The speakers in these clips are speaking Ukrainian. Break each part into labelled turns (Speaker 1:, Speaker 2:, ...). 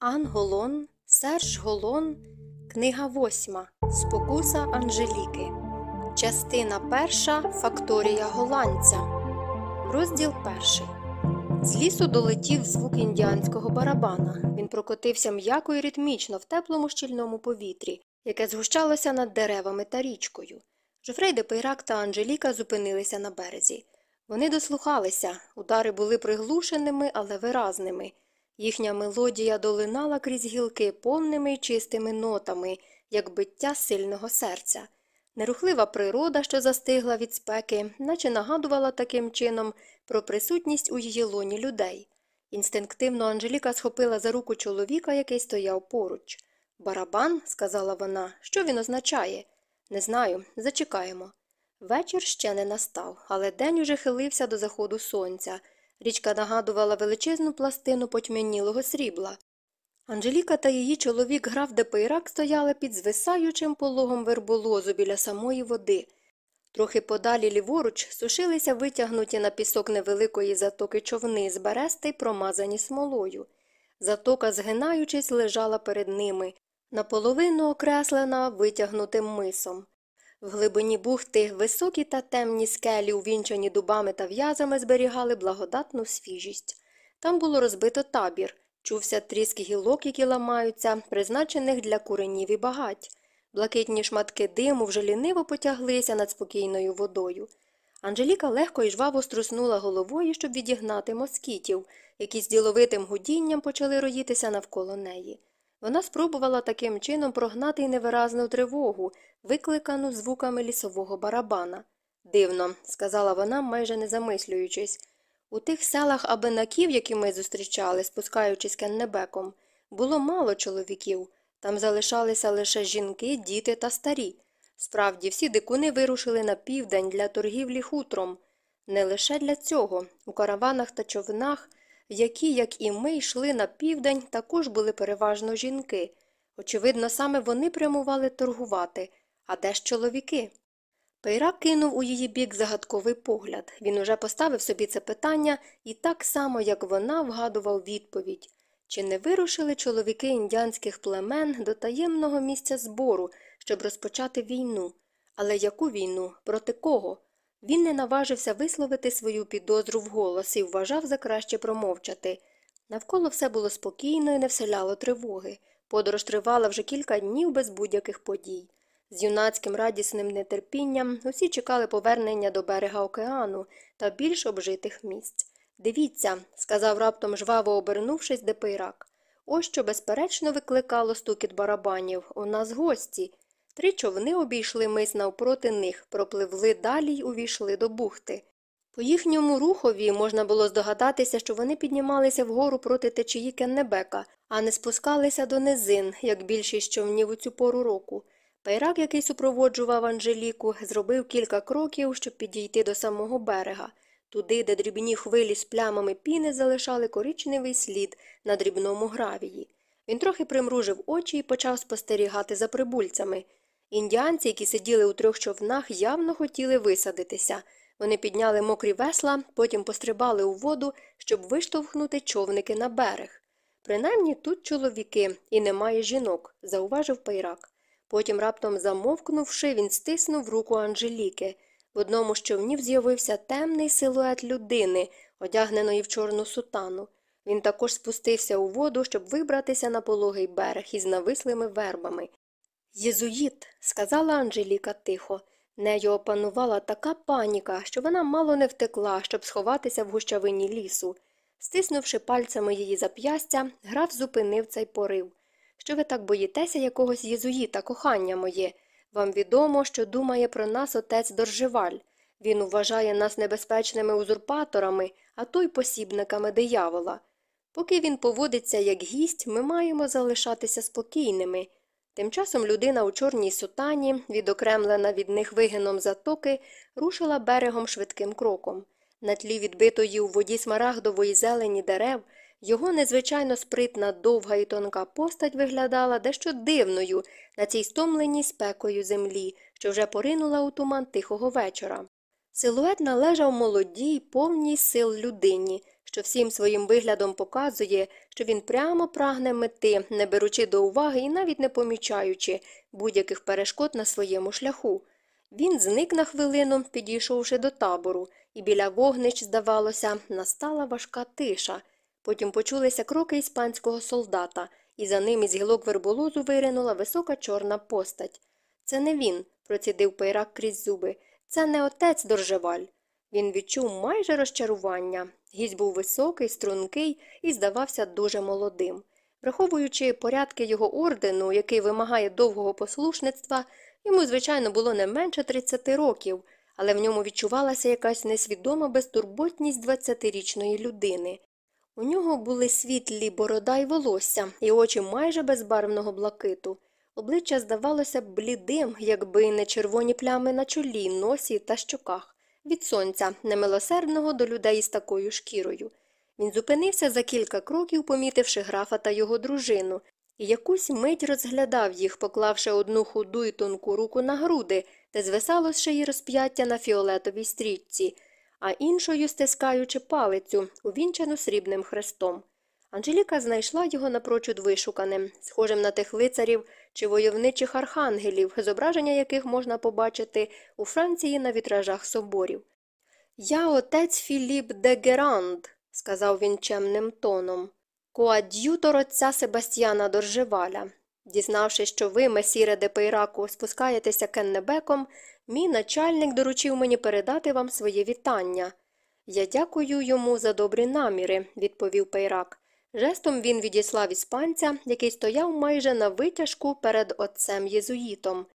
Speaker 1: Ан Голон, Серж Голон, книга восьма. Спокуса Анжеліки. Частина перша. Факторія голландця. Розділ перший. З лісу долетів звук індіанського барабана. Він прокотився м'яко і ритмічно в теплому щільному повітрі, яке згущалося над деревами та річкою. Жофрей де Пейрак та Анжеліка зупинилися на березі. Вони дослухалися, удари були приглушеними, але виразними. Їхня мелодія долинала крізь гілки повними й чистими нотами, як биття сильного серця. Нерухлива природа, що застигла від спеки, наче нагадувала таким чином про присутність у її лоні людей. Інстинктивно Анжеліка схопила за руку чоловіка, який стояв поруч. Барабан, сказала вона, що він означає? Не знаю, зачекаємо. Вечір ще не настав, але день уже хилився до заходу сонця. Річка нагадувала величезну пластину потьмянілого срібла. Анжеліка та її чоловік граф де Пейрак стояли під звисаючим пологом верболозу біля самої води. Трохи подалі ліворуч сушилися витягнуті на пісок невеликої затоки човни з берести промазані смолою. Затока, згинаючись, лежала перед ними, наполовину окреслена витягнутим мисом. В глибині бухти високі та темні скелі, увінчані дубами та в'язами, зберігали благодатну свіжість. Там було розбито табір, чувся тріск гілок, які ламаються, призначених для куренів і багать. Блакитні шматки диму вже ліниво потяглися над спокійною водою. Анжеліка легко і жваво струснула головою, щоб відігнати москітів, які з діловитим гудінням почали роїтися навколо неї. Вона спробувала таким чином прогнати й невиразну тривогу, викликану звуками лісового барабана. Дивно, сказала вона, майже не замислюючись. У тих селах абинаків, які ми зустрічали, спускаючись кеннебеком, було мало чоловіків. Там залишалися лише жінки, діти та старі. Справді, всі дикуни вирушили на південь для торгівлі хутром. Не лише для цього. У караванах та човнах, які, як і ми, йшли на південь, також були переважно жінки. Очевидно, саме вони прямували торгувати. А де ж чоловіки? Пейрак кинув у її бік загадковий погляд. Він уже поставив собі це питання і так само, як вона, вгадував відповідь. Чи не вирушили чоловіки індіанських племен до таємного місця збору, щоб розпочати війну? Але яку війну? Проти кого? Він не наважився висловити свою підозру вголос і вважав за краще промовчати. Навколо все було спокійно і не вселяло тривоги. Подорож тривала вже кілька днів без будь-яких подій. З юнацьким радісним нетерпінням усі чекали повернення до берега океану та більш обжитих місць. Дивіться, сказав раптом жваво обернувшись де Пейрак. Ось що, безперечно, викликало стукіт барабанів. У нас гості. Три човни обійшли мис навпроти них, пропливли далі й увійшли до бухти. По їхньому рухові можна було здогадатися, що вони піднімалися вгору проти течії Кеннебека, а не спускалися до низин, як більшість човнів у цю пору року. Пайрак, який супроводжував Анжеліку, зробив кілька кроків, щоб підійти до самого берега, туди, де дрібні хвилі з плямами піни залишали коричневий слід на дрібному гравії. Він трохи примружив очі і почав спостерігати за прибульцями. Індіанці, які сиділи у трьох човнах, явно хотіли висадитися. Вони підняли мокрі весла, потім пострибали у воду, щоб виштовхнути човники на берег. Принаймні тут чоловіки і немає жінок, зауважив Пайрак. Потім, раптом замовкнувши, він стиснув руку Анжеліки. В одному з човнів з'явився темний силует людини, одягненої в чорну сутану. Він також спустився у воду, щоб вибратися на пологий берег із навислими вербами. Єзуїт, сказала Анжеліка тихо. Нею опанувала така паніка, що вона мало не втекла, щоб сховатися в гущавині лісу. Стиснувши пальцями її зап'ястя, граф зупинив цей порив. Що ви так боїтеся якогось єзуїта, кохання моє? Вам відомо, що думає про нас отець Доржеваль. Він вважає нас небезпечними узурпаторами, а то й посібниками диявола. Поки він поводиться як гість, ми маємо залишатися спокійними. Тим часом людина у чорній сутані, відокремлена від них вигином затоки, рушила берегом швидким кроком. На тлі відбитої у воді смарагдової зелені дерев його незвичайно спритна довга і тонка постать виглядала дещо дивною на цій стомленій спекою землі, що вже поринула у туман тихого вечора. Силует належав молодій, повній сил людині, що всім своїм виглядом показує, що він прямо прагне мети, не беручи до уваги і навіть не помічаючи будь-яких перешкод на своєму шляху. Він зник на хвилину, підійшовши до табору, і біля вогнищ, здавалося, настала важка тиша. Потім почулися кроки іспанського солдата, і за ним із гілок верболозу виринула висока чорна постать. Це не він, процідив пейрак крізь зуби. Це не отець Доржеваль. Він відчув майже розчарування. Гість був високий, стрункий і здавався дуже молодим. Враховуючи порядки його ордену, який вимагає довгого послушництва, йому, звичайно, було не менше 30 років, але в ньому відчувалася якась несвідома безтурботність 20-річної людини. У нього були світлі борода й волосся, і очі майже безбарвного блакиту. Обличчя здавалося блідим, якби не червоні плями на чолі, носі та щоках, від сонця, немилосердного до людей із такою шкірою. Він зупинився за кілька кроків, помітивши графа та його дружину, і якусь мить розглядав їх, поклавши одну худу й тонку руку на груди, де звисало з шиї розп'яття на фіолетовій стрічці, а іншою стискаючи палицю, увінчану срібним хрестом. Анжеліка знайшла його напрочуд вишуканим, схожим на тих лицарів чи войовничих архангелів, зображення яких можна побачити у Франції на вітражах соборів. Я отець Філіп де Геранд, сказав він чемним тоном, коад'ютор отця Себастьяна д'Оржеваля. Дізнавшись, що ви, месіре де Пейраку, спускаєтеся Кеннебеком, мій начальник доручив мені передати вам своє вітання. Я дякую йому за добрі наміри, відповів Пейрак. Жестом він відіслав іспанця, який стояв майже на витяжку перед отцем єзуїтом.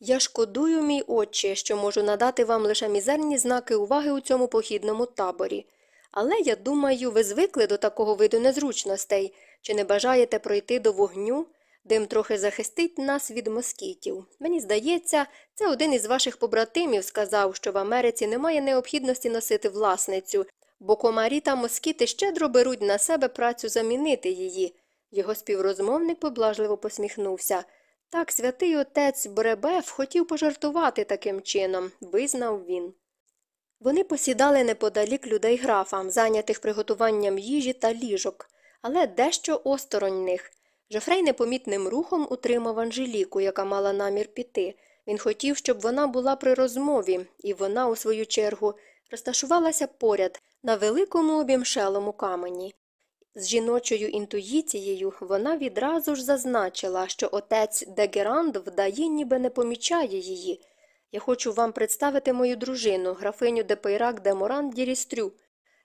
Speaker 1: Я шкодую, мій отче, що можу надати вам лише мізерні знаки уваги у цьому похідному таборі. Але я думаю, ви звикли до такого виду незручностей, чи не бажаєте пройти до вогню? Дим трохи захистить нас від москітів. Мені здається, це один із ваших побратимів сказав, що в Америці немає необхідності носити власницю, бо комарі та москіти щедро беруть на себе працю замінити її. Його співрозмовник поблажливо посміхнувся. Так святий отець Бребеф хотів пожартувати таким чином, визнав він. Вони посідали неподалік людей графа, зайнятих приготуванням їжі та ліжок, але дещо осторонь них. Жофрей непомітним рухом утримав Анжеліку, яка мала намір піти. Він хотів, щоб вона була при розмові, і вона, у свою чергу, розташувалася поряд на великому обімшелому камені. З жіночою інтуїцією вона відразу ж зазначила, що отець Дегеранд вдає, ніби не помічає її. Я хочу вам представити мою дружину, графиню де Пейрак де Моран Дірістрю,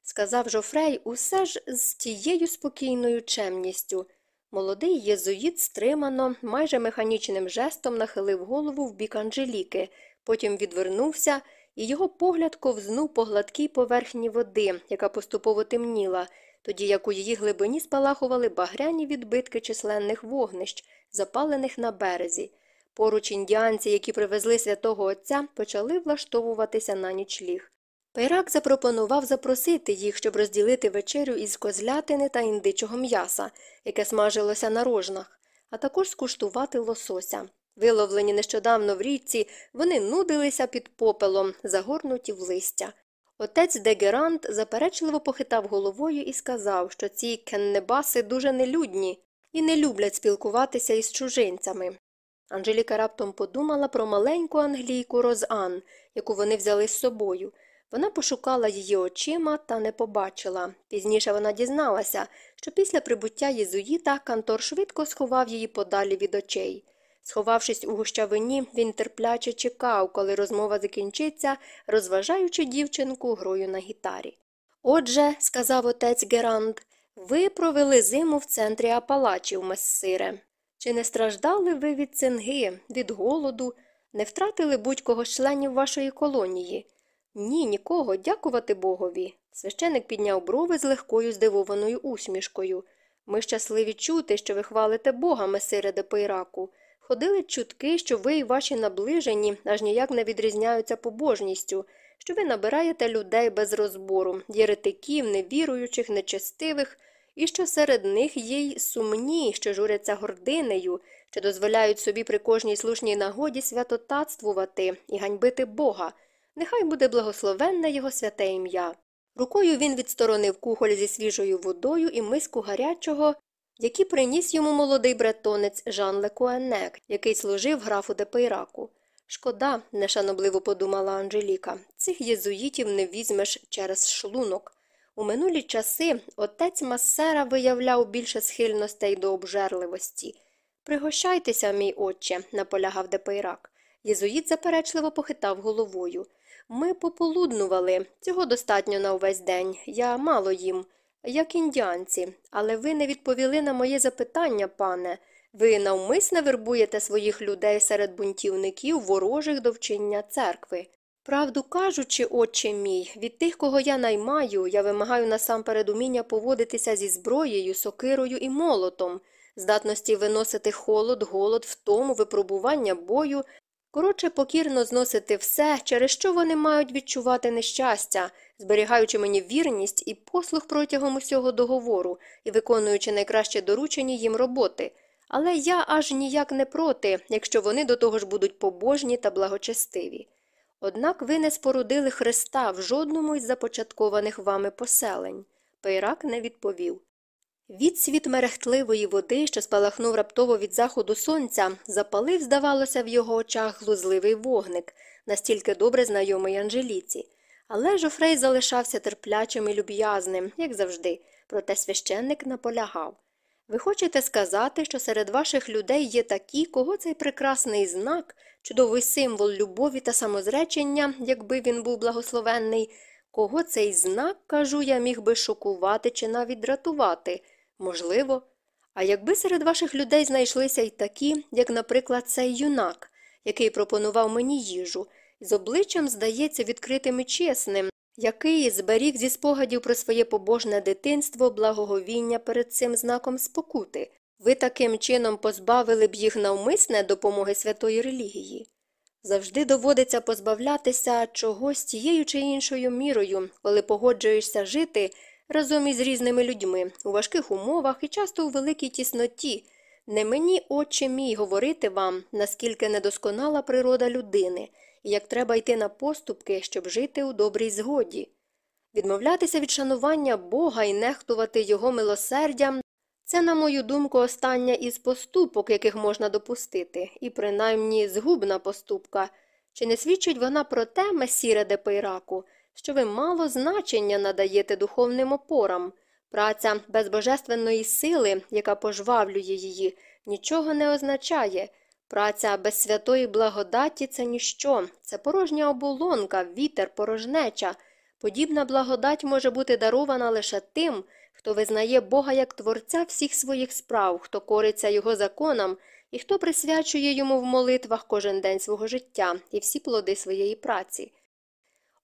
Speaker 1: сказав Жофрей усе ж з тією спокійною чемністю. Молодий єзуїт стримано, майже механічним жестом нахилив голову в бік Анжеліки, потім відвернувся, і його погляд ковзнув по гладкій поверхні води, яка поступово темніла, тоді як у її глибині спалахували багряні відбитки численних вогнищ, запалених на березі. Поруч індіанці, які привезли святого отця, почали влаштовуватися на нічліг. Пейрак запропонував запросити їх, щоб розділити вечерю із козлятини та індичого м'яса, яке смажилося на рожнах, а також скуштувати лосося. Виловлені нещодавно в річці, вони нудилися під попелом, загорнуті в листя. Отець Дегерант заперечливо похитав головою і сказав, що ці кеннебаси дуже нелюдні і не люблять спілкуватися із чужинцями. Анжеліка раптом подумала про маленьку англійку Розан, яку вони взяли з собою. Вона пошукала її очима та не побачила. Пізніше вона дізналася, що після прибуття єзуїта Кантор швидко сховав її подалі від очей. Сховавшись у гущавині, він терпляче чекав, коли розмова закінчиться, розважаючи дівчинку грою на гітарі. Отже, сказав отець Геранд, ви провели зиму в центрі Апалачів, мессире. Чи не страждали ви від цинги, від голоду, не втратили будь-кого з членів вашої колонії? Ні, нікого, дякувати Богові. Священик підняв брови з легкою здивованою усмішкою. Ми щасливі чути, що ви хвалите Бога, месире де Пейраку. Ходили чутки, що ви і ваші наближені аж ніяк не відрізняються побожністю, що ви набираєте людей без розбору, єретиків, невіруючих, нечестивих, і що серед них є й сумні, що журяться гординею, що дозволяють собі при кожній слушній нагоді святотатствувати і ганьбити Бога. Нехай буде благословенне його святе ім'я. Рукою він відсторонив кухоль зі свіжою водою і миску гарячого, які приніс йому молодий бретонець Жан Лекуенек, який служив графу де Пейраку. Шкода, нешанобливо подумала Анжеліка, цих єзуїтів не візьмеш через шлунок. У минулі часи отець Масера виявляв більше схильностей до обжерливості. Пригощайтеся, мій отче, наполягав де Пейрак. Єзуїт заперечливо похитав головою. Ми пополуднували, цього достатньо на увесь день, я мало їм, як індіанці, але ви не відповіли на моє запитання, пане. Ви навмисне вербуєте своїх людей серед бунтівників, ворожих до вчення церкви. Правду кажучи, отче мій, від тих, кого я наймаю, я вимагаю насамперед уміння поводитися зі зброєю, сокирою і молотом, здатності виносити холод, голод, втому, випробування бою, коротше, покірно зносити все, через що вони мають відчувати нещастя, зберігаючи мені вірність і послух протягом усього договору і виконуючи найкраще доручені їм роботи. Але я аж ніяк не проти, якщо вони до того ж будуть побожні та благочестиві. Однак ви не спорудили Христа в жодному із започаткованих вами поселень. Пейрак не відповів. Відсвіт мерехтливої води, що спалахнув раптово від заходу сонця, запалив, здавалося, в його очах глузливий вогник, настільки добре знайомий Анжеліці. Але Жофрей залишався терплячим і люб'язним, як завжди, проте священник наполягав. Ви хочете сказати, що серед ваших людей є такі, кого цей прекрасний знак, чудовий символ любові та самозречення, якби він був благословенний, кого цей знак, кажу я, міг би шокувати чи навіть дратувати? Можливо. А якби серед ваших людей знайшлися й такі, як, наприклад, цей юнак, який пропонував мені їжу, з обличчям, здається, відкритим і чесним, який зберіг зі спогадів про своє побожне дитинство благоговіння перед цим знаком спокути, ви таким чином позбавили б їх навмисне допомоги святої релігії. Завжди доводиться позбавлятися чогось тією чи іншою мірою, коли погоджуєшся жити разом із різними людьми у важких умовах і часто у великій тісноті. Не мені, отче мій, говорити вам, наскільки недосконала природа людини і як треба йти на поступки, щоб жити у добрій згоді. Відмовлятися від шанування Бога і нехтувати його милосердям це, на мою думку, остання із поступок, яких можна допустити, і принаймні згубна поступка. Чи не свідчить вона про те, месіре де Пейраку, що ви мало значення надаєте духовним опорам? Праця без божественної сили, яка пожвавлює її, нічого не означає. Праця без святої благодаті це ніщо, це порожня оболонка, вітер, порожнеча. Подібна благодать може бути дарована лише тим, хто визнає Бога як творця всіх своїх справ, хто кориться його законам і хто присвячує йому в молитвах кожен день свого життя і всі плоди своєї праці.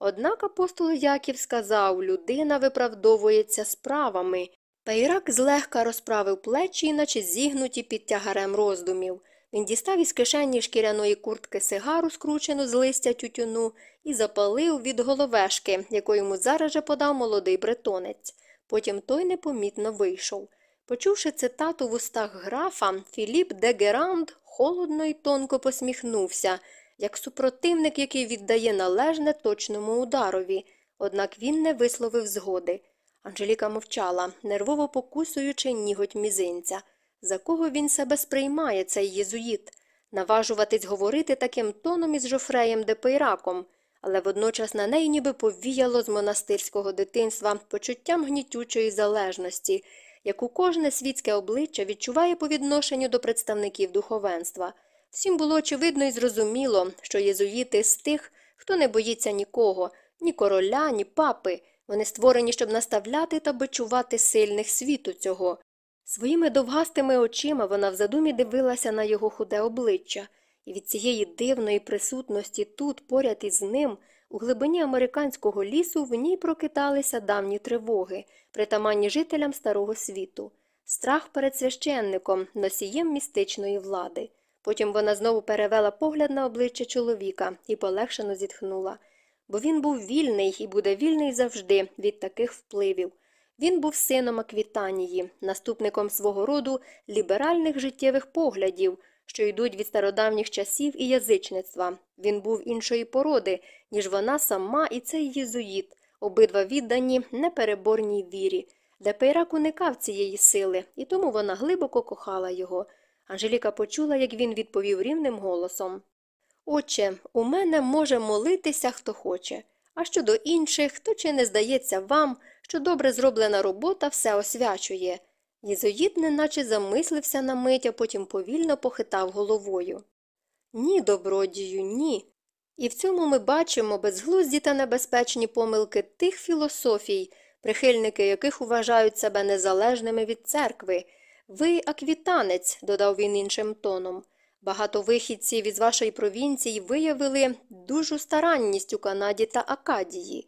Speaker 1: Однак апостол Яків сказав людина виправдовується справами. Пейрак злегка розправив плечі, наче зігнуті під тягарем роздумів. Він дістав із кишені шкіряної куртки сигару, скручену з листя тютюну, і запалив від головешки, яку йому зараз же подав молодий бретонець. Потім той непомітно вийшов. Почувши цитату в устах графа, Філіп де Геранд холодно й тонко посміхнувся, як супротивник, який віддає належне точному ударові, однак він не висловив згоди. Анжеліка мовчала, нервово покусуючи ніготь мізинця. За кого він себе сприймає, цей єзуїт? Наважуватись говорити таким тоном із Жофреєм де Пейраком, але водночас на неї ніби повіяло з монастирського дитинства почуттям гнітючої залежності, яку кожне світське обличчя відчуває по відношенню до представників духовенства. Всім було очевидно і зрозуміло, що єзуїти з тих, хто не боїться нікого, ні короля, ні папи. Вони створені, щоб наставляти та бичувати сильних світу цього. Своїми довгастими очима вона в задумі дивилася на його худе обличчя, і від цієї дивної присутності тут, поряд із ним, у глибині американського лісу, в ній прокиталися давні тривоги, притаманні жителям старого світу, страх перед священником, носієм містичної влади. Потім вона знову перевела погляд на обличчя чоловіка і полегшено зітхнула. Бо він був вільний і буде вільний завжди від таких впливів. Він був сином Аквітанії, наступником свого роду ліберальних життєвих поглядів, що йдуть від стародавніх часів і язичництва. Він був іншої породи, ніж вона сама і цей єзуїт, обидва віддані непереборній вірі. Де Пейрак уникав цієї сили, і тому вона глибоко кохала його. Анжеліка почула, як він відповів рівним голосом Отче, у мене може молитися хто хоче, а щодо інших, то чи не здається вам, що добре зроблена робота все освячує. Єзуїт неначе замислився на мить, а потім повільно похитав головою. Ні, добродію, ні. І в цьому ми бачимо безглузді та небезпечні помилки тих філософів, прихильники яких вважають себе незалежними від церкви. Ви аквітанець, додав він іншим тоном. Багато вихідців із вашої провінції виявили дуже старанність у Канаді та Акадії.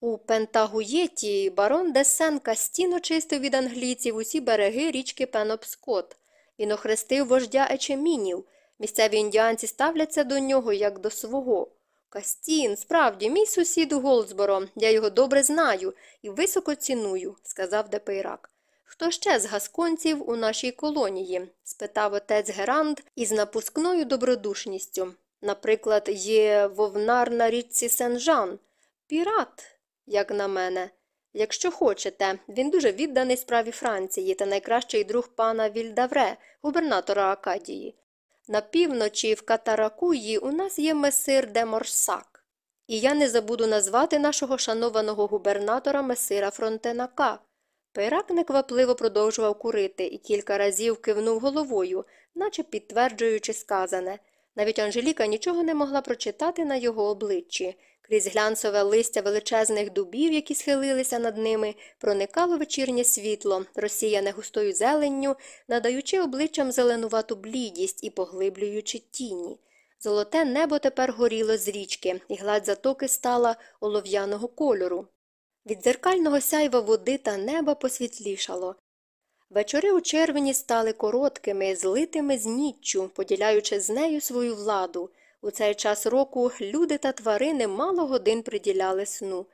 Speaker 1: У Пентагуєті барон де Сен Кастін очистив від англійців усі береги річки Пенопскот. Він охрестив вождя ечемінів. Місцеві індіанці ставляться до нього як до свого. Кастін, справді, мій сусід у Голдсборо, я його добре знаю і високо ціную, сказав де Пейрак. Хто ще з гасконців у нашій колонії? спитав отець Геранд із напускною добродушністю. Наприклад, є вовнар на річці Сен-Жан. Пірат, як на мене. Якщо хочете, він дуже відданий справі Франції та найкращий друг пана Вільдавре, губернатора Акадії. На півночі в Катаракуї у нас є месир де Морсак. І я не забуду назвати нашого шанованого губернатора месира Фронтенака. Пейрак неквапливо продовжував курити і кілька разів кивнув головою, наче підтверджуючи сказане. Навіть Анжеліка нічого не могла прочитати на його обличчі. Крізь глянцеве листя величезних дубів, які схилилися над ними, проникало вечірнє світло, розсіяне густою зеленню, надаючи обличчям зеленувату блідість і поглиблюючи тіні. Золоте небо тепер горіло з річки, і гладь затоки стала олов'яного кольору. Від дзеркального сяйва води та неба посвітлішало. Вечори у червні стали короткими, злитими з ніччю, поділяючи з нею свою владу. У цей час року люди та тварини мало годин приділяли сну.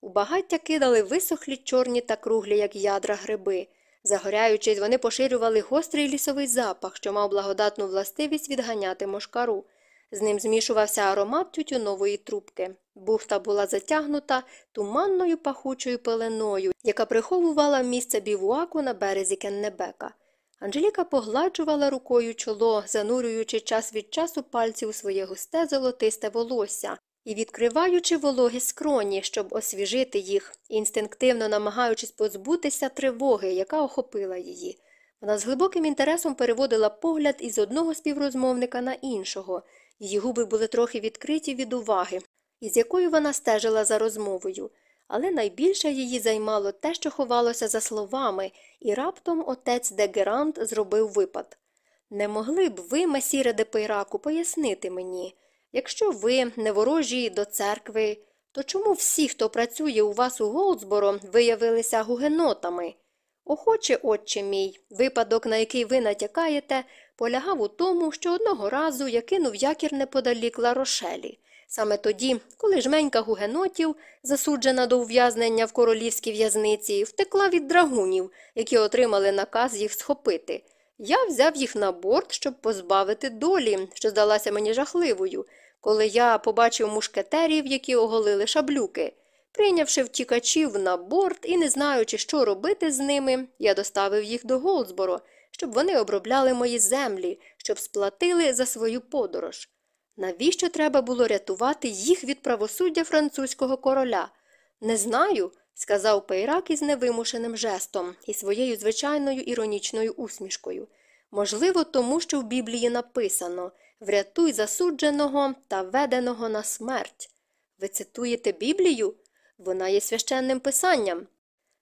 Speaker 1: У багаття кидали висохлі чорні та круглі, як ядра гриби. Загоряючись, вони поширювали гострий лісовий запах, що мав благодатну властивість відганяти мошкару. З ним змішувався аромат тютюнової трубки. Бухта була затягнута туманною пахучою пеленою, яка приховувала місце бівуаку на березі Кеннебека. Анжеліка погладжувала рукою чоло, занурюючи час від часу пальці у своє густе золотисте волосся і відкриваючи вологі скроні, щоб освіжити їх, інстинктивно намагаючись позбутися тривоги, яка охопила її. Вона з глибоким інтересом переводила погляд із одного співрозмовника на іншого. Її губи були трохи відкриті від уваги, із якою вона стежила за розмовою, але найбільше її займало те, що ховалося за словами, і раптом отець де Герант зробив випад. Не могли б ви, месіре де пояснити мені, якщо ви не ворожі до церкви, то чому всі, хто працює у вас у Голдсборо, виявилися гугенотами? Охоче, отче мій, випадок, на який ви натякаєте, полягав у тому, що одного разу я кинув якір неподалік Ларошелі. Саме тоді, коли жменька гугенотів, засуджена до ув'язнення в королівській в'язниці, втекла від драгунів, які отримали наказ їх схопити. Я взяв їх на борт, щоб позбавити долі, що здалася мені жахливою, коли я побачив мушкетерів, які оголили шаблюки. Прийнявши втікачів на борт і не знаючи, що робити з ними, я доставив їх до Голдсборо, щоб вони обробляли мої землі, щоб сплатили за свою подорож. Навіщо треба було рятувати їх від правосуддя французького короля? Не знаю, сказав Пейрак із невимушеним жестом і своєю звичайною іронічною усмішкою. Можливо, тому що в Біблії написано врятуй засудженого та веденого на смерть. Ви цитуєте Біблію? Вона є священним писанням.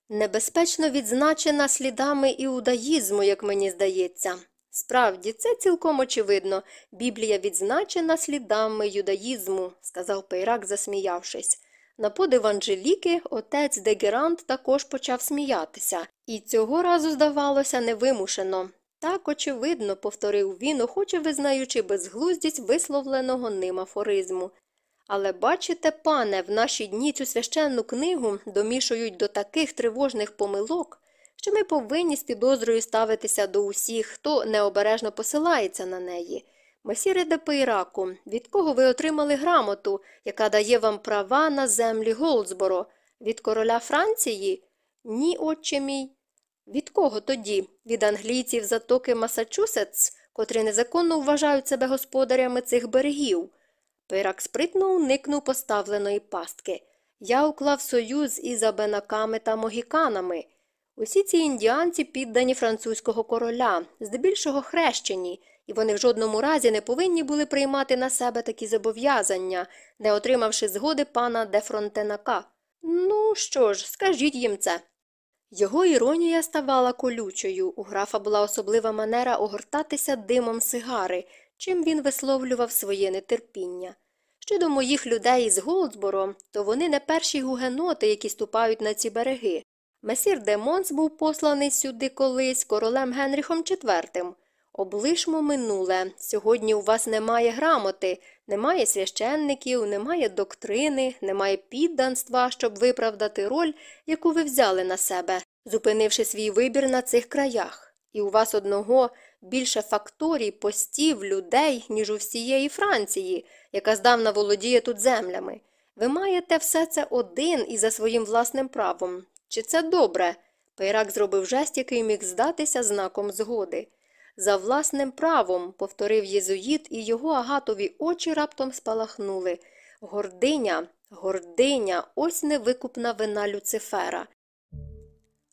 Speaker 1: Небезпечно відзначена слідами іудаїзму, як мені здається. Справді, це цілком очевидно. Біблія відзначена слідами юдаїзму, сказав Пейрак, засміявшись. На подив Анжеліки, отець Дегерант також почав сміятися, і цього разу, здавалося, невимушено. Так, очевидно, повторив він, охоче визнаючи безглуздість висловленого ним афоризму. Але бачите, пане, в наші дні цю священну книгу домішують до таких тривожних помилок, що ми повинні з підозрою ставитися до усіх, хто необережно посилається на неї. Месіре де Пейраку, від кого ви отримали грамоту, яка дає вам права на землі Голдсборо? Від короля Франції? Ні, отче мій. Від кого тоді? Від англійців затоки Масачусетс, котрі незаконно вважають себе господарями цих берегів. Пирак спритно уникнув поставленої пастки. Я уклав союз із абенаками та могіканами. Усі ці індіанці піддані французького короля, здебільшого хрещені, і вони в жодному разі не повинні були приймати на себе такі зобов'язання, не отримавши згоди пана де Фронтенака. Ну що ж, скажіть їм це. Його іронія ставала колючою. У графа була особлива манера огортатися димом сигари, чим він висловлював своє нетерпіння. Щодо моїх людей із Голдсборо, то вони не перші гугеноти, які ступають на ці береги. Месір де Монс був посланий сюди колись королем Генріхом IV. Облишмо минуле. Сьогодні у вас немає грамоти, немає священників, немає доктрини, немає підданства, щоб виправдати роль, яку ви взяли на себе, зупинивши свій вибір на цих краях. І у вас одного більше факторій, постів, людей, ніж у всієї Франції, яка здавна володіє тут землями. Ви маєте все це один і за своїм власним правом. Чи це добре? Пейрак зробив жест, який міг здатися знаком згоди. За власним правом, повторив єзуїт, і його агатові очі раптом спалахнули. Гординя, гординя, ось невикупна вина Люцифера.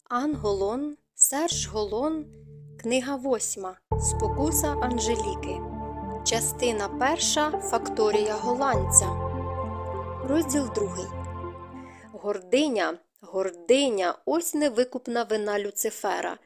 Speaker 1: Ан Голон, Серж Голон, книга восьма. Спокуса Анжеліки. Частина перша. Факторія голландця. Розділ другий. Гординя, гординя, ось невикупна вина Люцифера.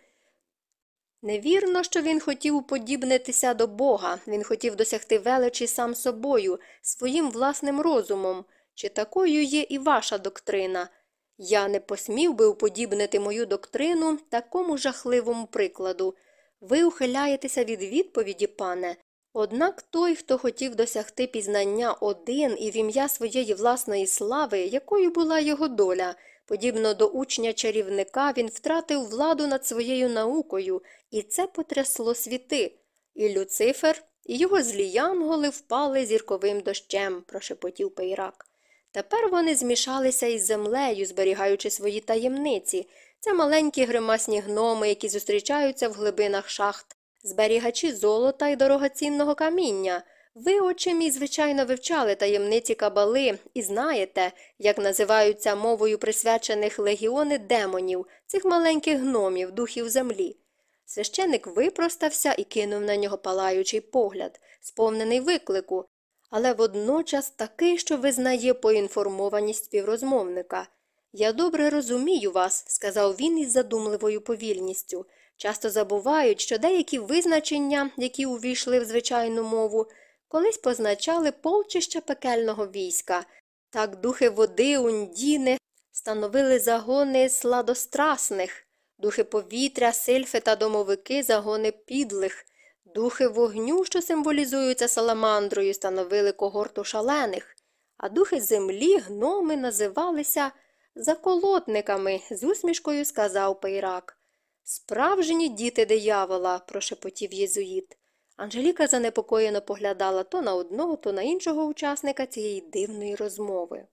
Speaker 1: Невірно, що він хотів уподібнитися до Бога, він хотів досягти величі сам собою, своїм власним розумом. Чи такою є і ваша доктрина? Я не посмів би уподібнити мою доктрину такому жахливому прикладу. Ви ухиляєтеся від відповіді, пане. Однак той, хто хотів досягти пізнання один і в ім'я своєї власної слави, якою була його доля, подібно до учня чарівника, він втратив владу над своєю наукою, і це потрясло світи. І Люцифер, і його злі янголи впали зірковим дощем, прошепотів Пейрак. Тепер вони змішалися із землею, зберігаючи свої таємниці. Це маленькі гримасні гноми, які зустрічаються в глибинах шахт, зберігачі золота і дорогоцінного каміння. Ви, отче мій, звичайно, вивчали таємниці кабали і знаєте, як називаються мовою присвячених легіони демонів, цих маленьких гномів, духів землі. Священик випростався і кинув на нього палаючий погляд, сповнений виклику, але водночас такий, що визнає поінформованість співрозмовника. Я добре розумію вас, сказав він із задумливою повільністю. Часто забувають, що деякі визначення, які увійшли в звичайну мову, колись позначали полчища пекельного війська. Так духи води, ундіни становили загони сладострасних, духи повітря, сильфи та домовики загони підлих, духи вогню, що символізуються саламандрою, становили когорту шалених, а духи землі, гноми називалися заколотниками, з усмішкою сказав Пейрак. Справжні діти диявола, прошепотів єзуїт. Анжеліка занепокоєно поглядала то на одного, то на іншого учасника цієї дивної розмови.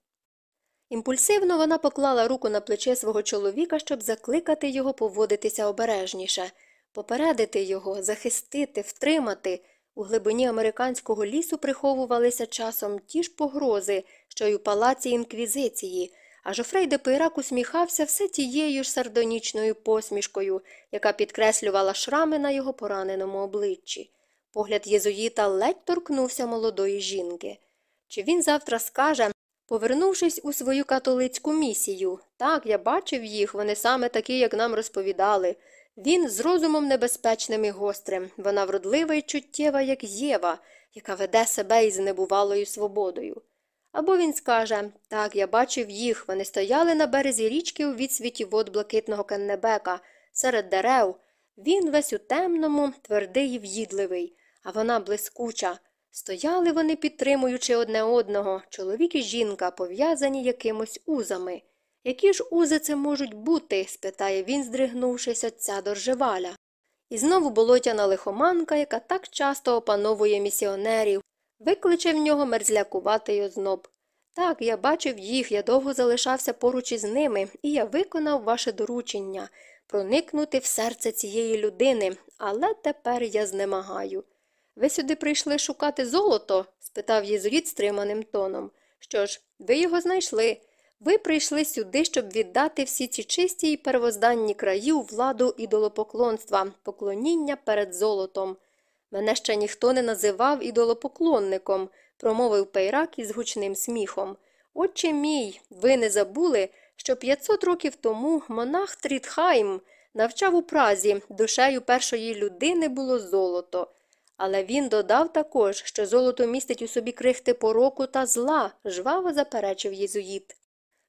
Speaker 1: Імпульсивно вона поклала руку на плече свого чоловіка, щоб закликати його поводитися обережніше, попередити його, захистити, втримати. У глибині американського лісу приховувалися часом ті ж погрози, що й у палаці інквізиції, а Жофрей де Пейрак усміхався все тією ж сардонічною посмішкою, яка підкреслювала шрами на його пораненому обличчі. Погляд єзуїта ледь торкнувся молодої жінки. Чи він завтра скаже, повернувшись у свою католицьку місію, так, я бачив їх, вони саме такі, як нам розповідали. Він з розумом небезпечним і гострим, вона вродлива і чуттєва, як Єва, яка веде себе із небувалою свободою. Або він скаже так, я бачив їх, вони стояли на березі річки у відсвіті вод блакитного Кеннебека, серед дерев. Він весь у темному, твердий і в'їдливий, а вона блискуча. Стояли вони, підтримуючи одне одного, чоловік і жінка, пов'язані якимось узами. Які ж узи це можуть бути? спитає він, здригнувшись отця доржеваля. І знову болотяна лихоманка, яка так часто опановує місіонерів, викличе в нього мерзлякуватий озноб. Так, я бачив їх, я довго залишався поруч із ними, і я виконав ваше доручення проникнути в серце цієї людини, але тепер я знемагаю. Ви сюди прийшли шукати золото? спитав єзуїт стриманим тоном. Що ж, ви його знайшли. Ви прийшли сюди, щоб віддати всі ці чисті й первозданні краї у владу ідолопоклонства, поклоніння перед золотом. Мене ще ніхто не називав ідолопоклонником, промовив Пейрак із гучним сміхом. Отче мій, ви не забули, що 500 років тому монах Трітхайм навчав у Празі, душею першої людини було золото. Але він додав також, що золото містить у собі крихти пороку та зла, жваво заперечив єзуїт.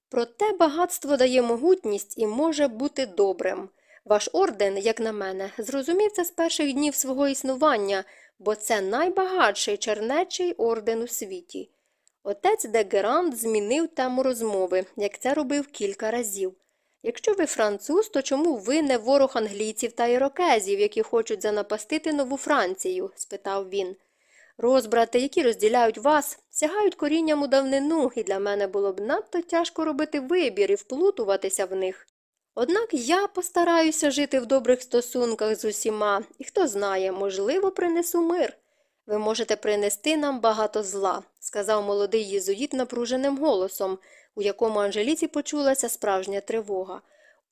Speaker 1: Проте багатство дає могутність і може бути добрим. Ваш орден, як на мене, зрозумів це з перших днів свого існування, бо це найбагатший чернечий орден у світі. Отець де Герант змінив тему розмови, як це робив кілька разів. Якщо ви француз, то чому ви не ворог англійців та ірокезів, які хочуть занапастити нову Францію? спитав він. Розбрати, які розділяють вас, сягають корінням у давнину, і для мене було б надто тяжко робити вибір і вплутуватися в них. Однак я постараюся жити в добрих стосунках з усіма, і хто знає, можливо, принесу мир. Ви можете принести нам багато зла, сказав молодий єзуїт напруженим голосом, у якому Анжеліці почулася справжня тривога.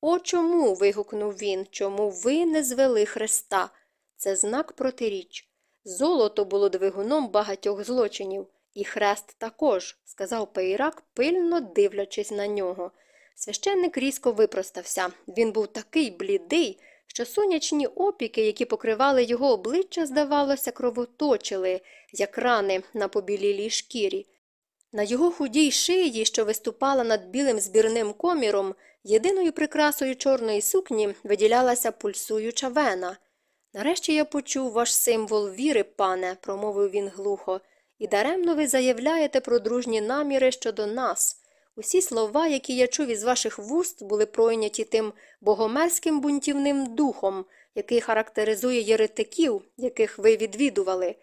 Speaker 1: О, чому? вигукнув він, чому ви не звели Христа? Це знак протиріч. Золото було двигуном багатьох злочинів, і хрест також, сказав Пейрак, пильно дивлячись на нього. Священник різко випростався. Він був такий блідий, що сонячні опіки, які покривали його обличчя, здавалося, кровоточили, як рани на побілілій шкірі. На його худій шиї, що виступала над білим збірним коміром, єдиною прикрасою чорної сукні виділялася пульсуюча вена. Нарешті я почув ваш символ віри, пане, промовив він глухо, і даремно ви заявляєте про дружні наміри щодо нас. Усі слова, які я чув із ваших вуст, були пройняті тим богомерським бунтівним духом, який характеризує єретиків, яких ви відвідували.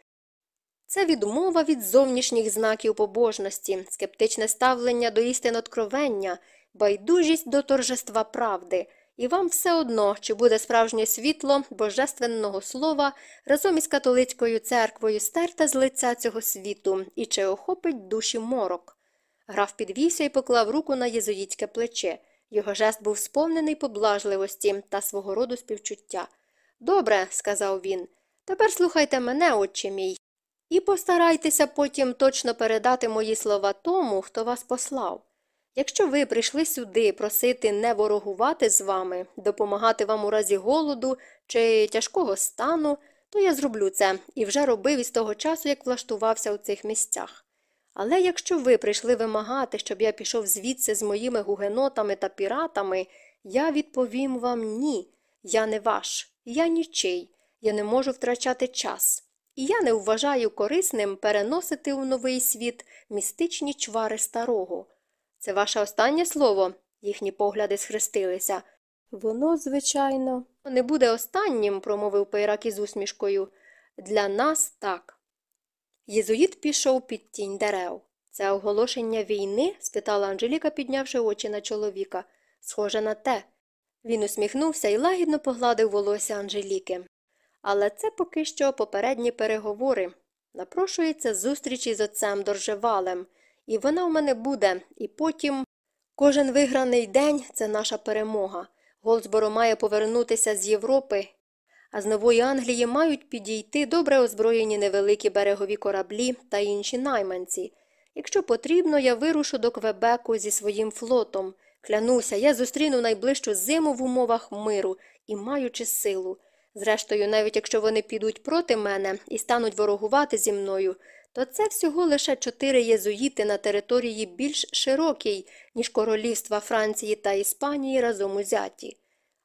Speaker 1: Це відмова від зовнішніх знаків побожності, скептичне ставлення до істин откровення, байдужість до торжества правди, і вам все одно, чи буде справжнє світло божественного слова разом із католицькою церквою стерте з лиця цього світу і чи охопить душі морок. Граф підвівся і поклав руку на єзуїтське плече. Його жест був сповнений поблажливості та свого роду співчуття. Добре, сказав він, тепер слухайте мене, отче мій, і постарайтеся потім точно передати мої слова тому, хто вас послав. Якщо ви прийшли сюди просити не ворогувати з вами, допомагати вам у разі голоду чи тяжкого стану, то я зроблю це і вже робив із того часу, як влаштувався у цих місцях. Але якщо ви прийшли вимагати, щоб я пішов звідси з моїми гугенотами та піратами, я відповім вам ні. Я не ваш, я нічий, я не можу втрачати час. І я не вважаю корисним переносити у новий світ містичні чвари старого. Це ваше останнє слово, їхні погляди схрестилися. Воно, звичайно, не буде останнім, промовив Пейрак із усмішкою. Для нас так. Єзуїт пішов під тінь дерев. Це оголошення війни? спитала Анжеліка, піднявши очі на чоловіка. Схоже на те. Він усміхнувся і лагідно погладив волосся Анжеліки. Але це поки що попередні переговори. Напрошується зустріч із отцем Доржевалем, і вона у мене буде, і потім. Кожен виграний день це наша перемога. Голдсборо має повернутися з Європи а з Нової Англії мають підійти добре озброєні невеликі берегові кораблі та інші найманці. Якщо потрібно, я вирушу до Квебеку зі своїм флотом. Клянуся, я зустріну найближчу зиму в умовах миру і маючи силу. Зрештою, навіть якщо вони підуть проти мене і стануть ворогувати зі мною, то це всього лише чотири єзуїти на території більш широкій, ніж королівства Франції та Іспанії разом узяті.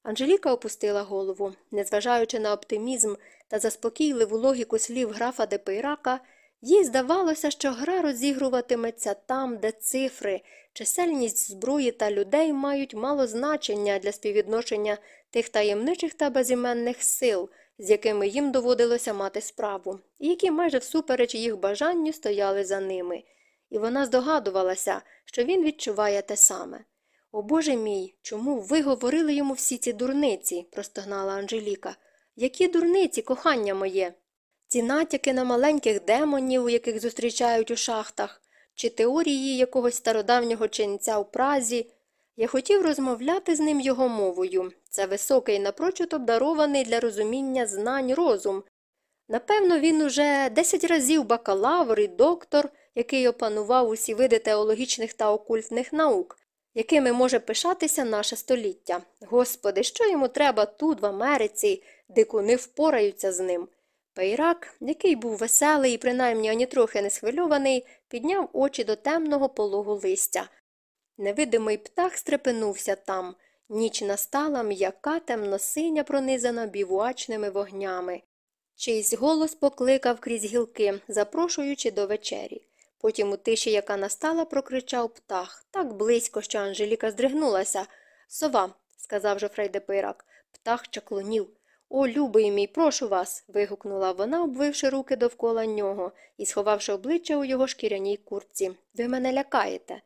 Speaker 1: Анжеліка опустила голову. Незважаючи на оптимізм та заспокійливу логіку слів графа Депейрака, їй здавалося, що гра розігруватиметься там, де цифри, чисельність зброї та людей мають мало значення для співвідношення тих таємничих та безіменних сил, з якими їм доводилося мати справу, і які майже всупереч їх бажанню стояли за ними. і вона здогадувалася, що він відчуває те саме. О Боже мій, чому ви говорили йому всі ці дурниці? простогнала Анжеліка. Які дурниці, кохання моє? Ці натяки на маленьких демонів, яких зустрічають у шахтах, чи теорії якогось стародавнього ченця у празі. Я хотів розмовляти з ним його мовою. Це високий, напрочуд обдарований для розуміння знань розум. Напевно, він уже десять разів бакалавр і доктор, який опанував усі види теологічних та окультних наук, якими може пишатися наше століття. Господи, що йому треба тут, в Америці, дикуни впораються з ним. Пейрак, який був веселий і принаймні ані трохи не схвильований, підняв очі до темного пологу листя. Невидимий птах стрепенувся там. Ніч настала м'яка темно-синя, пронизана бівуачними вогнями. Чийсь голос покликав крізь гілки, запрошуючи до вечері. Потім у тиші, яка настала, прокричав птах так близько, що Анжеліка здригнулася. Сова, сказав Жофрей де. Птах чаклунів. О, любий мій, прошу вас. вигукнула вона, обвивши руки довкола нього і сховавши обличчя у його шкіряній куртці. Ви мене лякаєте.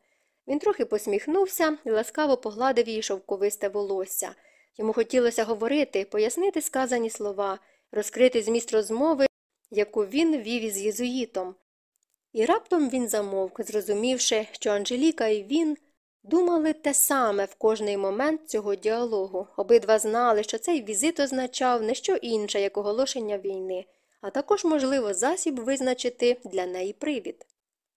Speaker 1: Він трохи посміхнувся і ласкаво погладив її шовковисте волосся. Йому хотілося говорити, пояснити сказані слова, розкрити зміст розмови, яку він вів із єзуїтом. І раптом він замовк, зрозумівши, що Анжеліка і він думали те саме в кожний момент цього діалогу. Обидва знали, що цей візит означав не що інше, як оголошення війни, а також, можливо, засіб визначити для неї привід.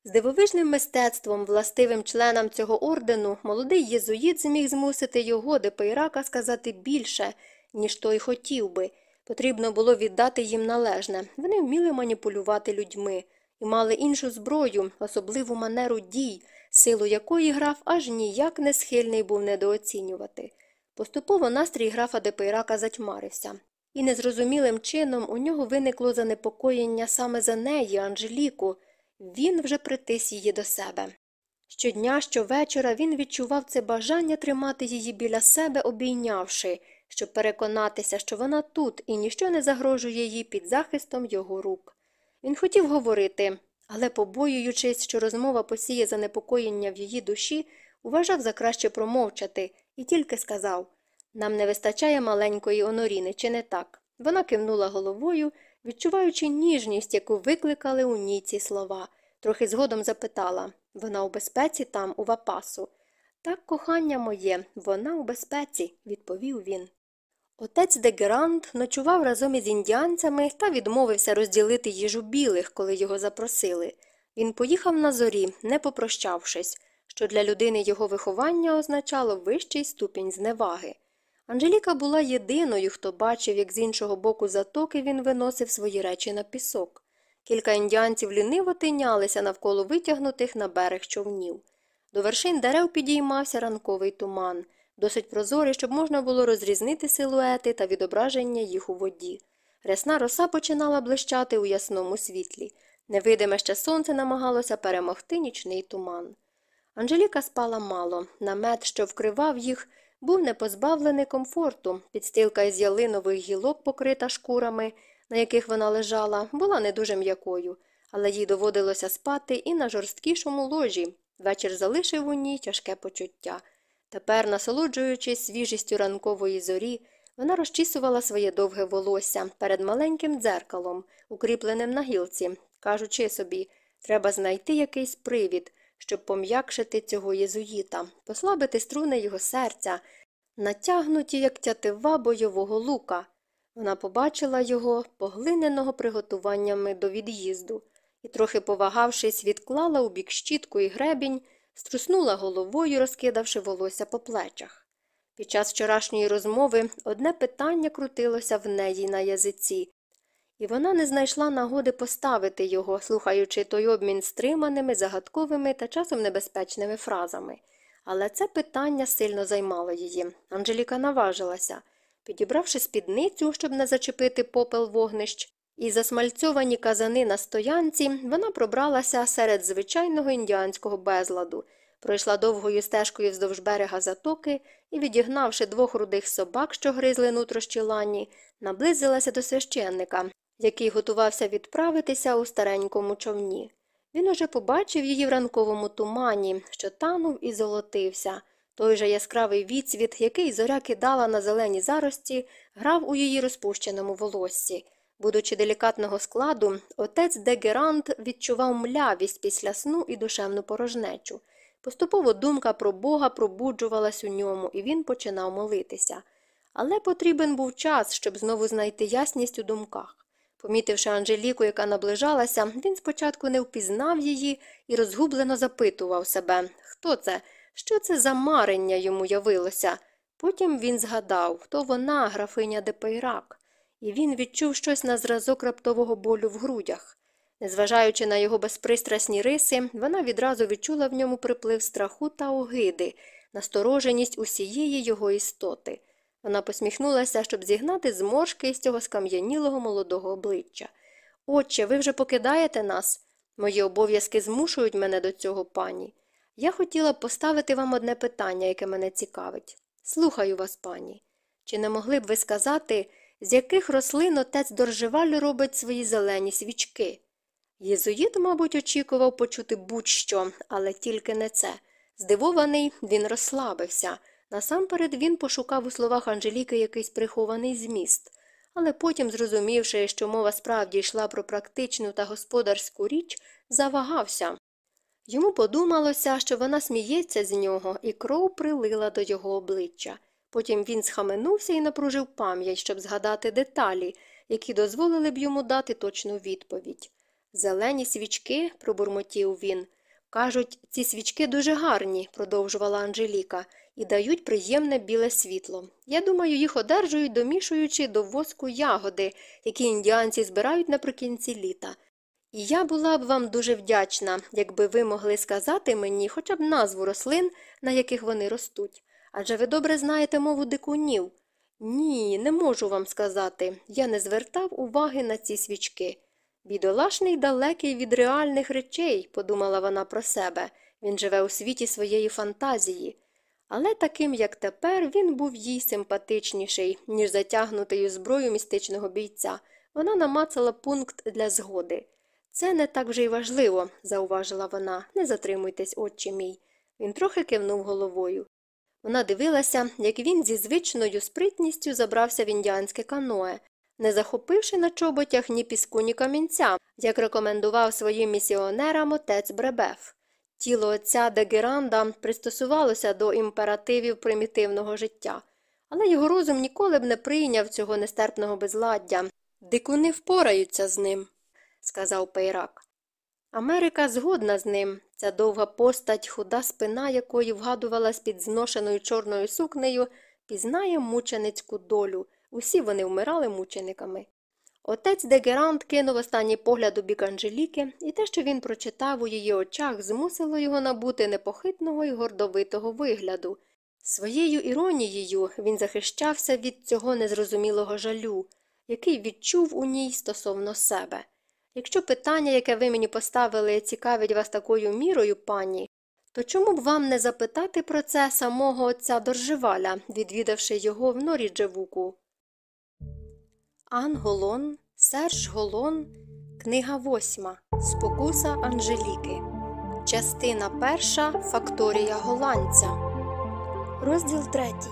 Speaker 1: З дивовижним мистецтвом, властивим членам цього ордену, молодий єзуїт зміг змусити його де Пейрака сказати більше, ніж той хотів би. Потрібно було віддати їм належне. Вони вміли маніпулювати людьми мали іншу зброю, особливу манеру дій, силу якої граф аж ніяк не схильний був недооцінювати. Поступово настрій графа де Пейрака затьмарився, і незрозумілим чином у нього виникло занепокоєння саме за неї, Анжеліку. Він вже притис її до себе. Щодня, щовечора він відчував це бажання тримати її біля себе, обійнявши, щоб переконатися, що вона тут і ніщо не загрожує їй під захистом його рук. Він хотів говорити, але, побоюючись, що розмова посіє занепокоєння в її душі, уважав за краще промовчати і тільки сказав Нам не вистачає маленької оноріни, чи не так? Вона кивнула головою, відчуваючи ніжність, яку викликали у ній ці слова. Трохи згодом запитала вона у безпеці там, у вапасу. Так, кохання моє, вона у безпеці, відповів він. Отець Дегерант ночував разом із індіанцями та відмовився розділити їжу білих, коли його запросили. Він поїхав на зорі, не попрощавшись, що для людини його виховання означало вищий ступінь зневаги. Анжеліка була єдиною, хто бачив, як з іншого боку затоки він виносив свої речі на пісок. Кілька індіанців ліниво тинялися навколо витягнутих на берег човнів. До вершин дерев підіймався ранковий туман, досить прозорий, щоб можна було розрізнити силуети та відображення їх у воді. Рясна роса починала блищати у ясному світлі. Невидиме ще сонце намагалося перемогти нічний туман. Анжеліка спала мало. Намет, що вкривав їх, був не позбавлений комфорту. Підстилка із ялинових гілок, покрита шкурами, на яких вона лежала, була не дуже м'якою, але їй доводилося спати і на жорсткішому ложі. Вечір залишив у ній тяжке почуття. Тепер, насолоджуючись свіжістю ранкової зорі, вона розчісувала своє довге волосся перед маленьким дзеркалом, укріпленим на гілці, кажучи собі, треба знайти якийсь привід, щоб пом'якшити цього єзуїта, послабити струни його серця, натягнуті, як тятива бойового лука. Вона побачила його, поглиненого приготуваннями до від'їзду, і, трохи повагавшись, відклала у бік щітку і гребінь, струснула головою, розкидавши волосся по плечах. Під час вчорашньої розмови одне питання крутилося в неї на язиці, і вона не знайшла нагоди поставити його, слухаючи той обмін стриманими, загадковими та часом небезпечними фразами. Але це питання сильно займало її. Анжеліка наважилася. Підібравши спідницю, щоб не зачепити попел вогнищ, і засмальцьовані казани на стоянці, вона пробралася серед звичайного індіанського безладу, пройшла довгою стежкою вздовж берега затоки і, відігнавши двох рудих собак, що гризли нутрощі лані, наблизилася до священника, який готувався відправитися у старенькому човні. Він уже побачив її в ранковому тумані, що танув і золотився. Той же яскравий відсвіт, який зоря кидала на зелені зарості, грав у її розпущеному волоссі. Будучи делікатного складу, отець Дегерант відчував млявість після сну і душевну порожнечу. Поступово думка про Бога пробуджувалась у ньому, і він починав молитися. Але потрібен був час, щоб знову знайти ясність у думках. Помітивши Анжеліку, яка наближалася, він спочатку не впізнав її і розгублено запитував себе, хто це, що це за марення йому явилося. Потім він згадав, то вона, графиня де Пейрак, і він відчув щось на зразок раптового болю в грудях. Незважаючи на його безпристрасні риси, вона відразу відчула в ньому приплив страху та огиди, настороженість усієї його істоти. Вона посміхнулася, щоб зігнати зморшки із цього скам'янілого молодого обличчя. Отче, ви вже покидаєте нас? Мої обов'язки змушують мене до цього, пані. Я хотіла б поставити вам одне питання, яке мене цікавить. Слухаю вас, пані. Чи не могли б ви сказати, з яких рослин отець Доржеваль робить свої зелені свічки? Єзуїт, мабуть, очікував почути будь-що, але тільки не це. Здивований, він розслабився. Насамперед він пошукав у словах Анжеліки якийсь прихований зміст, але потім, зрозумівши, що мова справді йшла про практичну та господарську річ, завагався. Йому подумалося, що вона сміється з нього, і кров прилила до його обличчя. Потім він схаменувся і напружив пам'ять, щоб згадати деталі, які дозволили б йому дати точну відповідь. Зелені свічки, пробурмотів він. Кажуть, ці свічки дуже гарні, продовжувала Анжеліка, і дають приємне біле світло. Я думаю, їх одержують, домішуючи до воску ягоди, які індіанці збирають наприкінці літа. І я була б вам дуже вдячна, якби ви могли сказати мені хоча б назву рослин, на яких вони ростуть. Адже ви добре знаєте мову дикунів. Ні, не можу вам сказати. Я не звертав уваги на ці свічки. Бідолашний далекий від реальних речей, подумала вона про себе. Він живе у світі своєї фантазії. Але таким, як тепер, він був їй симпатичніший, ніж затягнутий зброю містичного бійця. Вона намацала пункт для згоди. Це не так вже й важливо, зауважила вона, не затримуйтесь, отче мій. Він трохи кивнув головою. Вона дивилася, як він зі звичною спритністю забрався в індіанське каное, не захопивши на чоботях ні піску, ні камінця, як рекомендував своїм місіонерам отець Бребеф. Тіло отця Дегеранда пристосувалося до імперативів примітивного життя, але його розум ніколи б не прийняв цього нестерпного безладдя. Дикуни впораються з ним, сказав Пейрак. Америка згодна з ним. Ця довга постать, худа спина якої вгадувалась під зношеною чорною сукнею, пізнає мученицьку долю. Усі вони вмирали мучениками. Отець Дегерант кинув останній погляд у бік Анжеліки, і те, що він прочитав у її очах, змусило його набути непохитного і гордовитого вигляду. Своєю іронією він захищався від цього незрозумілого жалю, який відчув у ній стосовно себе. Якщо питання, яке ви мені поставили, цікавить вас такою мірою, пані, то чому б вам не запитати про це самого отця Доржеваля, відвідавши його в норі Джевуку? Ан Серж Голон, Книга восьма Спокуса Анжеліки. Частина перша Факторія голландця. Розділ третій.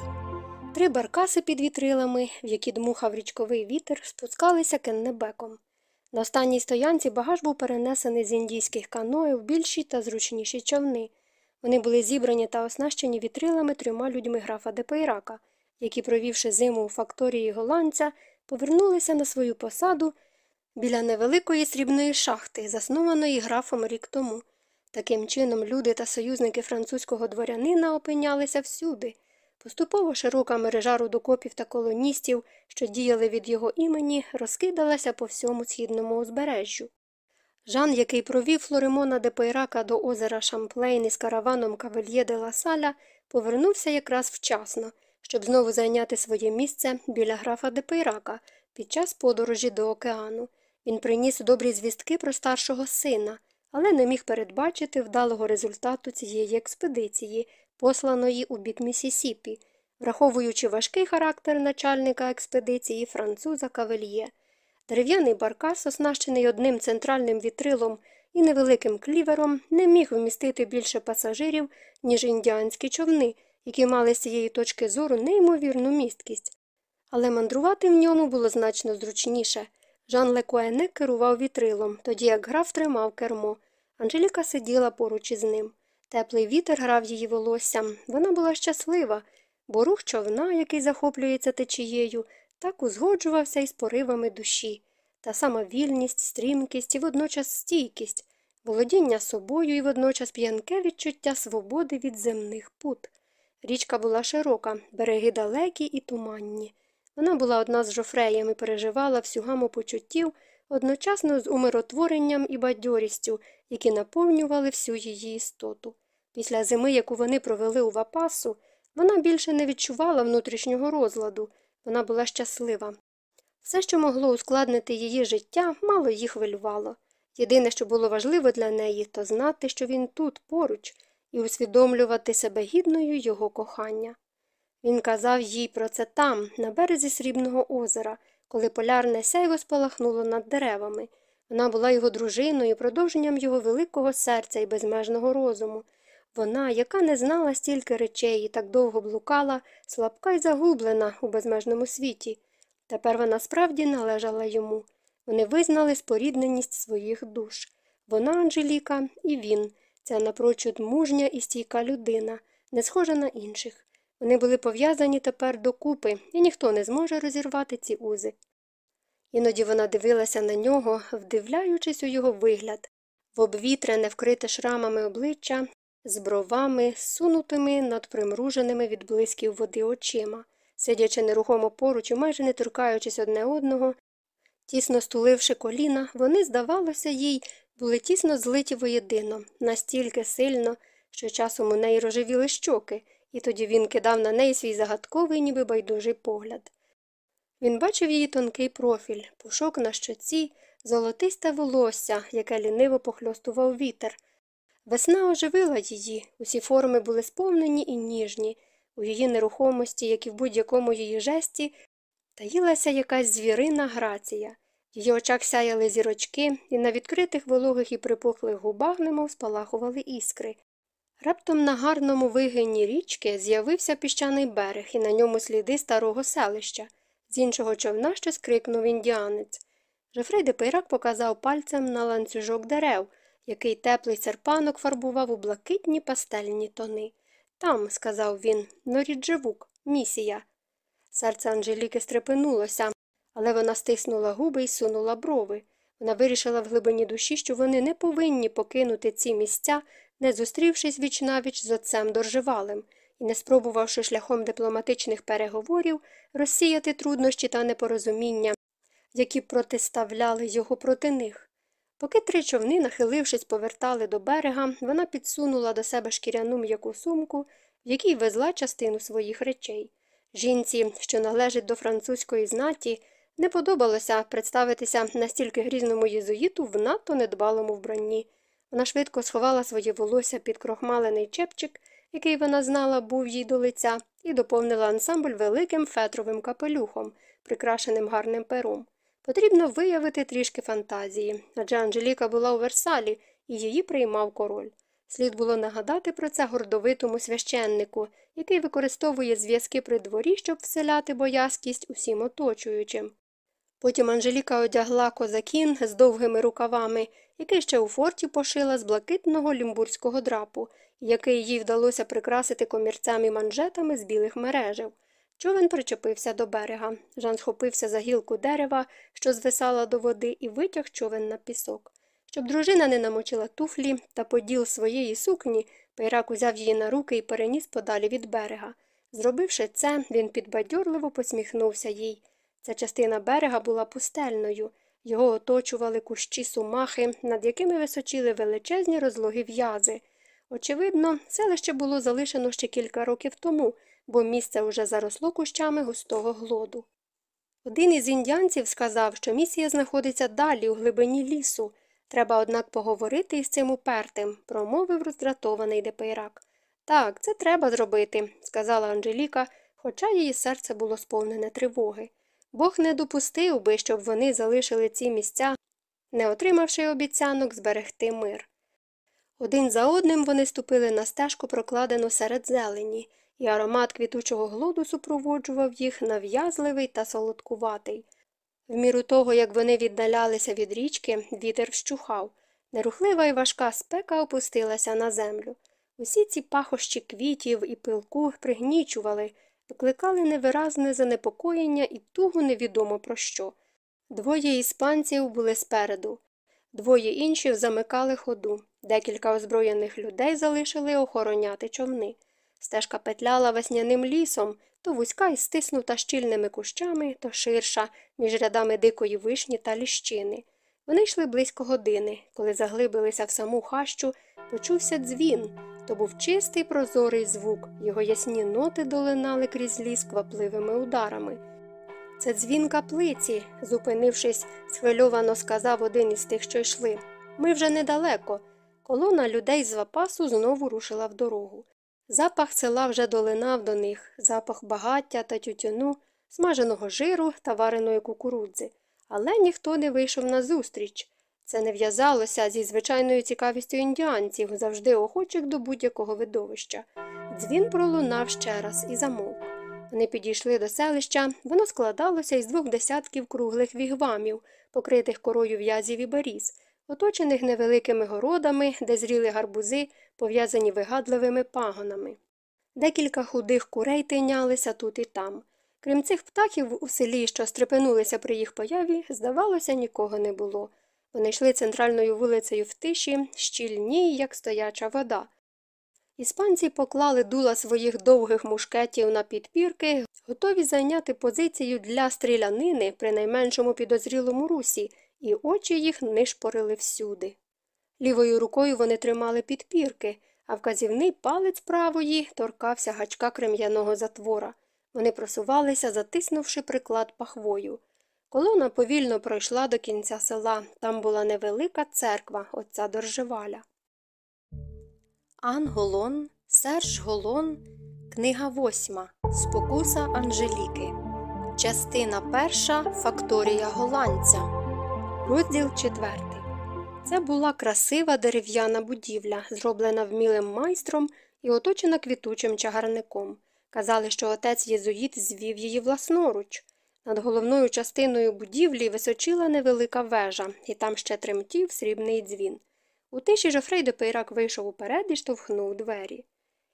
Speaker 1: Три баркаси під вітрилами, в які дмухав річковий вітер, спускалися кеннебеком. На останній стоянці багаж був перенесений з індійських каноїв в більші та зручніші човни. Вони були зібрані та оснащені вітрилами трьома людьми графа Депейрака, які, провівши зиму у факторії голландця, повернулися на свою посаду біля невеликої срібної шахти, заснованої графом рік тому. Таким чином, люди та союзники французького дворянина опинялися всюди. Поступово широка мережа рудокопів та колоністів, що діяли від його імені, розкидалася по всьому східному узбережжю. Жан, який провів Флоримона де Пейрака до озера Шамплейн із караваном Кавельє де Ласаля, повернувся якраз вчасно, щоб знову зайняти своє місце біля графа де Пейрака під час подорожі до океану. Він приніс добрі звістки про старшого сина, але не міг передбачити вдалого результату цієї експедиції, посланої у бік Місісіпі, враховуючи важкий характер начальника експедиції француза Кавельє. Дерев'яний баркас, оснащений одним центральним вітрилом і невеликим клівером не міг вмістити більше пасажирів, ніж індіанські човни, які мали з цієї точки зору неймовірну місткість. Але мандрувати в ньому було значно зручніше. Жан Лекуене керував вітрилом, тоді як граф тримав кермо. Анжеліка сиділа поруч із ним. Теплий вітер грав її волоссям. Вона була щаслива, бо рух човна, який захоплюється течією, так узгоджувався із поривами душі. Та сама вільність, стрімкість і водночас стійкість, володіння собою і водночас п'янке відчуття свободи від земних пут. Річка була широка, береги далекі і туманні. Вона була одна з жофреєм і переживала всю гаму почуттів одночасно з умиротворенням і бадьорістю, які наповнювали всю її істоту. Після зими, яку вони провели у Вапасу, вона більше не відчувала внутрішнього розладу, вона була щаслива. Все, що могло ускладнити її життя, мало її хвилювало. Єдине, що було важливо для неї, то знати, що він тут, поруч, і усвідомлювати себе гідною його кохання. Він казав їй про це там, на березі срібного озера, коли полярне сяйво спалахнуло над деревами. Вона була його дружиною, продовженням його великого серця і безмежного розуму. Вона, яка не знала стільки речей і так довго блукала, слабка й загублена у безмежному світі. Тепер вона справді належала йому. Вони визнали спорідненість своїх душ. Вона Анжеліка і він. Ця напрочуд мужня і стійка людина, не схожа на інших. Вони були пов'язані тепер докупи, і ніхто не зможе розірвати ці узи. Іноді вона дивилася на нього, вдивляючись у його вигляд, в обвітрене, вкрите шрамами обличчя, з бровами, сунутими над примруженими від блисків води очима, сидячи нерухомо поруч і майже не торкаючись одне одного, тісно стуливши коліна, вони, здавалося, їй були тісно злиті воєдино, настільки сильно, що часом у неї рожевіли щоки, і тоді він кидав на неї свій загадковий, ніби байдужий погляд. Він бачив її тонкий профіль, пушок на щоці, золотисте волосся, яке ліниво похльостував вітер. Весна оживила її, усі форми були сповнені і ніжні, у її нерухомості, як і в будь-якому її жесті, таїлася якась звірина грація. В її очах сяяли зірочки, і на відкритих вологих і припухлих губах немов спалахували іскри. Раптом на гарному вигині річки з'явився піщаний берег і на ньому сліди старого селища. З іншого човна ще скрикнув індіанець. Жефрей де Пейрак показав пальцем на ланцюжок дерев, який теплий серпанок фарбував у блакитні пастельні тони. Там, сказав він, Норіджевук, місія. Серце Анжеліки стрепенулося, але вона стиснула губи і сунула брови. Вона вирішила в глибині душі, що вони не повинні покинути ці місця, не зустрівшись віч навіч з отцем доржевалим і не спробувавши шляхом дипломатичних переговорів розсіяти труднощі та непорозуміння, які протиставляли його проти них. Поки три човни, нахилившись, повертали до берега, вона підсунула до себе шкіряну м'яку сумку, в якій везла частину своїх речей. Жінці, що належить до французької знаті, не подобалося представитися настільки грізному єзуїту в надто недбалому вбранні. Вона швидко сховала своє волосся під крохмалений чепчик, який вона знала був їй до лиця, і доповнила ансамбль великим фетровим капелюхом, прикрашеним гарним пером. Потрібно виявити трішки фантазії, адже Анжеліка була у Версалі і її приймав король. Слід було нагадати про це гордовитому священнику, який використовує зв'язки при дворі, щоб вселяти боязкість усім оточуючим. Потім Анжеліка одягла козакін з довгими рукавами, який ще у форті пошила з блакитного лімбурзького драпу, який їй вдалося прикрасити комірцями манжетами з білих мережів. Човен причепився до берега. Жан схопився за гілку дерева, що звисала до води, і витяг човен на пісок. Щоб дружина не намочила туфлі та поділ своєї сукні, Пайрак узяв її на руки і переніс подалі від берега. Зробивши це, він підбадьорливо посміхнувся їй. Ця частина берега була пустельною. Його оточували кущі сумахи, над якими височили величезні розлогі в'язи. Очевидно, селище було залишено ще кілька років тому, бо місце уже заросло кущами густого глоду. Один із індіанців сказав, що місія знаходиться далі, у глибині лісу. Треба, однак, поговорити із цим упертим, промовив роздратований де Пейрак. Так, це треба зробити, сказала Анжеліка, хоча її серце було сповнене тривоги. Бог не допустив би, щоб вони залишили ці місця не отримавши обіцянок зберегти мир. Один за одним вони ступили на стежку, прокладену серед зелені, і аромат квітучого глуду супроводжував їх нав'язливий та солодкуватий. В міру того, як вони віддалялися від річки, вітер вщухав. Нерухлива і важка спека опустилася на землю. Усі ці пахощі квітів і пилку пригнічували, викликали невиразне занепокоєння і тугу невідомо про що. Двоє іспанців були спереду, двоє інших замикали ходу. Декілька озброєних людей залишили охороняти човни. Стежка петляла весняним лісом, то вузька і стиснута щільними кущами, то ширша, між рядами дикої вишні та ліщини. Вони йшли близько години. Коли заглибилися в саму хащу, почувся дзвін. То був чистий прозорий звук, його ясні ноти долинали крізь ліс квапливими ударами. Це дзвін каплиці, зупинившись, схвильовано сказав один із тих, що йшли. Ми вже недалеко. Колона людей з вапасу знову рушила в дорогу. Запах села вже долинав до них, запах багаття та тютюну, смаженого жиру та вареної кукурудзи. Але ніхто не вийшов назустріч. Це не в'язалося зі звичайною цікавістю індіанців, завжди охочих до будь-якого видовища. Дзвін пролунав ще раз і замовк. Вони підійшли до селища, воно складалося із двох десятків круглих вігвамів, покритих корою в'язів і баріз, оточених невеликими городами, де зріли гарбузи, пов'язані вигадливими пагонами. Декілька худих курей тинялися тут і там. Крім цих птахів, у селі, що стрепенулися при їх появі, здавалося, нікого не було. Вони йшли центральною вулицею в тиші, щільні, як стояча вода. Іспанці поклали дула своїх довгих мушкетів на підпірки, готові зайняти позицію для стрілянини при найменшому підозрілому русі, і очі їх нишпорили всюди. Лівою рукою вони тримали підпірки, а вказівний палець правої торкався гачка крем'яного затвора. Вони просувалися, затиснувши приклад пахвою. Колона повільно пройшла до кінця села. Там була невелика церква отця Доржеваля. Ан Голон, Серж Голон, книга восьма. Спокуса Анжеліки. Частина перша Факторія голландця. Розділ четвертий. Це була красива дерев'яна будівля, зроблена вмілим майстром і оточена квітучим чагарником. Казали, що отець єзуїт звів її власноруч. Над головною частиною будівлі височила невелика вежа, і там ще тремтів срібний дзвін. У тиші Жофрей де Пейрак вийшов уперед і штовхнув двері.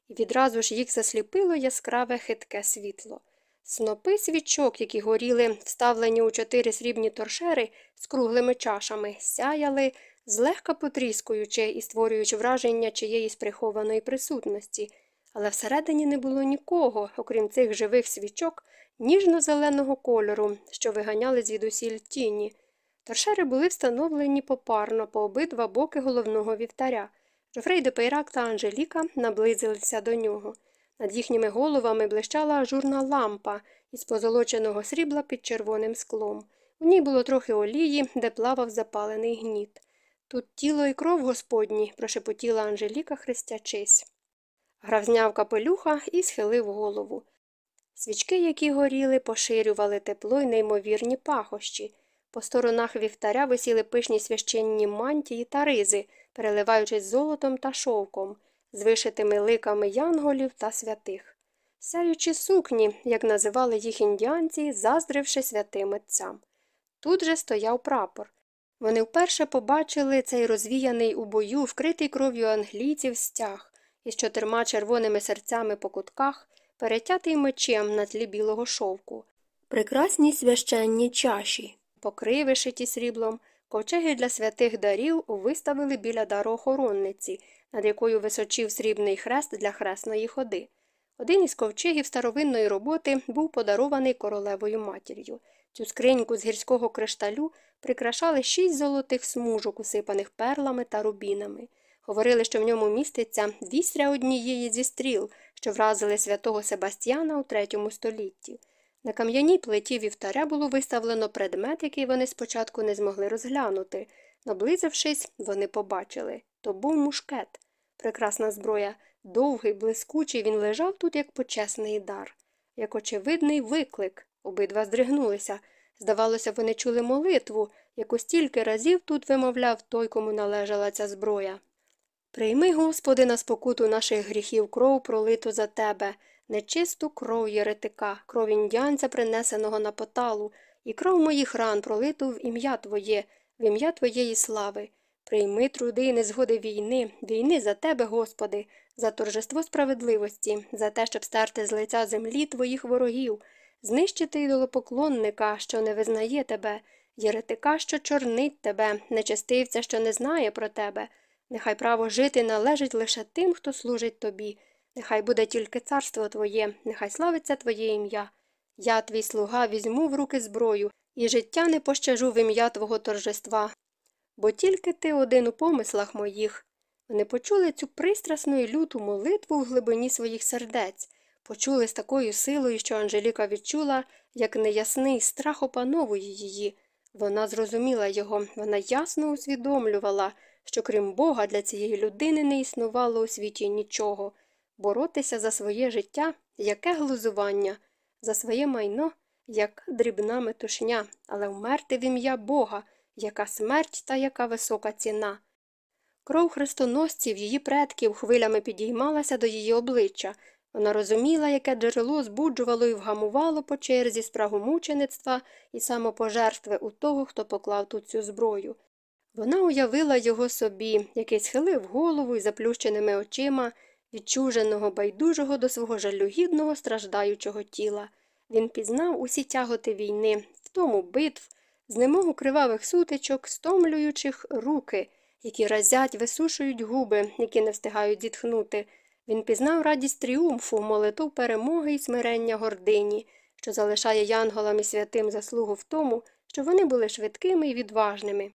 Speaker 1: І відразу ж їх засліпило яскраве хитке світло. Снопи свічок, які горіли, вставлені у чотири срібні торшери з круглими чашами, сяяли, злегка потріскуючи і створюючи враження чиєїсь прихованої присутності, але всередині не було нікого, окрім цих живих свічок ніжно-зеленого кольору, що виганяли звідусіль тіні. Торшери були встановлені попарно по обидва боки головного вівтаря. Жофрей де Пейрак та Анжеліка наблизилися до нього. Над їхніми головами блищала ажурна лампа із позолоченого срібла під червоним склом. У ній було трохи олії, де плавав запалений гніт. Тут тіло і кров господні, прошепотіла Анжеліка, хрестячись. Грав зняв капелюха і схилив голову. Свічки, які горіли, поширювали тепло й неймовірні пахощі. По сторонах вівтаря висіли пишні священні мантії та ризи, переливаючись золотом та шовком, з вишитими ликами янголів та святих. Сяючі сукні, як називали їх індіанці, заздривши святим отцям. Тут же стояв прапор. Вони вперше побачили цей розвіяний у бою, вкритий кров'ю англійців стяг, із чотирма червоними серцями по кутках, перетятий мечем на тлі білого шовку, прекрасні священні чаші, покриви шиті сріблом, ковчеги для святих дарів виставили біля дароохоронниці, над якою височив срібний хрест для хресної ходи. Один із ковчегів старовинної роботи був подарований королевою матір'ю. Цю скриньку з гірського кришталю прикрашали шість золотих смужок, усипаних перлами та рубінами. Говорили, що в ньому міститься вістря однієї зі стріл, що вразили святого Себастьяна у третьому столітті. На кам'яній плиті вівтаря було виставлено предмет, який вони спочатку не змогли розглянути. Наблизившись, вони побачили то був мушкет. Прекрасна зброя, довгий, блискучий, він лежав тут як почесний дар, як очевидний виклик. Обидва здригнулися. Здавалося, вони чули молитву, яку стільки разів тут вимовляв той, кому належала ця зброя. Прийми, Господи, на спокуту наших гріхів кров пролиту за тебе, нечисту кров єретика, кров індіанця, принесеного на поталу, і кров моїх ран пролиту в ім'я Твоє, в ім'я Твоєї слави. Прийми труди і незгоди війни, війни за тебе, Господи, за торжество справедливості, за те, щоб стерти з лиця землі твоїх ворогів, знищити ідолопоклонника, що не визнає тебе, єретика, що чорнить тебе, нечестивця, що не знає про тебе. Нехай право жити належить лише тим, хто служить тобі. Нехай буде тільки царство Твоє, нехай славиться Твоє ім'я. Я, твій слуга, візьму в руки зброю, і життя не пощажу в ім'я Твого торжества. Бо тільки ти один у помислах моїх. Вони почули цю пристрасну і люту молитву в глибині своїх сердець, почули з такою силою, що Анжеліка відчула, як неясний страх опановує її. Вона зрозуміла його, вона ясно усвідомлювала, що крім Бога для цієї людини не існувало у світі нічого. Боротися за своє життя яке глузування, за своє майно як дрібна метушня, але вмерти в ім'я Бога, яка смерть та яка висока ціна. Кров хрестоносців її предків хвилями підіймалася до її обличчя. Вона розуміла, яке джерело збуджувало і вгамувало по черзі спрагу мучеництва і самопожертви у того, хто поклав тут цю зброю. Вона уявила його собі, який схилив голову і заплющеними очима, відчуженого, байдужого до свого жалюгідного, страждаючого тіла. Він пізнав усі тяготи війни, втому битв, знемогу кривавих сутичок, стомлюючих руки, які разять, висушують губи, які не встигають зітхнути. Він пізнав радість тріумфу, молиту перемоги і смирення гордині, що залишає янголам і святим заслугу в тому, що вони були швидкими і відважними.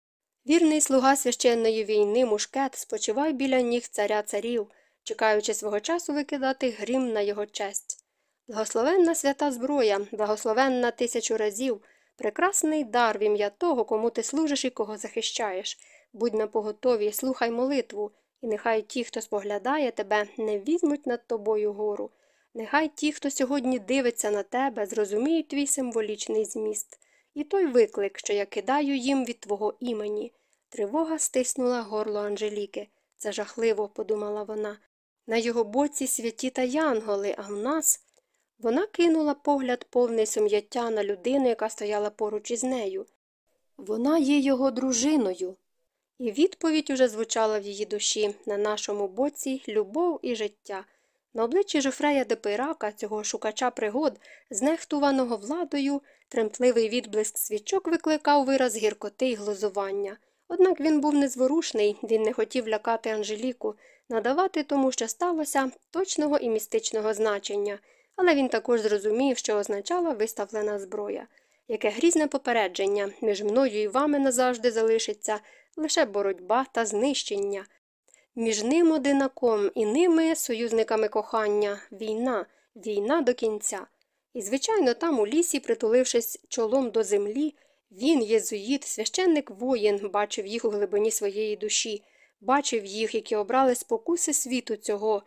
Speaker 1: Вірний слуга священної війни мушкет спочивав біля ніг царя царів, чекаючи свого часу викидати грім на його честь. Благословенна свята зброя, благословенна тисячу разів, прекрасний дар в ім'я того, кому ти служиш і кого захищаєш. Будь на поготові, слухай молитву, і нехай ті, хто споглядає тебе, не візьмуть над тобою гору. Нехай ті, хто сьогодні дивиться на тебе, зрозуміють твій символічний зміст, і той виклик, що я кидаю їм від твого імені. Тривога стиснула горло Анжеліки. Це жахливо, подумала вона. На його боці святі та янголи, а в нас. Вона кинула погляд повний сум'яття на людину, яка стояла поруч із нею. Вона є його дружиною. І відповідь уже звучала в її душі на нашому боці любов і життя. На обличчі Жофрея Депирака, цього шукача пригод, знехтуваного владою, тремтливий відблиск свічок викликав вираз гіркоти й глузування. Однак він був незворушний, він не хотів лякати Анжеліку, надавати тому, що сталося, точного і містичного значення, але він також зрозумів, що означала виставлена зброя. Яке грізне попередження між мною і вами назавжди залишиться лише боротьба та знищення. Між ним одинаком і ними, союзниками кохання, війна, війна до кінця. І, звичайно, там у лісі, притулившись чолом до землі, він, єзуїт, священник воїн, бачив їх у глибині своєї душі, бачив їх, які обрали спокуси світу цього,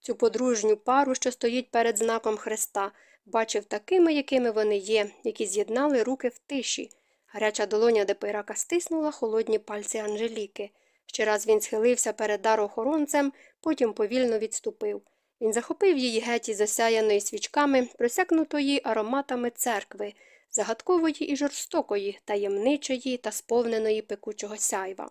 Speaker 1: цю подружню пару, що стоїть перед знаком Христа, бачив такими, якими вони є, які з'єднали руки в тиші. Гаряча долоня Депирака стиснула холодні пальці Анжеліки. Ще раз він схилився перед дарохоронцем, потім повільно відступив. Він захопив її геть із засяяної свічками, просякнутої ароматами церкви, загадкової і жорстокої, таємничої та сповненої пекучого сяйва.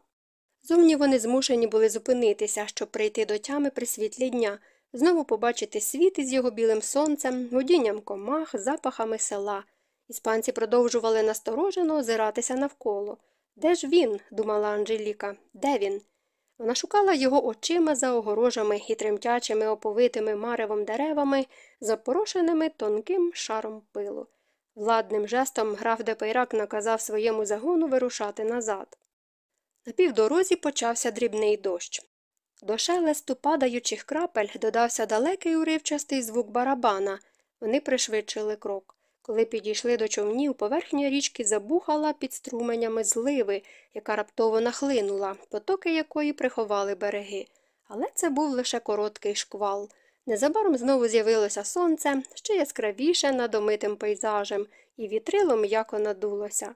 Speaker 1: Зовні вони змушені були зупинитися, щоб прийти до тями при світлі дня, знову побачити світ із його білим сонцем, гудінням комах, запахами села. Іспанці продовжували насторожено озиратися навколо. Де ж він? думала Анжеліка. Де він? Вона шукала його очима за огорожами і тремтячими оповитими маревом деревами, запорошеними тонким шаром пилу. Владним жестом граф де Пейрак наказав своєму загону вирушати назад. На півдорозі почався дрібний дощ. До шелесту падаючих крапель додався далекий уривчастий звук барабана. Вони пришвидшили крок. Коли підійшли до човнів, поверхня річки забухала під струменями зливи, яка раптово нахлинула, потоки якої приховали береги. Але це був лише короткий шквал. Незабаром знову з'явилося сонце, ще яскравіше над омитим пейзажем, і вітрило м'яко надулося.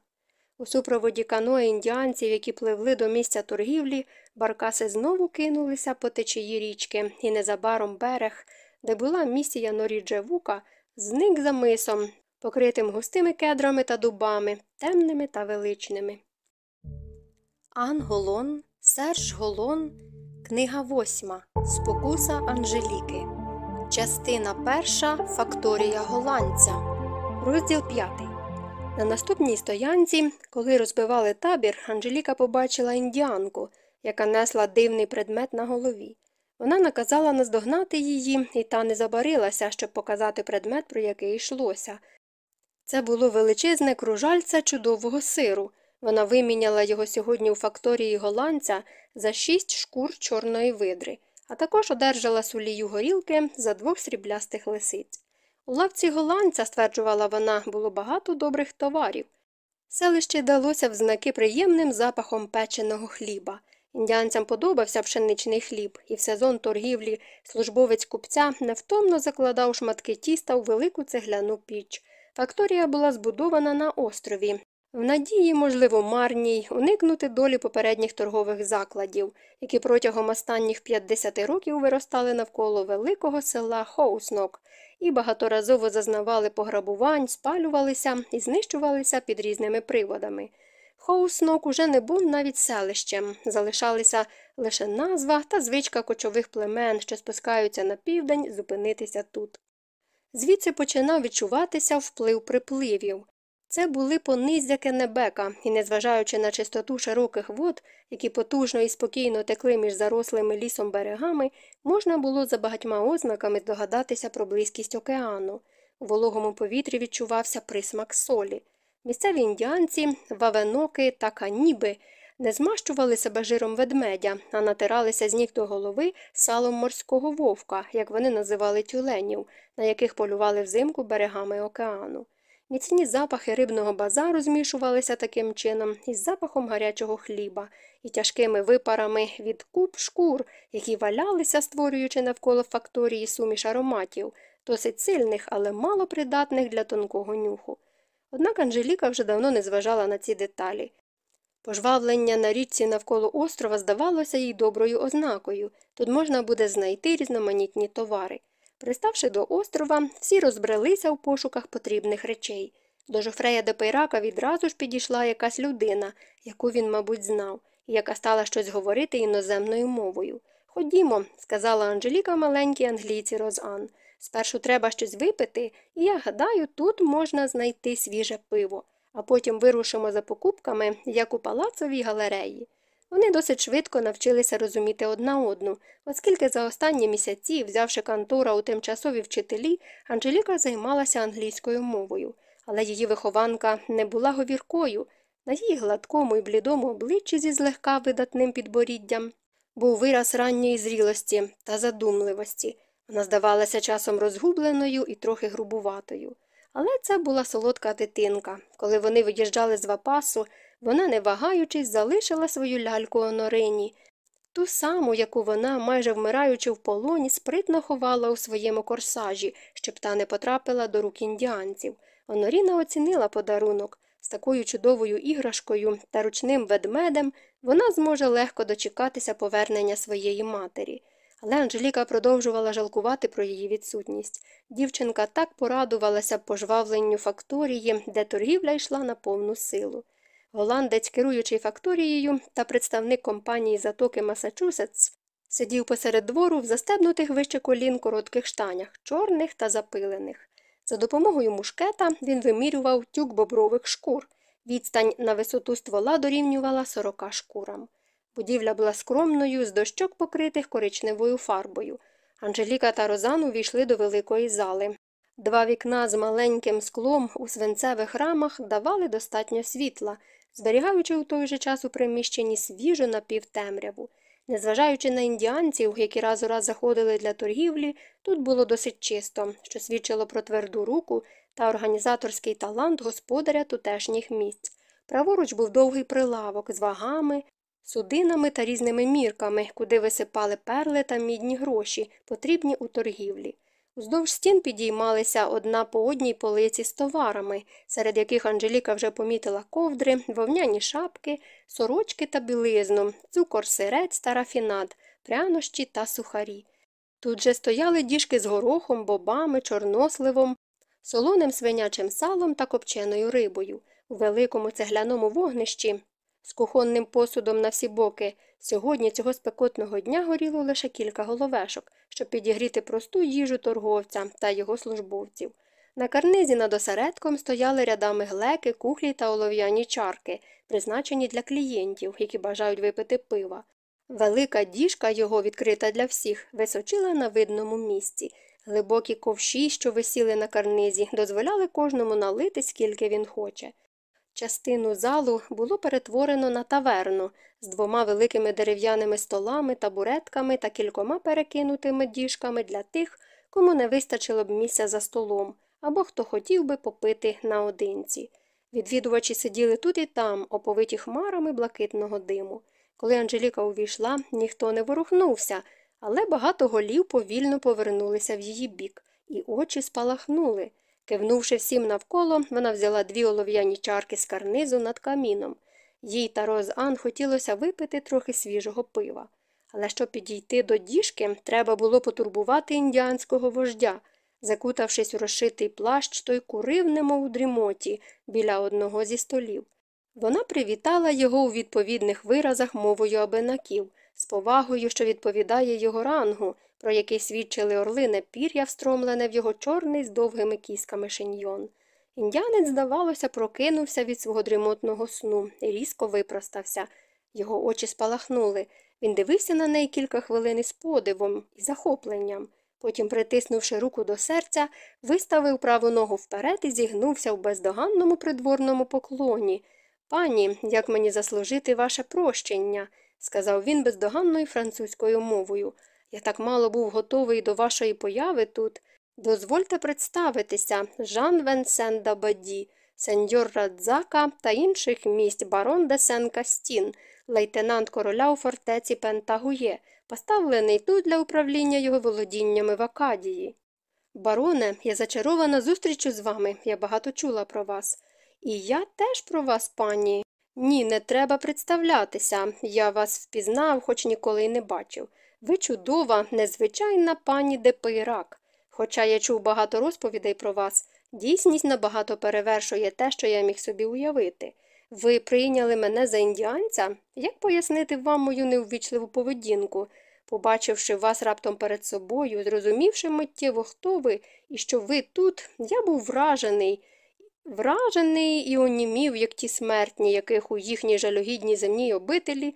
Speaker 1: У супроводі каное індіанців, які пливли до місця торгівлі, баркаси знову кинулися по течії річки, і незабаром берег, де була місія Норіджевука, зник за мисом, покритим густими кедрами та дубами, темними та величними. Ан Голон, Серж Голон, книга восьма Спокуса Анжеліки. Частина перша Факторія голландця. Розділ п'ятий. На наступній стоянці, коли розбивали табір, Анжеліка побачила індіанку, яка несла дивний предмет на голові. Вона наказала наздогнати її, і та не забарилася, щоб показати предмет, про який йшлося. Це було величезне кружальце чудового сиру. Вона виміняла його сьогодні у факторії голландця за шість шкур чорної видри, а також одержала сулію горілки за двох сріблястих лисиць. У лавці голландця, стверджувала вона, було багато добрих товарів. Селище далося в знаки приємним запахом печеного хліба. Індіанцям подобався пшеничний хліб, і в сезон торгівлі службовець купця невтомно закладав шматки тіста у велику цегляну піч. Факторія була збудована на острові, в надії, можливо, марній, уникнути долі попередніх торгових закладів, які протягом останніх 50 років виростали навколо великого села Хоуснок і багаторазово зазнавали пограбувань, спалювалися і знищувалися під різними приводами. Хоуснок уже не був навіть селищем, залишалися лише назва та звичка кочових племен, що спускаються на південь, зупинитися тут. Звідси починав відчуватися вплив припливів. Це були понизя Кеннебека, і, незважаючи на чистоту широких вод, які потужно і спокійно текли між зарослими лісом берегами, можна було за багатьма ознаками здогадатися про близькість океану. У вологому повітрі відчувався присмак солі. Місцеві індіанці, вавеноки та каніби не змащували себе жиром ведмедя, а натиралися з ніг до голови салом морського вовка, як вони називали тюленів, на яких полювали взимку берегами океану. Міцні запахи рибного базару змішувалися таким чином із запахом гарячого хліба і тяжкими випарами від куб шкур, які валялися, створюючи навколо факторії суміш ароматів, досить сильних, але мало придатних для тонкого нюху. Однак Анжеліка вже давно не зважала на ці деталі. Пожвавлення на річці навколо острова здавалося їй доброю ознакою тут можна буде знайти різноманітні товари. Приставши до острова, всі розбрелися у пошуках потрібних речей. До Жофрея де Пейрака відразу ж підійшла якась людина, яку він, мабуть, знав, і яка стала щось говорити іноземною мовою. Ходімо, сказала Анжеліка маленькій англійці Розан. Спершу треба щось випити, і я гадаю, тут можна знайти свіже пиво, а потім вирушимо за покупками, як у палацовій галереї. Вони досить швидко навчилися розуміти одна одну, оскільки за останні місяці, взявши кантора у тимчасові вчителі, Анжеліка займалася англійською мовою, але її вихованка не була говіркою. На її гладкому і блідому обличчі зі злегка видатним підборіддям був вираз ранньої зрілості та задумливості. Вона здавалася часом розгубленою і трохи грубуватою. Але це була солодка дитинка. Коли вони виїжджали з вапасу, вона, не вагаючись, залишила свою ляльку Онорині, ту саму, яку вона, майже вмираючи в полоні, спритно ховала у своєму корсажі, щоб та не потрапила до рук індіанців. Оноріна оцінила подарунок. З такою чудовою іграшкою та ручним ведмедем вона зможе легко дочекатися повернення своєї матері. Але Анжеліка продовжувала жалкувати про її відсутність. Дівчинка так порадувалася пожвавленню факторії, де торгівля йшла на повну силу. Голландець, керуючий факторією та представник компанії затоки Масачусетс, сидів посеред двору в застебнутих вище колін коротких штанях, чорних та запилених. За допомогою мушкета він вимірював тюк бобрових шкур. Відстань на висоту ствола дорівнювала сорока шкурам. Будівля була скромною, з дощок покритих коричневою фарбою. Анжеліка та Розан увійшли до великої зали. Два вікна з маленьким склом у свинцевих рамах давали достатньо світла, зберігаючи у той же час у приміщенні свіжу напівтемряву. Незважаючи на індіанців, які раз у раз заходили для торгівлі, тут було досить чисто, що свідчило про тверду руку та організаторський талант господаря тутешніх місць. Праворуч був довгий прилавок з вагами, судинами та різними мірками, куди висипали перли та мідні гроші, потрібні у торгівлі. Уздовж стін підіймалися одна по одній полиці з товарами, серед яких Анжеліка вже помітила ковдри, вовняні шапки, сорочки та білизну, цукор, сирець та рафінад, прянощі та сухарі. Тут же стояли діжки з горохом, бобами, чорносливом, солоним свинячим салом та копченою рибою. У великому цегляному вогнищі з кухонним посудом на всі боки. Сьогодні цього спекотного дня горіло лише кілька головешок, щоб підігріти просту їжу торговця та його службовців. На карнизі над осередком стояли рядами глеки, кухлі та олов'яні чарки, призначені для клієнтів, які бажають випити пива. Велика діжка його, відкрита для всіх, височила на видному місці. Глибокі ковші, що висіли на карнизі, дозволяли кожному налити, скільки він хоче. Частину залу було перетворено на таверну з двома великими дерев'яними столами, табуретками та кількома перекинутими діжками для тих, кому не вистачило б місця за столом, або хто хотів би попити наодинці. Відвідувачі сиділи тут і там, оповиті хмарами блакитного диму. Коли Анжеліка увійшла, ніхто не ворухнувся, але багато голів повільно повернулися в її бік, і очі спалахнули. Кивнувши всім навколо, вона взяла дві олов'яні чарки з карнизу над каміном. Їй та Роз Ан хотілося випити трохи свіжого пива. Але щоб підійти до діжки, треба було потурбувати індіанського вождя. Закутавшись у розшитий плащ, той курив, немов у дрімоті, біля одного зі столів. Вона привітала його у відповідних виразах мовою абенаків, з повагою, що відповідає його рангу, про який свідчили орлине пір'я, встромлене в його чорний з довгими кісками шиньйон. Індіанець, здавалося, прокинувся від свого дрімотного сну і різко випростався. Його очі спалахнули. Він дивився на неї кілька хвилин із подивом і захопленням. Потім, притиснувши руку до серця, виставив праву ногу вперед і зігнувся в бездоганному придворному поклоні. Пані, як мені заслужити ваше прощення, сказав він бездоганною французькою мовою. Я так мало був готовий до вашої появи тут. Дозвольте представитися Жан Венсен Дабаді, сеньор Радзака та інших місць барон де Сен Кастін, лейтенант короля у фортеці Пентагує, поставлений тут для управління його володіннями в Акадії. Бароне, я зачарована зустрічю з вами, я багато чула про вас. І я теж про вас, пані. Ні, не треба представлятися. Я вас впізнав, хоч ніколи й не бачив. Ви чудова, незвичайна пані де Пейрак. Хоча я чув багато розповідей про вас, дійсність набагато перевершує те, що я міг собі уявити. Ви прийняли мене за індіанця? Як пояснити вам мою неввічливу поведінку? Побачивши вас раптом перед собою, зрозумівши миттєво, хто ви і що ви тут, я був вражений. Вражений і онімів, як ті смертні, яких у їхній жалюгідній земній обителі,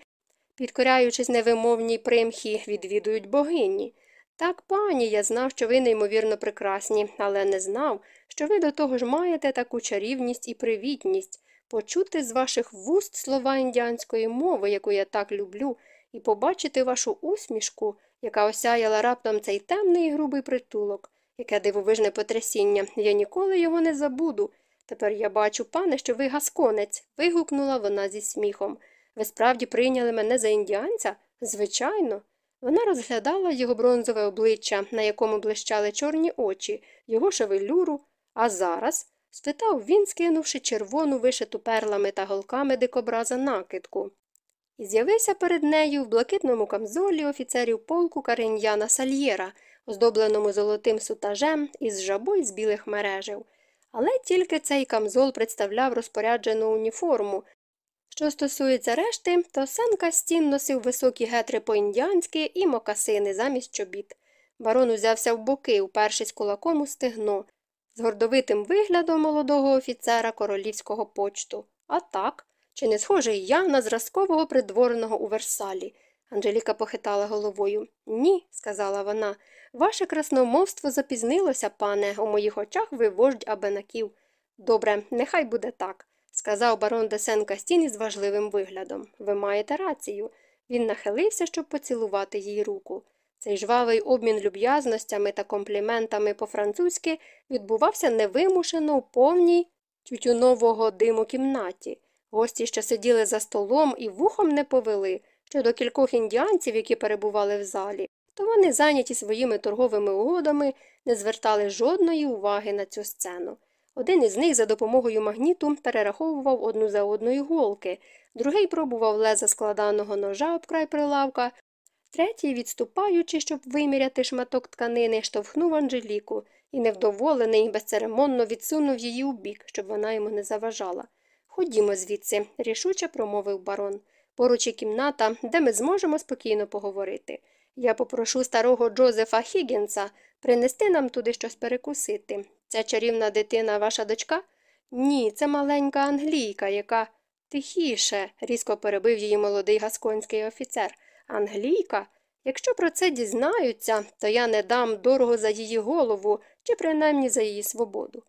Speaker 1: підкоряючись невимовній примхі, відвідують богині. Так, пані, я знав, що ви неймовірно прекрасні, але не знав, що ви до того ж маєте таку чарівність і привітність, почути з ваших вуст слова індіанської мови, яку я так люблю, і побачити вашу усмішку, яка осяяла раптом цей темний і грубий притулок, яке дивовижне потрясіння, я ніколи його не забуду. Тепер я бачу, пане, що ви гасконець, вигукнула вона зі сміхом. Ви справді прийняли мене за індіанця? Звичайно. Вона розглядала його бронзове обличчя, на якому блищали чорні очі, його шевелюру, а зараз? спитав він, скинувши червону вишиту перлами та голками дикобраза накидку. І з'явився перед нею в блакитному камзолі офіцерів полку Кариньяна Сальєра, оздобленому золотим сутажем із жабой з білих мережів. Але тільки цей камзол представляв розпоряджену уніформу. Що стосується решти, то Сен Кастін носив високі гетри по-індіанськи і мокасини замість чобіт. Барон узявся в боки, упершись кулаком у стегно, з гордовитим виглядом молодого офіцера королівського почту. А так, чи не схожий я на зразкового придворного у Версалі? Анжеліка похитала головою. Ні, сказала вона. Ваше красномовство запізнилося, пане, у моїх очах ви вождь абенаків. Добре, нехай буде так, сказав барон де Сен Кастін із важливим виглядом. Ви маєте рацію. Він нахилився, щоб поцілувати їй руку. Цей жвавий обмін люб'язностями та компліментами по-французьки відбувався невимушено у повній тютюнового диму кімнаті. Гості, що сиділи за столом і вухом не повели, що до кількох індіанців, які перебували в залі, то вони, зайняті своїми торговими угодами, не звертали жодної уваги на цю сцену. Один із них за допомогою магніту перераховував одну за одною голки, другий пробував леза складаного ножа об край прилавка, третій, відступаючи, щоб виміряти шматок тканини, штовхнув Анжеліку і, невдоволений, безцеремонно відсунув її у бік, щоб вона йому не заважала. Ходімо звідси, рішуче промовив барон. Поруч є кімната, де ми зможемо спокійно поговорити. Я попрошу старого Джозефа Хіггінса принести нам туди щось перекусити. Ця чарівна дитина ваша дочка? Ні, це маленька англійка, яка. Тихіше, різко перебив її молодий гасконський офіцер. Англійка? Якщо про це дізнаються, то я не дам дорого за її голову чи принаймні за її свободу.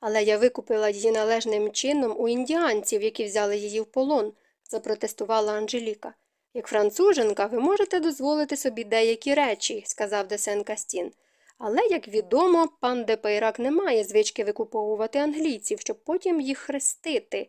Speaker 1: Але я викупила її належним чином у індіанців, які взяли її в полон, запротестувала Анжеліка. Як француженка, ви можете дозволити собі деякі речі, сказав де Сен-Кастін. Але, як відомо, пан де Пейрак не має звички викуповувати англійців, щоб потім їх хрестити.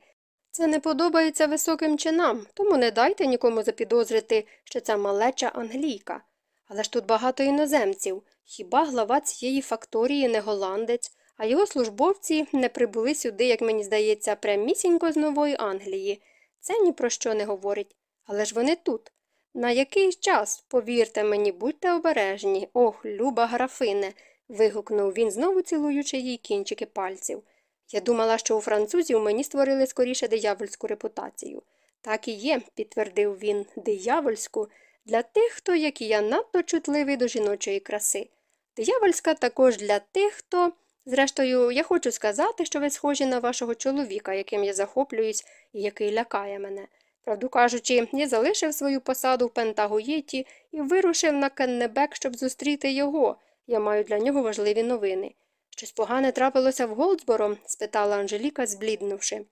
Speaker 1: Це не подобається високим чинам, тому не дайте нікому запідозрити, що це малеча англійка. Але ж тут багато іноземців. Хіба глава цієї факторії не голландець, а його службовці не прибули сюди, як мені здається, прямісінько з Нової Англії. Це ні про що не говорить. Але ж вони тут. На який час, повірте мені, будьте обережні. Ох, люба графине. вигукнув він, знову цілуючи їй кінчики пальців. Я думала, що у французів мені створили скоріше диявольську репутацію. Так і є, підтвердив він, диявольську, для тих, хто, як і я, надто чутливий до жіночої краси. Диявольська також для тих, хто. Зрештою, я хочу сказати, що ви схожі на вашого чоловіка, яким я захоплююсь і який лякає мене. Правду кажучи, я залишив свою посаду в Пентагоєті і вирушив на Кеннебек, щоб зустріти його. Я маю для нього важливі новини. Щось погане трапилося в Голдсборо? спитала Анжеліка, збліднувши.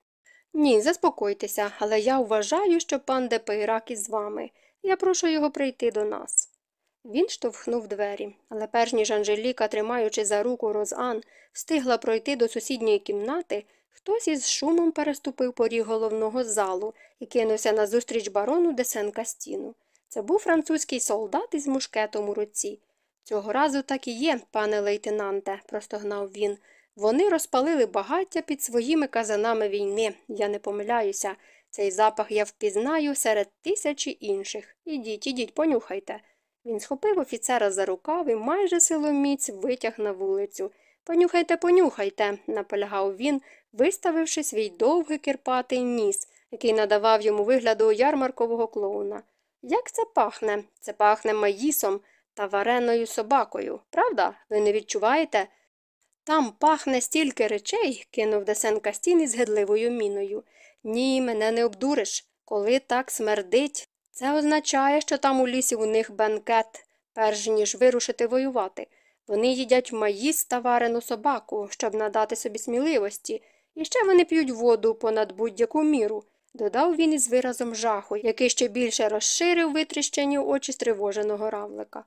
Speaker 1: Ні, заспокойтеся, але я вважаю, що пан де Пейрак із вами. Я прошу його прийти до нас. Він штовхнув двері, але перш ніж Анжеліка, тримаючи за руку Розан, встигла пройти до сусідньої кімнати, хтось із шумом переступив поріг головного залу і кинувся назустріч барону де Сен-Кастіну. Це був французький солдат із мушкетом у руці. Цього разу так і є, пане лейтенанте, простогнав він. Вони розпалили багаття під своїми казанами війни. Я не помиляюся. Цей запах я впізнаю серед тисячі інших. Ідіть, ідіть, понюхайте. Він схопив офіцера за рукав і майже силоміць витяг на вулицю. Понюхайте, понюхайте, наполягав він, виставивши свій довгий кирпатий ніс, який надавав йому вигляду ярмаркового клоуна. Як це пахне? Це пахне маїсом та вареною собакою, правда? Ви не відчуваєте? Там пахне стільки речей, кинув де Сен-Кастін із гидливою міною. Ні, мене не обдуриш. Коли так смердить, це означає, що там у лісі у них бенкет, перш ніж вирушити воювати. Вони їдять маїс та варену собаку, щоб надати собі сміливості, і ще вони п'ють воду понад будь-яку міру, додав він із виразом жаху, який ще більше розширив витріщені очі стривоженого равлика.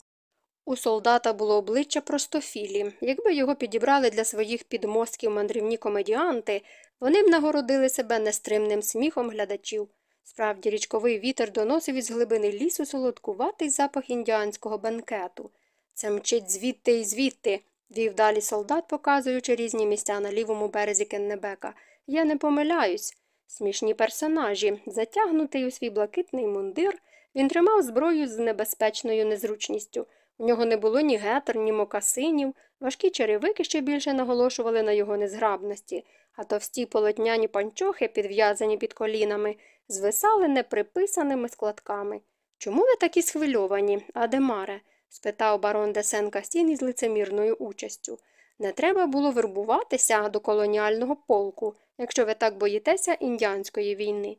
Speaker 1: У солдата було обличчя простофілі. Якби його підібрали для своїх підмостків мандрівні комедіанти, вони б нагородили себе нестримним сміхом глядачів. Справді, річковий вітер доносив із глибини лісу солодкуватий запах індіанського бенкету. Це мчить звідти і звідти, вів далі солдат, показуючи різні місця на лівому березі Кеннебека. Я не помиляюсь. Смішні персонажі, затягнутий у свій блакитний мундир, він тримав зброю з небезпечною незручністю. У нього не було ні гетер, ні мокасинів, важкі черевики ще більше наголошували на його незграбності, а товсті полотняні панчохи, підв'язані під колінами, звисали неприписаними складками. Чому ви такі схвильовані, Адемаре? Спитав барон де Сен Кастін із лицемірною участю. Не треба було вербуватися до колоніального полку, якщо ви так боїтеся індіанської війни.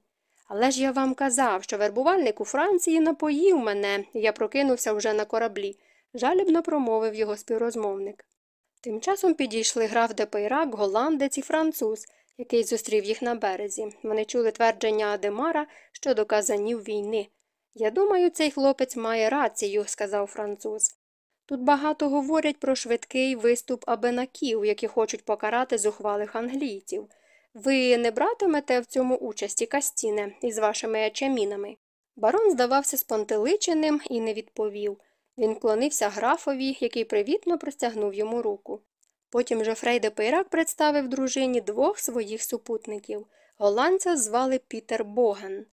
Speaker 1: Але ж я вам казав, що вербувальник у Франції напоїв мене, і я прокинувся вже на кораблі, жалібно промовив його співрозмовник. Тим часом підійшли граф де Пейрак, голландець і француз, який зустрів їх на березі. Вони чули твердження Адемара щодо казанів війни. Я думаю, цей хлопець має рацію, сказав француз. Тут багато говорять про швидкий виступ абенаків, які хочуть покарати зухвалих англійців. Ви не братимете в цьому участі, Кастіне, із вашими ячамінами? Барон здавався спонтеличеним і не відповів. Він клонився графові, який привітно простягнув йому руку. Потім Жофрей де Пейрак представив дружині двох своїх супутників. Голландця звали Пітер Боген.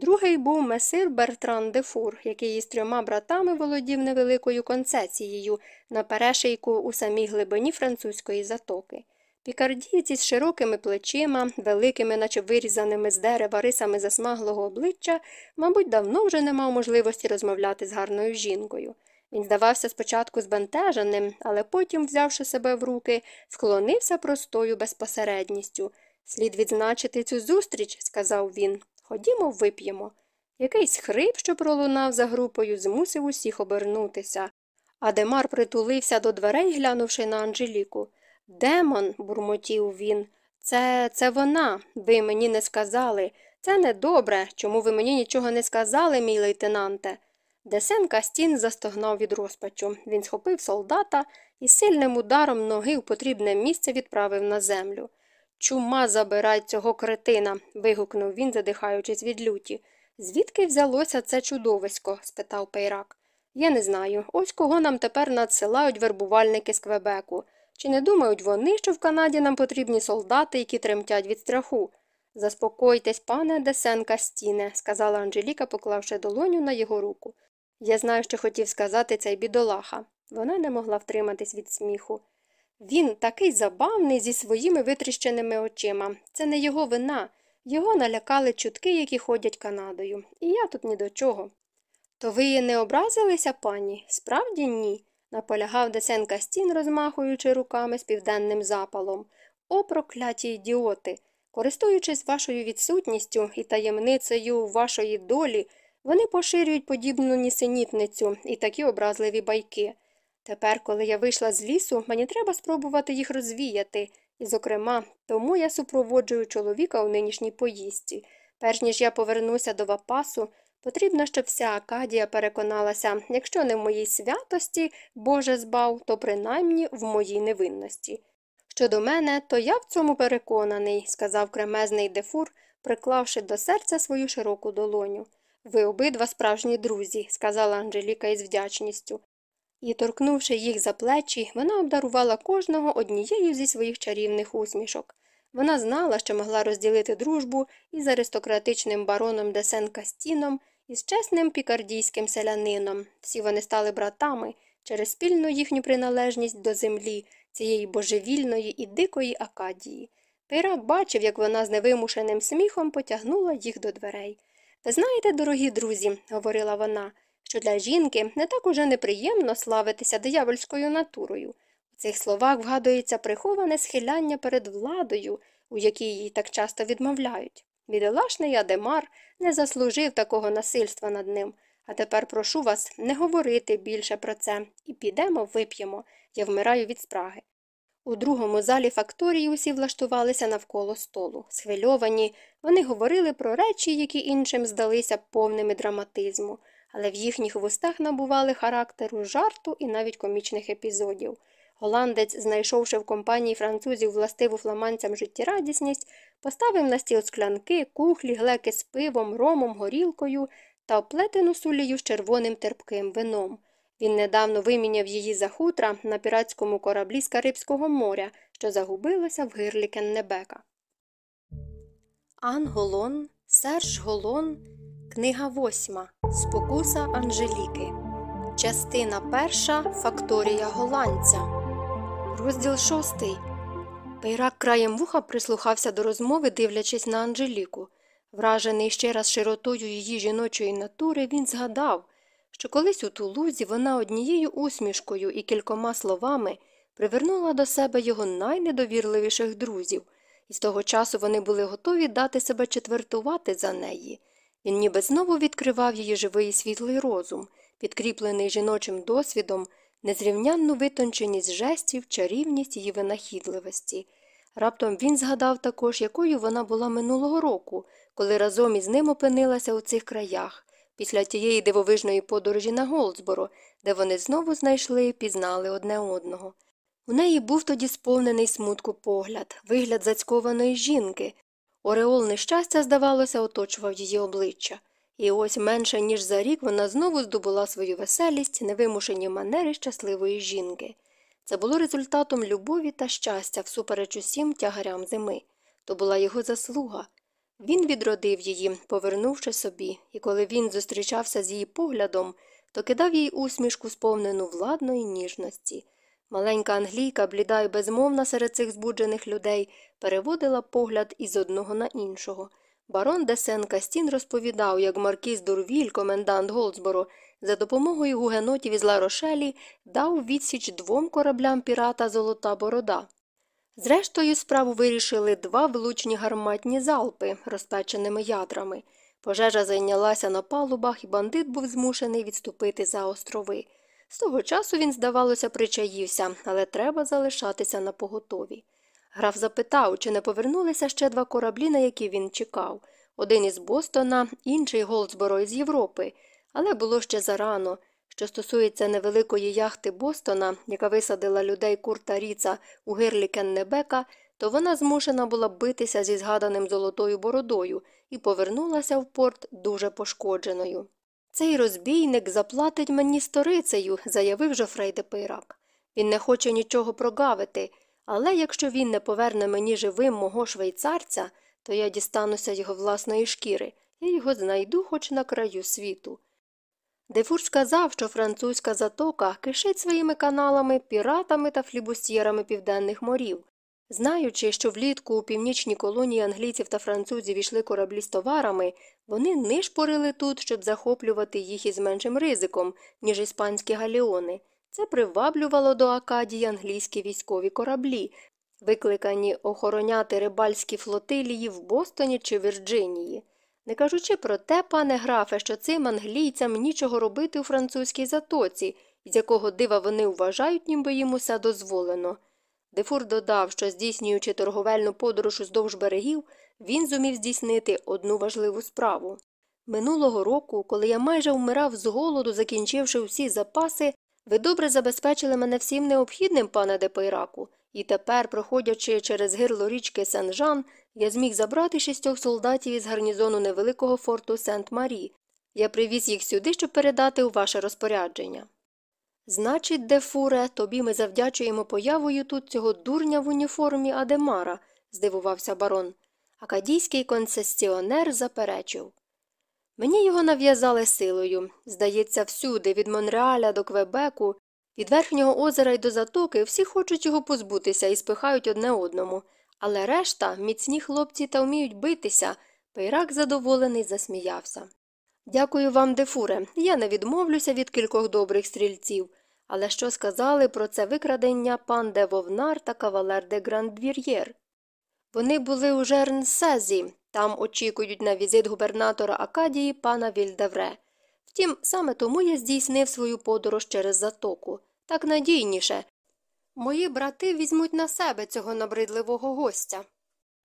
Speaker 1: Другий був месир Бертран де Фур, який із трьома братами володів невеликою концесією на перешийку у самій глибині французької затоки. Пікардійці з широкими плечима, великими, наче вирізаними з дерева рисами засмаглого обличчя, мабуть, давно вже не мав можливості розмовляти з гарною жінкою. Він здавався спочатку збентеженим, але потім, взявши себе в руки, склонився простою безпосередністю. Слід відзначити цю зустріч, сказав він. Ходімо, вип'ємо. Якийсь хрип, що пролунав за групою, змусив усіх обернутися. Адемар притулився до дверей, глянувши на Анжеліку. Демон, бурмотів він. Це це вона. Ви мені не сказали. Це недобре. Чому ви мені нічого не сказали, мій лейтенанте? Де Сен-Кастін застогнав від розпачу. Він схопив солдата і сильним ударом ноги в потрібне місце відправив на землю. Чума забирай цього кретина. вигукнув він, задихаючись від люті. Звідки взялося це чудовисько? спитав Пейрак. Я не знаю. Ось кого нам тепер надсилають вербувальники з Квебеку. Чи не думають вони, що в Канаді нам потрібні солдати, які тремтять від страху? Заспокойтесь, пане Десен Кастіне, сказала Анжеліка, поклавши долоню на його руку. Я знаю, що хотів сказати цей бідолаха. Вона не могла втриматись від сміху. Він такий забавний зі своїми витріщеними очима. Це не його вина. Його налякали чутки, які ходять Канадою. І я тут ні до чого. То ви не образилися, пані? Справді ні, наполягав Десен Кастін, розмахуючи руками з південним запалом. О, прокляті ідіоти! Користуючись вашою відсутністю і таємницею вашої долі, вони поширюють подібну нісенітницю і такі образливі байки. Тепер, коли я вийшла з лісу, мені треба спробувати їх розвіяти, і, зокрема, тому я супроводжую чоловіка у нинішній поїздці. Перш ніж я повернуся до Вапасу, потрібно, щоб вся Акадія переконалася, якщо не в моїй святості, Боже збав, то принаймні в моїй невинності. Щодо мене, то я в цьому переконаний, сказав кремезний дефур, приклавши до серця свою широку долоню. Ви обидва справжні друзі, сказала Анжеліка із вдячністю. І, торкнувши їх за плечі, вона обдарувала кожного однією зі своїх чарівних усмішок. Вона знала, що могла розділити дружбу із аристократичним бароном Десен Кастіном і з чесним пікардійським селянином. Всі вони стали братами через спільну їхню приналежність до землі, цієї божевільної і дикої Акадії. Пейрак бачив, як вона з невимушеним сміхом потягнула їх до дверей. Ви знаєте, дорогі друзі, говорила вона, що для жінки не так уже неприємно славитися диявольською натурою. У цих словах вгадується приховане схиляння перед владою, у якій їй так часто відмовляють. Бідолашний Адемар не заслужив такого насильства над ним, а тепер прошу вас не говорити більше про це і підемо вип'ємо. Я вмираю від спраги. У другому залі факторії усі влаштувалися навколо столу. Схвильовані, вони говорили про речі, які іншим здалися повними драматизму, але в їхніх вустах набували характеру жарту і навіть комічних епізодів. Голландець, знайшовши в компанії французів властиву фламандцям життєрадісність, поставив на стіл склянки, кухлі, глеки з пивом, ромом, горілкою та оплетену сулею з червоним терпким вином. Він недавно виміняв її за хутра на піратському кораблі з Карибського моря, що загубилося в гирлі Кеннебека. Ан Голон, Серж Голон, Книга восьма. Спокуса Анжеліки. Частина перша. Факторія голландця. Розділ шостий. Пейрак краєм вуха прислухався до розмови, дивлячись на Анжеліку. Вражений ще раз широтою її жіночої натури, він згадав, що колись у Тулузі вона однією усмішкою і кількома словами привернула до себе його найнедовірливіших друзів, і з того часу вони були готові дати себе четвертувати за неї. Він ніби знову відкривав її живий і світлий розум, підкріплений жіночим досвідом, незрівнянну витонченість жестів, чарівність її винахідливості. Раптом він згадав також, якою вона була минулого року, коли разом із ним опинилася у цих краях, після тієї дивовижної подорожі на Голдсборо, де вони знову знайшли і пізнали одне одного. У неї був тоді сповнений смутку погляд, вигляд зацькованої жінки. Ореол нещастя, здавалося, оточував її обличчя. І ось менше ніж за рік вона знову здобула свою веселість, невимушені манери щасливої жінки. Це було результатом любові та щастя всупереч усім тягарям зими. То була його заслуга. Він відродив її, повернувши собі, і коли він зустрічався з її поглядом, то кидав їй усмішку, сповнену владної ніжності. Маленька англійка, бліда й безмовна серед цих збуджених людей, переводила погляд із одного на іншого. Барон де Сен Кастін розповідав, як маркіз Дурвіль, комендант Голдсборо, за допомогою гугенотів із Ларошелі дав відсіч двом кораблям пірата Золота Борода. Зрештою, справу вирішили два влучні гарматні залпи, розпеченими ядрами. Пожежа зайнялася на палубах, і бандит був змушений відступити за острови. З того часу він, здавалося, причаївся, але треба залишатися на поготові. Граф запитав, чи не повернулися ще два кораблі, на які він чекав один із Бостона, інший Голдсборо із Європи, але було ще зарано. Що стосується невеликої яхти Бостона, яка висадила людей Курта Ріца у гирлі Кеннебека, то вона змушена була битися зі згаданим золотою бородою і повернулася в порт дуже пошкодженою. Цей розбійник заплатить мені сторицею, заявив Жофрей де Пейрак. Він не хоче нічого прогавити, але якщо він не поверне мені живим мого швейцарця, то я дістануся його власної шкіри, я його знайду хоч на краю світу. Дефур сказав, що французька затока кишить своїми каналами, піратами та флібустьєрами південних морів. Знаючи, що влітку у північній колонії англійців та французів ішли кораблі з товарами, вони нишпорили тут, щоб захоплювати їх із меншим ризиком, ніж іспанські галіони. Це приваблювало до Акадії англійські військові кораблі, викликані охороняти рибальські флотилії в Бостоні чи Вірджинії. Не кажучи про те, пане графе, що цим англійцям нічого робити у французькій затоці, з якого дива вони вважають, ніби їм усе дозволено. Дефур додав, що, здійснюючи торговельну подорож уздовж берегів, він зумів здійснити одну важливу справу. Минулого року, коли я майже вмирав з голоду, закінчивши всі запаси, ви добре забезпечили мене всім необхідним, пане Депейраку, і тепер, проходячи через гирло річки Сен-Жан, я зміг забрати шістьох солдатів із гарнізону невеликого форту Сент Марі. Я привіз їх сюди, щоб передати у ваше розпорядження. Значить, Дефуре, тобі ми завдячуємо появою тут цього дурня в уніформі Адемара, здивувався барон. Акадійський концесіонер заперечив. Мені його нав'язали силою. Здається, всюди, від Монреаля до Квебеку, від верхнього озера й до затоки, всі хочуть його позбутися і спихають одне одному. Але решта, міцні хлопці та вміють битися, Пейрак задоволений засміявся. Дякую вам, Дефуре. Я не відмовлюся від кількох добрих стрільців. Але що сказали про це викрадення пан де Вовнар та кавалер де Грандвір'єр? Вони були у Жернсезі, там очікують на візит губернатора Акадії пана Вільдевре. Втім, саме тому я здійснив свою подорож через затоку. Так надійніше. Мої брати візьмуть на себе цього набридливого гостя.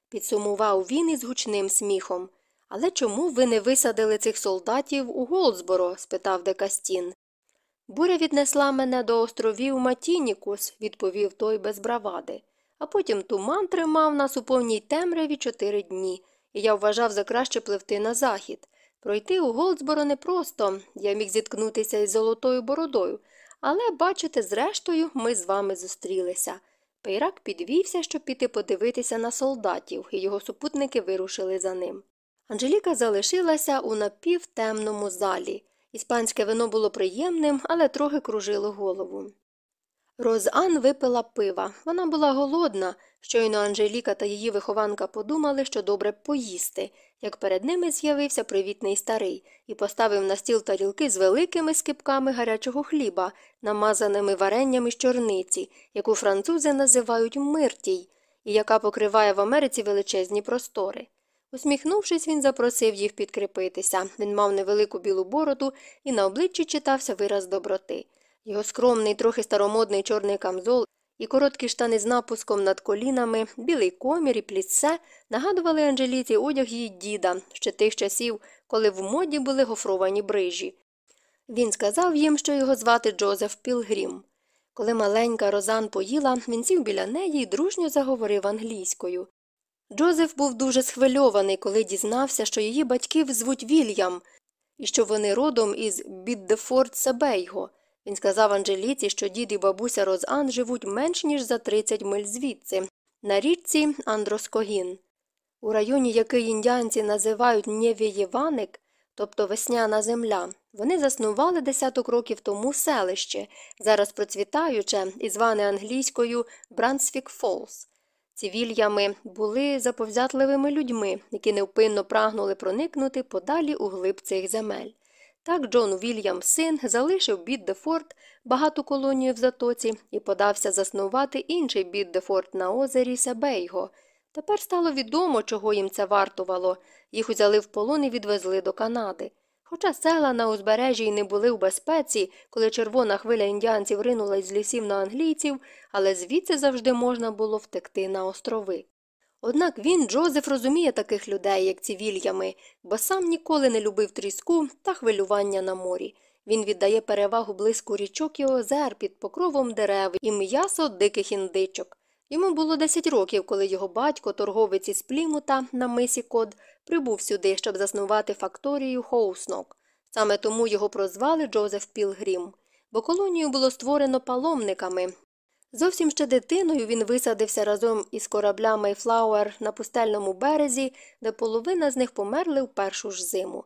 Speaker 1: Підсумував він із гучним сміхом. Але чому ви не висадили цих солдатів у Голдсборо? спитав Декастін. Буря віднесла мене до островів Матінікус, відповів той без бравади. А потім туман тримав нас у повній темряві чотири дні, і я вважав за краще пливти на захід. Пройти у Голдсборо непросто, я міг зіткнутися із золотою бородою, але, бачите, зрештою, ми з вами зустрілися. Пейрак підвівся, щоб піти подивитися на солдатів, і його супутники вирушили за ним. Анжеліка залишилася у напівтемному залі. Іспанське вино було приємним, але трохи кружило голову. Розан випила пива. Вона була голодна. Щойно Анжеліка та її вихованка подумали, що добре поїсти, як перед ними з'явився привітний старий і поставив на стіл тарілки з великими скипками гарячого хліба, намазаними вареннями з чорниці, яку французи називають миртій, і яка покриває в Америці величезні простори. Усміхнувшись, він запросив їх підкріпитися. Він мав невелику білу бороду і на обличчі читався вираз доброти. Його скромний, трохи старомодний чорний камзол і короткі штани з напуском над колінами, білий комір і пліце нагадували Анжеліці одяг її діда ще тих часів, коли в моді були гофровані брижі. Він сказав їм, що його звати Джозеф Пілгрім. Коли маленька Розан поїла, він сів біля неї і дружньо заговорив англійською. Джозеф був дуже схвильований, коли дізнався, що її батьків звуть Вільям, і що вони родом із Піддефорд Себейго. Він сказав Анжеліці, що дід і бабуся Розан живуть менш ніж за 30 миль звідси, на річці Андроскогін. У районі, який індіанці називають Нєвєєваник, тобто весняна земля, вони заснували десяток років тому селище, зараз процвітаюче і зване англійською Брансфік Фолс. Ці вільями були заповзятливими людьми, які невпинно прагнули проникнути подалі у глиб цих земель. Так Джон Вільям син залишив Піддефорт, багату колонію в затоці, і подався заснувати інший Піддефорт на озері Себейго. Тепер стало відомо, чого їм це вартувало. Їх узяли в полон і відвезли до Канади. Хоча села на узбережжі й не були в безпеці, коли червона хвиля індіанців ринула з лісів на англійців, але звідси завжди можна було втекти на острови. Однак він, Джозеф, розуміє таких людей, як ці вільями, бо сам ніколи не любив тріску та хвилювання на морі. Він віддає перевагу близько річок і озер під покровом дерев і м'ясо диких індичок. Йому було 10 років, коли його батько, торговець із Плімута на мисі Код, прибув сюди, щоб заснувати факторію Хоуснок. Саме тому його прозвали Джозеф Пілгрім, бо колонію було створено паломниками. Зовсім ще дитиною він висадився разом із корабля Мейфлауер на пустельному березі, де половина з них померли в першу ж зиму.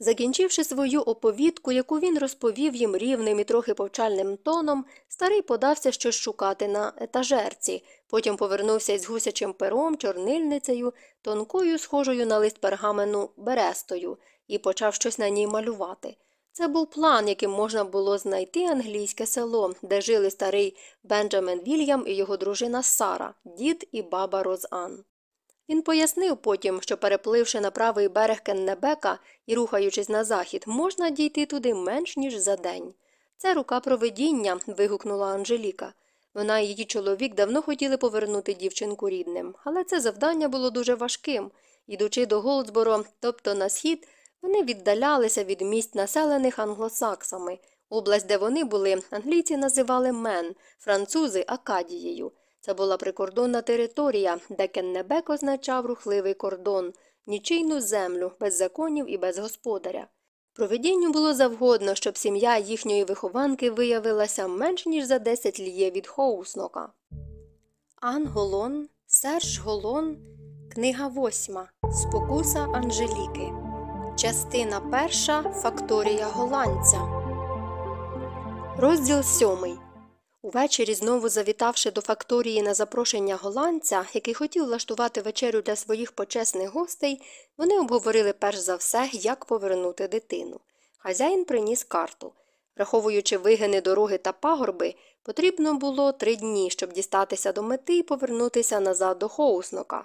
Speaker 1: Закінчивши свою оповідку, яку він розповів їм рівним і трохи повчальним тоном, старий подався щось шукати на етажерці, потім повернувся із гусячим пером, чорнильницею, тонкою, схожою на лист пергамену берестою, і почав щось на ній малювати. Це був план, яким можна було знайти англійське село, де жили старий Бенджамен Вільям і його дружина Сара, дід і баба Розан. Він пояснив потім, що, перепливши на правий берег Кеннебека і рухаючись на захід, можна дійти туди менш ніж за день. Це рука провидіння. вигукнула Анжеліка. Вона і її чоловік давно хотіли повернути дівчинку рідним, але це завдання було дуже важким. Ідучи до Голдсборо, тобто на схід, вони віддалялися від місць, населених англосаксами. Область, де вони були, англійці називали Мен, французи Акадією. Це була прикордонна територія, де Кеннебек означав рухливий кордон, нічийну землю, без законів і без господаря. Проведінню було завгодно, щоб сім'я їхньої вихованки виявилася менш ніж за 10 ліє від Хоуснока. Ан Голон, Серж Голон, книга восьма Спокуса Анжеліки. Частина перша Факторія голландця. Розділ сьомий. Увечері, знову завітавши до факторії на запрошення голландця, який хотів влаштувати вечерю для своїх почесних гостей, вони обговорили перш за все, як повернути дитину. Хазяїн приніс карту. Враховуючи вигини дороги та пагорби, потрібно було три дні, щоб дістатися до мети і повернутися назад до Хоуснока,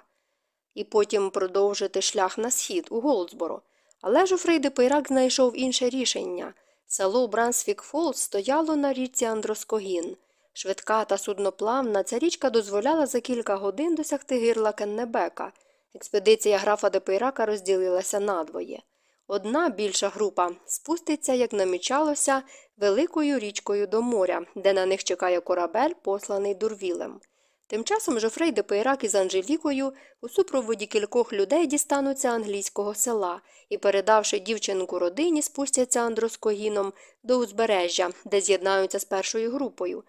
Speaker 1: і потім продовжити шлях на схід у Голдсборо. Але Жофрей де Пейрак знайшов інше рішення. Село Брансвік Фолс стояло на річці Андроскогін. Швидка та судноплавна ця річка дозволяла за кілька годин досягти гирла Кеннебека. Експедиція графа де Пейрака розділилася надвоє. Одна більша група спуститься, як намічалося, великою річкою до моря, де на них чекає корабель, посланий дурвілем. Тим часом Жофрей де із Анжелікою у супроводі кількох людей дістануться англійського села і, передавши дівчинку родині, спустяться Андроскогіном до узбережжя, де з'єднаються з першою групою.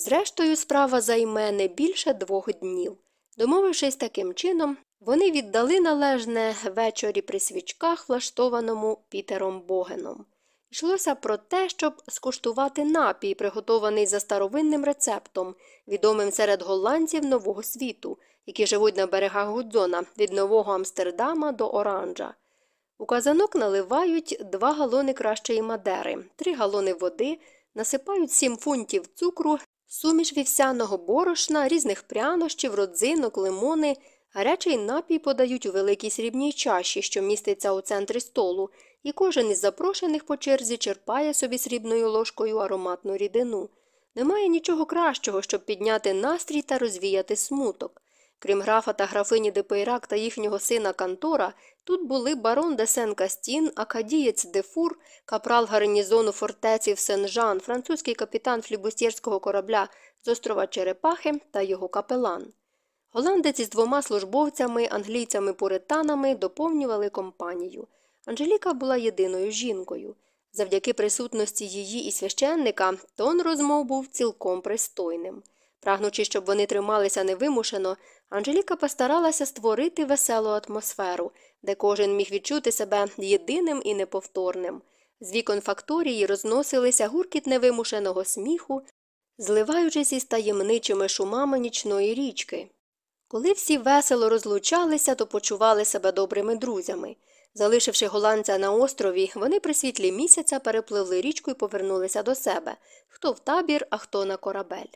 Speaker 1: Зрештою, справа займе не більше двох днів. Домовившись таким чином, вони віддали належне ввечері при свічках, влаштованому Пітером Богеном. Йшлося про те, щоб скуштувати напій, приготований за старовинним рецептом, відомим серед голландців Нового світу, які живуть на берегах Гудзона від Нового Амстердама до Оранжа. У казанок наливають два галони кращої мадери, три галони води, насипають сім фунтів цукру, суміш вівсяного борошна, різних прянощів, родзинок, лимони. Гарячий напій подають у великій срібній чаші, що міститься у центрі столу, і кожен із запрошених по черзі черпає собі срібною ложкою ароматну рідину. Немає нічого кращого, щоб підняти настрій та розвіяти смуток. Крім графа та графині де Пейрак та їхнього сина Кантора, тут були барон де Сен Кастін, акадієць де Фур, капрал гарнізону фортеці в Сен-Жан, французький капітан флібустєрського корабля з острова Черепахи та його капелан. Голландець із двома службовцями, англійцями-пуританами доповнювали компанію. Анжеліка була єдиною жінкою. Завдяки присутності її і священника тон розмов був цілком пристойним. Прагнучи, щоб вони трималися невимушено, Анжеліка постаралася створити веселу атмосферу, де кожен міг відчути себе єдиним і неповторним. З вікон факторії розносилися гуркіт невимушеного сміху, зливаючись із таємничими шумами нічної річки. Коли всі весело розлучалися, то почували себе добрими друзями. Залишивши голландця на острові, вони при світлі місяця перепливли річку і повернулися до себе хто в табір, а хто на корабель.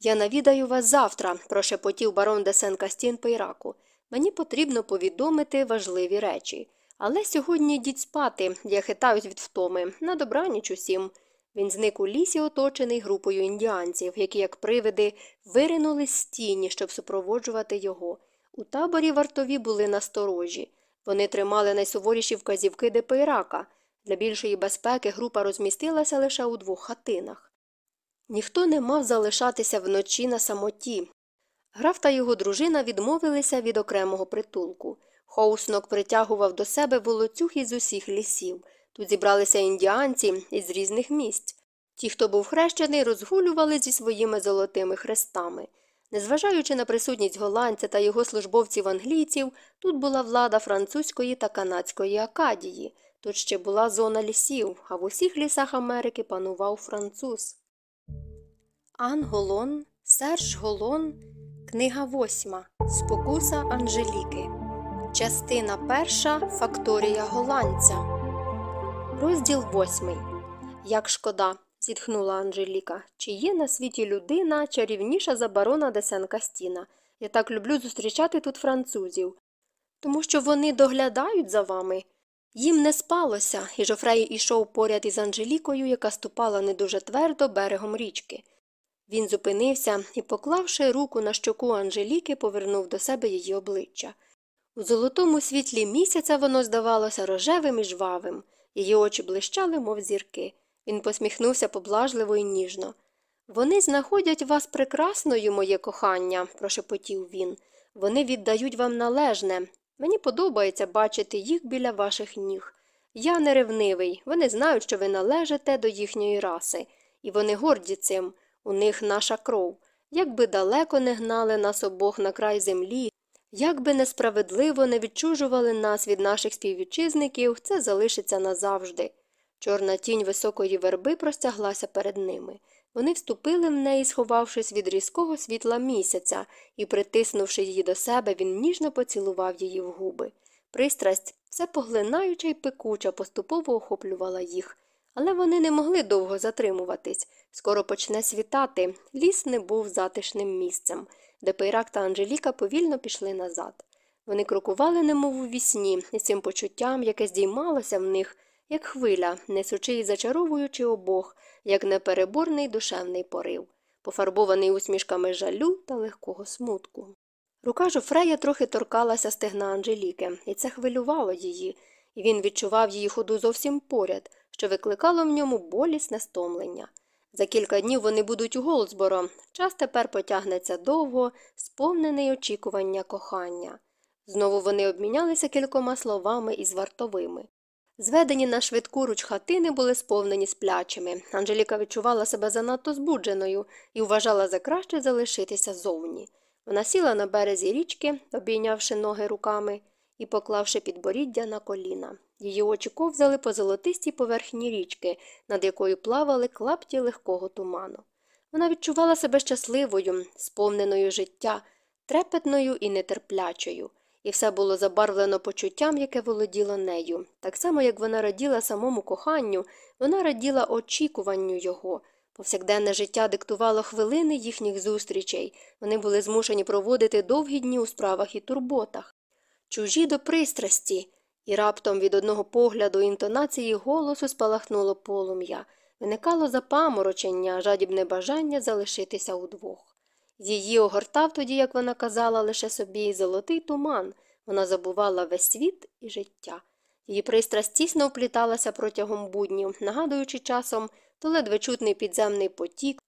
Speaker 1: Я навідаю вас завтра, прошепотів барон де Сен Кастін Пейраку. Мені потрібно повідомити важливі речі. Але сьогодні йдіть спати, я хитаюсь від втоми, на добраніч усім. Він зник у лісі, оточений групою індіанців, які, як привиди, виринули з тіні, щоб супроводжувати його. У таборі вартові були насторожі. Вони тримали найсуворіші вказівки Депейрака. Для більшої безпеки група розмістилася лише у двох хатинах. Ніхто не мав залишатися вночі на самоті. Граф та його дружина відмовилися від окремого притулку. Хоуснок притягував до себе волоцюг із усіх лісів. Тут зібралися індіанці із різних місць. Ті, хто був хрещений, розгулювали зі своїми золотими хрестами. Незважаючи на присутність голландця та його службовців англійців, тут була влада французької та канадської Акадії. Тут ще була зона лісів, а в усіх лісах Америки панував француз. Ан Голон, Серж Голон, книга восьма. Спокуса Анжеліки. Частина перша. Факторія голландця. Розділ восьмий. Як шкода. зітхнула Анжеліка. Чи є на світі людина чарівніша за барона де Сен Кастіна? Я так люблю зустрічати тут французів. Тому що вони доглядають за вами. Їм не спалося, і Жофрей ішов поряд із Анжелікою, яка ступала не дуже твердо берегом річки. Він зупинився і, поклавши руку на щоку Анжеліки, повернув до себе її обличчя. У золотому світлі місяця воно здавалося рожевим і жвавим, її очі блищали, мов зірки. Він посміхнувся поблажливо і ніжно. Вони знаходять вас прекрасною, моє кохання, прошепотів він. Вони віддають вам належне. Мені подобається бачити їх біля ваших ніг. Я не ревнивий, вони знають, що ви належите до їхньої раси, і вони горді цим. У них наша кров. Як би далеко не гнали нас обох на край землі, як би несправедливо не відчужували нас від наших співвітчизників, це залишиться назавжди. Чорна тінь високої верби простяглася перед ними. Вони вступили в неї, сховавшись від різкого світла місяця, і, притиснувши її до себе, він ніжно поцілував її в губи. Пристрасть, все поглинаюча й пекуча, поступово охоплювала їх. Але вони не могли довго затримуватись. Скоро почне світати, ліс не був затишним місцем, де Пейрак та Анжеліка повільно пішли назад. Вони крокували, немов у вісні, із цим почуттям, яке здіймалося в них, як хвиля, несучи і зачаровуючи обох, як непереборний душевний порив, пофарбований усмішками жалю та легкого смутку. Рука Жофрея трохи торкалася стегна Анжеліки, і це хвилювало її, і він відчував її ходу зовсім поряд, що викликало в ньому болісне стомлення. За кілька днів вони будуть у Голдсборо. Час тепер потягнеться довго, сповнений очікування кохання. Знову вони обмінялися кількома словами із вартовими. Зведені на швидку руч хатини були сповнені сплячими. Анжеліка відчувала себе занадто збудженою і вважала за краще залишитися зовні. Вона сіла на березі річки, обійнявши ноги руками і поклавши підборіддя на коліна. Її очі ковзали по золотистій поверхні річки, над якою плавали клапті легкого туману. Вона відчувала себе щасливою, сповненою життя, трепетною і нетерплячою, і все було забарвлено почуттям, яке володіло нею. Так само, як вона раділа самому коханню, вона раділа очікуванню його. Повсякденне життя диктувало хвилини їхніх зустрічей, вони були змушені проводити довгі дні у справах і турботах. Чужі до пристрасті, і раптом від одного погляду інтонації голосу спалахнуло полум'я, виникало запаморочення, жадібне бажання залишитися удвох. Її огортав тоді, як вона казала лише собі, золотий туман. Вона забувала весь світ і життя. Її пристрасть тісно впліталася протягом буднів, нагадуючи часом то ледве чутний підземний потік,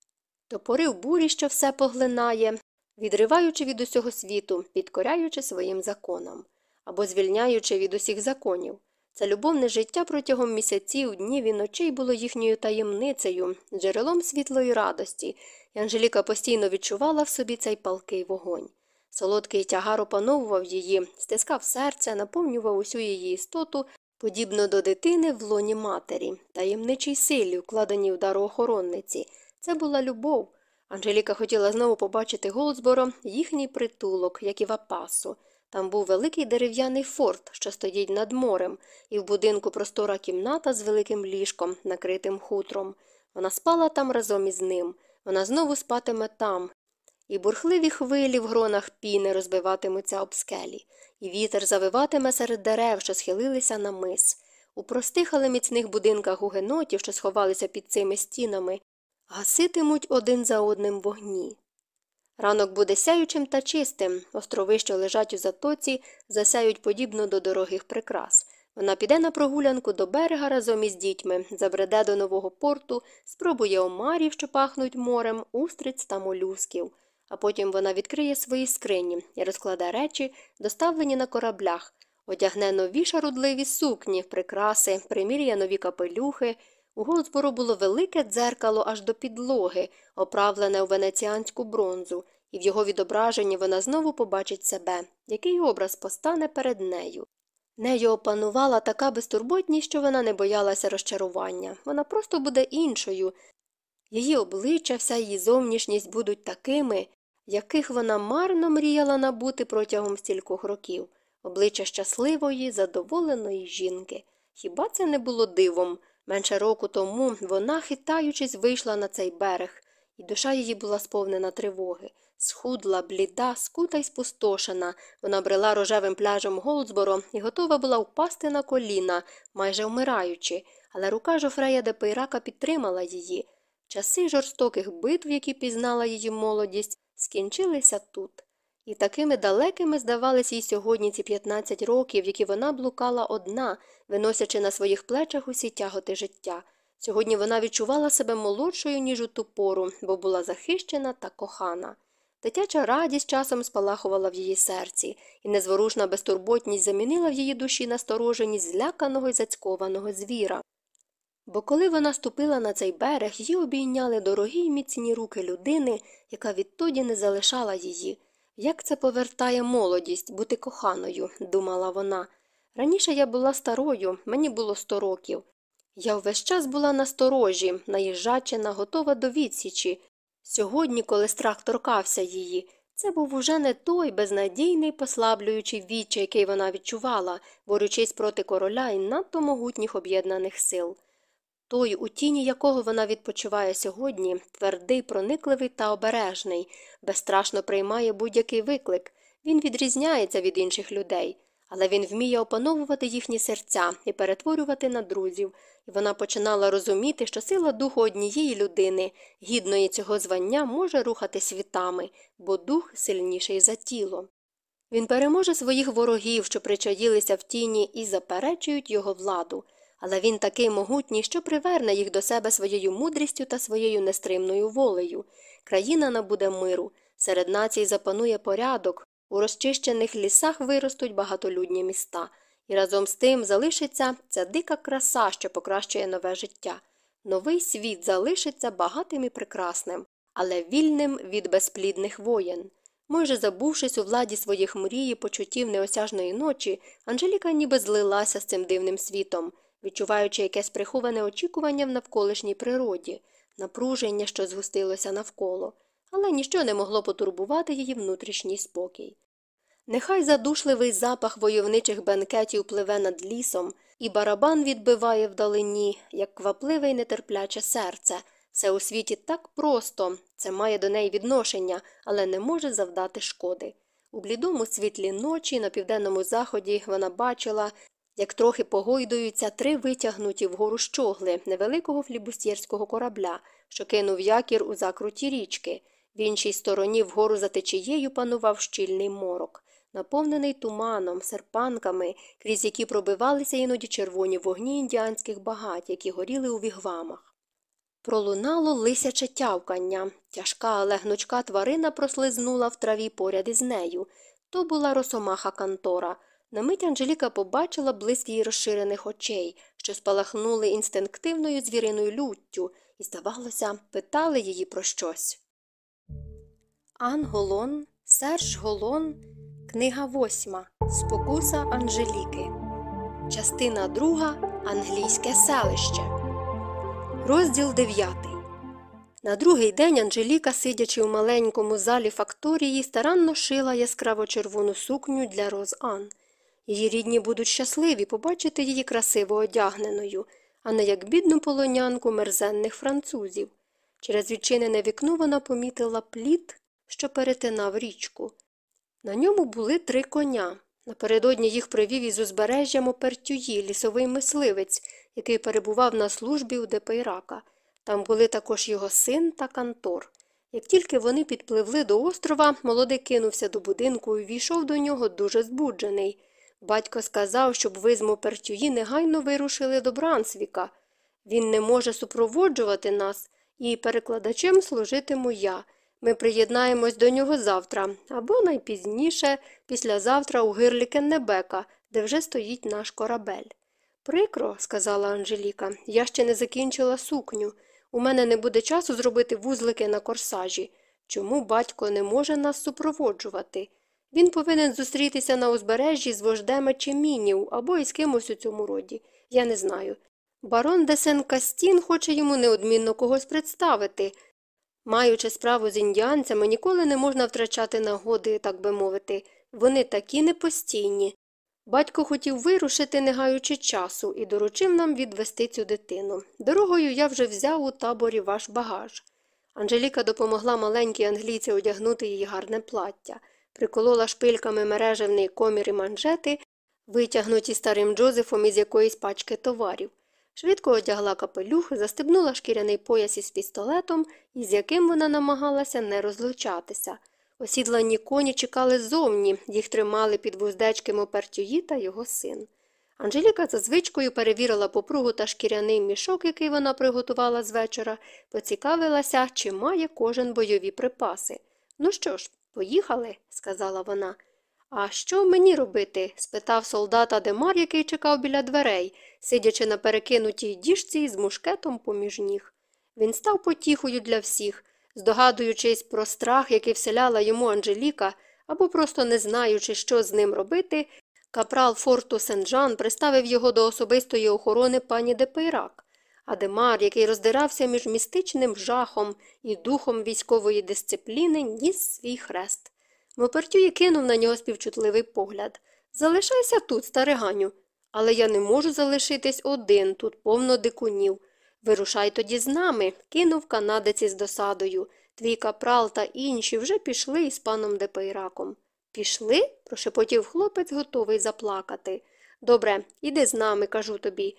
Speaker 1: то порив бурі, що все поглинає, відриваючи від усього світу, підкоряючи своїм законам або звільняючи від усіх законів. Це любовне життя протягом місяців, днів і ночей було їхньою таємницею, джерелом світлої радості, і Анжеліка постійно відчувала в собі цей палкий вогонь. Солодкий тягар опановував її, стискав серце, наповнював усю її істоту, подібно до дитини в лоні матері, таємничій силі, вкладеній в дароохоронниці. Це була любов. Анжеліка хотіла знову побачити Голдсборо, їхній притулок, як і в Апасу. Там був великий дерев'яний форт, що стоїть над морем, і в будинку простора кімната з великим ліжком, накритим хутром. Вона спала там разом із ним. Вона знову спатиме там. І бурхливі хвилі в гронах піни розбиватимуться об скелі, і вітер завиватиме серед дерев, що схилилися на мис. У простих, але міцних будинках гугенотів, що сховалися під цими стінами, гаситимуть один за одним вогні. Ранок буде сяючим та чистим, острови, що лежать у затоці, засяють подібно до дорогих прикрас. Вона піде на прогулянку до берега разом із дітьми, забреде до нового порту, спробує омарів, що пахнуть морем, устриць та молюсків. А потім вона відкриє свої скрині і розкладе речі, доставлені на кораблях, одягне нові шарудливі сукні, прикраси, приміряє нові капелюхи. У Голдсбору було велике дзеркало аж до підлоги, оправлене у венеціанську бронзу, і в його відображенні вона знову побачить себе, який образ постане перед нею. Нею опанувала така безтурботність, що вона не боялася розчарування. Вона просто буде іншою. Її обличчя, вся її зовнішність будуть такими, яких вона марно мріяла набути протягом стількох років, обличчя щасливої, задоволеної жінки. Хіба це не було дивом? Менше року тому вона, хитаючись, вийшла на цей берег, і душа її була сповнена тривоги. Схудла, бліда, скута й спустошена, вона брела рожевим пляжем Голдсборо і готова була впасти на коліна, майже вмираючи, але рука Жофрея де Пейрака підтримала її. Часи жорстоких битв, які пізнала її молодість, скінчилися тут. І такими далекими здавалися їй сьогодні ці 15 років, які вона блукала одна, виносячи на своїх плечах усі тяготи життя. Сьогодні вона відчувала себе молодшою, ніж у ту пору, бо була захищена та кохана. Дитяча радість часом спалахувала в її серці, і незворушна безтурботність замінила в її душі настороженість зляканого й зацькованого звіра. Бо коли вона ступила на цей берег, її обійняли дорогі й міцні руки людини, яка відтоді не залишала її. Як це повертає молодість бути коханою, думала вона. Раніше я була старою, мені було сто років. Я увесь час була насторожі, наїжджачена, готова до відсічі. Сьогодні, коли страх торкався її, це був уже не той безнадійний, послаблюючий відчай, який вона відчувала, борючись проти короля і надто могутніх об'єднаних сил. Той, у тіні якого вона відпочиває сьогодні, твердий, проникливий та обережний, безстрашно приймає будь-який виклик. Він відрізняється від інших людей, але він вміє опановувати їхні серця і перетворювати на друзів, і вона починала розуміти, що сила духу однієї людини, гідної цього звання, може рухати світами, бо дух сильніший за тіло. Він переможе своїх ворогів, що причаїлися в тіні, і заперечують його владу але він такий могутній, що приверне їх до себе своєю мудрістю та своєю нестримною волею. Країна набуде миру, серед націй запанує порядок, у розчищених лісах виростуть багатолюдні міста, і разом з тим залишиться ця дика краса, що покращує нове життя. Новий світ залишиться багатим і прекрасним, але вільним від безплідних воєн. Може, забувшись у владі своїх мрій і почуттів неосяжної ночі, Анжеліка ніби злилася з цим дивним світом відчуваючи якесь приховане очікування в навколишній природі, напруження, що згустилося навколо, але ніщо не могло потурбувати її внутрішній спокій. Нехай задушливий запах войовничих бенкетів пливе над лісом, і барабан відбиває вдалині, як квапливе й нетерпляче серце. Все у світі так просто, це має до неї відношення, але не може завдати шкоди. У блідому світлі ночі на південному заході вона бачила, як трохи погойдуються три витягнуті вгору щогли невеликого флібустєрського корабля, що кинув якір у закруті річки. В іншій стороні вгору за течією панував щільний морок, наповнений туманом, серпанками, крізь які пробивалися іноді червоні вогні індіанських багать, які горіли у вігвамах. Пролунало лисяче тявкання. Тяжка, але гнучка тварина прослизнула в траві поряд із нею. То була росомаха Кантора. На мить Анжеліка побачила блиск її розширених очей, що спалахнули інстинктивною звіриною люттю, і, здавалося, питали її про щось. Ан Голон, Серж Голон, книга восьма. Спокуса Анжеліки. Частина друга. Англійське селище. Розділ дев'ятий. На другий день Анжеліка, сидячи у маленькому залі факторії, старанно шила яскраво червону сукню для Роз Ан. Її рідні будуть щасливі побачити її красиво одягненою, а не як бідну полонянку мерзенних французів. Через відчинене вікно вона помітила плід, що перетинав річку. На ньому були три коня. Напередодні їх привів із узбережжя Мопертюї, лісовий мисливець, який перебував на службі у Депейрака. Там були також його син та кантор. Як тільки вони підпливли до острова, молодий кинувся до будинку і війшов до нього дуже збуджений. Батько сказав, щоб ви з Мопертюї негайно вирушили до Брансвіка. Він не може супроводжувати нас, і перекладачем служитиму я. Ми приєднаємось до нього завтра або найпізніше, післязавтра у гирлі Кеннебека, де вже стоїть наш корабель. Прикро, сказала Анжеліка, я ще не закінчила сукню. У мене не буде часу зробити вузлики на корсажі. Чому батько не може нас супроводжувати? Він повинен зустрітися на узбережжі з вождем Ечемінів або із кимось у цьому роді. Я не знаю. Барон де Сен Кастін хоче йому неодмінно когось представити. Маючи справу з індіанцями, ніколи не можна втрачати нагоди, так би мовити. Вони такі непостійні. Батько хотів вирушити, не гаючи часу, і доручив нам відвести цю дитину. Дорогою я вже взяв у таборі ваш багаж. Анжеліка допомогла маленькій англійці одягнути її гарне плаття, приколола шпильками мережевний комір і манжети, витягнуті старим Джозефом із якоїсь пачки товарів. Швидко одягла капелюх, застебнула шкіряний пояс із пістолетом, із яким вона намагалася не розлучатися. Осідлані коні чекали ззовні, їх тримали під вуздечки Мопертюї та його син. Анжеліка за звичкою перевірила попругу та шкіряний мішок, який вона приготувала з вечора, поцікавилася, чи має кожен бойові припаси. Ну що ж, поїхали, сказала вона. А що мені робити? спитав солдат Адемар, який чекав біля дверей, сидячи на перекинутій діжці з мушкетом поміж ніг. Він став потіхою для всіх, здогадуючись про страх, який вселяла йому Анжеліка, або просто не знаючи, що з ним робити, капрал форту Сен-Жан приставив його до особистої охорони пані де Пейрак. Адемар, який роздирався між містичним жахом і духом військової дисципліни, ніс свій хрест. Мопертюї кинув на нього співчутливий погляд. Залишайся тут, стариганю. Але я не можу залишитись один, тут повно дикунів. Вирушай тоді з нами, кинув канадець із досадою. Твій капрал та інші вже пішли із паном де Пейраком. Пішли? прошепотів хлопець, готовий заплакати. Добре, іди з нами, кажу тобі.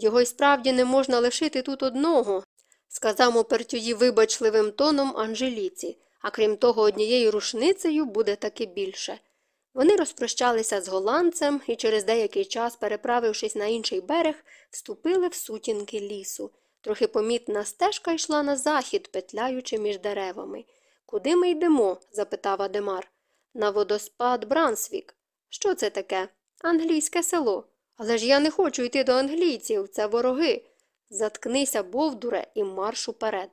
Speaker 1: Його й справді не можна лишити тут одного, сказав Мопертюї вибачливим тоном Анжеліці а крім того, однією рушницею буде таки більше. Вони розпрощалися з голландцем і через деякий час, переправившись на інший берег, вступили в сутінки лісу. Трохи помітна стежка йшла на захід, петляючи між деревами. Куди ми йдемо? запитав Адемар. На водоспад Брансвік. Що це таке? Англійське село. Але ж я не хочу йти до англійців, це вороги. Заткнися, бовдуре, і марш уперед.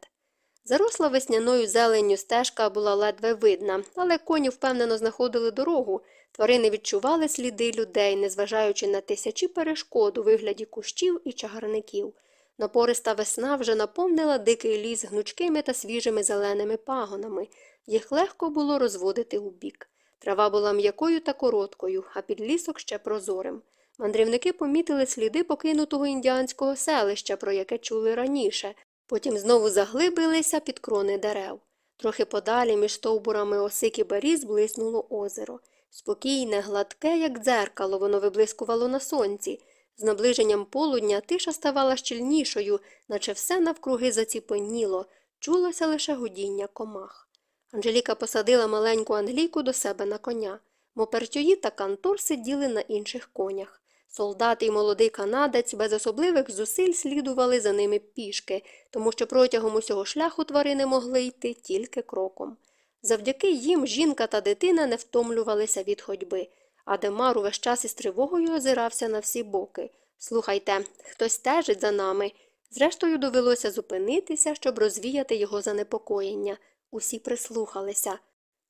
Speaker 1: Заросла весняною зеленню стежка була ледве видна, але коні впевнено знаходили дорогу. Тварини відчували сліди людей, незважаючи на тисячі перешкод у вигляді кущів і чагарників. Напориста весна вже наповнила дикий ліс гнучкими та свіжими зеленими пагонами. Їх легко було розводити у бік. Трава була м'якою та короткою, а підлісок ще прозорим. Мандрівники помітили сліди покинутого індіанського селища, про яке чули раніше, Потім знову заглибилися під крони дерев. Трохи подалі між стовбурами осики беріз блиснуло озеро. Спокійне, гладке, як дзеркало, воно виблискувало на сонці. З наближенням полудня тиша ставала щільнішою, наче все навкруги заціпеніло, чулося лише гудіння комах. Анжеліка посадила маленьку Англійку до себе на коня. Мопертюї та Кантор сиділи на інших конях. Солдат і молодий канадець без особливих зусиль слідували за ними пішки, тому що протягом усього шляху тварини могли йти тільки кроком. Завдяки їм жінка та дитина не втомлювалися від ходьби, а Демар увесь час із тривогою озирався на всі боки. Слухайте, хтось стежить за нами. Зрештою, довелося зупинитися, щоб розвіяти його занепокоєння. Усі прислухалися.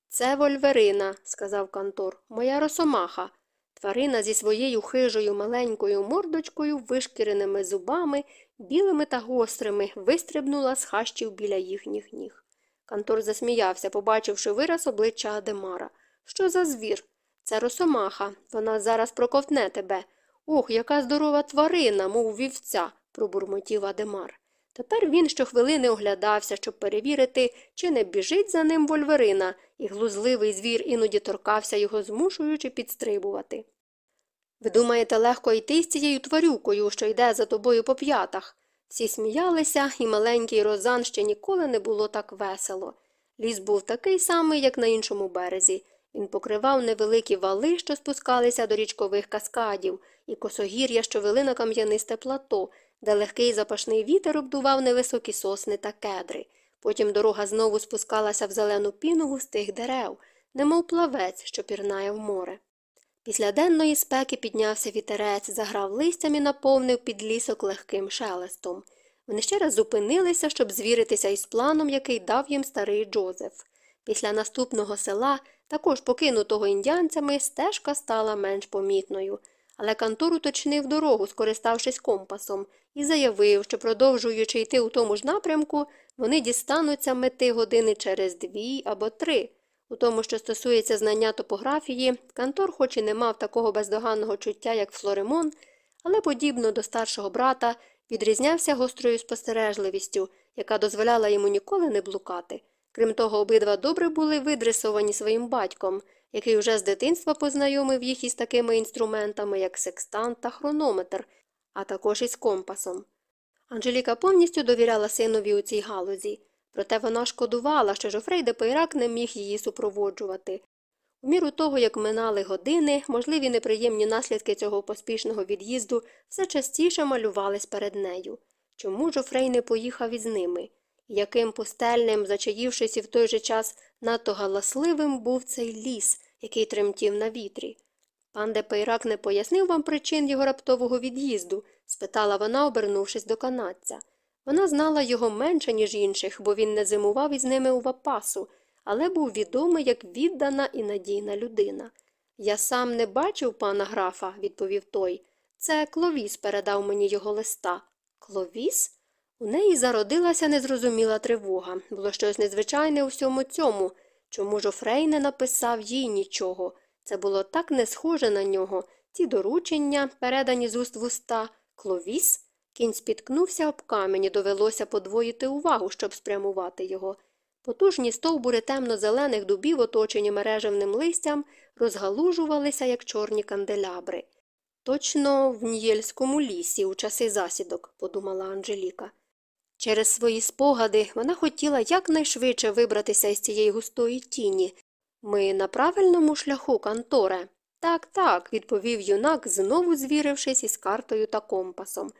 Speaker 1: Це Вольверина, сказав Кантор, моя росомаха. Тварина зі своєю хижою маленькою мордочкою, вишкіреними зубами, білими та гострими, вистрибнула з хащів біля їхніх ніг. Кантор засміявся, побачивши вираз обличчя Адемара. Що за звір? Це росомаха. Вона зараз проковтне тебе. Ох, яка здорова тварина, мов вівця, пробурмотів Адемар. Тепер він щохвилини оглядався, щоб перевірити, чи не біжить за ним вольверина, і глузливий звір іноді торкався його, змушуючи підстрибувати. Ви думаєте, легко йти з цією тварюкою, що йде за тобою по п'ятах? Всі сміялися, і маленький розан ще ніколи не було так весело. Ліс був такий самий, як на іншому березі. Він покривав невеликі вали, що спускалися до річкових каскадів, і косогір'я, що вели на кам'янисте плато, де легкий запашний вітер обдував невисокі сосни та кедри. Потім дорога знову спускалася в зелену піну густих дерев, немов плавець, що пірнає в море. Після денної спеки піднявся вітерець, заграв листям і наповнив підлісок легким шелестом. Вони ще раз зупинилися, щоб звіритися із планом, який дав їм старий Джозеф. Після наступного села, також покинутого індіанцями, стежка стала менш помітною. Але Кантор уточнив дорогу, скориставшись компасом, і заявив, що, продовжуючи йти у тому ж напрямку, вони дістануться мети години через дві або три. У тому, що стосується знання топографії, Кантор, хоч і не мав такого бездоганного чуття, як Флоремон, але, подібно до старшого брата, відрізнявся гострою спостережливістю, яка дозволяла йому ніколи не блукати. Крім того, обидва добре були видресовані своїм батьком, який уже з дитинства познайомив їх із такими інструментами, як секстант та хронометр, а також із компасом. Анжеліка повністю довіряла синові у цій галузі, проте вона шкодувала, що Жофрей де Пейрак не міг її супроводжувати. У міру того, як минали години, можливі неприємні наслідки цього поспішного від'їзду все частіше малювались перед нею. Чому Жофрей не поїхав із ними? Яким пустельним, зачаївшись і в той же час надто галасливим, був цей ліс, який тремтів на вітрі. Пан де Пейрак не пояснив вам причин його раптового від'їзду? спитала вона, обернувшись до канадця. Вона знала його менше, ніж інших, бо він не зимував із ними у вапасу, але був відомий як віддана і надійна людина. Я сам не бачив пана графа, відповів той. Це Кловіс передав мені його листа. Кловіс? У неї зародилася незрозуміла тривога. Було щось незвичайне у всьому цьому. Чому Жофрей не написав їй нічого? Це було так не схоже на нього. Ці доручення, передані з уст в уста, кловіс. Кінь спіткнувся об камінь і довелося подвоїти увагу, щоб спрямувати його. Потужні стовбури темно-зелених дубів, оточені мережевним листям, розгалужувалися, як чорні канделябри. Точно в Ньєльському лісі у часи засідок, подумала Анжеліка. Через свої спогади вона хотіла якнайшвидше вибратися із цієї густої тіні. Ми на правильному шляху, Канторе. Так, так, відповів юнак, знову звірившись із картою та компасом.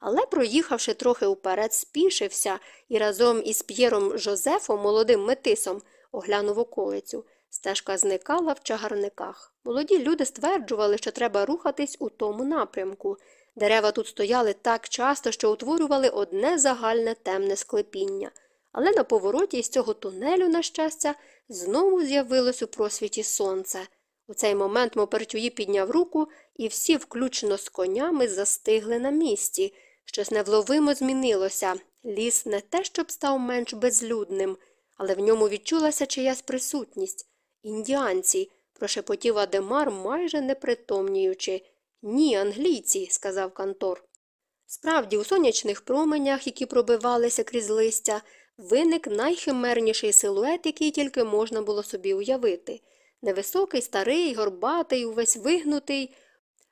Speaker 1: Але, проїхавши трохи уперед, спішився і разом із П'єром Жозефом, молодим метисом, оглянув околицю. Стежка зникала в чагарниках. Молоді люди стверджували, що треба рухатись у тому напрямку. Дерева тут стояли так часто, що утворювали одне загальне темне склепіння. Але на повороті із цього тунелю, на щастя, знову з'явилось у просвіті сонце. У цей момент Мопертюї підняв руку, і всі, включно з конями, застигли на місці. Щось невловимо змінилося. Ліс не те, щоб став менш безлюдним, але в ньому відчулася чиясь присутність. Індіанці, прошепотів Адемар, майже непритомніючи. Ні, англійці, сказав Кантор. Справді, у сонячних променях, які пробивалися крізь листя, виник найхимерніший силует, який тільки можна було собі уявити. Невисокий, старий, горбатий, увесь вигнутий,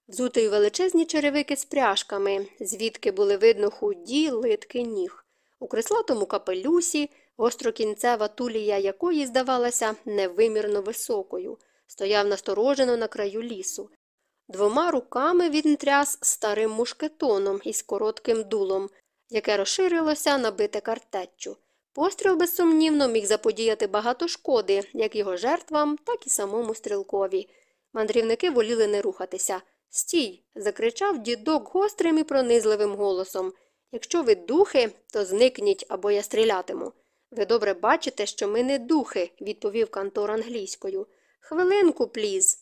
Speaker 1: взутий у величезні черевики з пряжками, звідки були видно худі литки ніг. У крислатому капелюсі, гострокінцева тулія якої здавалася невимірно високою, стояв насторожено на краю лісу. Двома руками він тряс старим мушкетоном із коротким дулом, яке розширилося, набите картеччю. Постріл, безсумнівно, міг заподіяти багато шкоди, як його жертвам, так і самому стрілкові. Мандрівники воліли не рухатися. Стій. закричав дідок гострим і пронизливим голосом. Якщо ви духи, то зникніть або я стрілятиму. Ви добре бачите, що ми не духи, відповів Кантор англійською. Хвилинку, пліз.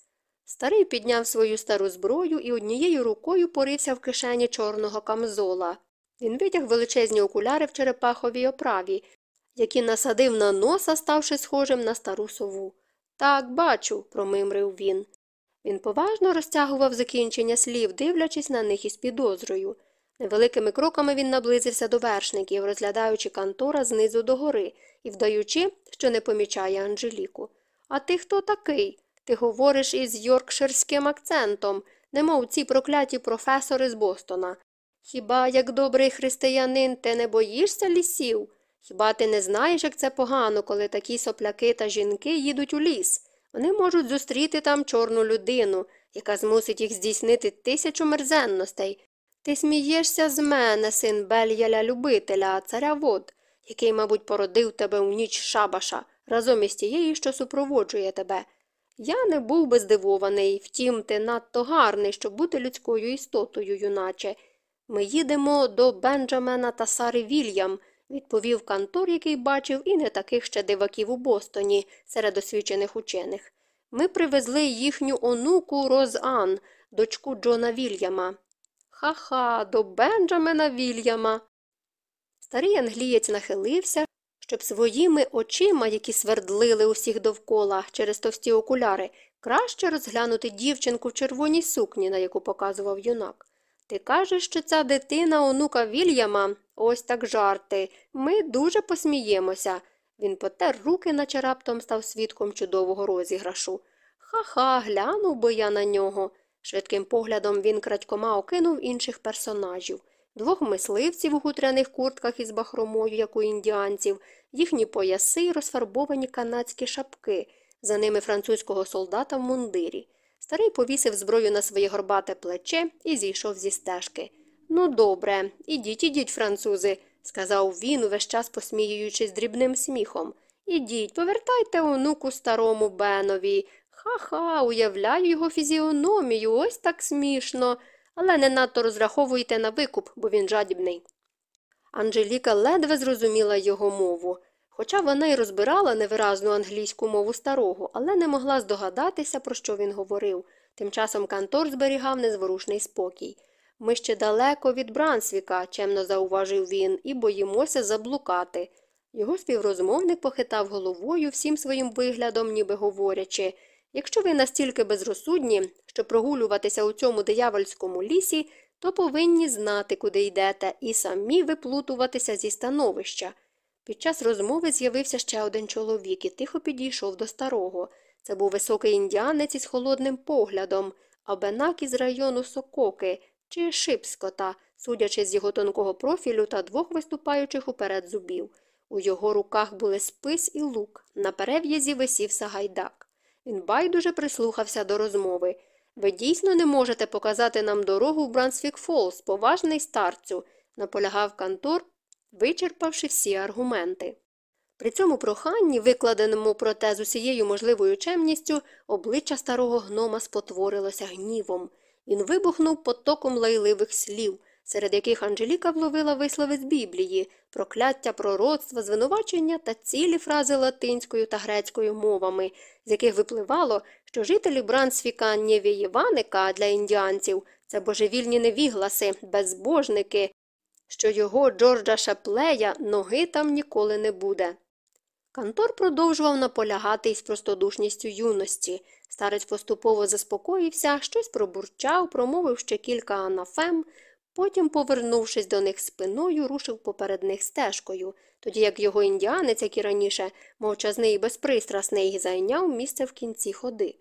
Speaker 1: Старий підняв свою стару зброю і однією рукою порився в кишені чорного камзола. Він витяг величезні окуляри в черепаховій оправі, які насадив на носа, ставши схожим на стару сову. Так, бачу, промимрив він. Він поважно розтягував закінчення слів, дивлячись на них із підозрою. Невеликими кроками він наблизився до вершників, розглядаючи кантора знизу догори і вдаючи, що не помічає Анжеліку. А ти хто такий? Ти говориш із йоркширським акцентом, немов ці прокляті професори з Бостона. Хіба як добрий християнин ти не боїшся лісів? Хіба ти не знаєш, як це погано, коли такі сопляки та жінки їдуть у ліс? Вони можуть зустріти там чорну людину, яка змусить їх здійснити тисячу мерзенностей. Ти смієшся з мене, син Бельяля любителя, царя вод, який, мабуть, породив тебе у ніч шабаша, разом із тією, що супроводжує тебе. Я не був би здивований, втім, ти надто гарний, щоб бути людською істотою, юначе. Ми їдемо до Бенджамена та Сари Вільям, відповів Кантор, який бачив і не таких ще диваків у Бостоні серед освічених учених. Ми привезли їхню онуку Розан, дочку Джона Вільяма. Ха-ха, до Бенджамена Вільяма. Старий англієць нахилився, щоб своїми очима, які свердлили усіх довкола через товсті окуляри, краще розглянути дівчинку в червоній сукні, на яку показував юнак. Ти кажеш, що ця дитина онука Вільяма, ось так жарти. Ми дуже посміємося. Він потер руки, наче раптом став свідком чудового розіграшу. Ха-ха, глянув би я на нього. Швидким поглядом він крадькома окинув інших персонажів двох мисливців у гутряних куртках із бахромою, як у індіанців, їхні пояси й розфарбовані канадські шапки, за ними французького солдата в мундирі. Старий повісив зброю на своє горбате плече і зійшов зі стежки. Ну, добре, ідіть, ідіть, французи, сказав він, увесь час посміюючись дрібним сміхом. Ідіть, повертайте онуку старому Бенові. Ха-ха, уявляю його фізіономію, ось так смішно, але не надто розраховуйте на викуп, бо він жадібний. Анжеліка ледве зрозуміла його мову. Хоча вона й розбирала невиразну англійську мову старого, але не могла здогадатися, про що він говорив. Тим часом Кантор зберігав незворушний спокій. Ми ще далеко від Брансвіка, чемно зауважив він, і боїмося заблукати. Його співрозмовник похитав головою всім своїм виглядом, ніби говорячи якщо ви настільки безрозсудні, щоб прогулюватися у цьому диявольському лісі, то повинні знати, куди йдете, і самі виплутуватися зі становища. Під час розмови з'явився ще один чоловік і тихо підійшов до старого. Це був високий індіанець із холодним поглядом, абенак із району Сококи чи Шипскота, судячи з його тонкого профілю та двох виступаючих уперед зубів. У його руках були спис і лук, на перев'язі висів сагайдак. Він байдуже прислухався до розмови. Ви дійсно не можете показати нам дорогу в Брансфік Фолс, поважний старцю, наполягав Кантор, вичерпавши всі аргументи. При цьому проханні, викладеному проте з усією можливою чемністю, обличчя старого гнома спотворилося гнівом. Він вибухнув потоком лайливих слів, серед яких Анжеліка вловила вислови з Біблії, прокляття, пророцтва, звинувачення та цілі фрази латинською та грецькою мовами, з яких випливало, що жителі Брансфіка Нєвієваника для індіанців це божевільні невігласи, безбожники, що його Джорджа Шеплея ноги там ніколи не буде. Кантор продовжував наполягати із простодушністю юності. Старець поступово заспокоївся, щось пробурчав, промовив ще кілька анафем, потім, повернувшись до них спиною, рушив поперед них стежкою, тоді як його індіанець, як і раніше, мовчазний і безпристрасний, зайняв місце в кінці ходи.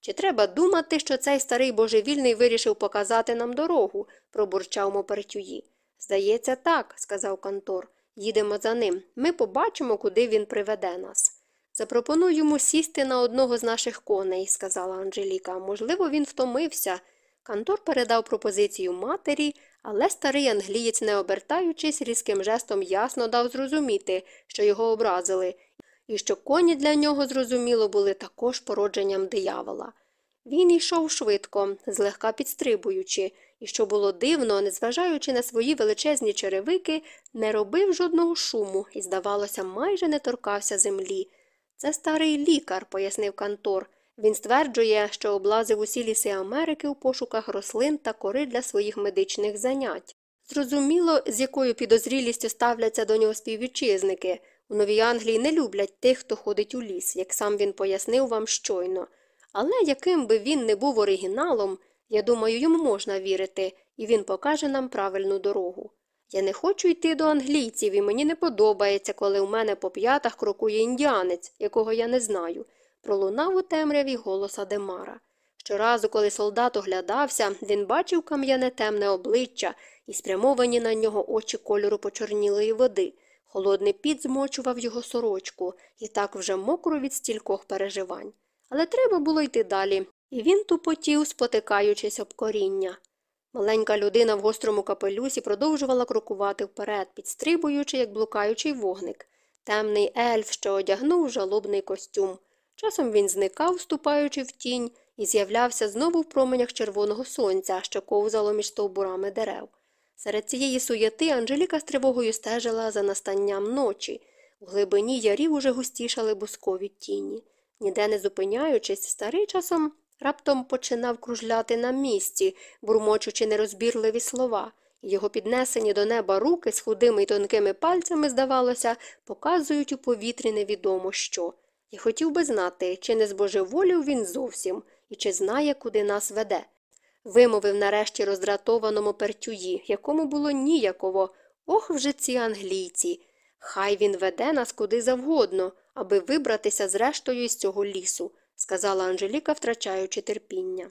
Speaker 1: Чи треба думати, що цей старий божевільний вирішив показати нам дорогу? пробурчав Мопертюї. Здається, так, сказав Кантор. Їдемо за ним. Ми побачимо, куди він приведе нас. Запропоную йому сісти на одного з наших коней, сказала Анжеліка. Можливо, він втомився. Кантор передав пропозицію матері, але старий англієць, не обертаючись, різким жестом ясно дав зрозуміти, що його образили, і що коні для нього, зрозуміло, були також породженням диявола. Він йшов швидко, злегка підстрибуючи, і, що було дивно, незважаючи на свої величезні черевики, не робив жодного шуму і, здавалося, майже не торкався землі. Це старий лікар, пояснив Кантор. Він стверджує, що облазив усі ліси Америки у пошуках рослин та кори для своїх медичних занять. Зрозуміло, з якою підозрілістю ставляться до нього співвітчизники. У Новій Англії не люблять тих, хто ходить у ліс, як сам він пояснив вам щойно. Але яким би він не був оригіналом, я думаю, йому можна вірити, і він покаже нам правильну дорогу. Я не хочу йти до англійців, і мені не подобається, коли у мене по п'ятах крокує індіанець, якого я не знаю, пролунав у темряві голос Адемара. Щоразу, коли солдат оглядався, він бачив кам'яне темне обличчя і спрямовані на нього очі кольору почорнілої води. Холодний піт змочував його сорочку і так вже мокро від стількох переживань. Але треба було йти далі, і він тупотів, спотикаючись об коріння. Маленька людина в гострому капелюсі продовжувала крокувати вперед, підстрибуючи, як блукаючий вогник. Темний ельф, що одягнув жалобний костюм. Часом він зникав, вступаючи в тінь, і з'являвся знову в променях червоного сонця, що ковзало між стовбурами дерев. Серед цієї суєти Анжеліка з тривогою стежила за настанням ночі. В глибині ярів уже густішали бускові тіні. Ніде не зупиняючись, старий часом раптом починав кружляти на місці, бурмочучи нерозбірливі слова. Його піднесені до неба руки з худими й тонкими пальцями, здавалося, показують у повітрі невідомо що. Я хотів би знати, чи не збожеволів він зовсім, і чи знає, куди нас веде. Вимовив нарешті роздратованому пертюї, якому було ніяково. Ох вже ці англійці. Хай він веде нас куди завгодно, аби вибратися зрештою із цього лісу, сказала Анжеліка, втрачаючи терпіння.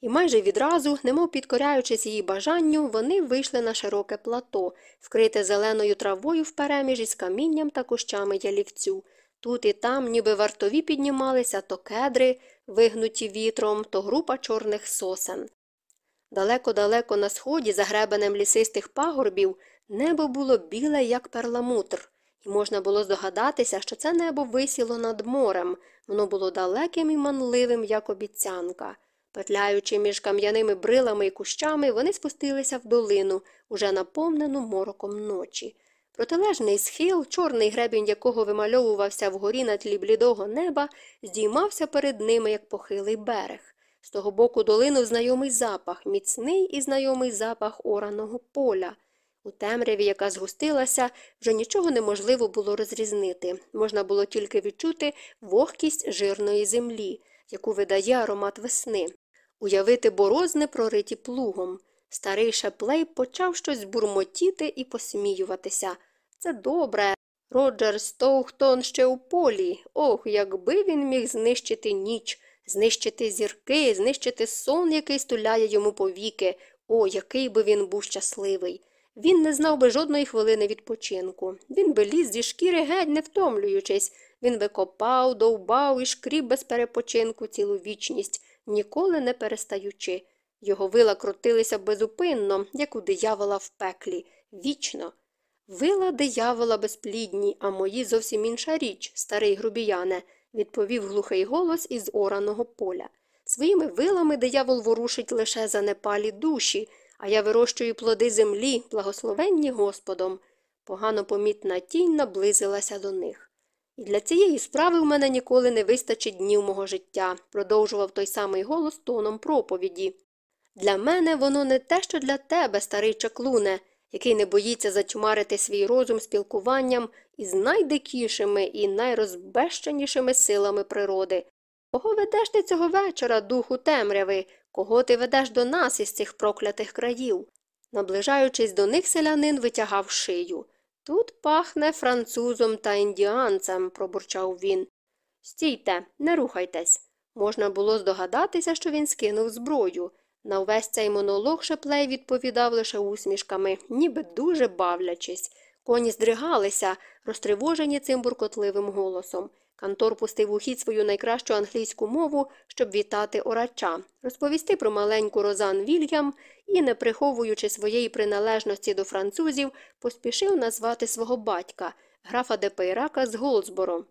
Speaker 1: І майже відразу, немов підкоряючись її бажанню, вони вийшли на широке плато, вкрите зеленою травою впереміж із камінням та кущами ялівцю. Тут і там, ніби вартові піднімалися то кедри, вигнуті вітром, то група чорних сосен. Далеко-далеко на сході, за гребенем лісистих пагорбів, небо було біле, як перламутр, і можна було здогадатися, що це небо висіло над морем, воно було далеким і манливим, як обіцянка. Петляючи між кам'яними брилами і кущами, вони спустилися в долину, уже наповнену мороком ночі. Протилежний схил, чорний гребінь якого вимальовувався вгорі на тлі блідого неба, здіймався перед ними, як похилий берег. З того боку долину знайомий запах, міцний і знайомий запах ораного поля. У темряві, яка згустилася, вже нічого неможливо було розрізнити. Можна було тільки відчути вогкість жирної землі, яку видає аромат весни, уявити борозни, прориті плугом. Старий шеплей почав щось бурмотіти і посміюватися. Це добре. Роджер Стоухтон ще у полі. Ох, якби він міг знищити ніч, знищити зірки, знищити сон, який стуляє йому повіки. О, який би він був щасливий. Він не знав би жодної хвилини відпочинку. Він би ліз зі шкіри геть, не втомлюючись. Він би копав, довбав і шкріб без перепочинку цілу вічність, ніколи не перестаючи. Його вила крутилися безупинно, як у диявола в пеклі, вічно. Вила диявола безплідні, а мої зовсім інша річ, старий грубіяне, відповів глухий голос із ораного поля. Своїми вилами диявол ворушить лише занепалі душі, а я вирощую плоди землі, благословенні Господом. Погано помітна тінь наблизилася до них. І для цієї справи в мене ніколи не вистачить днів мого життя, продовжував той самий голос тоном проповіді. Для мене воно не те, що для тебе, старий чаклуне, який не боїться затьмарити свій розум спілкуванням із найдикішими і найрозбещенішими силами природи. Кого ведеш ти цього вечора, духу темряви, кого ти ведеш до нас із цих проклятих країв? Наближаючись до них, селянин витягав шию. Тут пахне французом та індіанцем, пробурчав він. Стійте, не рухайтесь. Можна було здогадатися, що він скинув зброю. На увесь цей монолог Шеплей відповідав лише усмішками, ніби дуже бавлячись. Коні здригалися, розтривожені цим буркотливим голосом. Кантор пустив у хід свою найкращу англійську мову, щоб вітати орача, розповісти про маленьку Розан Вільям і, не приховуючи своєї приналежності до французів, поспішив назвати свого батька, графа де Пейрака з Голдсборо.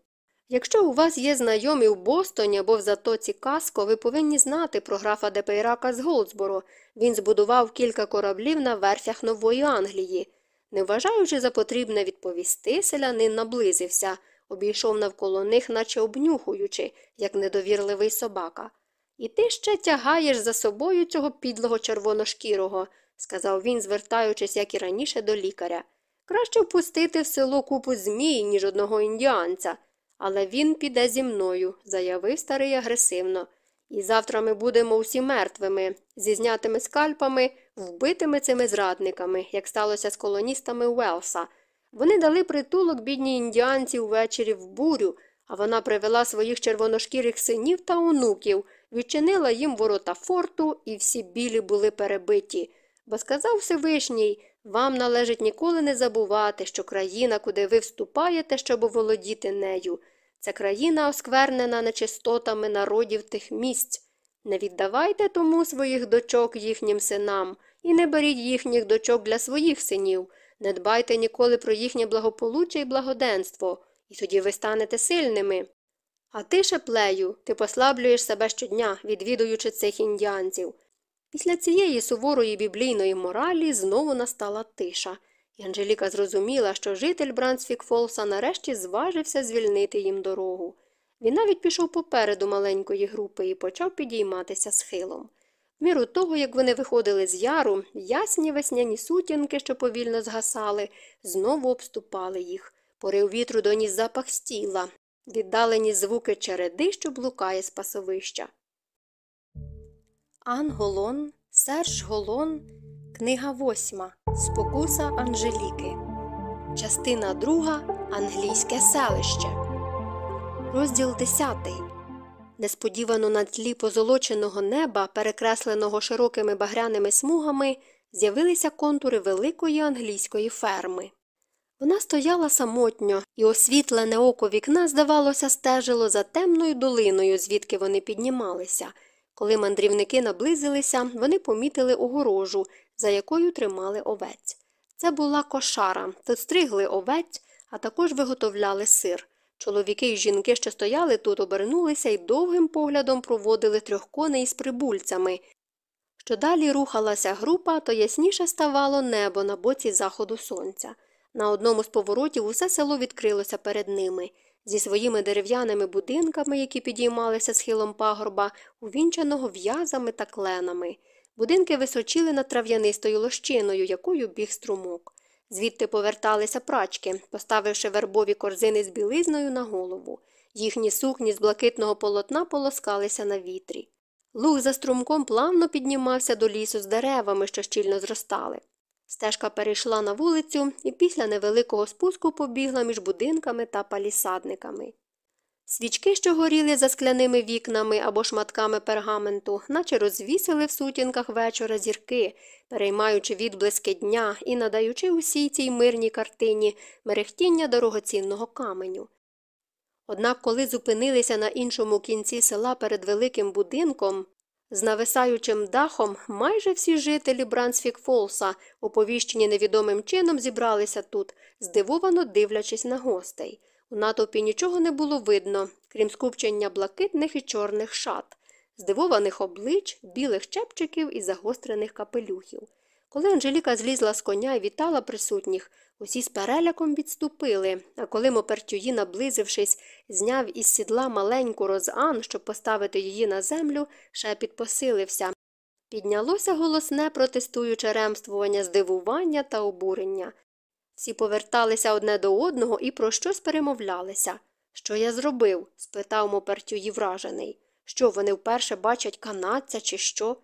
Speaker 1: Якщо у вас є знайомі в Бостоні або в Затоці Каско, ви повинні знати про графа де Пейрака з Голдсборо. Він збудував кілька кораблів на верфях Нової Англії. Не вважаючи за потрібне відповісти, селянин наблизився, обійшов навколо них, наче обнюхуючи, як недовірливий собака. І ти ще тягаєш за собою цього підлого червоношкірого, сказав він, звертаючись, як і раніше, до лікаря. Краще впустити в село купу змій, ніж одного індіанця. Але він піде зі мною, заявив старий агресивно. І завтра ми будемо усі мертвими, зі знятими скальпами, вбитими цими зрадниками, як сталося з колоністами Уелса. Вони дали притулок бідній індіанці ввечері в бурю, а вона привела своїх червоношкірих синів та онуків, відчинила їм ворота форту, і всі білі були перебиті. Бо сказав Всевишній, вам належить ніколи не забувати, що країна, куди ви вступаєте, щоб оволодіти нею, це країна, осквернена нечистотами народів тих місць. Не віддавайте тому своїх дочок їхнім синам, і не беріть їхніх дочок для своїх синів, не дбайте ніколи про їхнє благополуччя і благоденство, і тоді ви станете сильними. А ти, шеплею, ти послаблюєш себе щодня, відвідуючи цих індіанців. Після цієї суворої біблійної моралі знову настала тиша, і Анжеліка зрозуміла, що житель Брансфік Фолса нарешті зважився звільнити їм дорогу. Він навіть пішов попереду маленької групи і почав підійматися схилом. В міру того, як вони виходили з яру, ясні весняні сутінки, що повільно згасали, знову обступали їх. Порив вітру доніс запах стіла, віддалені звуки череди, що блукає з пасовища. Ан Голон, Серж Голон, книга восьма Спокуса Анжеліки. Частина друга Англійське селище. Розділ десятий. Несподівано на тлі позолоченого неба, перекресленого широкими багряними смугами, з'явилися контури великої англійської ферми. Вона стояла самотньо, і освітлене око вікна, здавалося, стежило за темною долиною, звідки вони піднімалися. Коли мандрівники наблизилися, вони помітили огорожу, за якою тримали овець. Це була кошара, тут стригли овець, а також виготовляли сир. Чоловіки і жінки, що стояли тут, обернулися і довгим поглядом проводили трьох коней з прибульцями. Що далі рухалася група, то ясніше ставало небо на боці заходу сонця. На одному з поворотів усе село відкрилося перед ними. Зі своїми дерев'яними будинками, які підіймалися схилом пагорба, увінчаного в'язами та кленами. Будинки височили над трав'янистою лощиною, якою біг струмок. Звідти поверталися прачки, поставивши вербові корзини з білизною на голову. Їхні сукні з блакитного полотна полоскалися на вітрі. Луг за струмком плавно піднімався до лісу з деревами, що щільно зростали. Стежка перейшла на вулицю і після невеликого спуску побігла між будинками та палісадниками. Свічки, що горіли за скляними вікнами або шматками пергаменту, наче розвісили в сутінках вечора зірки, переймаючи відблиски дня і надаючи усій цій мирній картині мерехтіння дорогоцінного каменю. Однак, коли зупинилися на іншому кінці села перед великим будинком, з нависаючим дахом майже всі жителі Брансфік Фолса, оповіщені невідомим чином, зібралися тут, здивовано дивлячись на гостей. У натовпі нічого не було видно, крім скупчення блакитних і чорних шат, здивованих облич, білих чепчиків і загострених капелюхів. Коли Анжеліка злізла з коня і вітала присутніх, усі з переляком відступили, а коли Мопертюї, наблизившись, зняв із сідла маленьку розан, щоб поставити її на землю, шепіт посилився. Піднялося голосне протестуюче ремствування здивування та обурення. Всі поверталися одне до одного і про щось перемовлялися. Що я зробив? спитав Мопертюї вражений. Що вони вперше бачать канадця, чи що?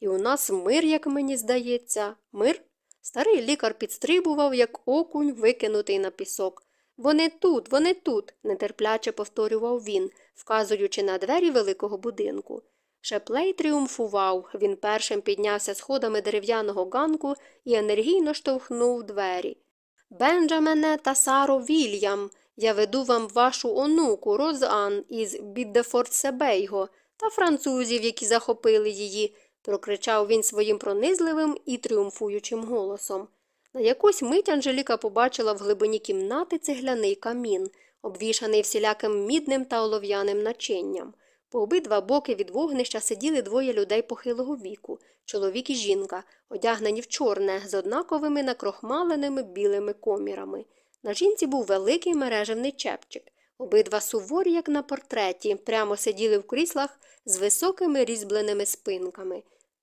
Speaker 1: І у нас мир, як мені здається, мир? Старий лікар підстрибував, як окунь, викинутий на пісок. Вони тут, вони тут, нетерпляче повторював він, вказуючи на двері великого будинку. Шеплей тріумфував, він першим піднявся сходами дерев'яного ганку і енергійно штовхнув двері. Бенджамене та Саро Вільям, я веду вам вашу онуку Розан із Біддефордсебейго та французів, які захопили її, прокричав він своїм пронизливим і тріумфуючим голосом. На якусь мить Анжеліка побачила в глибині кімнати цегляний камін, обвішаний всіляким мідним та олов'яним начинням. По обидва боки від вогнища сиділи двоє людей похилого віку чоловік і жінка, одягнені в чорне, з однаковими накрохмаленими білими комірами. На жінці був великий мережевний чепчик. Обидва суворі, як на портреті, прямо сиділи в кріслах з високими різьбленими спинками.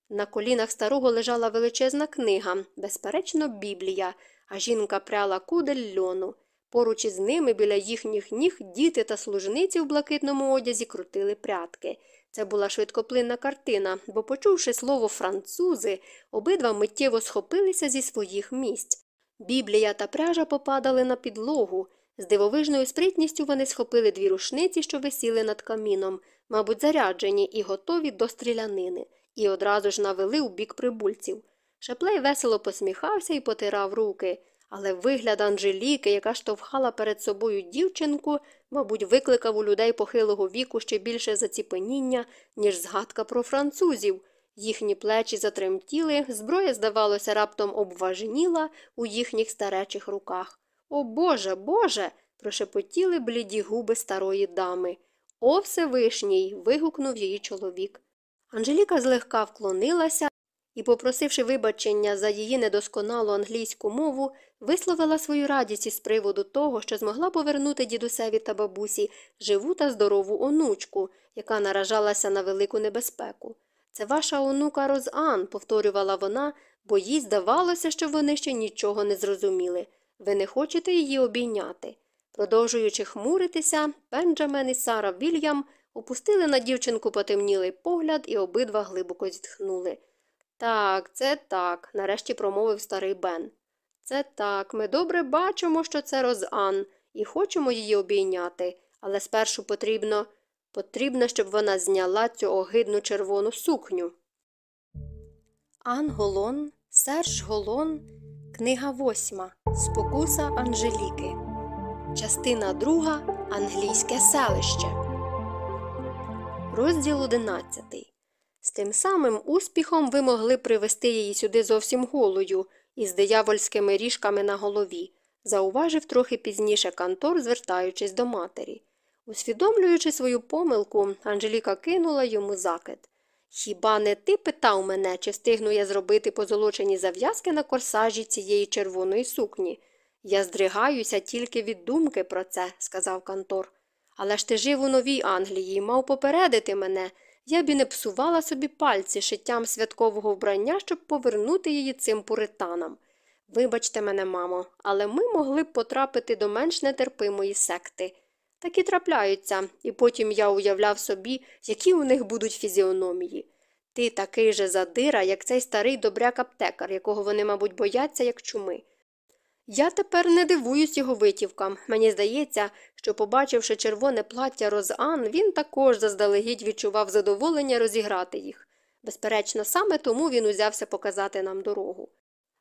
Speaker 1: На колінах старого лежала величезна книга, безперечно, Біблія, а жінка пряла кудель льону. Поруч із ними біля їхніх ніг діти та служниці в блакитному одязі крутили прятки. Це була швидкоплинна картина, бо, почувши слово французи, обидва миттєво схопилися зі своїх місць. Біблія та пряжа попадали на підлогу. З дивовижною спритністю вони схопили дві рушниці, що висіли над каміном, мабуть, заряджені і готові до стрілянини, і одразу ж навели у бік прибульців. Шеплей весело посміхався і потирав руки, але вигляд Анжеліки, яка штовхала перед собою дівчинку, мабуть, викликав у людей похилого віку ще більше заціпеніння, ніж згадка про французів. Їхні плечі затремтіли, зброя, здавалося, раптом обважніла у їхніх старечих руках. О Боже, Боже. прошепотіли бліді губи старої дами. О Всевишній. вигукнув її чоловік. Анжеліка злегка вклонилася і, попросивши вибачення за її недосконалу англійську мову, висловила свою радість із приводу того, що змогла повернути дідусеві та бабусі живу та здорову онучку, яка наражалася на велику небезпеку. Це ваша онука Розан, повторювала вона, бо їй здавалося, що вони ще нічого не зрозуміли. Ви не хочете її обійняти. Продовжуючи хмуритися, Бенджамен і Сара Вільям опустили на дівчинку потемнілий погляд і обидва глибоко зітхнули. Так, це так, нарешті промовив старий Бен. Це так, ми добре бачимо, що це Розан, і хочемо її обійняти, але спершу потрібно, потрібно, щоб вона зняла цю огидну червону сукню. Ан Голон, Серж Голон, книга восьма. Спокуса Анжеліки. Частина друга. Англійське селище. Розділ одинадцятий. З тим самим успіхом ви могли привести її сюди зовсім голою, із диявольськими ріжками на голові, зауважив трохи пізніше Кантор, звертаючись до матері. Усвідомлюючи свою помилку, Анжеліка кинула йому закид. Хіба не ти питав мене, чи встигну я зробити позолочені зав'язки на корсажі цієї червоної сукні? Я здригаюся тільки від думки про це, сказав Кантор. Але ж ти жив у Новій Англії і мав попередити мене. Я б і не псувала собі пальці шиттям святкового вбрання, щоб повернути її цим пуританам. Вибачте мене, мамо, але ми могли б потрапити до менш нетерпимої секти. Такі трапляються, і потім я уявляв собі, які у них будуть фізіономії. Ти такий же задира, як цей старий добряк аптекар, якого вони, мабуть, бояться, як чуми. Я тепер не дивуюсь його витівкам. Мені здається, що, побачивши червоне плаття Розан, він також заздалегідь відчував задоволення розіграти їх. Безперечно, саме тому він узявся показати нам дорогу.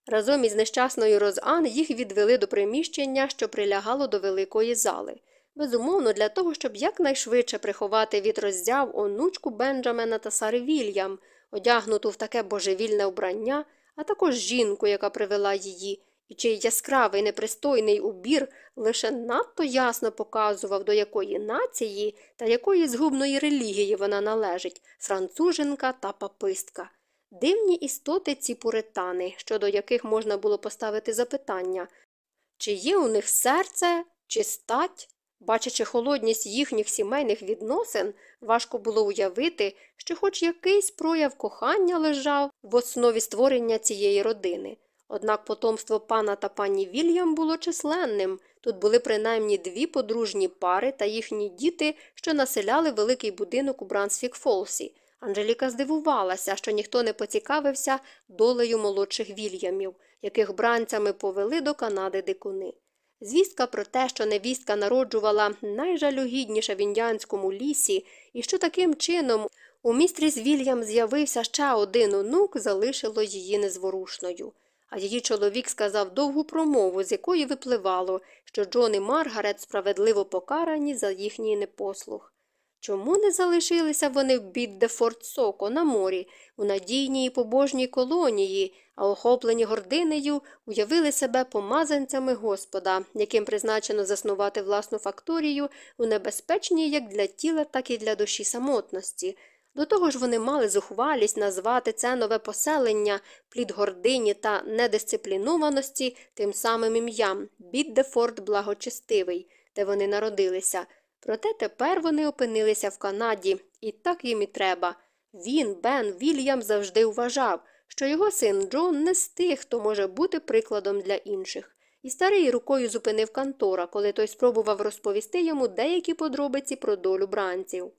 Speaker 1: Разом із нещасною Розан їх відвели до приміщення, що прилягало до великої зали. Безумовно, для того, щоб якнайшвидше приховати від роззяв онучку Бенджамена та Сари Вільям, одягнуту в таке божевільне вбрання, а також жінку, яка привела її і чий яскравий непристойний убір лише надто ясно показував, до якої нації та якої згубної релігії вона належить француженка та папистка. Дивні істоти ці пуритани, щодо яких можна було поставити запитання чи є у них серце, чи стать? Бачачи холодність їхніх сімейних відносин, важко було уявити, що хоч якийсь прояв кохання лежав в основі створення цієї родини. Однак потомство пана та пані Вільям було численним. Тут були принаймні дві подружні пари та їхні діти, що населяли великий будинок у Брансфік Фолсі. Анжеліка здивувалася, що ніхто не поцікавився долею молодших вільямів, яких бранцями повели до Канади дикуни. Звістка про те, що невістка народжувала найжалюгідніше в індіанському лісі, і що таким чином у містріс Вільям з'явився ще один онук, залишило її незворушною. А її чоловік сказав довгу промову, з якої випливало, що Джон і Маргарет справедливо покарані за їхній непослух. Чому не залишилися вони в Біддефорд Соко на морі, у надійній і побожній колонії, а охоплені гординею уявили себе помазанцями Господа, яким призначено заснувати власну факторію у небезпечній як для тіла, так і для душі самотності. До того ж вони мали зухвалість назвати це нове поселення, плід гордині та недисциплінованості тим самим ім'ям Біддефорд Благочестивий, де вони народилися. Проте тепер вони опинилися в Канаді, і так їм і треба. Він, Бен, Вільям завжди вважав, що його син Джон не з тих, хто може бути прикладом для інших. І старий рукою зупинив Кантора, коли той спробував розповісти йому деякі подробиці про долю бранців.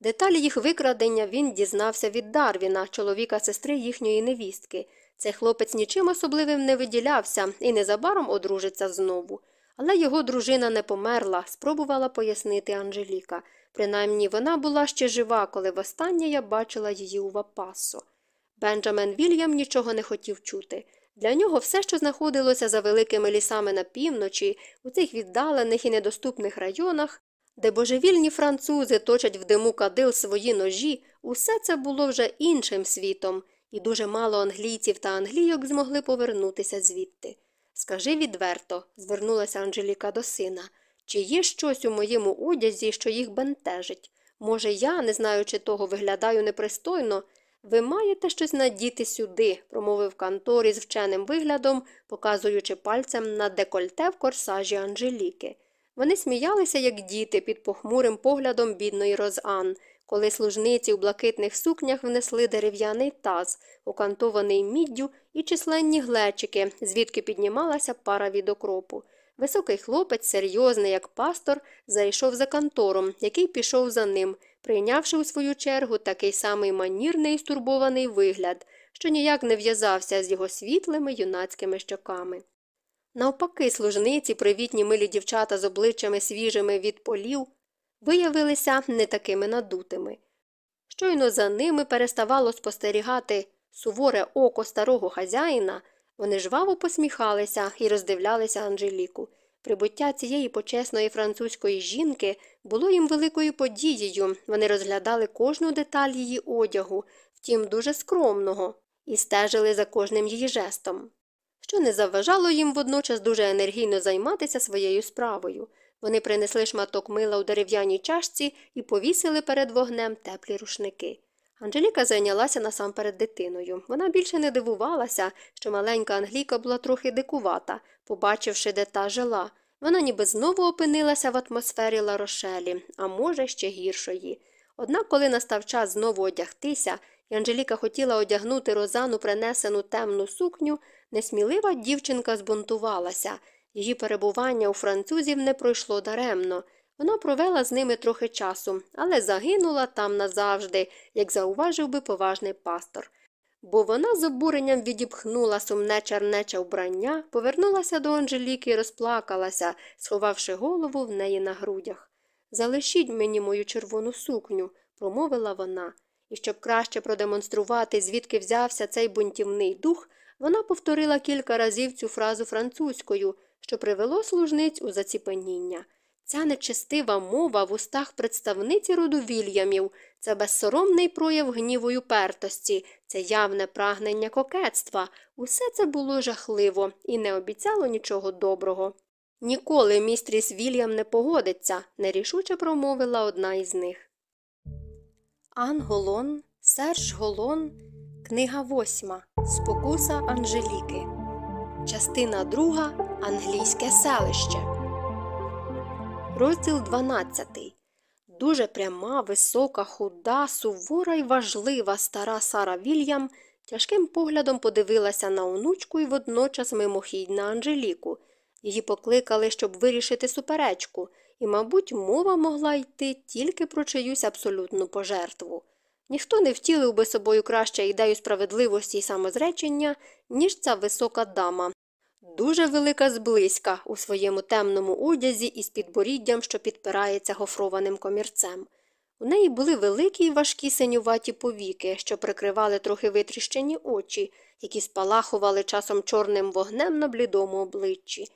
Speaker 1: Деталі їх викрадення він дізнався від Дарвіна, чоловіка сестри їхньої невістки. Цей хлопець нічим особливим не виділявся і незабаром одружиться знову. Але його дружина не померла, спробувала пояснити Анжеліка. Принаймні вона була ще жива, коли востаннє я бачила її у Вапасо. Бенджамен Вільям нічого не хотів чути. Для нього все, що знаходилося за великими лісами на півночі, у цих віддалених і недоступних районах, де божевільні французи точать в диму кадил свої ножі, усе це було вже іншим світом, і дуже мало англійців та англійок змогли повернутися звідти. Скажи відверто, звернулася Анжеліка до сина, чи є щось у моєму одязі, що їх бентежить? Може, я, не знаючи того, виглядаю непристойно? Ви маєте щось надіти сюди, промовив Кантор із вченим виглядом, показуючи пальцем на декольте в корсажі Анжеліки. Вони сміялися, як діти, під похмурим поглядом бідної Розан, коли служниці у блакитних сукнях внесли дерев'яний таз, окантований міддю і численні глечики, звідки піднімалася пара від окропу. Високий хлопець, серйозний, як пастор, зайшов за кантором, який пішов за ним, прийнявши у свою чергу такий самий манірний і стурбований вигляд, що ніяк не в'язався з його світлими юнацькими щоками. Навпаки, служниці, привітні милі дівчата з обличчями свіжими від полів, виявилися не такими надутими. Щойно за ними переставало спостерігати суворе око старого хазяїна, вони жваво посміхалися і роздивлялися Анжеліку. Прибуття цієї почесної французької жінки було їм великою подією, вони розглядали кожну деталь її одягу, втім дуже скромного, і стежили за кожним її жестом що не заважало їм водночас дуже енергійно займатися своєю справою. Вони принесли шматок мила у дерев'яній чашці і повісили перед вогнем теплі рушники. Анжеліка зайнялася насамперед дитиною. Вона більше не дивувалася, що маленька Англійка була трохи дикувата, побачивши, де та жила. Вона ніби знову опинилася в атмосфері Ларошелі, а може, ще гіршої. Однак, коли настав час знову одягтися, Анжеліка хотіла одягнути розану принесену темну сукню, Несмілива дівчинка збунтувалася. Її перебування у французів не пройшло даремно. Вона провела з ними трохи часу, але загинула там назавжди, як зауважив би поважний пастор. Бо вона з обуренням відіпхнула сумне чернече вбрання, повернулася до Анжеліки і розплакалася, сховавши голову в неї на грудях. Залишіть мені мою червону сукню, промовила вона, і щоб краще продемонструвати, звідки взявся цей бунтівний дух, вона повторила кілька разів цю фразу французькою, що привело служниць у заціпеніння. Ця нечестива мова в устах представниці роду Вільямів, це безсоромний прояв гніву й упертості, це явне прагнення кокетства. Усе це було жахливо і не обіцяло нічого доброго. Ніколи містріс Вільям не погодиться, нерішуче промовила одна із них. Ан Голон, Серж Голон. Книга восьма Спокуса Анжеліки. Частина друга Англійське селище. Розділ 12. Дуже пряма, висока, худа, сувора й важлива стара Сара Вільям тяжким поглядом подивилася на онучку і водночас мимохідь на Анжеліку. Її покликали, щоб вирішити суперечку, і, мабуть, мова могла йти тільки про чиюсь абсолютну пожертву. Ніхто не втілив би собою краще ідею справедливості і самозречення, ніж ця висока дама, дуже велика зблизька у своєму темному одязі із підборіддям, що підпирається гофрованим комірцем. У неї були великі й важкі синюваті повіки, що прикривали трохи витріщені очі, які спалахували часом чорним вогнем на блідому обличчі.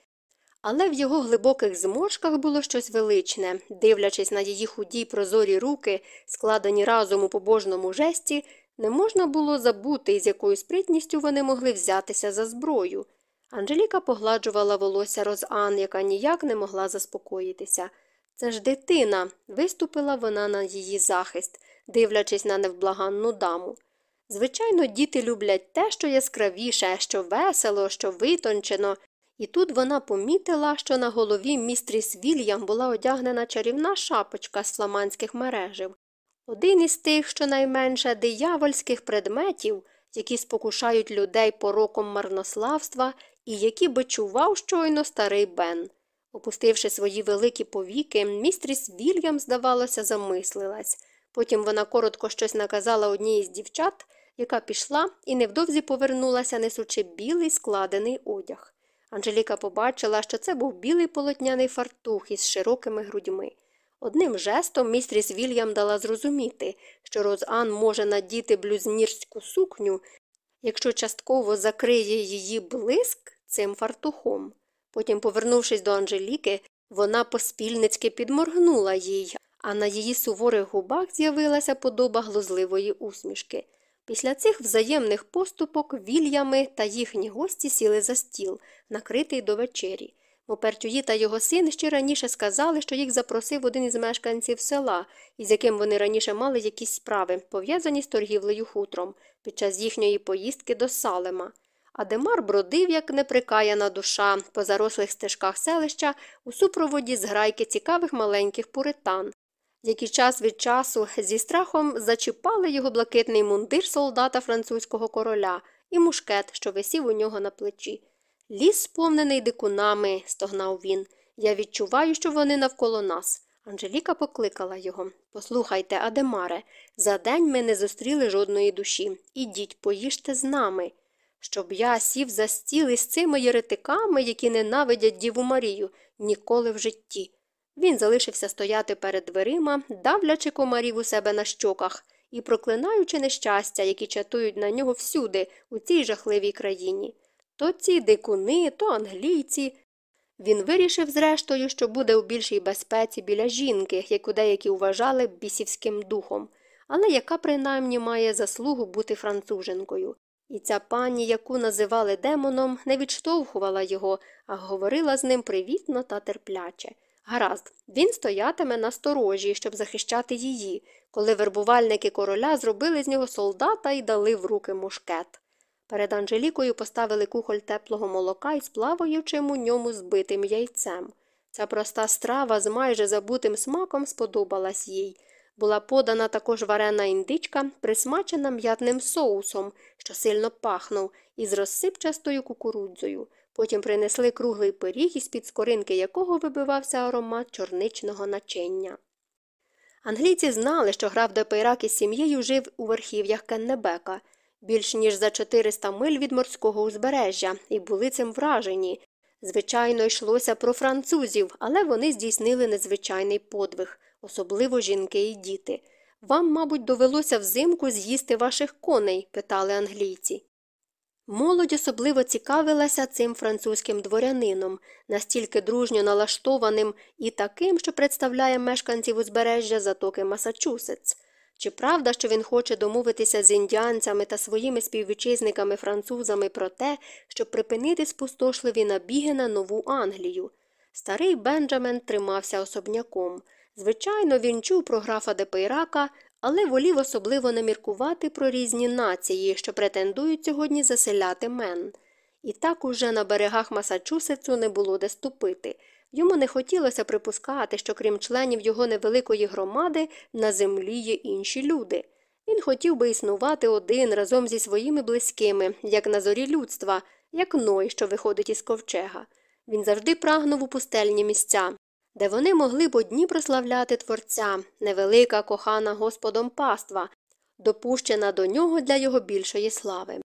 Speaker 1: Але в його глибоких зморшках було щось величне, дивлячись на її худі прозорі руки, складені разом у побожному жесті, не можна було забути, з якою спритністю вони могли взятися за зброю. Анжеліка погладжувала волосся Розан, яка ніяк не могла заспокоїтися. Це ж дитина, виступила вона на її захист, дивлячись на невблаганну даму. Звичайно, діти люблять те, що яскравіше, що весело, що витончено, і тут вона помітила, що на голові містріс Вільям була одягнена чарівна шапочка з фламандських мережів. Один із тих, щонайменше диявольських предметів, які спокушають людей пороком марнославства і які би чував щойно старий Бен. Опустивши свої великі повіки, містріс Вільям, здавалося, замислилась. Потім вона коротко щось наказала одній із дівчат, яка пішла і невдовзі повернулася, несучи білий складений одяг. Анжеліка побачила, що це був білий полотняний фартух із широкими грудьми. Одним жестом містріс Вільям дала зрозуміти, що Розан може надіти блюзнірську сукню, якщо частково закриє її блиск цим фартухом. Потім, повернувшись до Анжеліки, вона поспільницьки підморгнула їй, а на її суворих губах з'явилася подоба глузливої усмішки. Після цих взаємних поступок вільями та їхні гості сіли за стіл, накритий до вечері. Мопертюї та його син ще раніше сказали, що їх запросив один із мешканців села, із яким вони раніше мали якісь справи, пов'язані з торгівлею хутром, під час їхньої поїздки до Салема. Адемар бродив, як неприкаяна душа, по зарослих стежках селища у супроводі зграйки цікавих маленьких пуритан, які час від часу зі страхом зачіпали його блакитний мундир солдата французького короля і мушкет, що висів у нього на плечі. Ліс сповнений дикунами, стогнав він. Я відчуваю, що вони навколо нас. Анжеліка покликала його Послухайте, Адемаре, за день ми не зустріли жодної душі. Ідіть, поїжте з нами. Щоб я сів за стіл із цими єретиками, які ненавидять Діву Марію, ніколи в житті. Він залишився стояти перед дверима, давлячи комарів у себе на щоках і проклинаючи нещастя, які чатують на нього всюди, у цій жахливій країні. То ці дикуни, то англійці. Він вирішив, зрештою, що буде у більшій безпеці біля жінки, яку деякі вважали бісівським духом, але яка принаймні має заслугу бути француженкою. І ця пані, яку називали демоном, не відштовхувала його, а говорила з ним привітно та терпляче. Гаразд, він стоятиме на сторожі, щоб захищати її, коли вербувальники короля зробили з нього солдата і дали в руки мушкет. Перед Анжелікою поставили кухоль теплого молока із плаваючим у ньому збитим яйцем. Ця проста страва з майже забутим смаком сподобалась їй. Була подана також варена індичка, присмачена м'ятним соусом, що сильно пахнув, із розсипчастою кукурудзою. Потім принесли круглий пиріг, із під скоринки якого вибивався аромат чорничного начиння. Англійці знали, що граф де Пейрак із сім'єю жив у верхів'ях Кеннебека, більш ніж за 400 миль від морського узбережжя, і були цим вражені. Звичайно, йшлося про французів, але вони здійснили незвичайний подвиг, особливо жінки і діти. Вам, мабуть, довелося взимку з'їсти ваших коней? питали англійці. Молодь особливо цікавилася цим французьким дворянином, настільки дружньо налаштованим і таким, що представляє мешканців узбережжя затоки Масачусетс. Чи правда, що він хоче домовитися з індіанцями та своїми співвітчизниками французами про те, щоб припинити спустошливі набіги на нову Англію? Старий Бенджамен тримався особняком. Звичайно, він чув про графа Депейрака, але волів особливо не міркувати про різні нації, що претендують сьогодні заселяти мен. І так уже на берегах Масачусетсу не було де ступити. Йому не хотілося припускати, що крім членів його невеликої громади на землі є інші люди. Він хотів би існувати один разом зі своїми близькими, як на зорі людства, як ной, що виходить із ковчега. Він завжди прагнув у пустельні місця, де вони могли б одні прославляти Творця, невелика кохана Господом паства, допущена до нього для його більшої слави.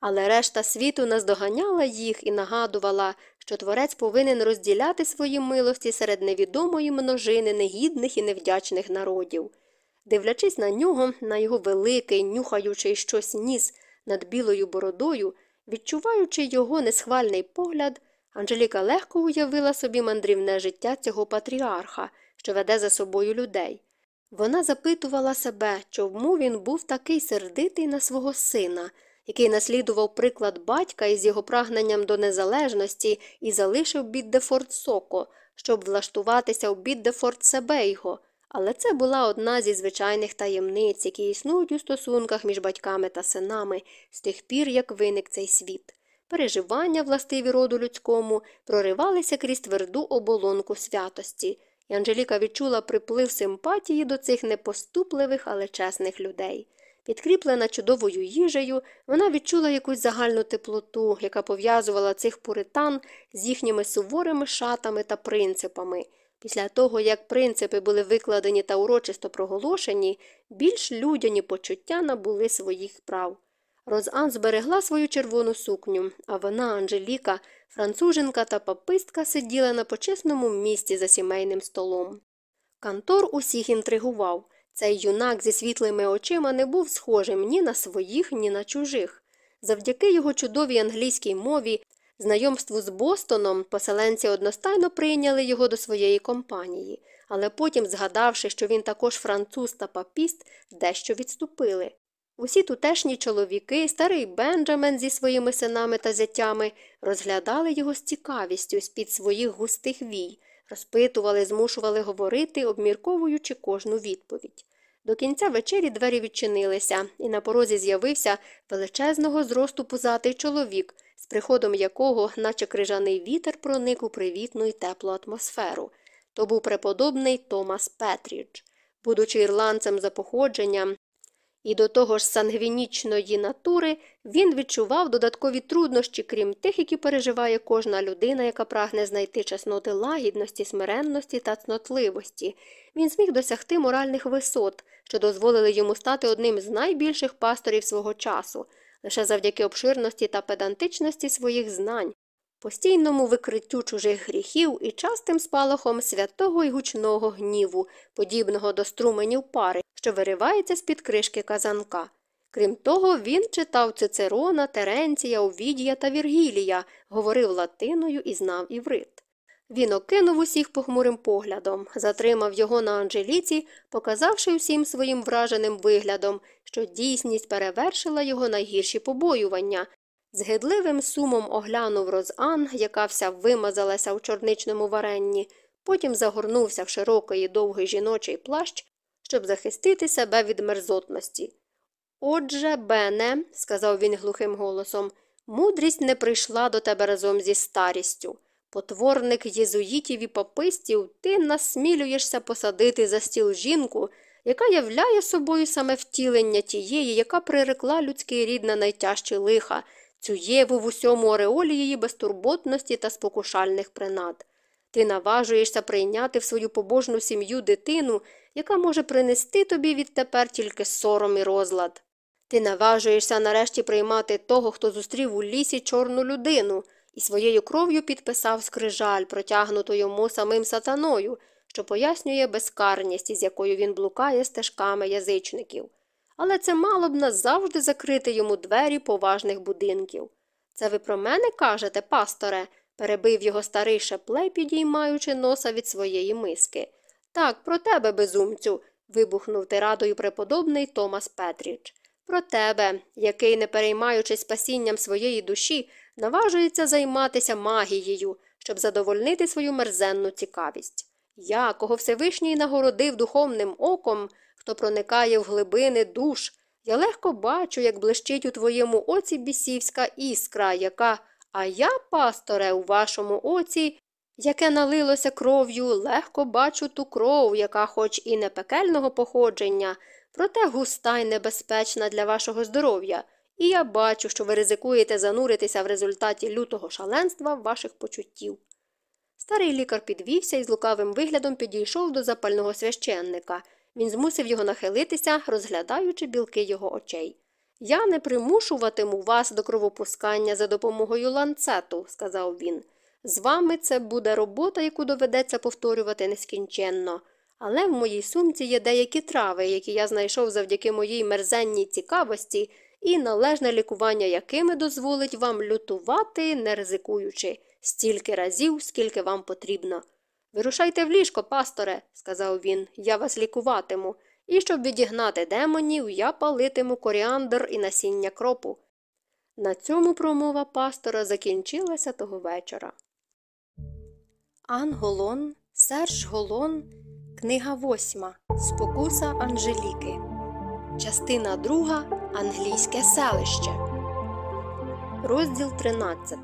Speaker 1: Але решта світу наздоганяла їх і нагадувала, що творець повинен розділяти свої милості серед невідомої множини негідних і невдячних народів. Дивлячись на нього, на його великий, нюхаючий щось ніс над білою бородою, відчуваючи його несхвальний погляд, Анжеліка легко уявила собі мандрівне життя цього патріарха, що веде за собою людей. Вона запитувала себе, чому він був такий сердитий на свого сина, який наслідував приклад батька із його прагненням до незалежності і залишив Біддефорд Соко, щоб влаштуватися в Біддефорд Себейго. Але це була одна зі звичайних таємниць, які існують у стосунках між батьками та синами з тих пір, як виник цей світ. Переживання, властиві роду людському, проривалися крізь тверду оболонку святості, і Анжеліка відчула приплив симпатії до цих непоступливих, але чесних людей. Підкріплена чудовою їжею, вона відчула якусь загальну теплоту, яка пов'язувала цих пуритан з їхніми суворими шатами та принципами. Після того, як принципи були викладені та урочисто проголошені, більш людяні почуття набули своїх прав. Розан зберегла свою червону сукню, а вона, Анжеліка, француженка та папистка сиділа на почесному місці за сімейним столом. Кантор усіх інтригував. Цей юнак зі світлими очима не був схожим ні на своїх, ні на чужих. Завдяки його чудовій англійській мові, знайомству з Бостоном, поселенці одностайно прийняли його до своєї компанії, але потім, згадавши, що він також француз та папіст, дещо відступили. Усі тутешні чоловіки, старий Бенджамен зі своїми синами та зятями, розглядали його з цікавістю з під своїх густих вій, розпитували, змушували говорити, обмірковуючи кожну відповідь. До кінця вечері двері відчинилися, і на порозі з'явився величезного зросту пузатий чоловік, з приходом якого, наче крижаний вітер, проник у привітну й теплу атмосферу. То був преподобний Томас Петрідж. Будучи ірландцем за походженням, і до того ж сангвінічної натури він відчував додаткові труднощі, крім тих, які переживає кожна людина, яка прагне знайти чесноти лагідності, смиренності та цнотливості. Він зміг досягти моральних висот, що дозволили йому стати одним з найбільших пасторів свого часу, лише завдяки обширності та педантичності своїх знань, постійному викриттю чужих гріхів і частим спалахом святого й гучного гніву, подібного до струменів пари, що виривається з під кришки казанка. Крім того, він читав Цицерона, Теренція, Овідія та Віргілія, говорив латиною і знав іврит. Він окинув усіх похмурим поглядом, затримав його на Анжеліці, показавши всім своїм враженим виглядом, що дійсність перевершила його найгірші побоювання, з гидливим сумом оглянув Розан, яка вся вимазалася у чорничному варенні, потім загорнувся в широкий довгий жіночий плащ, щоб захистити себе від мерзотності. Отже, Бене, сказав він глухим голосом, мудрість не прийшла до тебе разом зі старістю. Потворник єзуїтів і папистів, ти насмілюєшся посадити за стіл жінку, яка являє собою саме втілення тієї, яка прирекла людський рід на найтяжчі лиха цю єву в усьому ореолі її безтурботності та спокушальних принад. Ти наважуєшся прийняти в свою побожну сім'ю дитину, яка може принести тобі відтепер тільки сором і розлад. Ти наважуєшся нарешті приймати того, хто зустрів у лісі чорну людину і своєю кров'ю підписав скрижаль, протягнуту йому самим сатаною, що пояснює безкарність, із якою він блукає стежками язичників але це мало б назавжди закрити йому двері поважних будинків. Це ви про мене кажете, пасторе? перебив його старий шеплей, підіймаючи носа від своєї миски. Так, про тебе, безумцю. вибухнув тирадою преподобний Томас Петріч. Про тебе, який, не переймаючись спасінням своєї душі, наважується займатися магією, щоб задовольнити свою мерзенну цікавість. Я, кого Всевишній нагородив духовним оком, хто проникає в глибини душ. Я легко бачу, як блищить у твоєму оці бісівська іскра, яка, а я, пасторе, у вашому оці, яке налилося кров'ю, легко бачу ту кров, яка, хоч і не пекельного походження, проте густа й небезпечна для вашого здоров'я, і я бачу, що ви ризикуєте зануритися в результаті лютого шаленства ваших почуттів. Старий лікар підвівся і з лукавим виглядом підійшов до запального священника – він змусив його нахилитися, розглядаючи білки його очей. Я не примушуватиму вас до кровопускання за допомогою ланцету, сказав він. З вами це буде робота, яку доведеться повторювати нескінченно. Але в моїй сумці є деякі трави, які я знайшов завдяки моїй мерзенній цікавості, і належне лікування якими дозволить вам лютувати, не ризикуючи, стільки разів, скільки вам потрібно. Вирушайте в ліжко, пасторе, сказав він, я вас лікуватиму, і щоб відігнати демонів, я палитиму коріандр і насіння кропу. На цьому промова пастора закінчилася того вечора. Ан Голон, Серж Голон, книга восьма Спокуса Анжеліки. Частина друга Англійське селище. Розділ 13.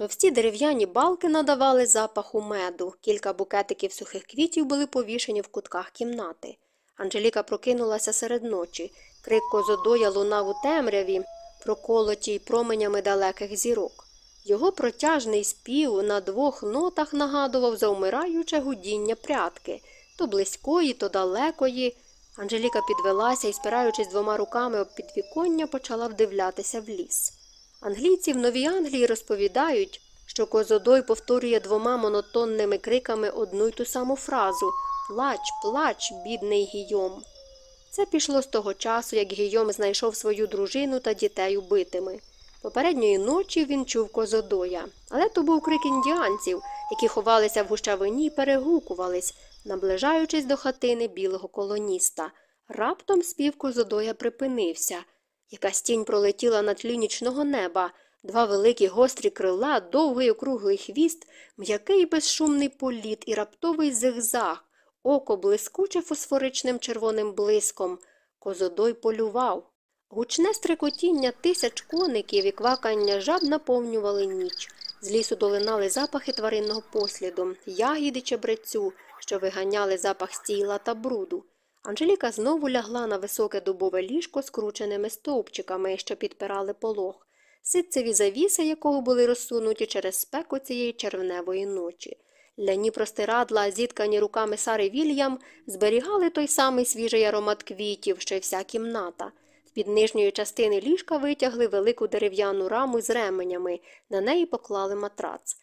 Speaker 1: Товсті дерев'яні балки надавали запаху меду. Кілька букетиків сухих квітів були повішені в кутках кімнати. Анжеліка прокинулася серед ночі. Крик козодоя лунав у темряві, проколотій променями далеких зірок. Його протяжний спів на двох нотах нагадував заумираюче гудіння прядки то близької, то далекої. Анжеліка підвелася і, спираючись двома руками об підвіконня, почала вдивлятися в ліс. Англійці в Новій Англії розповідають, що козодой повторює двома монотонними криками одну й ту саму фразу Плач, плач, бідний Гійом. Це пішло з того часу, як Гійом знайшов свою дружину та дітей убитими. Попередньої ночі він чув козодоя, але то був крик індіанців, які ховалися в гущавині і перегукувались, наближаючись до хатини білого колоніста. Раптом спів козодоя припинився. Якась тінь пролетіла на тлі нічного неба, два великі гострі крила, довгий округлий хвіст, м'який безшумний політ і раптовий зигзаг, око блискуче фосфоричним червоним блиском. Козодой полював. Гучне стрекотіння тисяч коників і квакання жаб наповнювали ніч. З лісу долинали запахи тваринного посліду, ягіди чебрецю, що виганяли запах стійла та бруду. Анжеліка знову лягла на високе дубове ліжко з крученими стовпчиками, що підпирали полог, ситцеві завіси якого були розсунуті через спеку цієї червневої ночі. Ляні простирадла, зіткані руками Сари Вільям, зберігали той самий свіжий аромат квітів, що й вся кімната. З під нижньої частини ліжка витягли велику дерев'яну раму з ременями, на неї поклали матрац.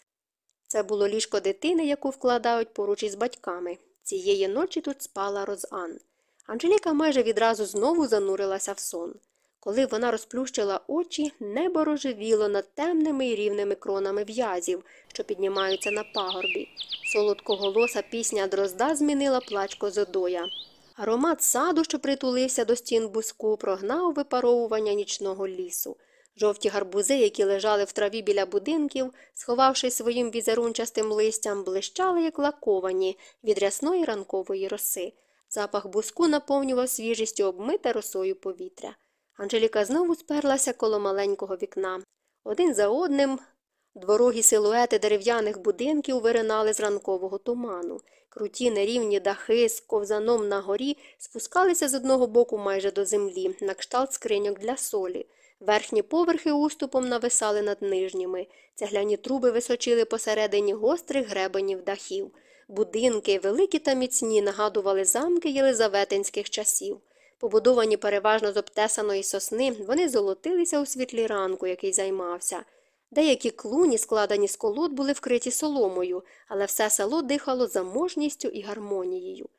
Speaker 1: Це було ліжко дитини, яку вкладають поруч із батьками. Цієї ночі тут спала Розан. Анжеліка майже відразу знову занурилася в сон. Коли вона розплющила очі, небо рожевіло над темними і рівними кронами в'язів, що піднімаються на пагорбі. Солодкоголоса пісня дрозда змінила плач козодоя. Аромат саду, що притулився до стін буску, прогнав випаровування нічного лісу. Жовті гарбузи, які лежали в траві біля будинків, сховавшись своїм візерунчастим листям, блищали, як лаковані від рясної ранкової роси. Запах буску наповнював свіжістю обмите росою повітря. Анжеліка знову сперлася коло маленького вікна. Один за одним дворогі силуети дерев'яних будинків виринали з ранкового туману. Круті нерівні дахи з ковзаном на горі спускалися з одного боку майже до землі, на кшталт скриньок для солі. Верхні поверхи уступом нависали над нижніми, цегляні труби височили посередині гострих гребенів дахів. Будинки, великі та міцні, нагадували замки єлизаветинських часів. Побудовані переважно з обтесаної сосни, вони золотилися у світлі ранку, який займався. Деякі клуні, складені з колод, були вкриті соломою, але все село дихало заможністю і гармонією.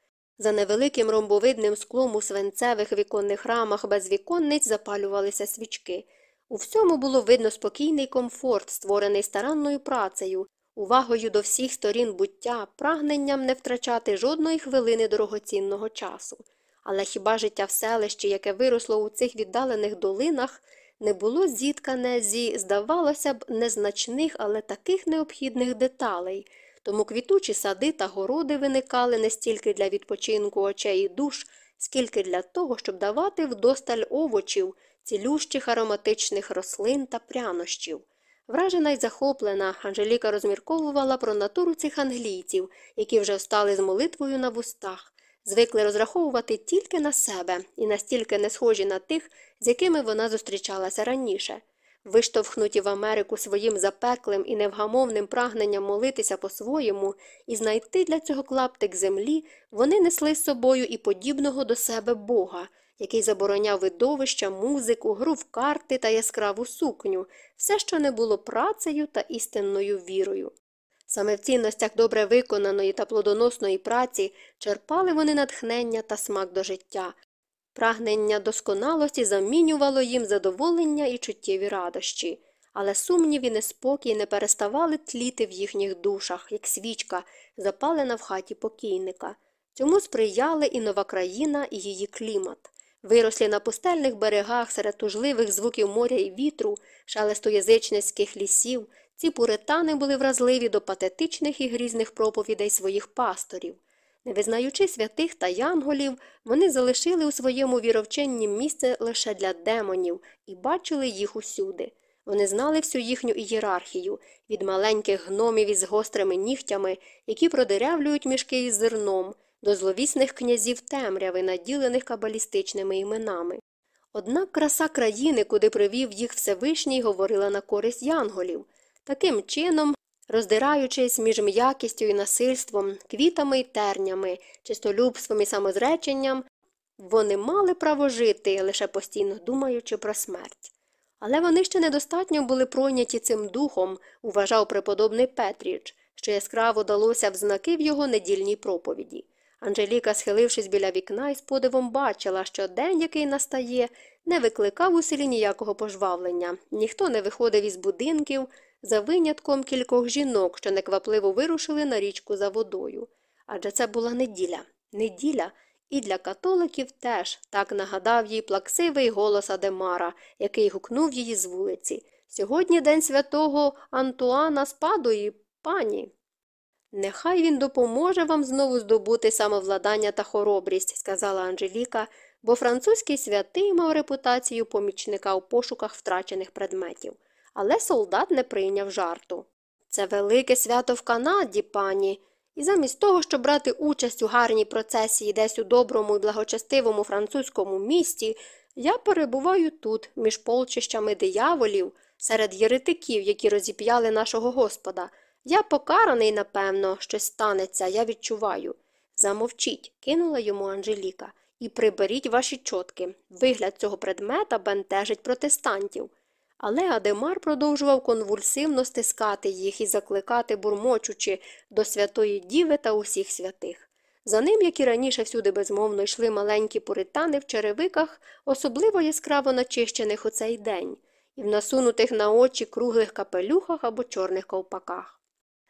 Speaker 1: За невеликим ромбовидним склом у свинцевих віконних рамах без віконниць запалювалися свічки. У всьому було видно спокійний комфорт, створений старанною працею, увагою до всіх сторін буття, прагненням не втрачати жодної хвилини дорогоцінного часу. Але хіба життя в селищі, яке виросло у цих віддалених долинах, не було зіткане зі, здавалося б, незначних, але таких необхідних деталей, тому квітучі сади та городи виникали не стільки для відпочинку очей і душ, скільки для того, щоб давати вдосталь овочів, цілющих ароматичних рослин та прянощів. Вражена й захоплена, Анжеліка розмірковувала про натуру цих англійців, які вже встали з молитвою на вустах, звикли розраховувати тільки на себе і настільки не схожі на тих, з якими вона зустрічалася раніше. Виштовхнуті в Америку своїм запеклим і невгамовним прагненням молитися по-своєму і знайти для цього клаптик землі, вони несли з собою і подібного до себе Бога, який забороняв видовища, музику, гру в карти та яскраву сукню, все, що не було працею та істинною вірою. Саме в цінностях добре виконаної та плодоносної праці черпали вони натхнення та смак до життя. Прагнення досконалості замінювало їм задоволення і чуттєві радощі, але сумнів неспокій не переставали тліти в їхніх душах, як свічка, запалена в хаті покійника. Цьому сприяли і нова країна, і її клімат. Вирослі на пустельних берегах серед тужливих звуків моря і вітру, шелесту язичницьких лісів, ці пуритани були вразливі до патетичних і грізних проповідей своїх пасторів. Не визнаючи святих та янголів, вони залишили у своєму віровченні місце лише для демонів і бачили їх усюди. Вони знали всю їхню ієрархію від маленьких гномів із гострими нігтями, які продирявлюють мішки із зерном, до зловісних князів темряви, наділених кабалістичними іменами. Однак краса країни, куди привів їх Всевишній, говорила на користь янголів. Таким чином, роздираючись між м'якістю і насильством, квітами й тернями, чистолюбством і самозреченням, вони мали право жити, лише постійно думаючи про смерть. Але вони ще недостатньо були пройняті цим духом, вважав преподобний Петріч, що яскраво далося в знаки в його недільній проповіді. Анжеліка, схилившись біля вікна, із подивом бачила, що день, який настає, не викликав у селі ніякого пожвавлення, ніхто не виходив із будинків, за винятком кількох жінок, що неквапливо вирушили на річку за водою. Адже це була неділя, неділя, і для католиків теж так нагадав їй плаксивий голос Адемара, який гукнув її з вулиці. Сьогодні день святого Антуана Спадої, пані. Нехай він допоможе вам знову здобути самовладання та хоробрість, сказала Анжеліка, бо французький святий мав репутацію помічника у пошуках втрачених предметів. Але солдат не прийняв жарту. Це велике свято в Канаді, пані, і замість того, щоб брати участь у гарній процесії десь у доброму і благочестивому французькому місті, я перебуваю тут, між полчищами дияволів, серед єретиків, які розіп'яли нашого Господа. Я покараний, напевно, щось станеться, я відчуваю. Замовчіть, кинула йому Анжеліка, і приберіть ваші чотки. Вигляд цього предмета бентежить протестантів. Але Адемар продовжував конвульсивно стискати їх і закликати, бурмочучи до Святої Діви та усіх святих. За ним, як і раніше всюди безмовно йшли маленькі пуритани в черевиках, особливо яскраво начищених у цей день, і в насунутих на очі круглих капелюхах або чорних ковпаках.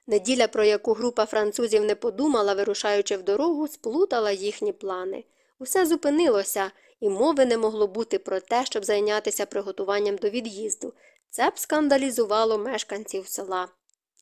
Speaker 1: Неділя, про яку група французів не подумала, вирушаючи в дорогу, сплутала їхні плани. Усе зупинилося, і мови не могло бути про те, щоб зайнятися приготуванням до від'їзду. Це б скандалізувало мешканців села.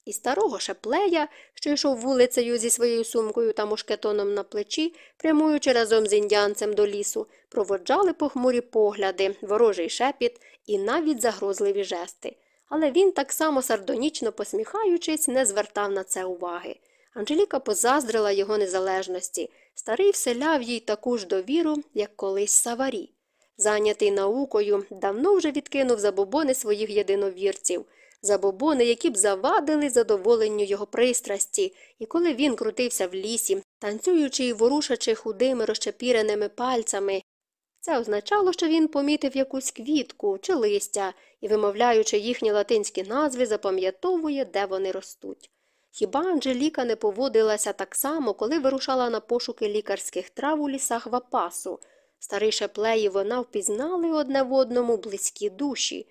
Speaker 1: І старого шеплея, що йшов вулицею зі своєю сумкою та мушкетоном на плечі, прямуючи разом з індіанцем до лісу, проводжали похмурі погляди, ворожий шепіт і навіть загрозливі жести але він, так само сардонічно посміхаючись, не звертав на це уваги. Анжеліка позаздрила його незалежності, старий вселяв їй таку ж довіру, як колись Саварі. Зайнятий наукою, давно вже відкинув забобони своїх єдиновірців, забобони, які б завадили задоволенню його пристрасті, і коли він крутився в лісі, танцюючи і ворушачи худими розчепіреними пальцями, це означало, що він помітив якусь квітку чи листя і, вимовляючи їхні латинські назви, запам'ятовує, де вони ростуть. Хіба Анжеліка не поводилася так само, коли вирушала на пошуки лікарських трав у лісах Вапасу? Старий шепле і вона впізнали одне в одному близькі душі.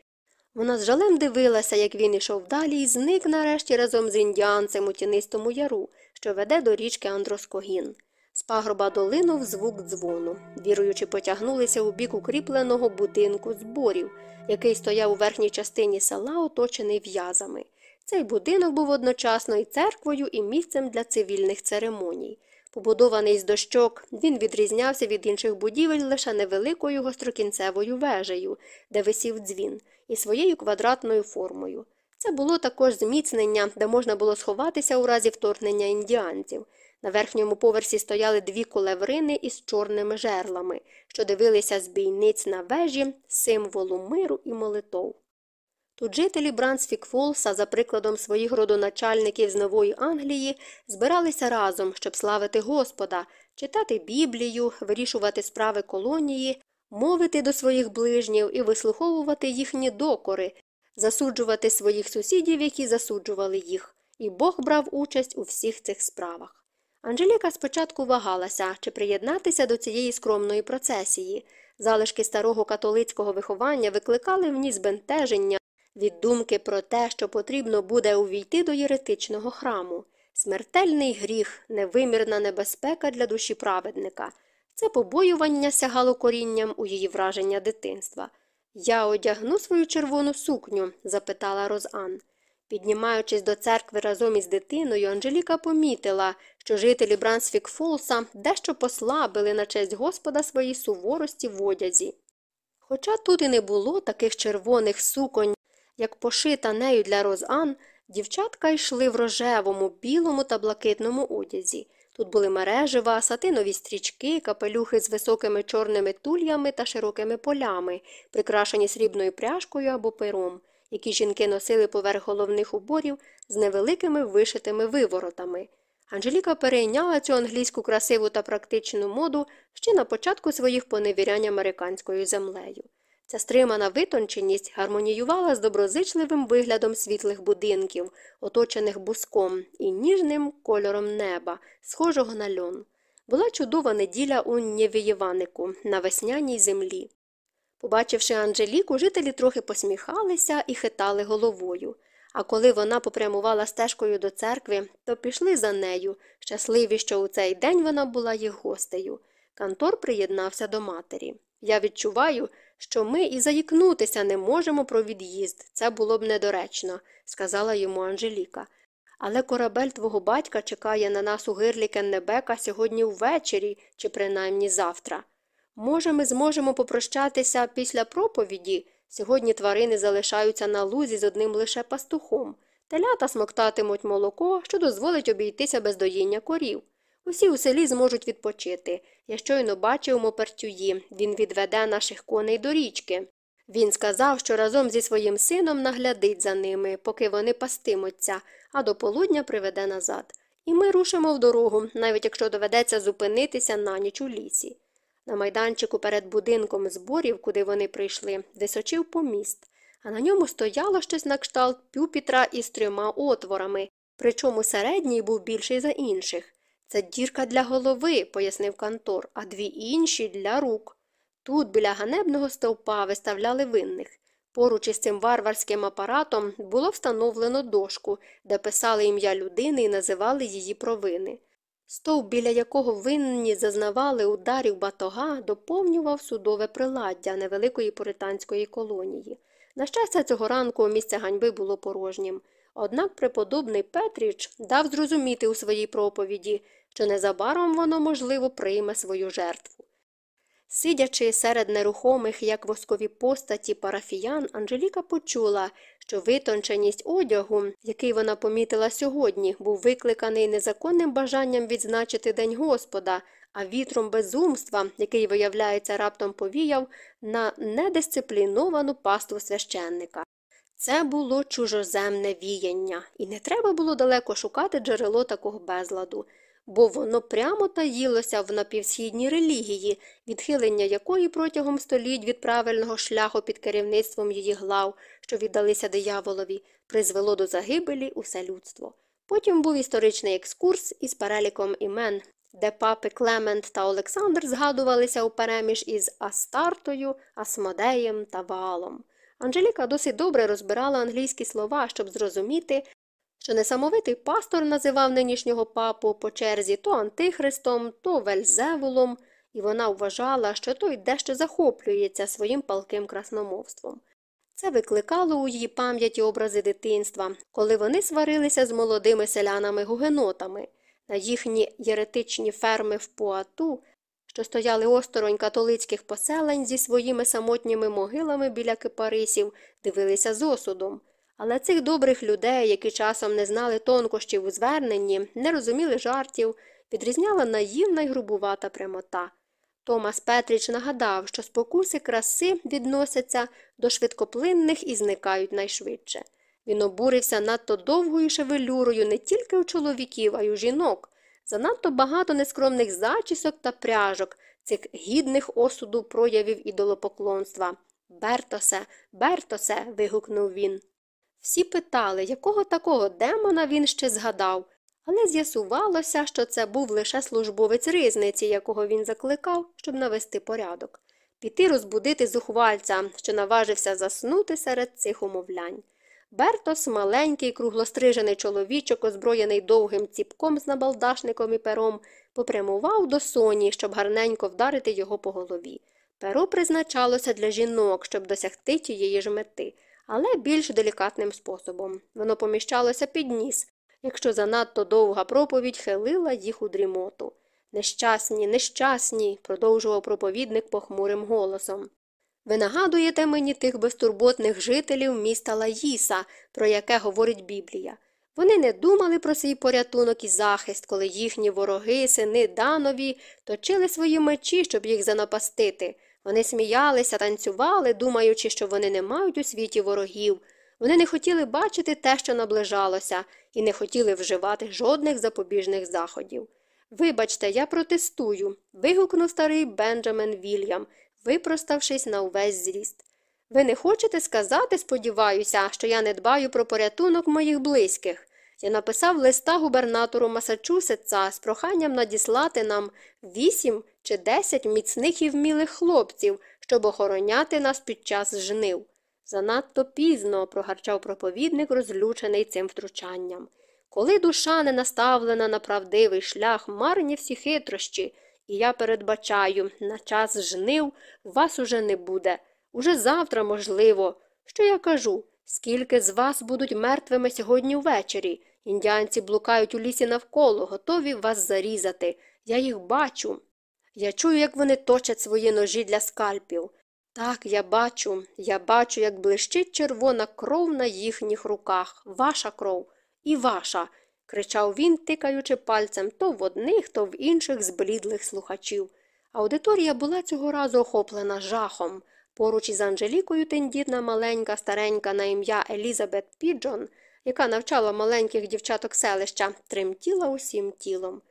Speaker 1: Вона з жалем дивилася, як він ішов далі, і зник нарешті разом з індіанцем у тінистому яру, що веде до річки Андроскогін. З пагорба долинув звук дзвону. Віруючи, потягнулися у бік укріпленого будинку зборів, який стояв у верхній частині села, оточений в'язами. Цей будинок був одночасно і церквою, і місцем для цивільних церемоній. Побудований з дощок, він відрізнявся від інших будівель лише невеликою гострокінцевою вежею, де висів дзвін, і своєю квадратною формою. Це було також зміцнення, де можна було сховатися у разі вторгнення індіанців. На верхньому поверсі стояли дві кулеврини із чорними жерлами, що дивилися з бійниць на вежі, символу миру і молитов. Тут жителі Брансфік-Фолса, за прикладом своїх родоначальників з Нової Англії, збиралися разом, щоб славити Господа, читати Біблію, вирішувати справи колонії, мовити до своїх ближнів і вислуховувати їхні докори, засуджувати своїх сусідів, які засуджували їх і Бог брав участь у всіх цих справах. Анжеліка спочатку вагалася, чи приєднатися до цієї скромної процесії. Залишки старого католицького виховання викликали в ній збентеження від думки про те, що потрібно буде увійти до єретичного храму. Смертельний гріх, невимірна небезпека для душі праведника. Це побоювання сягало корінням у її враження дитинства. Я одягну свою червону сукню? запитала Розан. Піднімаючись до церкви разом із дитиною, Анжеліка помітила, що жителі Брансфік Фолса дещо послабили на честь Господа свої суворості в одязі. Хоча тут і не було таких червоних суконь, як пошита нею для Розан, дівчатка йшли в рожевому, білому та блакитному одязі. Тут були мережева, сатинові стрічки, капелюхи з високими чорними тульями та широкими полями, прикрашені срібною пряжкою або пером, які жінки носили поверх головних уборів з невеликими вишитими виворотами. Анжеліка перейняла цю англійську красиву та практичну моду ще на початку своїх поневірянь американською землею. Ця стримана витонченість гармоніювала з доброзичливим виглядом світлих будинків, оточених буском, і ніжним кольором неба, схожого на льон. Була чудова неділя у Нєвієванику на весняній землі. Побачивши Анжеліку, жителі трохи посміхалися і хитали головою. А коли вона попрямувала стежкою до церкви, то пішли за нею, щасливі, що у цей день вона була їх гостею. Кантор приєднався до матері. Я відчуваю, що ми і заїкнутися не можемо про від'їзд. Це було б недоречно, сказала йому Анжеліка. Але корабель твого батька чекає на нас у гирлі Кеннебека сьогодні ввечері чи принаймні завтра. Може, ми зможемо попрощатися після проповіді. Сьогодні тварини залишаються на лузі з одним лише пастухом. Телята смоктатимуть молоко, що дозволить обійтися без доїння корів. Усі у селі зможуть відпочити. Я щойно бачив Мопертюї. Він відведе наших коней до річки. Він сказав, що разом зі своїм сином наглядить за ними, поки вони пастимуться, а до полудня приведе назад. І ми рушимо в дорогу, навіть якщо доведеться зупинитися на ніч у лісі. На майданчику перед будинком зборів, куди вони прийшли, височив поміст, а на ньому стояло щось на кшталт пюпітра із трьома отворами, причому середній був більший за інших. Це дірка для голови, пояснив Кантор, а дві інші для рук. Тут біля ганебного стовпа виставляли винних. Поруч із цим варварським апаратом було встановлено дошку, де писали ім'я людини і називали її провини. Стовп, біля якого винні зазнавали ударів батога, доповнював судове приладдя невеликої поританської колонії. На щастя, цього ранку місце ганьби було порожнім. Однак преподобний Петріч дав зрозуміти у своїй проповіді, що незабаром воно, можливо, прийме свою жертву. Сидячи серед нерухомих, як воскові постаті парафіян, Анжеліка почула, що витонченість одягу, який вона помітила сьогодні, був викликаний незаконним бажанням відзначити День Господа, а вітром безумства, який, виявляється, раптом повіяв на недисципліновану пасту священника. Це було чужоземне віяння, і не треба було далеко шукати джерело такого безладу бо воно прямо таїлося в напівсхідній релігії, відхилення якої протягом століть від правильного шляху під керівництвом її глав, що віддалися дияволові, призвело до загибелі усе людство. Потім був історичний екскурс із переліком імен, де папи Клемент та Олександр згадувалися у переміж із Астартою, Асмодеєм та Ваалом. Анжеліка досить добре розбирала англійські слова, щоб зрозуміти, що несамовитий пастор називав нинішнього папу по черзі то Антихристом, то Вельзевулом, і вона вважала, що той дещо захоплюється своїм палким красномовством. Це викликало у її пам'яті образи дитинства, коли вони сварилися з молодими селянами-гугенотами. На їхні єретичні ферми в Пуату, що стояли осторонь католицьких поселень зі своїми самотніми могилами біля кипарисів, дивилися з осудом. Але цих добрих людей, які часом не знали тонкощів у зверненні, не розуміли жартів, відрізняла наївна й грубувата прямота. Томас Петріч нагадав, що спокуси краси відносяться до швидкоплинних і зникають найшвидше. Він обурився надто довгою шевелюрою не тільки у чоловіків, а й у жінок, занадто багато нескромних зачісок та пряжок, цих гідних осуду проявів ідолопоклонства. Бертосе, Бертосе. вигукнув він. Всі питали, якого такого демона він ще згадав, але з'ясувалося, що це був лише службовець ризниці, якого він закликав, щоб навести порядок, піти розбудити зухвальця, що наважився заснути серед цих умовлянь. Бертос, маленький, круглострижений чоловічок, озброєний довгим ціпком з набалдашником і пером, попрямував до соні, щоб гарненько вдарити його по голові. Перо призначалося для жінок, щоб досягти тієї ж мети, але більш делікатним способом. Воно поміщалося під ніс, якщо занадто довга проповідь хилила їх у дрімоту. Нещасні, нещасні, продовжував проповідник похмурим голосом. Ви нагадуєте мені тих безтурботних жителів міста Лаїса, про яке говорить Біблія. Вони не думали про свій порятунок і захист, коли їхні вороги, сини Данові, точили свої мечі, щоб їх занапастити. Вони сміялися, танцювали, думаючи, що вони не мають у світі ворогів. Вони не хотіли бачити те, що наближалося, і не хотіли вживати жодних запобіжних заходів. Вибачте, я протестую. вигукнув старий Бенджамен Вільям, випроставшись на увесь зріст. Ви не хочете сказати, сподіваюся, що я не дбаю про порятунок моїх близьких. Я написав листа губернатору Масачусетса з проханням надіслати нам вісім чи десять міцних і вмілих хлопців, щоб охороняти нас під час жнив. Занадто пізно, прогарчав проповідник, розлючений цим втручанням. Коли душа не наставлена на правдивий шлях, марні всі хитрощі, і я передбачаю, на час жнив вас уже не буде. Уже завтра, можливо. Що я кажу? Скільки з вас будуть мертвими сьогодні ввечері? Індіанці блукають у лісі навколо, готові вас зарізати. Я їх бачу. Я чую, як вони точать свої ножі для скальпів. Так, я бачу, я бачу, як блищить червона кров на їхніх руках, ваша кров і ваша, кричав він, тикаючи пальцем то в одних, то в інших зблідлих слухачів. Аудиторія була цього разу охоплена жахом. Поруч із Анжелікою тендітна маленька старенька на ім'я Елізабет Піджон, яка навчала маленьких дівчаток селища, тремтіла усім тілом.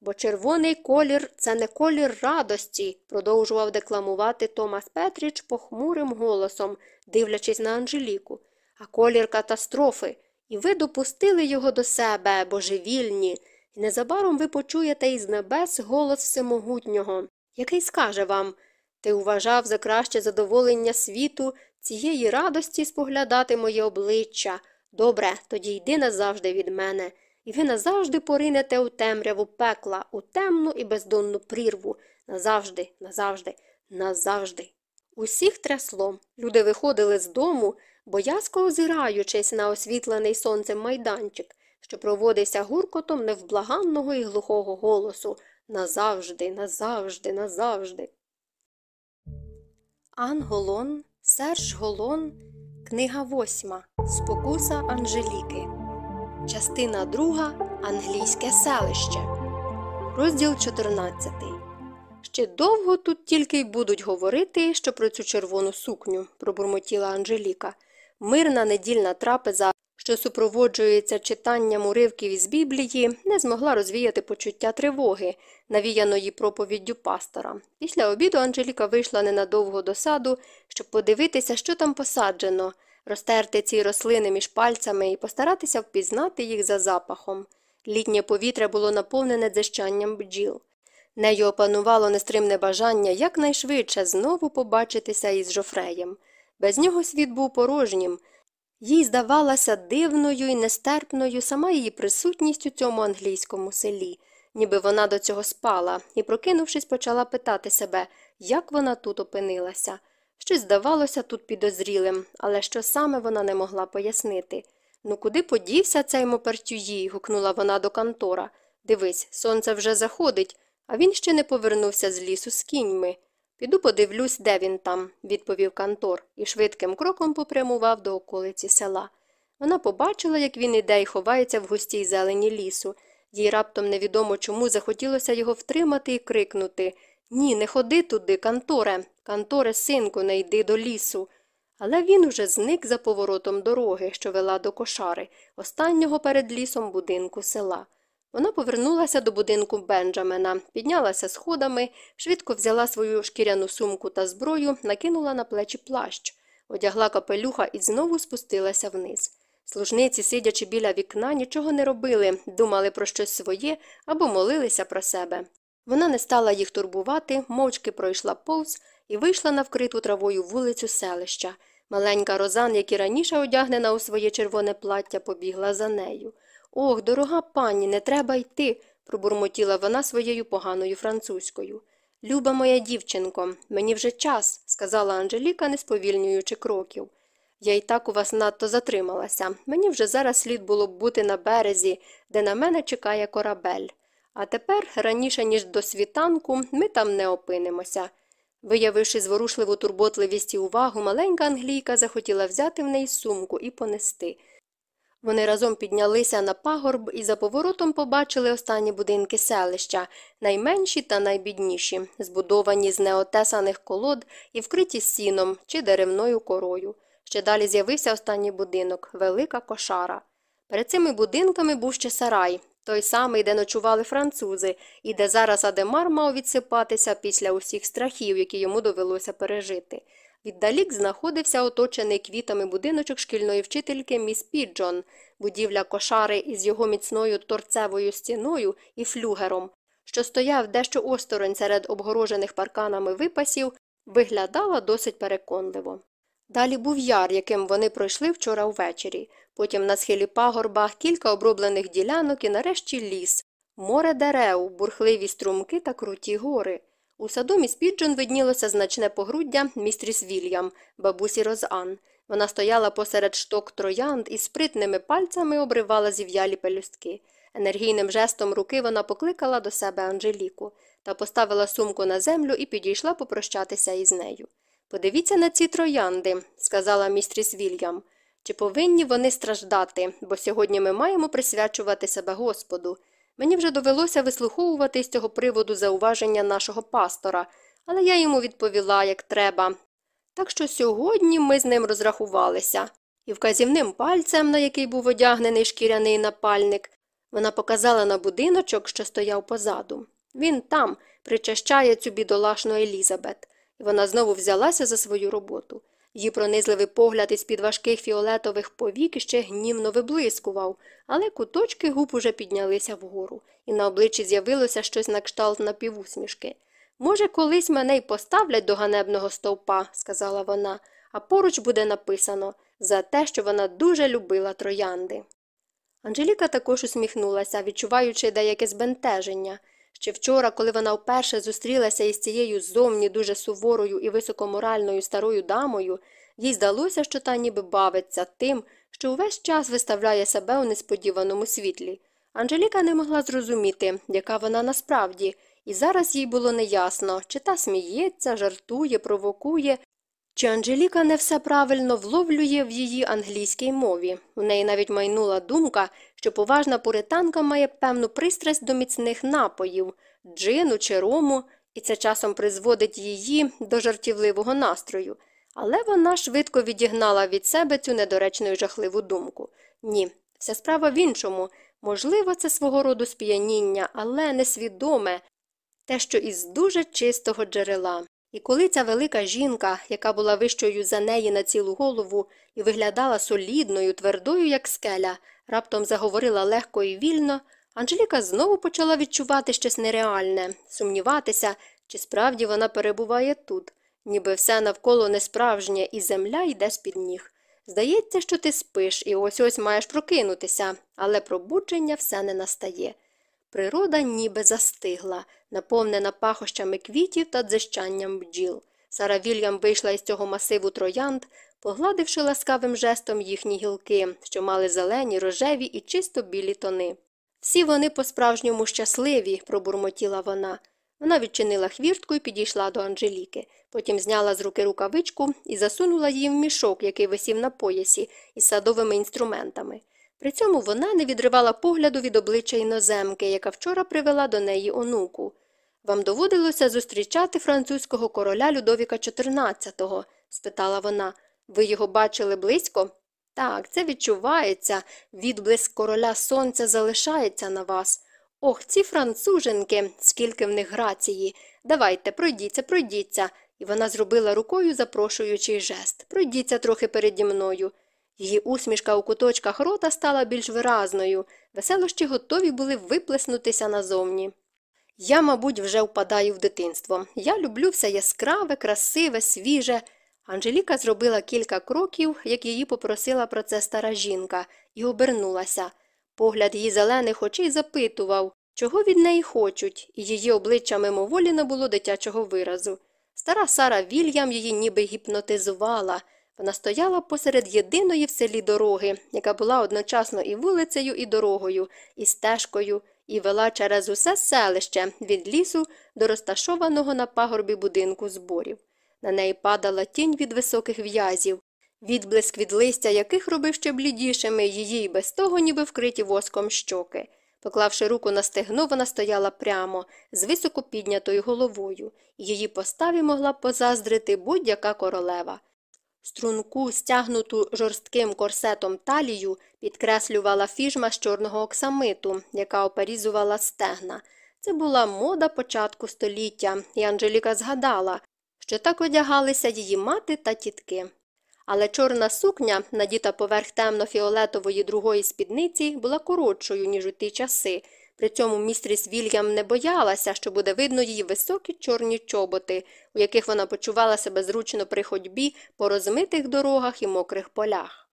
Speaker 1: Бо червоний колір це не колір радості, продовжував декламувати Томас Петріч похмурим голосом, дивлячись на Анжеліку, а колір катастрофи. І ви допустили його до себе, божевільні, і незабаром ви почуєте із небес голос всемогутнього, який скаже вам ти вважав за краще задоволення світу цієї радості споглядати моє обличчя. Добре, тоді йди назавжди від мене, і ви назавжди поринете у темряву пекла, у темну і бездонну прірву. Назавжди, назавжди, назавжди. Усіх трясло. Люди виходили з дому, боязко озираючись на освітлений сонцем майданчик, що проводився гуркотом невблаганного і глухого голосу назавжди, назавжди, назавжди. Ан Голон, Серж Голон, Книга восьма. Спокуса Анжеліки. Частина друга. Англійське селище. Розділ 14. Ще довго тут тільки й будуть говорити, що про цю червону сукню, пробурмотіла Анжеліка. Мирна недільна трапеза, що супроводжується читанням уривків із Біблії, не змогла розвіяти почуття тривоги, навіяної проповіддю пастора. Після обіду Анжеліка вийшла ненадовго до саду, щоб подивитися, що там посаджено, розтерти ці рослини між пальцями і постаратися впізнати їх за запахом. Літнє повітря було наповнене дзищанням бджіл. Нею опанувало нестримне бажання якнайшвидше знову побачитися із Жофреєм. Без нього світ був порожнім. Їй здавалася дивною і нестерпною сама її присутність у цьому англійському селі, ніби вона до цього спала, і, прокинувшись, почала питати себе, як вона тут опинилася. Щось здавалося тут підозрілим, але що саме вона не могла пояснити. Ну, куди подівся цей мопертюї? гукнула вона до Кантора. Дивись, сонце вже заходить, а він ще не повернувся з лісу з кіньми. Піду подивлюсь, де він там, відповів Кантор, і швидким кроком попрямував до околиці села. Вона побачила, як він іде і ховається в густій зелені лісу. Їй раптом невідомо чому захотілося його втримати і крикнути Ні, не ходи туди, Канторе, Канторе, синку, не йди до лісу. Але він уже зник за поворотом дороги, що вела до кошари, останнього перед лісом будинку села. Вона повернулася до будинку Бенджамена, піднялася сходами, швидко взяла свою шкіряну сумку та зброю, накинула на плечі плащ, одягла капелюха і знову спустилася вниз. Служниці, сидячи біля вікна, нічого не робили, думали про щось своє або молилися про себе. Вона не стала їх турбувати, мовчки пройшла повз і вийшла на вкриту травою вулицю селища. Маленька Розан, як і раніше одягнена у своє червоне плаття, побігла за нею. Ох, дорога пані, не треба йти, пробурмотіла вона своєю поганою французькою. Люба моя дівчинко, мені вже час, сказала Анжеліка, не сповільнюючи кроків. Я й так у вас надто затрималася. Мені вже зараз слід було б бути на березі, де на мене чекає корабель. А тепер, раніше, ніж до світанку, ми там не опинимося. Виявивши зворушливу турботливість і увагу, маленька англійка захотіла взяти в неї сумку і понести. Вони разом піднялися на пагорб і за поворотом побачили останні будинки селища, найменші та найбідніші, збудовані з неотесаних колод і вкриті сіном чи деревною корою. Ще далі з'явився останній будинок велика кошара. Перед цими будинками був ще сарай, той самий, де ночували французи, і де зараз Адемар мав відсипатися після усіх страхів, які йому довелося пережити. Віддалік знаходився оточений квітами будиночок шкільної вчительки міс Піджон, будівля кошари із його міцною торцевою стіною і флюгером, що стояв дещо осторонь серед обгорожених парканами випасів, виглядала досить переконливо. Далі був яр, яким вони пройшли вчора ввечері, потім на схилі пагорба кілька оброблених ділянок і нарешті ліс, море дерев, бурхливі струмки та круті гори. У саду міс Піджон виднілося значне погруддя містріс Вільям, бабусі Розан. Вона стояла посеред шток троянд і спритними пальцями обривала зів'ялі пелюстки. Енергійним жестом руки вона покликала до себе Анжеліку та поставила сумку на землю і підійшла попрощатися із нею. Подивіться на ці троянди, сказала містріс Вільям. Чи повинні вони страждати, бо сьогодні ми маємо присвячувати себе Господу. Мені вже довелося вислуховувати з цього приводу зауваження нашого пастора, але я йому відповіла, як треба. Так що сьогодні ми з ним розрахувалися, і вказівним пальцем, на який був одягнений шкіряний напальник, вона показала на будиночок, що стояв позаду. Він там причащає цю бідолашну Елізабет, і вона знову взялася за свою роботу. Її пронизливий погляд із під важких фіолетових повік ще гнівно виблискував, але куточки губ уже піднялися вгору, і на обличчі з'явилося щось на кшталт напівусмішки. Може, колись мене й поставлять до ганебного стовпа, сказала вона, а поруч буде написано за те, що вона дуже любила троянди. Анжеліка також усміхнулася, відчуваючи деяке збентеження. Ще вчора, коли вона вперше зустрілася із цією зовні дуже суворою і високоморальною старою дамою, їй здалося, що та ніби бавиться тим, що увесь час виставляє себе у несподіваному світлі. Анжеліка не могла зрозуміти, яка вона насправді, і зараз їй було неясно, чи та сміється, жартує, провокує, чи Анжеліка не все правильно вловлює в її англійській мові. У неї навіть майнула думка, що поважна пуританка має певну пристрасть до міцних напоїв, джину чи рому, і це часом призводить її до жартівливого настрою. Але вона швидко відігнала від себе цю недоречну і жахливу думку. Ні, вся справа в іншому. Можливо, це свого роду сп'яніння, але несвідоме, те, що із дуже чистого джерела. І коли ця велика жінка, яка була вищою за неї на цілу голову і виглядала солідною, твердою, як скеля, раптом заговорила легко і вільно, Анжеліка знову почала відчувати щось нереальне, сумніватися, чи справді вона перебуває тут, ніби все навколо несправжнє, і земля йде з під ніг. Здається, що ти спиш і ось ось маєш прокинутися, але пробудження все не настає. Природа ніби застигла, наповнена пахощами квітів та дзищанням бджіл. Сара Вільям вийшла із цього масиву троянд, погладивши ласкавим жестом їхні гілки, що мали зелені, рожеві і чисто білі тони. Всі вони по справжньому щасливі, пробурмотіла вона. Вона відчинила хвіртку і підійшла до Анжеліки. Потім зняла з руки рукавичку і засунула її в мішок, який висів на поясі, із садовими інструментами. При цьому вона не відривала погляду від обличчя іноземки, яка вчора привела до неї онуку. Вам доводилося зустрічати французького короля Людовіка XIV?» – спитала вона. Ви його бачили близько? Так, це відчувається. Відблиск короля сонця залишається на вас. Ох, ці француженки, скільки в них грації. Давайте, пройдіться, пройдіться. І вона зробила рукою запрошуючий жест. Пройдіться трохи переді мною. Її усмішка у куточках рота стала більш виразною, веселощі готові були виплеснутися назовні. Я, мабуть, вже впадаю в дитинство. Я люблю все яскраве, красиве, свіже. Анжеліка зробила кілька кроків, як її попросила про це стара жінка, і обернулася. Погляд її зелених очей запитував, чого від неї хочуть, і її обличчя мимоволі не було дитячого виразу. Стара Сара Вільям її ніби гіпнотизувала. Вона стояла посеред єдиної в селі дороги, яка була одночасно і вулицею, і дорогою, і стежкою, і вела через усе селище від лісу до розташованого на пагорбі будинку зборів. На неї падала тінь від високих в'язів, відблиск від листя, яких робив ще блідішими її й без того, ніби вкриті воском щоки. Поклавши руку на стегно, вона стояла прямо, з високо піднятою головою, її поставі могла б позаздрити будь-яка королева. Струнку, стягнуту жорстким корсетом талію, підкреслювала фіжма з чорного оксамиту, яка оперізувала стегна. Це була мода початку століття, і Анжеліка згадала, що так одягалися її мати та тітки. Але чорна сукня, надіта поверх темно-фіолетової другої спідниці, була коротшою, ніж у ті часи. При цьому містріс Вільям не боялася, що буде видно її високі чорні чоботи, у яких вона почувала себе зручно при ходьбі по розмитих дорогах і мокрих полях.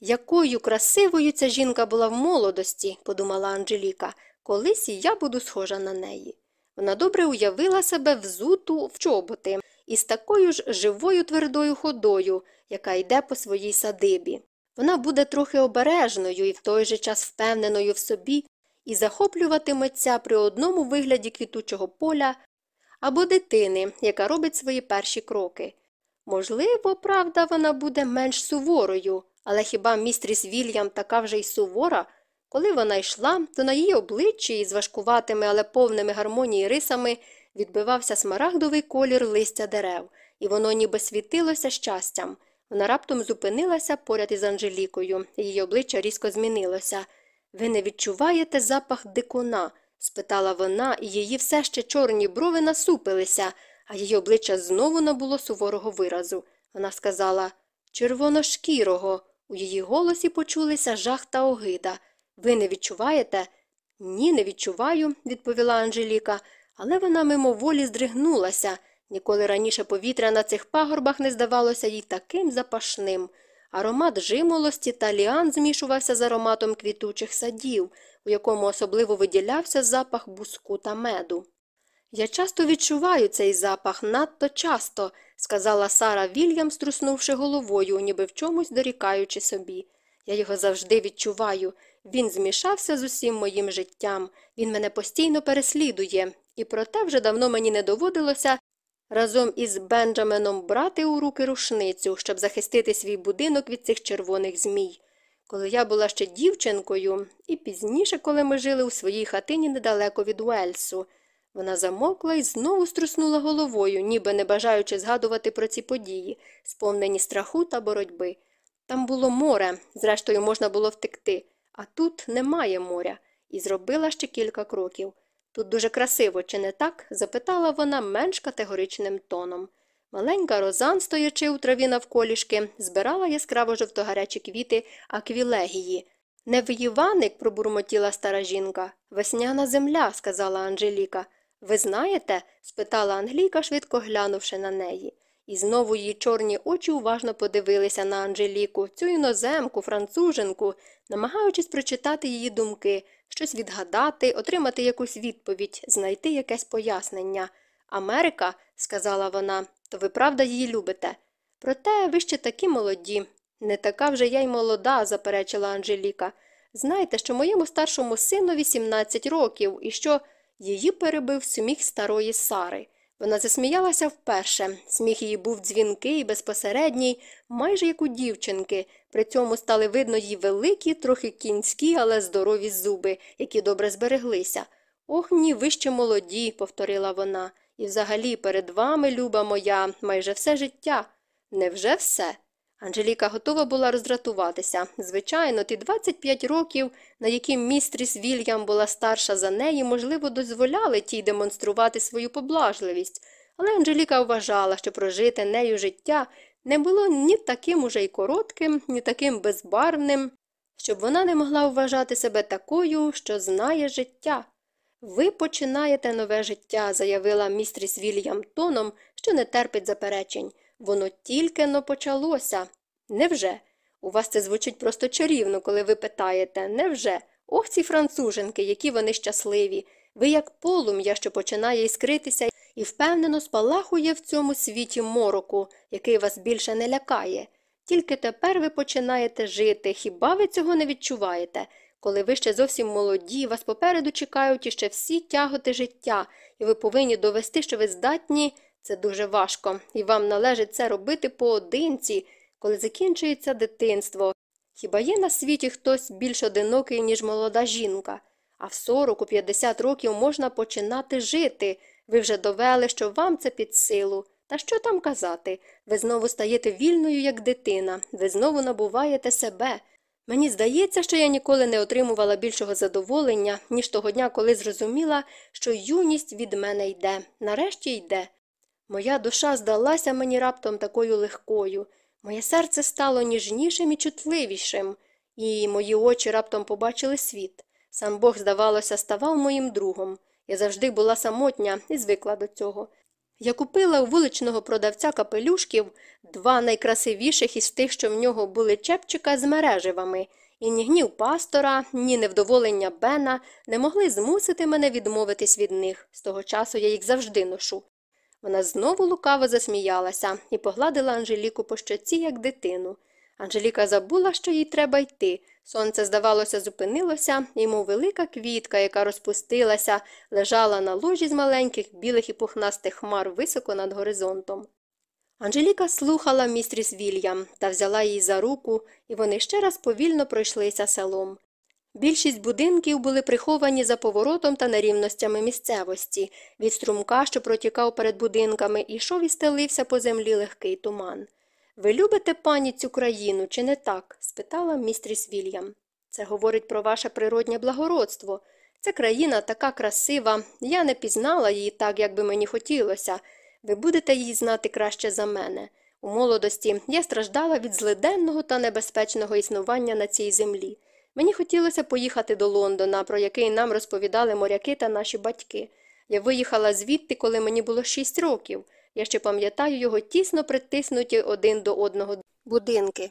Speaker 1: Якою красивою ця жінка була в молодості, подумала Анжеліка, колись і я буду схожа на неї. Вона добре уявила себе взуту в чоботи із такою ж живою твердою ходою, яка йде по своїй садибі. Вона буде трохи обережною і в той же час впевненою в собі і захоплюватиметься при одному вигляді квітучого поля або дитини, яка робить свої перші кроки. Можливо, правда, вона буде менш суворою, але хіба містріс Вільям така вже й сувора? Коли вона йшла, то на її обличчі із важкуватими, але повними гармонії рисами відбивався смарагдовий колір листя дерев, і воно ніби світилося щастям. Вона раптом зупинилася поряд із Анжелікою, її обличчя різко змінилося. Ви не відчуваєте запах дикуна? спитала вона, і її все ще чорні брови насупилися, а її обличчя знову набуло суворого виразу. Вона сказала червоношкірого. У її голосі почулися жах та огида. Ви не відчуваєте? Ні, не відчуваю, відповіла Анжеліка, але вона мимоволі здригнулася. Ніколи раніше повітря на цих пагорбах не здавалося їй таким запашним. Аромат жимолості та ліан змішувався з ароматом квітучих садів, у якому особливо виділявся запах буску та меду. Я часто відчуваю цей запах надто часто, сказала Сара Вільям, струснувши головою, ніби в чомусь дорікаючи собі. Я його завжди відчуваю. Він змішався з усім моїм життям, він мене постійно переслідує, і проте вже давно мені не доводилося разом із Бенджаменом брати у руки рушницю, щоб захистити свій будинок від цих червоних змій. Коли я була ще дівчинкою, і пізніше, коли ми жили у своїй хатині недалеко від Уельсу, вона замовкла і знову струснула головою, ніби не бажаючи згадувати про ці події, сповнені страху та боротьби. Там було море, зрештою, можна було втекти, а тут немає моря, і зробила ще кілька кроків. Тут дуже красиво, чи не так? запитала вона менш категоричним тоном. Маленька розан, стоячи у траві навколішки, збирала яскраво жовтогарячі квіти аквілегії. Не виїваник, пробурмотіла стара жінка. Весняна земля, сказала Анжеліка. Ви знаєте? спитала Англійка, швидко глянувши на неї. І знову її чорні очі уважно подивилися на Анжеліку, цю іноземку, француженку, намагаючись прочитати її думки, щось відгадати, отримати якусь відповідь, знайти якесь пояснення. Америка, сказала вона, то ви правда її любите. Проте ви ще такі молоді. Не така вже я й молода, заперечила Анжеліка. Знайте, що моєму старшому сину 18 років і що її перебив сміх старої Сари. Вона засміялася вперше. Сміх її був дзвінкий, безпосередній, майже як у дівчинки. При цьому стали видно її великі, трохи кінські, але здорові зуби, які добре збереглися. Ох, ні, ви ще молоді, повторила вона. І взагалі перед вами, люба моя, майже все життя. Невже все? Анжеліка готова була роздратуватися. Звичайно, ті 25 років, на які містріс Вільям була старша за неї, можливо, дозволяли тій демонструвати свою поблажливість, але Анжеліка вважала, що прожити нею життя не було ні таким уже й коротким, ні таким безбарвним, щоб вона не могла вважати себе такою, що знає життя. Ви починаєте нове життя, заявила містріс Вільям тоном, що не терпить заперечень. Воно тільки но почалося. Невже? У вас це звучить просто чарівно, коли ви питаєте Невже? Ох, ці француженки, які вони щасливі. Ви як полум'я, що починає іскритися і впевнено спалахує в цьому світі мороку, який вас більше не лякає. Тільки тепер ви починаєте жити, хіба ви цього не відчуваєте? Коли ви ще зовсім молоді, вас попереду чекають іще всі тяготи життя, і ви повинні довести, що ви здатні, це дуже важко, і вам належить це робити поодинці, коли закінчується дитинство. Хіба є на світі хтось більш одинокий, ніж молода жінка? А в 40 у 50 років можна починати жити. Ви вже довели, що вам це під силу. Та що там казати? Ви знову стаєте вільною, як дитина, ви знову набуваєте себе. Мені здається, що я ніколи не отримувала більшого задоволення, ніж того дня, коли зрозуміла, що юність від мене йде, нарешті йде. Моя душа здалася мені раптом такою легкою, моє серце стало ніжнішим і чутливішим, і мої очі раптом побачили світ. Сам Бог, здавалося, ставав моїм другом. Я завжди була самотня і звикла до цього. Я купила у вуличного продавця капелюшків два найкрасивіших із тих, що в нього були чепчика з мереживами, і ні гнів пастора, ні невдоволення Бена не могли змусити мене відмовитись від них. З того часу я їх завжди ношу. Вона знову лукаво засміялася і погладила Анжеліку по щоці, як дитину. Анжеліка забула, що їй треба йти. Сонце, здавалося, зупинилося, і, мов велика квітка, яка розпустилася, лежала на ложі з маленьких білих і пухнастих хмар високо над горизонтом. Анжеліка слухала містріс Вільям та взяла її за руку, і вони ще раз повільно пройшлися селом. Більшість будинків були приховані за поворотом та нерівностями місцевості. Від струмка, що протікав перед будинками, ішов і стелився по землі легкий туман. Ви любите пані цю країну, чи не так? спитала містріс Вільям. Це говорить про ваше природнє благородство. Ця країна така красива, я не пізнала її так, як би мені хотілося. Ви будете її знати краще за мене. У молодості я страждала від злиденного та небезпечного існування на цій землі. Мені хотілося поїхати до Лондона, про який нам розповідали моряки та наші батьки. Я виїхала звідти, коли мені було шість років. Я ще пам'ятаю його тісно притиснуті один до одного будинки.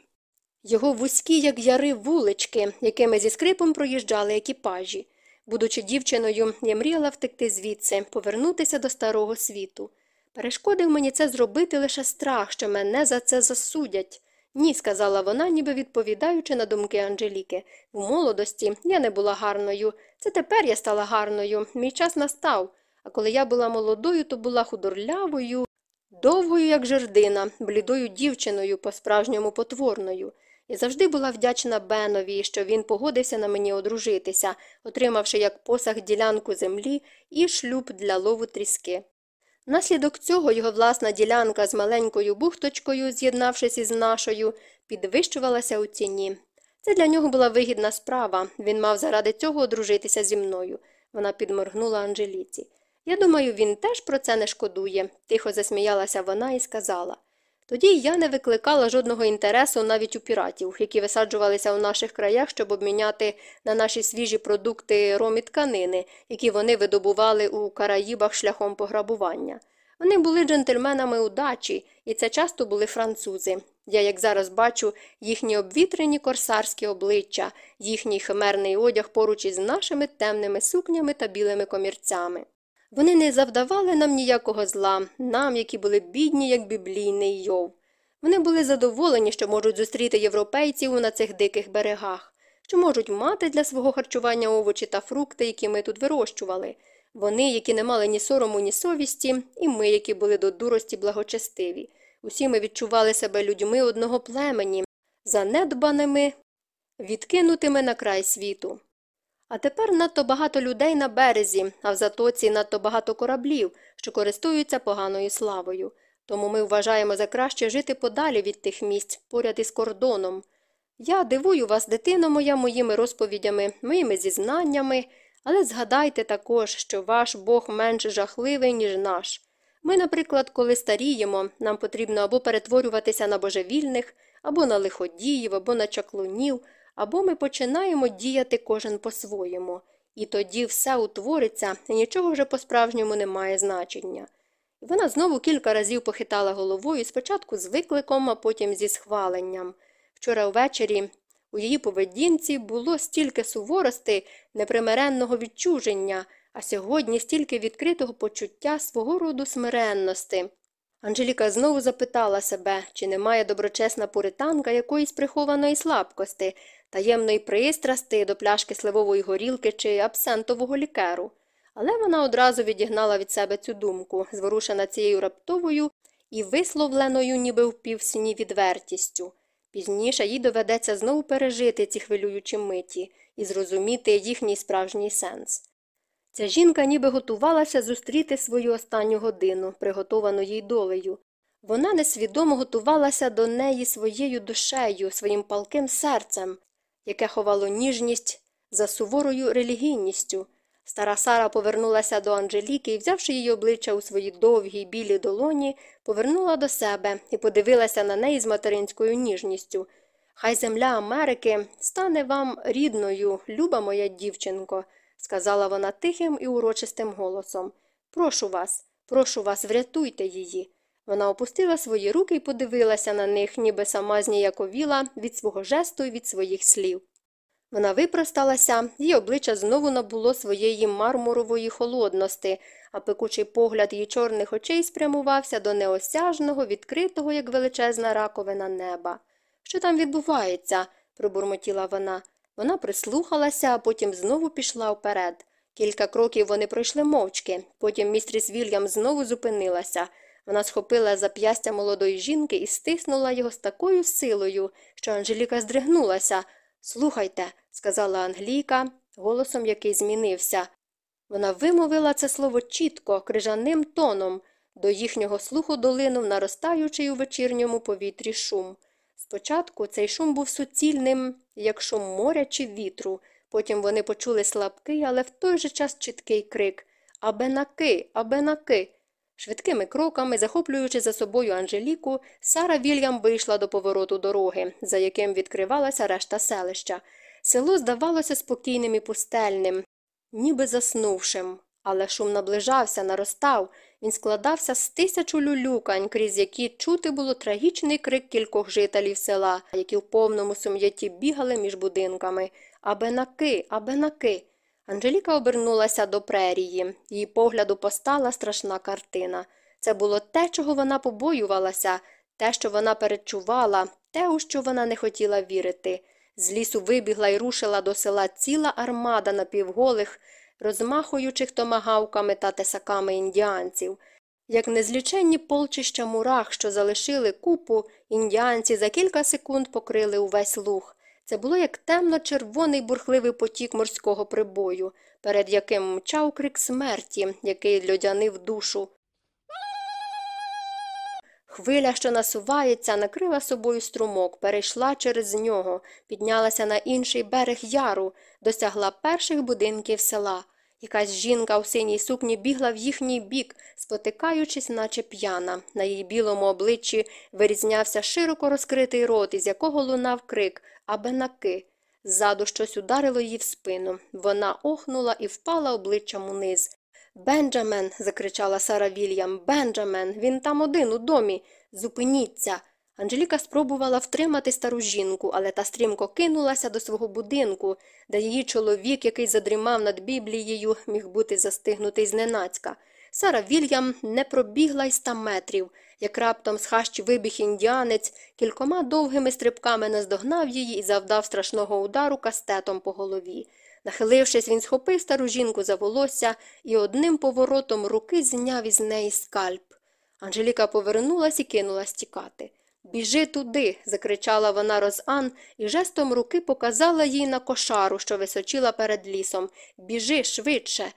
Speaker 1: Його вузькі, як яри, вулички, якими зі скрипом проїжджали екіпажі. Будучи дівчиною, я мріяла втекти звідси, повернутися до старого світу. Перешкодив мені це зробити лише страх, що мене за це засудять. Ні, сказала вона, ніби відповідаючи на думки Анжеліки. В молодості я не була гарною. Це тепер я стала гарною. Мій час настав. А коли я була молодою, то була худорлявою, довгою, як жердина, блідою дівчиною, по справжньому потворною. Я завжди була вдячна Бенові, що він погодився на мені одружитися, отримавши як посаг ділянку землі і шлюб для лову тріски. Наслідок цього його власна ділянка з маленькою бухточкою, з'єднавшись із нашою, підвищувалася у ціні. Це для нього була вигідна справа, він мав заради цього одружитися зі мною. Вона підморгнула Анжеліці. Я думаю, він теж про це не шкодує, тихо засміялася вона і сказала. Тоді я не викликала жодного інтересу навіть у піратів, які висаджувалися у наших краях, щоб обміняти на наші свіжі продукти ромі тканини, які вони видобували у Караїбах шляхом пограбування. Вони були джентльменами удачі, і це часто були французи. Я, як зараз бачу, їхні обвітрені корсарські обличчя, їхній химерний одяг поруч із нашими темними сукнями та білими комірцями. Вони не завдавали нам ніякого зла, нам, які були бідні, як біблійний йов. Вони були задоволені, що можуть зустріти європейців на цих диких берегах, що можуть мати для свого харчування овочі та фрукти, які ми тут вирощували. Вони, які не мали ні сорому, ні совісті, і ми, які були до дурості благочестиві. Усі ми відчували себе людьми одного племені, занедбаними, відкинутими на край світу. А тепер надто багато людей на березі, а в затоці надто багато кораблів, що користуються поганою славою. Тому ми вважаємо за краще жити подалі від тих місць, поряд із кордоном. Я дивую вас, дитино моя, моїми розповідями, моїми зізнаннями, але згадайте також, що ваш Бог менш жахливий, ніж наш. Ми, наприклад, коли старіємо, нам потрібно або перетворюватися на божевільних, або на лиходіїв, або на чаклунів, або ми починаємо діяти кожен по-своєму, і тоді все утвориться, і нічого вже по-справжньому не має значення. І вона знову кілька разів похитала головою, спочатку з викликом, а потім зі схваленням. Вчора ввечері у її поведінці було стільки суворости, непримиренного відчуження, а сьогодні стільки відкритого почуття свого роду смиренності. Анжеліка знову запитала себе, чи немає доброчесна пуританка якоїсь прихованої слабкости, таємної пристрасти до пляшки сливової горілки чи абсентового лікеру. Але вона одразу відігнала від себе цю думку, зворушена цією раптовою і висловленою, ніби в півсні відвертістю. Пізніше їй доведеться знову пережити ці хвилюючі миті і зрозуміти їхній справжній сенс. Ця жінка ніби готувалася зустріти свою останню годину, приготовану їй долею. Вона несвідомо готувалася до неї своєю душею, своїм палким серцем, яке ховало ніжність за суворою релігійністю. Стара Сара повернулася до Анжеліки і, взявши її обличчя у свої довгі білі долоні, повернула до себе і подивилася на неї з материнською ніжністю. Хай земля Америки стане вам рідною, люба моя дівчинко, сказала вона тихим і урочистим голосом. Прошу вас, прошу вас, врятуйте її. Вона опустила свої руки і подивилася на них, ніби сама зніяковіла від свого жесту і від своїх слів. Вона випросталася, її обличчя знову набуло своєї мармурової холодності, а пекучий погляд її чорних очей спрямувався до неосяжного, відкритого, як величезна раковина неба. Що там відбувається? пробурмотіла вона. Вона прислухалася, а потім знову пішла вперед. Кілька кроків вони пройшли мовчки, потім містріс Вільям знову зупинилася. Вона схопила зап'ястя молодої жінки і стиснула його з такою силою, що Анжеліка здригнулася. Слухайте, сказала Англійка, голосом який змінився. Вона вимовила це слово чітко, крижаним тоном. До їхнього слуху долинув наростаючий у вечірньому повітрі шум. Спочатку цей шум був суцільним, як шум моря чи вітру. Потім вони почули слабкий, але в той же час чіткий крик Абенаки, абенаки. Швидкими кроками, захоплюючи за собою Анжеліку, Сара Вільям вийшла до повороту дороги, за яким відкривалася решта селища. Село здавалося спокійним і пустельним, ніби заснувшим. Але шум наближався, наростав, він складався з тисячу люлюкань, крізь які чути було трагічний крик кількох жителів села, які в повному сум'ятті бігали між будинками. Абенаки, абенаки. Анжеліка обернулася до прерії, її погляду постала страшна картина. Це було те, чого вона побоювалася, те, що вона перечувала, те, у що вона не хотіла вірити. З лісу вибігла і рушила до села ціла армада напівголих, розмахуючих томагавками та тесаками індіанців. Як незліченні полчища мурах, що залишили купу, індіанці за кілька секунд покрили увесь луг. Це було як темно-червоний бурхливий потік морського прибою, перед яким мчав крик смерті, який льодянив душу. Хвиля, що насувається, накрила собою струмок, перейшла через нього, піднялася на інший берег яру, досягла перших будинків села. Якась жінка у синій сукні бігла в їхній бік, спотикаючись, наче п'яна. На її білому обличчі вирізнявся широко розкритий рот, із якого лунав крик Абенаки. Ззаду щось ударило її в спину. Вона охнула і впала обличчям униз. Бенджамен. закричала Сара Вільям. Бенджамен, він там один у домі. Зупиніться. Анжеліка спробувала втримати стару жінку, але та стрімко кинулася до свого будинку, де її чоловік, який задрімав над Біблією, міг бути застигнутий зненацька. Сара Вільям не пробігла й ста метрів, як раптом з хащі вибіг індіанець, кількома довгими стрибками наздогнав її і завдав страшного удару кастетом по голові. Нахилившись, він схопив стару жінку за волосся і одним поворотом руки зняв із неї скальп. Анжеліка повернулась і кинулась тікати. Біжи туди. закричала вона Розан і жестом руки показала їй на кошару, що височила перед лісом. Біжи швидше.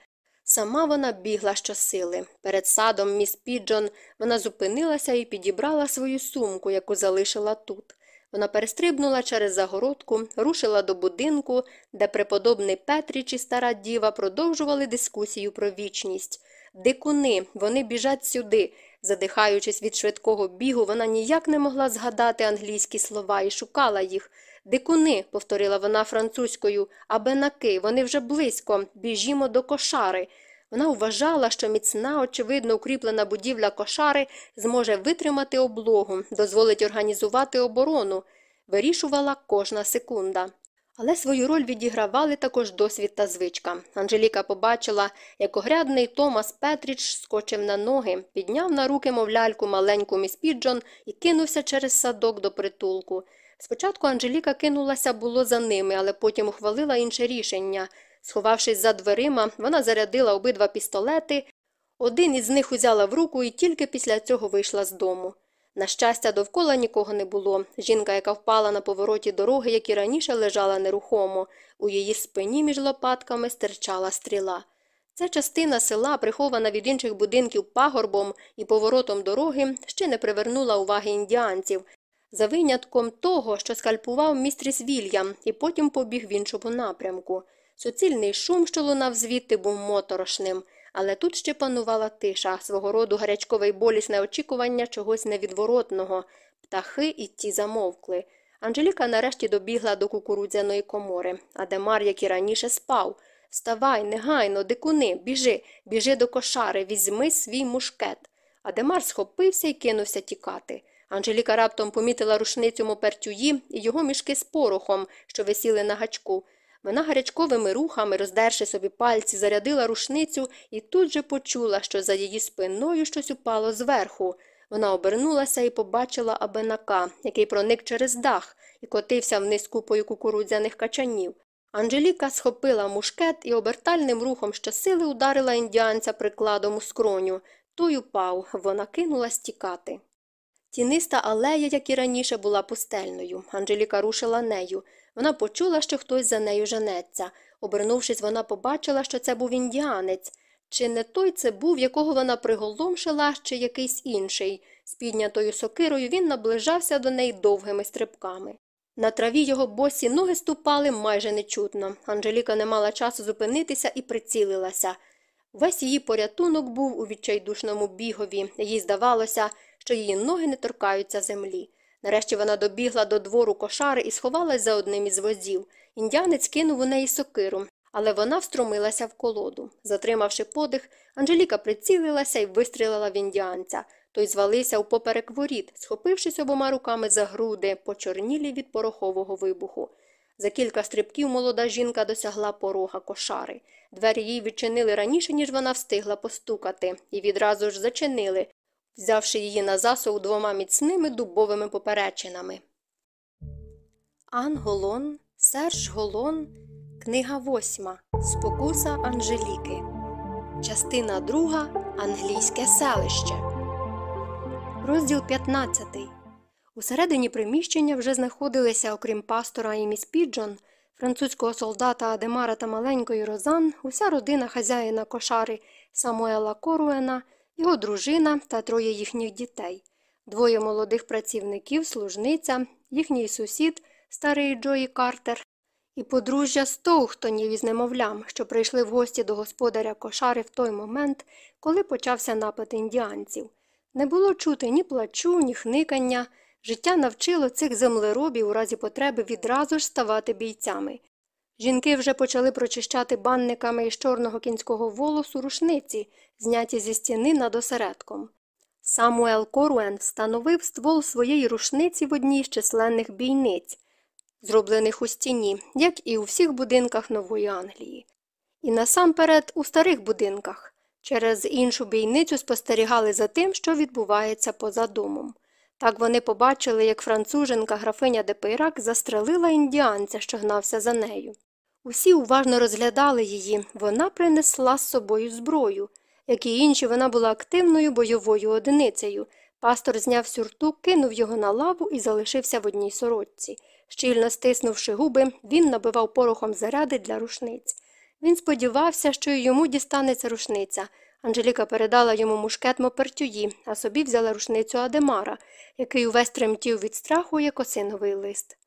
Speaker 1: Сама вона бігла щосили. Перед садом міс Піджон вона зупинилася і підібрала свою сумку, яку залишила тут. Вона перестрибнула через загородку, рушила до будинку, де преподобний Петріч і стара діва продовжували дискусію про вічність. Дикуни, вони біжать сюди. Задихаючись від швидкого бігу, вона ніяк не могла згадати англійські слова і шукала їх. Дикуни, повторила вона французькою, абенаки, вони вже близько, біжімо до кошари. Вона вважала, що міцна, очевидно, укріплена будівля кошари зможе витримати облогу, дозволить організувати оборону. Вирішувала кожна секунда. Але свою роль відігравали також досвід та звичка. Анжеліка побачила, як огрядний Томас Петріч скочив на ноги, підняв на руки мовляльку маленьку міс Піджон і кинувся через садок до притулку. Спочатку Анжеліка кинулася було за ними, але потім ухвалила інше рішення. Сховавшись за дверима, вона зарядила обидва пістолети. Один із них узяла в руку і тільки після цього вийшла з дому. На щастя, довкола нікого не було. Жінка, яка впала на повороті дороги, як і раніше лежала нерухомо. У її спині між лопатками стирчала стріла. Ця частина села, прихована від інших будинків пагорбом і поворотом дороги, ще не привернула уваги індіанців, за винятком того, що скальпував містріс Вільям і потім побіг в іншому напрямку. Суцільний шум, що лунав звідти, був моторошним, але тут ще панувала тиша, свого роду гарячкове й болісне очікування чогось невідворотного. Птахи і ті замовкли. Анжеліка нарешті добігла до кукурудзяної комори, а Демар, як і раніше, спав. Вставай, негайно, дикуни, біжи, біжи до кошари, візьми свій мушкет. Адемар схопився і кинувся тікати. Анжеліка раптом помітила рушницю мопертюї і його мішки з порохом, що висіли на гачку. Вона гарячковими рухами, роздерши собі пальці, зарядила рушницю і тут же почула, що за її спиною щось упало зверху. Вона обернулася і побачила абенака, який проник через дах і котився вниз купою кукурудзяних качанів. Анжеліка схопила мушкет і обертальним рухом щосили ударила індіанця прикладом у скроню. Той упав, вона кинулась тікати. Тіниста алея, як і раніше, була пустельною. Анжеліка рушила нею. Вона почула, що хтось за нею женеться. Обернувшись, вона побачила, що це був індіанець. Чи не той це був, якого вона приголомшила, чи якийсь інший. З піднятою сокирою він наближався до неї довгими стрибками. На траві його босі ноги ступали майже нечутно. Анжеліка не мала часу зупинитися і прицілилася. Весь її порятунок був у відчайдушному бігові, їй здавалося, що її ноги не торкаються землі. Нарешті вона добігла до двору кошари і сховалась за одним із возів. Індіанець кинув у неї сокиру, але вона встромилася в колоду. Затримавши подих, Анжеліка прицілилася і вистрілила в індіанця. Той звалився впоперек воріт, схопившись обома руками за груди, почорнілі від порохового вибуху. За кілька стрибків молода жінка досягла порога кошари. Двері їй відчинили раніше, ніж вона встигла постукати, і відразу ж зачинили, взявши її на засув двома міцними дубовими поперечинами. Ан Голон, Серж Голон, книга восьма Спокуса Анжеліки. Частина друга Англійське селище. Розділ 15. Усередині приміщення вже знаходилися, окрім пастора і міс Піджон, французького солдата Адемара та маленької Розан, уся родина хазяїна кошари Самуела Коруена, його дружина та троє їхніх дітей, двоє молодих працівників, служниця, їхній сусід, старий Джої Картер, і подружжя Стоухтонів із немовлям, що прийшли в гості до господаря кошари в той момент, коли почався напад індіанців. Не було чути ні плачу, ні хникання. Життя навчило цих землеробів у разі потреби відразу ж ставати бійцями. Жінки вже почали прочищати банниками із чорного кінського волосу рушниці, зняті зі стіни над осередком. Самуел Коруен встановив ствол своєї рушниці в одній з численних бійниць, зроблених у стіні, як і у всіх будинках Нової Англії. І насамперед у старих будинках. Через іншу бійницю спостерігали за тим, що відбувається поза домом. Так вони побачили, як француженка графиня де Пейрак застрелила індіанця, що гнався за нею. Усі уважно розглядали її, вона принесла з собою зброю. Як і інші, вона була активною бойовою одиницею. Пастор зняв сюртук, кинув його на лаву і залишився в одній сорочці. Щільно стиснувши губи, він набивав порохом заряди для рушниць. Він сподівався, що й йому дістанеться рушниця. Анжеліка передала йому мушкет Мопертюї, а собі взяла рушницю Адемара, який увесь тремтів від страху, як осиновий лист.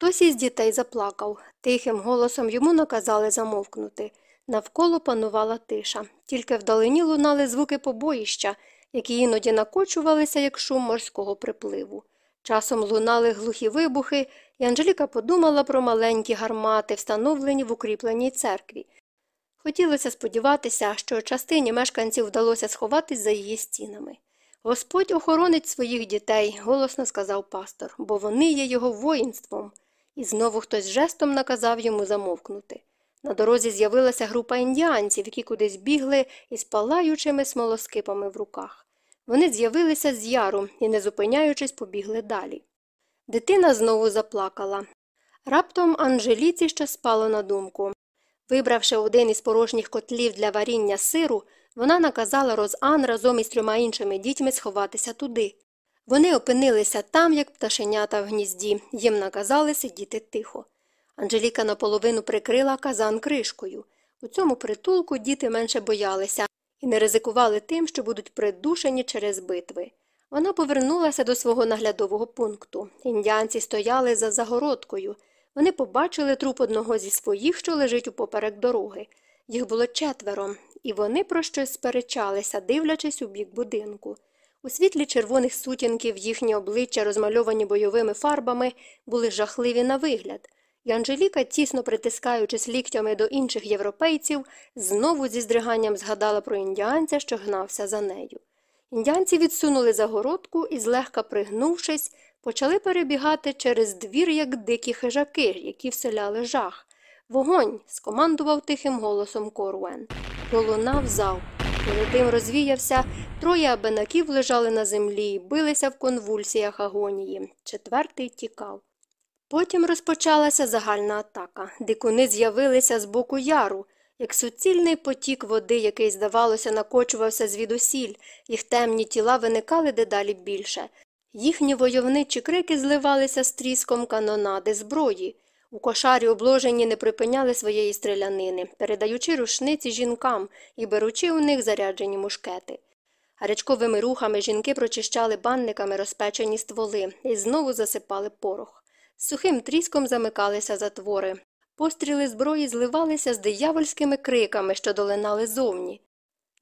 Speaker 1: Хтось із дітей заплакав. Тихим голосом йому наказали замовкнути. Навколо панувала тиша, тільки вдалині лунали звуки побоїща, які іноді накочувалися, як шум морського припливу. Часом лунали глухі вибухи, і Анжеліка подумала про маленькі гармати, встановлені в укріпленій церкві. Хотілося сподіватися, що частині мешканців вдалося сховатись за її стінами. Господь охоронить своїх дітей, голосно сказав пастор, бо вони є його воїнством. І знову хтось жестом наказав йому замовкнути. На дорозі з'явилася група індіанців, які кудись бігли із палаючими смолоскипами в руках. Вони з'явилися з яру і, не зупиняючись, побігли далі. Дитина знову заплакала. Раптом Анжеліці ще спало на думку. Вибравши один із порожніх котлів для варіння сиру, вона наказала Розан разом із трьома іншими дітьми сховатися туди. Вони опинилися там, як пташенята в гнізді, їм наказали сидіти тихо. Анжеліка наполовину прикрила казан кришкою. У цьому притулку діти менше боялися і не ризикували тим, що будуть придушені через битви. Вона повернулася до свого наглядового пункту. Індіанці стояли за загородкою. Вони побачили труп одного зі своїх, що лежить упоперек дороги. Їх було четверо, і вони про щось сперечалися, дивлячись у бік будинку. У світлі червоних сутінків їхні обличчя, розмальовані бойовими фарбами, були жахливі на вигляд, і Анжеліка, тісно притискаючись ліктями до інших європейців, знову зі здриганням згадала про індіанця, що гнався за нею. Індіанці відсунули загородку і, злегка пригнувшись, почали перебігати через двір, як дикі хижаки, які вселяли жах. Вогонь. скомандував тихим голосом Коруен. Пролунав зал. Коли дим розвіявся, троє абенаків лежали на землі билися в конвульсіях агонії. Четвертий тікав. Потім розпочалася загальна атака. Дикуни з'явилися з боку яру, як суцільний потік води, який, здавалося, накочувався звідусіль, їх темні тіла виникали дедалі більше. Їхні войовничі крики зливалися з тріском канонади зброї. У кошарі обложені не припиняли своєї стрілянини, передаючи рушниці жінкам і беручи у них заряджені мушкети. Гарячковими рухами жінки прочищали банниками розпечені стволи і знову засипали порох. З сухим тріском замикалися затвори. Постріли зброї зливалися з диявольськими криками, що долинали зовні.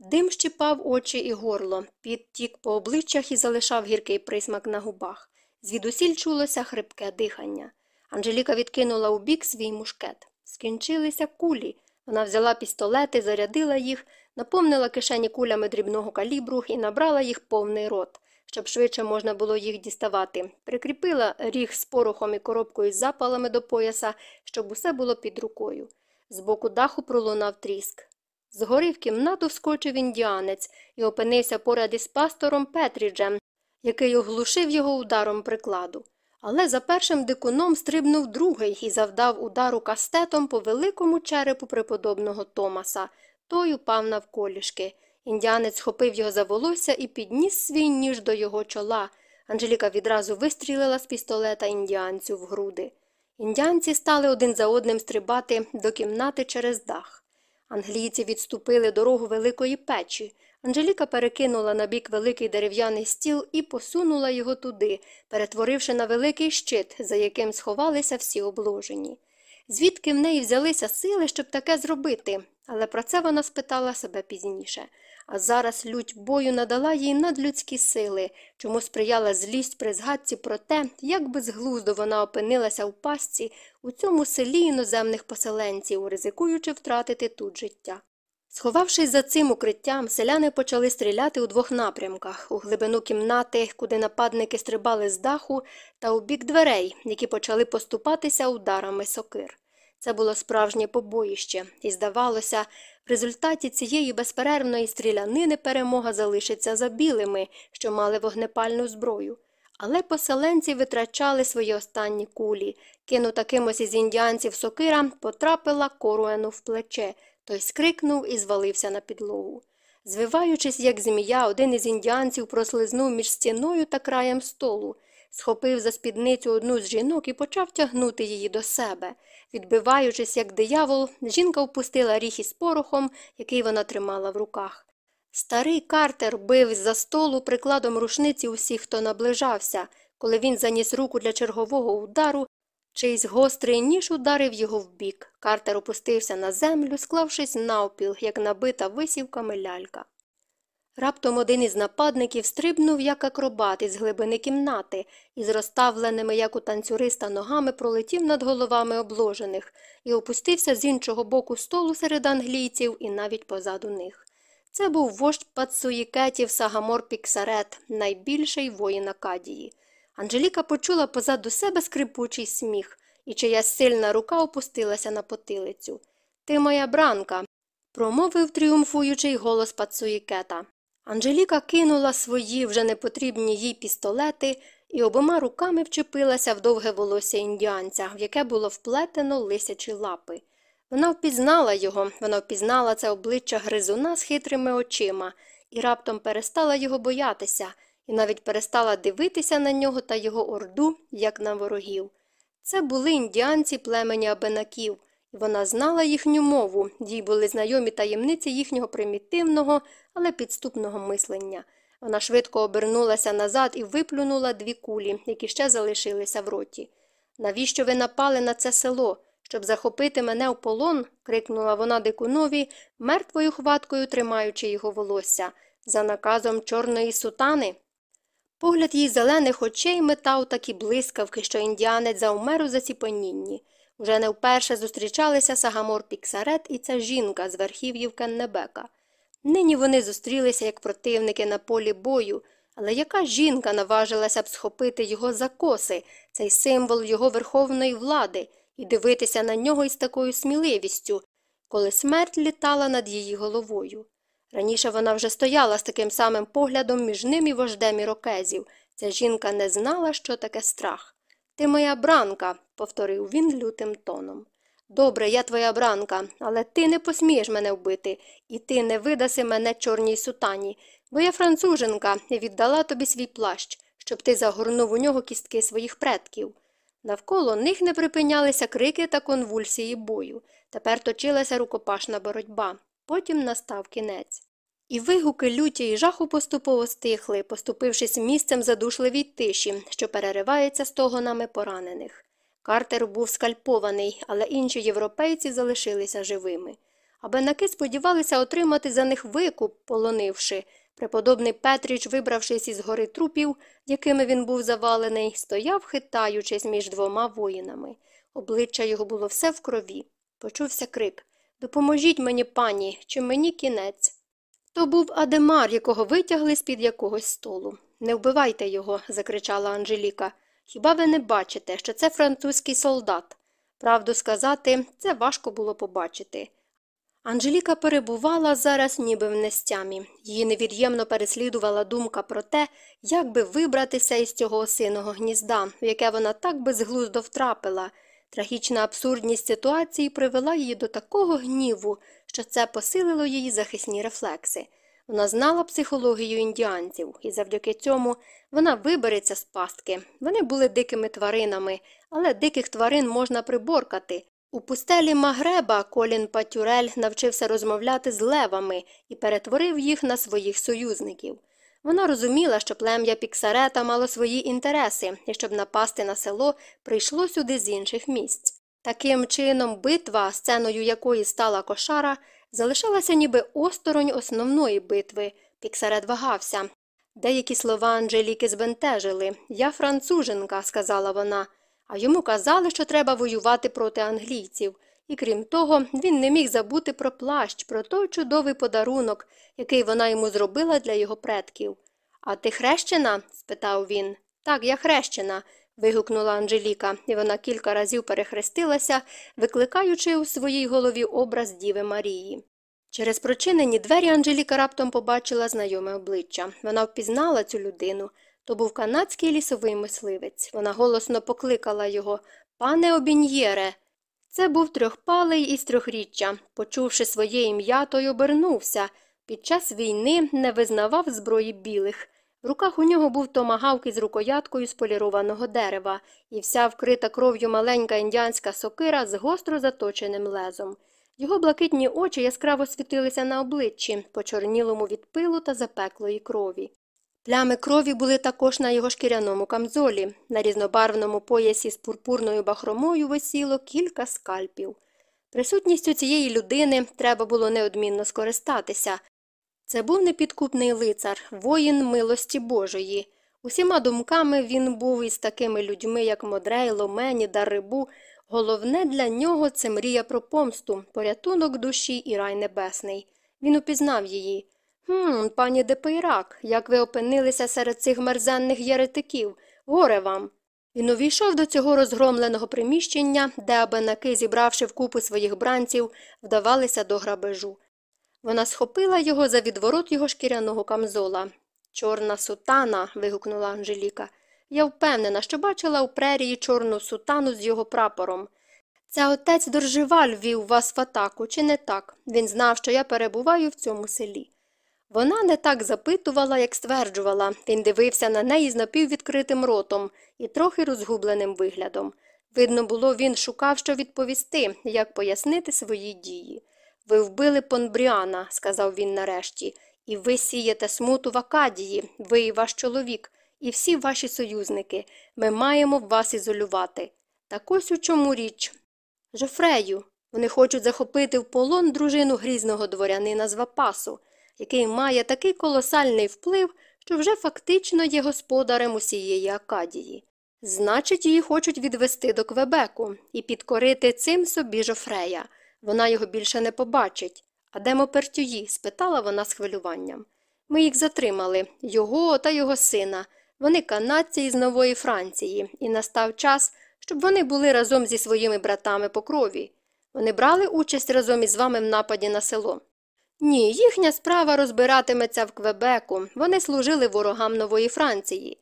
Speaker 1: Дим щіпав очі і горло, підтік по обличчях і залишав гіркий присмак на губах. Звідусіль чулося хрипке дихання. Анжеліка відкинула у бік свій мушкет. Скінчилися кулі. Вона взяла пістолети, зарядила їх, наповнила кишені кулями дрібного калібру і набрала їх повний рот, щоб швидше можна було їх діставати. Прикріпила ріг з порохом і коробкою з запалами до пояса, щоб усе було під рукою. З боку даху пролунав тріск. Згори в кімнату вскочив індіанець і опинився поряд із пастором Петріджем, який оглушив його ударом прикладу. Але за першим дикуном стрибнув другий і завдав удару кастетом по великому черепу преподобного Томаса. Той упав навколішки. Індіанець схопив його за волосся і підніс свій ніж до його чола. Анжеліка відразу вистрілила з пістолета індіанцю в груди. Індіанці стали один за одним стрибати до кімнати через дах. Англійці відступили дорогу великої печі. Анжеліка перекинула на бік великий дерев'яний стіл і посунула його туди, перетворивши на великий щит, за яким сховалися всі обложені. Звідки в неї взялися сили, щоб таке зробити, але про це вона спитала себе пізніше. А зараз лють бою надала їй надлюдські сили, чому сприяла злість при згадці про те, як безглуздо вона опинилася в пастці у цьому селі іноземних поселенців, ризикуючи втратити тут життя. Сховавшись за цим укриттям, селяни почали стріляти у двох напрямках у глибину кімнати, куди нападники стрибали з даху, та у бік дверей, які почали поступатися ударами сокир. Це було справжнє побоїще, і, здавалося, в результаті цієї безперервної стрілянини перемога залишиться за білими, що мали вогнепальну зброю. Але поселенці витрачали свої останні кулі. Кинута кимось із індіанців сокира потрапила коруену в плече, той скрикнув і звалився на підлогу. Звиваючись, як змія, один із індіанців прослизнув між стіною та краєм столу, схопив за спідницю одну з жінок і почав тягнути її до себе. Відбиваючись, як диявол, жінка впустила ріг із порохом, який вона тримала в руках. Старий Картер бив з за столу прикладом рушниці усіх, хто наближався. Коли він заніс руку для чергового удару, Чийсь гострий ніж ударив його в бік. Картер опустився на землю, склавшись навпіл, як набита висівками лялька. Раптом один із нападників стрибнув, як акробат із глибини кімнати, і з розставленими, як у танцюриста, ногами пролетів над головами обложених і опустився з іншого боку столу серед англійців і навіть позаду них. Це був вождь пацуїкетів Сагамор Піксарет, найбільший воїн Акадії. Анжеліка почула позаду себе скрипучий сміх, і чиясь сильна рука опустилася на потилицю. Ти моя бранка, промовив тріумфуючий голос пацуїкета. Анжеліка кинула свої вже непотрібні їй пістолети і обома руками вчепилася в довге волосся індіанця, в яке було вплетено лисячі лапи. Вона впізнала його, вона впізнала це обличчя гризуна з хитрими очима і раптом перестала його боятися, і навіть перестала дивитися на нього та його орду, як на ворогів. Це були індіанці племені абенаків, і вона знала їхню мову, їй були знайомі таємниці їхнього примітивного, але підступного мислення. Вона швидко обернулася назад і виплюнула дві кулі, які ще залишилися в роті. Навіщо ви напали на це село? Щоб захопити мене в полон, крикнула вона дикунові, мертвою хваткою тримаючи його волосся, за наказом чорної сутани. Погляд її зелених очей метав такі блискавки, що індіанець завмер у заціпанінні. Уже не вперше зустрічалися Сагамор Піксарет і ця жінка з верхів'їв Кеннебека. Нині вони зустрілися як противники на полі бою, але яка жінка наважилася б схопити його за коси, цей символ його верховної влади, і дивитися на нього із такою сміливістю, коли смерть літала над її головою. Раніше вона вже стояла з таким самим поглядом між ним і вождем ірокезів. Ця жінка не знала, що таке страх. Ти моя бранка, повторив він лютим тоном. Добре, я твоя бранка, але ти не посмієш мене вбити, і ти не видаси мене чорній сутані, бо я француженка і віддала тобі свій плащ, щоб ти загорнув у нього кістки своїх предків. Навколо них не припинялися крики та конвульсії бою. Тепер точилася рукопашна боротьба. Потім настав кінець. І вигуки люті і жаху поступово стихли, поступившись місцем задушливій тиші, що переривається стогонами поранених. Картер був скальпований, але інші європейці залишилися живими. Абенаки сподівалися отримати за них викуп, полонивши. Преподобний Петріч, вибравшись із гори трупів, якими він був завалений, стояв, хитаючись між двома воїнами. Обличчя його було все в крові. Почувся крик Допоможіть мені, пані, чи мені кінець. То був Адемар, якого витягли з під якогось столу. Не вбивайте його, закричала Анжеліка. Хіба ви не бачите, що це французький солдат? Правду сказати, це важко було побачити. Анжеліка перебувала зараз ніби в нестямі. Її невід'ємно переслідувала думка про те, як би вибратися із цього осиного гнізда, в яке вона так безглуздо втрапила. Трагічна абсурдність ситуації привела її до такого гніву, що це посилило її захисні рефлекси. Вона знала психологію індіанців, і завдяки цьому вона вибереться з пастки. Вони були дикими тваринами, але диких тварин можна приборкати. У пустелі Магреба Колін Патюрель навчився розмовляти з левами і перетворив їх на своїх союзників. Вона розуміла, що плем'я Піксарета мало свої інтереси, і щоб напасти на село, прийшло сюди з інших місць. Таким чином, битва, сценою якої стала кошара, залишалася ніби осторонь основної битви. Піксарет вагався. Деякі слова Анжеліки збентежили. Я француженка, сказала вона, а йому казали, що треба воювати проти англійців. І крім того, він не міг забути про плащ, про той чудовий подарунок, який вона йому зробила для його предків. А ти хрещена? спитав він. Так, я хрещена, вигукнула Анжеліка, і вона кілька разів перехрестилася, викликаючи у своїй голові образ Діви Марії. Через прочинені двері Анжеліка раптом побачила знайоме обличчя. Вона впізнала цю людину. То був канадський лісовий мисливець. Вона голосно покликала його Пане обін'єре. Це був трьохпалий із трьохріччя. Почувши своє ім'я, той обернувся. Під час війни не визнавав зброї білих. В руках у нього був томагавк із рукояткою з полірованого дерева, і вся вкрита кров'ю маленька індіанська сокира з гостро заточеним лезом. Його блакитні очі яскраво світилися на обличчі, почорнілому від пилу та запеклої крові. Плями крові були також на його шкіряному камзолі. На різнобарвному поясі з пурпурною бахромою висіло кілька скальпів. Присутністю цієї людини треба було неодмінно скористатися. Це був непідкупний лицар, воїн милості Божої. Усіма думками він був із такими людьми, як Модрей, Ломені, Дарибу. Головне для нього це мрія про помсту, порятунок душі і рай небесний. Він упізнав її. Хм, пані де Пейрак, як ви опинилися серед цих мерзенних єретиків? Горе вам. Він увійшов до цього розгромленого приміщення, де абенаки, зібравши вкупу своїх бранців, вдавалися до грабежу. Вона схопила його за відворот його шкіряного камзола. Чорна сутана. вигукнула Анжеліка. Я впевнена, що бачила у прерії чорну сутану з його прапором. Це отець Дорживаль вів вас в атаку, чи не так? Він знав, що я перебуваю в цьому селі. Вона не так запитувала, як стверджувала. Він дивився на неї з напіввідкритим ротом і трохи розгубленим виглядом. Видно було, він шукав, що відповісти, як пояснити свої дії. Ви вбили Понбріана, сказав він нарешті, і ви сієте смуту в Акадії, ви і ваш чоловік, і всі ваші союзники. Ми маємо вас ізолювати. Так ось у чому річ. Жофрею, вони хочуть захопити в полон дружину грізного дворянина з Вапасу, який має такий колосальний вплив, що вже фактично є господарем усієї Акадії. Значить, її хочуть відвести до Квебеку і підкорити цим собі Жофрея. Вона його більше не побачить. А де Мопертюї? спитала вона з хвилюванням. Ми їх затримали його та його сина. Вони канадці із Нової Франції, і настав час, щоб вони були разом зі своїми братами по крові. Вони брали участь разом із вами в нападі на село. Ні, їхня справа розбиратиметься в Квебеку. Вони служили ворогам Нової Франції.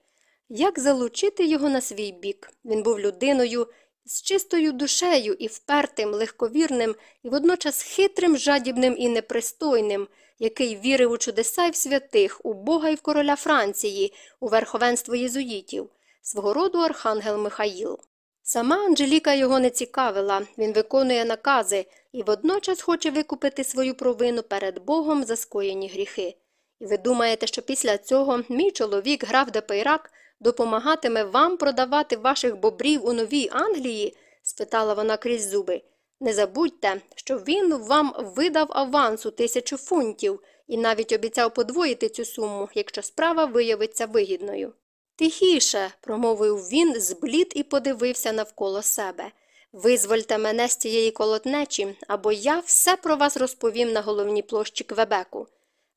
Speaker 1: Як залучити його на свій бік? Він був людиною з чистою душею і впертим, легковірним, і водночас хитрим, жадібним і непристойним, який вірив у чудеса й в святих, у Бога і в короля Франції, у верховенство єзуїтів, свого роду архангел Михаїл. Сама Анжеліка його не цікавила, він виконує накази і водночас хоче викупити свою провину перед Богом за скоєні гріхи. І ви думаєте, що після цього мій чоловік, граф де Пейрак, допомагатиме вам продавати ваших бобрів у Новій Англії? спитала вона крізь зуби. Не забудьте, що він вам видав авансу тисячу фунтів і навіть обіцяв подвоїти цю суму, якщо справа виявиться вигідною. Тихіше, промовив він, зблід і подивився навколо себе. Визвольте мене з цієї колотнечі, або я все про вас розповім на головній площі Квебеку.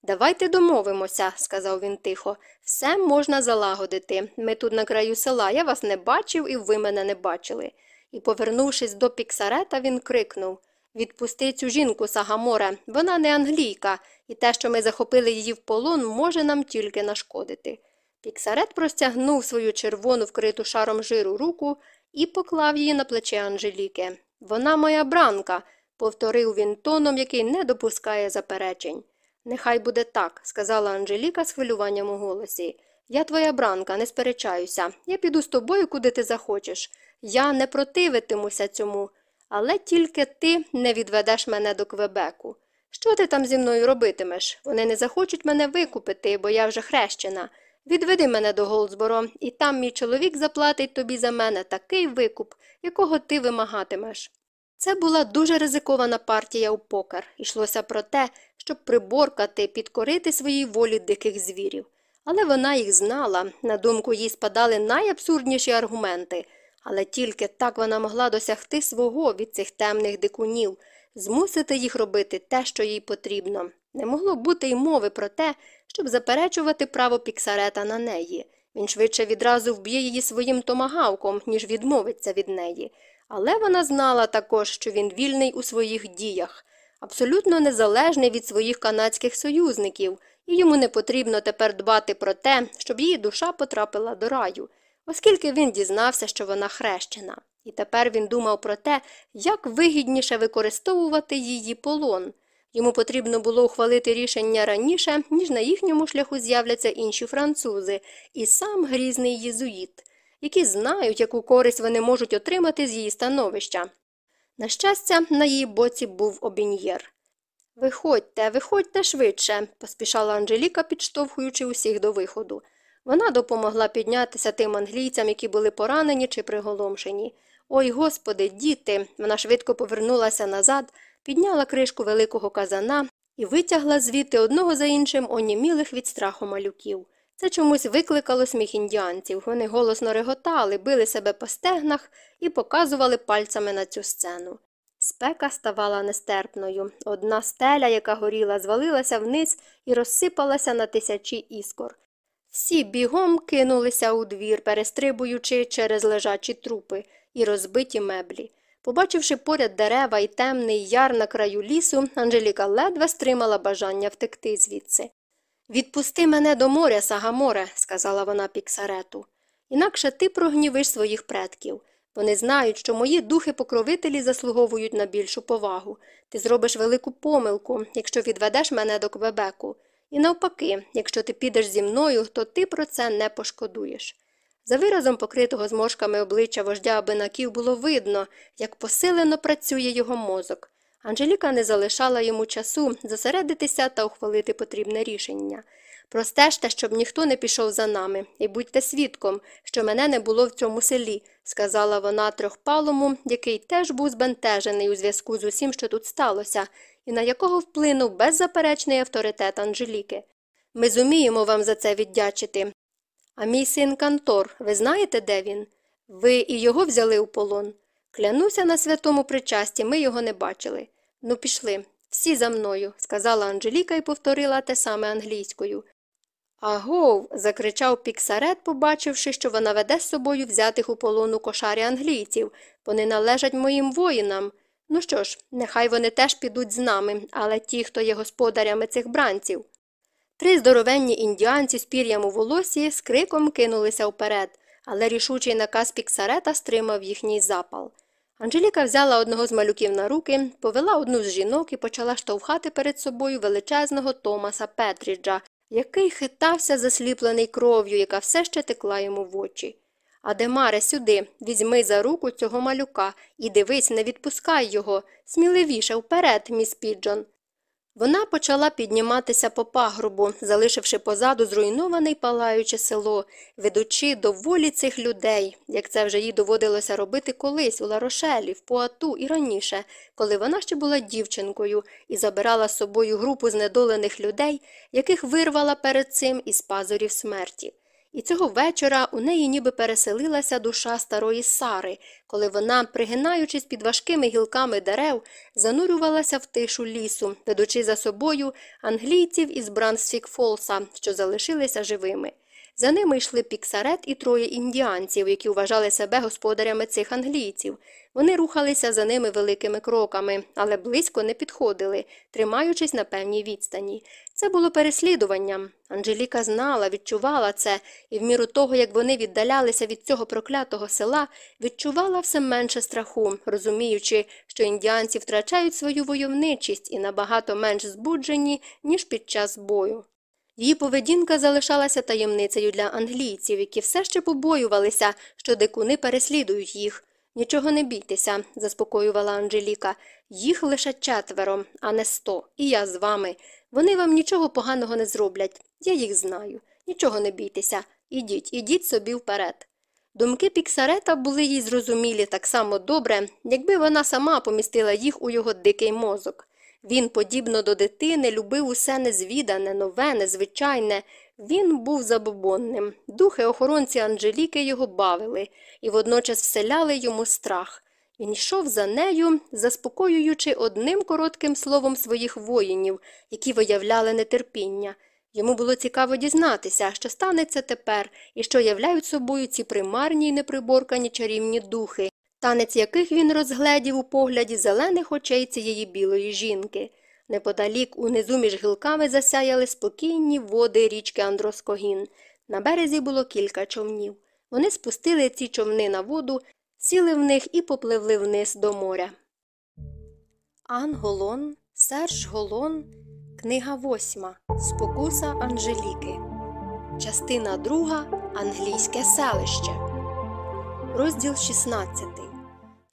Speaker 1: Давайте домовимося, сказав він тихо. Все можна залагодити. Ми тут на краю села, я вас не бачив і ви мене не бачили. І, повернувшись до Піксарета, він крикнув Відпусти цю жінку, Сагаморе, вона не англійка, і те, що ми захопили її в полон, може нам тільки нашкодити. Піксарет простягнув свою червону, вкриту шаром жиру руку і поклав її на плече Анжеліки. Вона моя бранка, повторив він тоном, який не допускає заперечень. Нехай буде так, сказала Анжеліка з хвилюванням у голосі. Я твоя бранка, не сперечаюся. Я піду з тобою, куди ти захочеш. Я не противитимуся цьому, але тільки ти не відведеш мене до Квебеку. Що ти там зі мною робитимеш? Вони не захочуть мене викупити, бо я вже хрещена. Відведи мене до Голдсборо, і там мій чоловік заплатить тобі за мене такий викуп, якого ти вимагатимеш. Це була дуже ризикована партія у покер. Йшлося про те, щоб приборкати, підкорити своїй волі диких звірів. Але вона їх знала, на думку їй спадали найабсурдніші аргументи, але тільки так вона могла досягти свого від цих темних дикунів, змусити їх робити те, що їй потрібно. Не могло бути й мови про те, щоб заперечувати право піксарета на неї. Він швидше відразу вб'є її своїм томагавком, ніж відмовиться від неї. Але вона знала також, що він вільний у своїх діях, абсолютно незалежний від своїх канадських союзників, і йому не потрібно тепер дбати про те, щоб її душа потрапила до раю, оскільки він дізнався, що вона хрещена. І тепер він думав про те, як вигідніше використовувати її полон. Йому потрібно було ухвалити рішення раніше, ніж на їхньому шляху з'являться інші французи, і сам грізний єзуїт, які знають, яку користь вони можуть отримати з її становища. На щастя, на її боці був обін'єр. Виходьте, виходьте швидше, поспішала Анжеліка, підштовхуючи усіх до виходу. Вона допомогла піднятися тим англійцям, які були поранені чи приголомшені. Ой, господи, діти. Вона швидко повернулася назад, підняла кришку великого казана і витягла звідти одного за іншим онімілих від страху малюків. Це чомусь викликало сміх індіанців. Вони голосно реготали, били себе по стегнах і показували пальцями на цю сцену. Спека ставала нестерпною. Одна стеля, яка горіла, звалилася вниз і розсипалася на тисячі іскор. Всі бігом кинулися у двір, перестрибуючи через лежачі трупи і розбиті меблі. Побачивши поряд дерева і темний яр на краю лісу, Анжеліка ледве стримала бажання втекти звідси. Відпусти мене до моря, Сагаморе, сказала вона піксарету. Інакше ти прогнівиш своїх предків. Вони знають, що мої духи-покровителі заслуговують на більшу повагу. Ти зробиш велику помилку, якщо відведеш мене до Квебеку. І навпаки, якщо ти підеш зі мною, то ти про це не пошкодуєш. За виразом покритого зморшками обличчя вождя абинаків було видно, як посилено працює його мозок. Анжеліка не залишала йому часу зосередитися та ухвалити потрібне рішення. Простежте, щоб ніхто не пішов за нами, і будьте свідком, що мене не було в цьому селі, сказала вона трьохпалому, який теж був збентежений у зв'язку з усім, що тут сталося, і на якого вплинув беззаперечний авторитет Анжеліки. Ми зуміємо вам за це віддячити. А мій син Кантор, ви знаєте, де він? Ви і його взяли у полон? Клянуся на святому причасті, ми його не бачили. Ну, пішли. Всі за мною, сказала Анжеліка і повторила те саме англійською. Агов. закричав Піксарет, побачивши, що вона веде з собою взятих у полону кошарі англійців. Вони належать моїм воїнам. Ну що ж, нехай вони теж підуть з нами, але ті, хто є господарями цих бранців. Три здоровенні індіанці з пір'ям у волосі з криком кинулися вперед, але рішучий наказ Піксарета стримав їхній запал. Анжеліка взяла одного з малюків на руки, повела одну з жінок і почала штовхати перед собою величезного Томаса Петріджа, який хитався засліплений кров'ю, яка все ще текла йому в очі. Адемаре, сюди, візьми за руку цього малюка і дивись, не відпускай його, сміливіше вперед, міс Піджон. Вона почала підніматися по пагрубу, залишивши позаду зруйноване палаюче село, ведучи до волі цих людей, як це вже їй доводилося робити колись у Ларошелі, в Пуату і раніше, коли вона ще була дівчинкою і забирала з собою групу знедолених людей, яких вирвала перед цим із пазурів смерті. І цього вечора у неї ніби переселилася душа старої Сари, коли вона, пригинаючись під важкими гілками дерев, занурювалася в тишу лісу, ведучи за собою англійців із Брансфік-Фолса, що залишилися живими. За ними йшли піксарет і троє індіанців, які вважали себе господарями цих англійців. Вони рухалися за ними великими кроками, але близько не підходили, тримаючись на певній відстані. Це було переслідуванням. Анжеліка знала, відчувала це, і в міру того, як вони віддалялися від цього проклятого села, відчувала все менше страху, розуміючи, що індіанці втрачають свою войовничість і набагато менш збуджені, ніж під час бою. Її поведінка залишалася таємницею для англійців, які все ще побоювалися, що дикуни переслідують їх. Нічого не бійтеся, заспокоювала Анжеліка. Їх лише четверо, а не сто, і я з вами. Вони вам нічого поганого не зроблять. Я їх знаю. Нічого не бійтеся. Ідіть, ідіть собі вперед. Думки Піксарета були їй зрозумілі так само добре, якби вона сама помістила їх у його дикий мозок. Він, подібно до дитини, любив усе незвідане, нове, незвичайне. Він був забобонним. Духи охоронці Анжеліки його бавили і водночас вселяли йому страх. Він йшов за нею, заспокоюючи одним коротким словом своїх воїнів, які виявляли нетерпіння. Йому було цікаво дізнатися, що станеться тепер і що являють собою ці примарні й неприборкані чарівні духи, танець яких він розгледів у погляді зелених очей цієї білої жінки. Неподалік унизу між гілками засяяли спокійні води річки Андроскогін. На березі було кілька човнів. Вони спустили ці човни на воду, сіли в них і попливли вниз до моря. Ан Голон, Серж Голон, книга восьма Спокуса Анжеліки. Частина друга Англійське селище. Розділ 16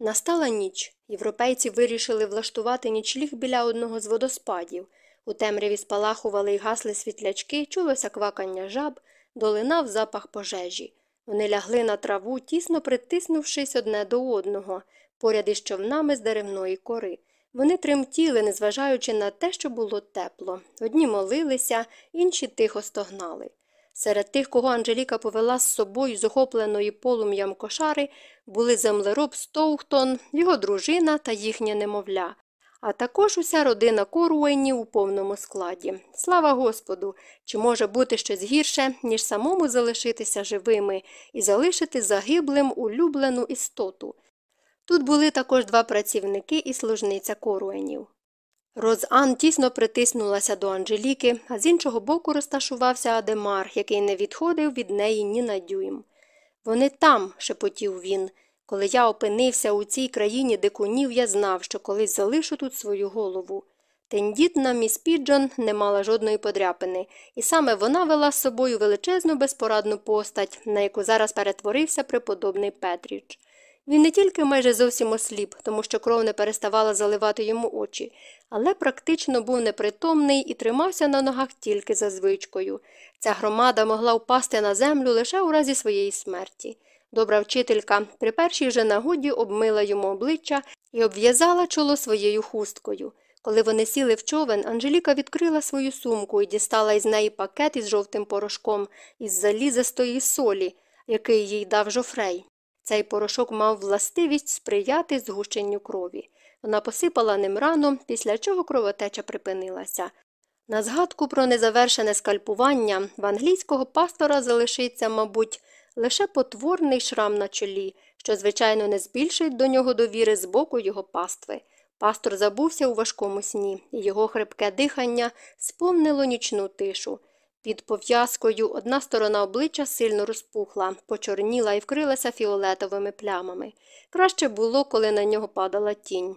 Speaker 1: Настала ніч. Європейці вирішили влаштувати нічліг біля одного з водоспадів. У темряві спалахували й гасли світлячки, чулося квакання жаб, долинав запах пожежі. Вони лягли на траву, тісно притиснувшись одне до одного, поряд із човнами з деревної кори. Вони тремтіли, незважаючи на те, що було тепло. Одні молилися, інші тихо стогнали. Серед тих, кого Анжеліка повела з собою з охопленої полум'ям кошари, були землероб Стоухтон, його дружина та їхнє немовля, а також уся родина Коруенів у повному складі. Слава Господу! Чи може бути щось гірше, ніж самому залишитися живими і залишити загиблим улюблену істоту? Тут були також два працівники і служниця Коруенів. Розан тісно притиснулася до Анжеліки, а з іншого боку розташувався Адемар, який не відходив від неї ні на дюйм. Вони там, шепотів він. Коли я опинився у цій країні дикунів, я знав, що колись залишу тут свою голову. Тендітна міс Піджон не мала жодної подряпини, і саме вона вела з собою величезну безпорадну постать, на яку зараз перетворився преподобний Петріч. Він не тільки майже зовсім осліп, тому що кров не переставала заливати йому очі, але практично був непритомний і тримався на ногах тільки за звичкою. Ця громада могла впасти на землю лише у разі своєї смерті. Добра вчителька при першій же нагоді обмила йому обличчя і обв'язала чоло своєю хусткою. Коли вони сіли в човен, Анжеліка відкрила свою сумку і дістала із неї пакет із жовтим порошком із залізастої солі, який їй дав жофрей. Цей порошок мав властивість сприяти згущенню крові. Вона посипала ним рану, після чого кровотеча припинилася. На згадку про незавершене скальпування в англійського пастора залишиться, мабуть, лише потворний шрам на чолі, що, звичайно, не збільшить до нього довіри з боку його пастви. Пастор забувся у важкому сні, і його хрипке дихання сповнило нічну тишу. Під пов'язкою одна сторона обличчя сильно розпухла, почорніла і вкрилася фіолетовими плямами. Краще було, коли на нього падала тінь.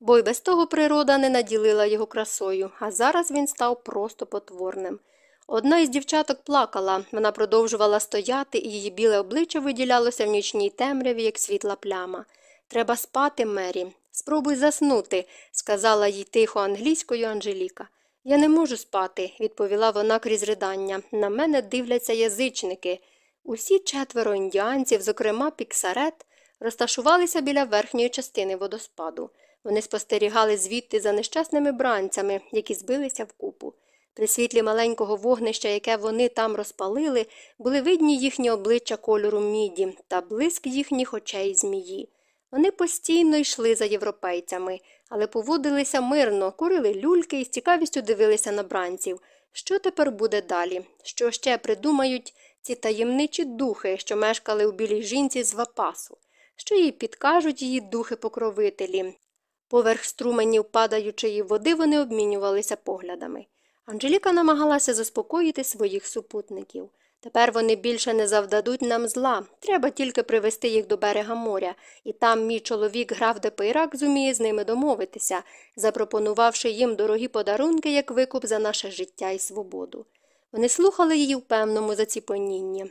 Speaker 1: Бо й без того природа не наділила його красою, а зараз він став просто потворним. Одна із дівчаток плакала, вона продовжувала стояти, і її біле обличчя виділялося в нічній темряві, як світла пляма. Треба спати, Мері. Спробуй заснути, сказала їй тихо англійською Анжеліка. Я не можу спати, відповіла вона крізь ридання. На мене дивляться язичники. Усі четверо індіанців, зокрема піксарет, розташувалися біля верхньої частини водоспаду. Вони спостерігали звідти за нещасними бранцями, які збилися вкупу. При світлі маленького вогнища, яке вони там розпалили, були видні їхні обличчя кольору міді та блиск їхніх очей змії. Вони постійно йшли за європейцями, але поводилися мирно, курили люльки і з цікавістю дивилися на бранців. Що тепер буде далі? Що ще придумають ці таємничі духи, що мешкали у білій жінці з вапасу? Що їй підкажуть її духи-покровителі? Поверх струменів падаючої води вони обмінювалися поглядами. Анжеліка намагалася заспокоїти своїх супутників. Тепер вони більше не завдадуть нам зла. Треба тільки привести їх до берега моря, і там мій чоловік граф де Пейрак зуміє з ними домовитися, запропонувавши їм дорогі подарунки як викуп за наше життя і свободу. Вони слухали її в певному заціпанінні.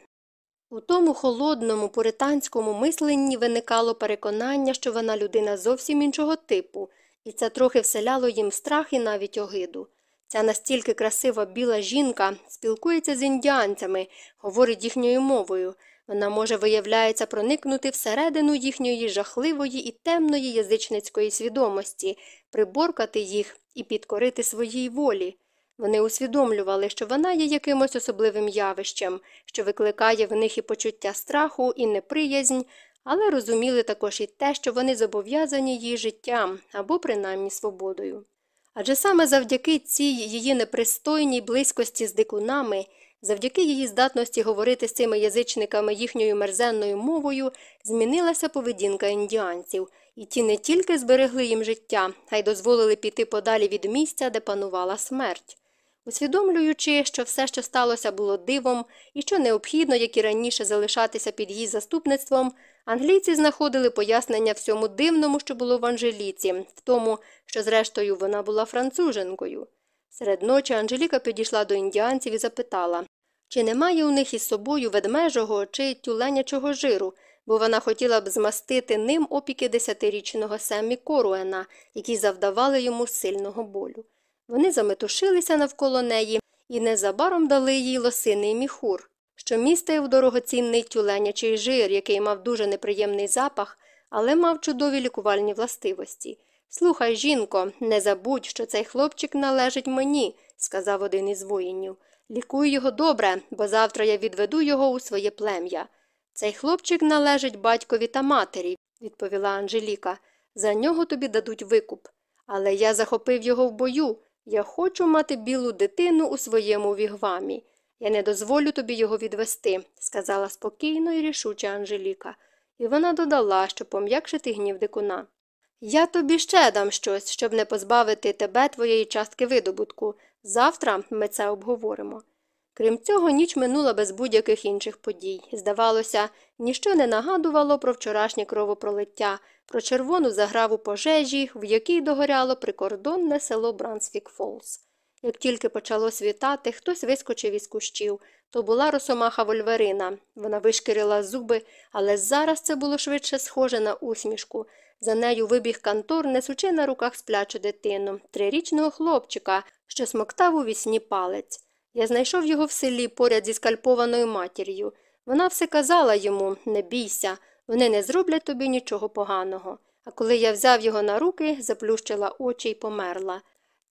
Speaker 1: У тому холодному, пуританському мисленні виникало переконання, що вона людина зовсім іншого типу, і це трохи вселяло їм страх і навіть огиду. Ця настільки красива біла жінка спілкується з індіанцями, говорить їхньою мовою. Вона може, виявляється, проникнути всередину їхньої жахливої і темної язичницької свідомості, приборкати їх і підкорити своїй волі. Вони усвідомлювали, що вона є якимось особливим явищем, що викликає в них і почуття страху, і неприязнь, але розуміли також і те, що вони зобов'язані її життям або принаймні свободою. Адже саме завдяки цій її непристойній близькості з дикунами, завдяки її здатності говорити з цими язичниками їхньою мерзенною мовою, змінилася поведінка індіанців, і ті не тільки зберегли їм життя, а й дозволили піти подалі від місця, де панувала смерть. Усвідомлюючи, що все, що сталося, було дивом, і що необхідно, як і раніше, залишатися під її заступництвом, англійці знаходили пояснення всьому дивному, що було в Анжеліці, в тому, що, зрештою, вона була француженкою. Серед ночі Анжеліка підійшла до індіанців і запитала, чи немає у них із собою ведмежого чи тюленячого жиру, бо вона хотіла б змастити ним опіки десятирічного Семмі Коруена, які завдавали йому сильного болю. Вони заметушилися навколо неї і незабаром дали їй лосиний міхур, що містив дорогоцінний тюленячий жир, який мав дуже неприємний запах, але мав чудові лікувальні властивості. Слухай, жінко, не забудь, що цей хлопчик належить мені, сказав один із воїнів. Лікуй його добре, бо завтра я відведу його у своє плем'я. Цей хлопчик належить батькові та матері, відповіла Анжеліка. За нього тобі дадуть викуп. Але я захопив його в бою. Я хочу мати білу дитину у своєму вігвамі. Я не дозволю тобі його відвести, сказала спокійно і рішуче Анжеліка, і вона додала, щоб пом'якшити гнів дикуна. Я тобі ще дам щось, щоб не позбавити тебе твоєї частки видобутку. Завтра ми це обговоримо. Крім цього, ніч минула без будь-яких інших подій. Здавалося, ніщо не нагадувало про вчорашнє кровопролиття, про червону заграву пожежі, в якій догоряло прикордонне село Брансфік Фолс. Як тільки почало світати, хтось вискочив із кущів. То була росомаха Вольверина. Вона вишкірила зуби, але зараз це було швидше схоже на усмішку. За нею вибіг кантор, несучи на руках сплячу дитину, трирічного хлопчика, що смоктав у вісні палець. Я знайшов його в селі поряд зі скальпованою матір'ю. Вона все казала йому не бійся, вони не зроблять тобі нічого поганого. А коли я взяв його на руки, заплющила очі й померла.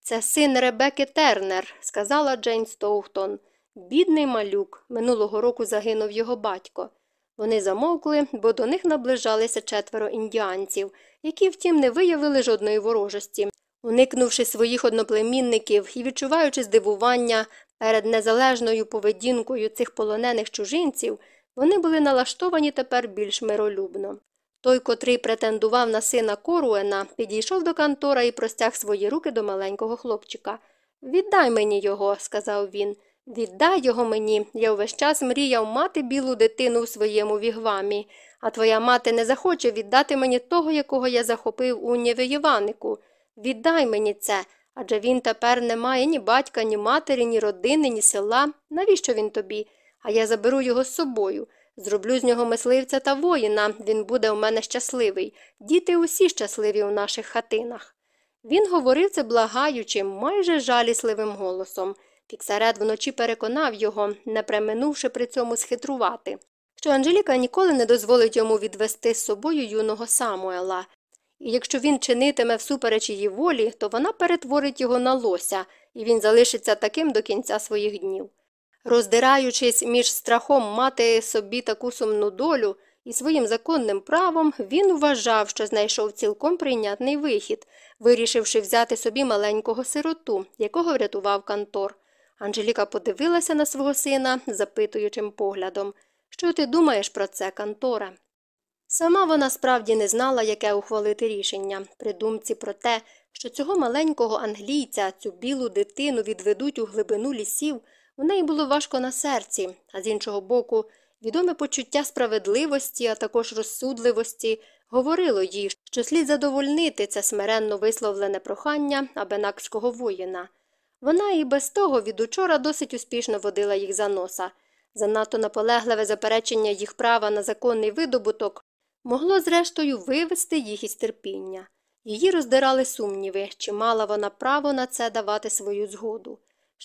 Speaker 1: Це син Ребекки Тернер, сказала Джейн Стоухтон. Бідний малюк. Минулого року загинув його батько. Вони замовкли, бо до них наближалися четверо індіанців, які, втім, не виявили жодної ворожості. Уникнувши своїх одноплемінників і відчуваючи здивування перед незалежною поведінкою цих полонених чужинців, вони були налаштовані тепер більш миролюбно. Той, котрий претендував на сина Коруена, підійшов до кантора і простяг свої руки до маленького хлопчика. Віддай мені його, сказав він. Віддай його мені. Я увесь час мріяв мати білу дитину у своєму вігвамі, а твоя мати не захоче віддати мені того, якого я захопив у Нєвеєванику. Віддай мені це, адже він тепер не має ні батька, ні матері, ні родини, ні села. Навіщо він тобі? А я заберу його з собою. Зроблю з нього мисливця та воїна, він буде у мене щасливий. Діти усі щасливі у наших хатинах. Він говорив це благаючим, майже жалісливим голосом. Піксарет вночі переконав його, не преминувши при цьому схитрувати, що Анжеліка ніколи не дозволить йому відвести з собою юного Самуела, і якщо він чинитиме всупереч її волі, то вона перетворить його на лося, і він залишиться таким до кінця своїх днів. Роздираючись між страхом мати собі таку сумну долю і своїм законним правом, він вважав, що знайшов цілком прийнятний вихід, вирішивши взяти собі маленького сироту, якого врятував Кантор. Анжеліка подивилася на свого сина запитуючим поглядом Що ти думаєш про це, Канторе? Сама вона справді не знала, яке ухвалити рішення, при думці про те, що цього маленького англійця, цю білу дитину відведуть у глибину лісів, у неї було важко на серці, а з іншого боку, відоме почуття справедливості, а також розсудливості говорило їй, що слід задовольнити це смиренно висловлене прохання абенакського воїна. Вона і без того від учора досить успішно водила їх за носа. Занадто наполегливе заперечення їх права на законний видобуток могло, зрештою, вивести їх із терпіння. Її роздирали сумніви, чи мала вона право на це давати свою згоду.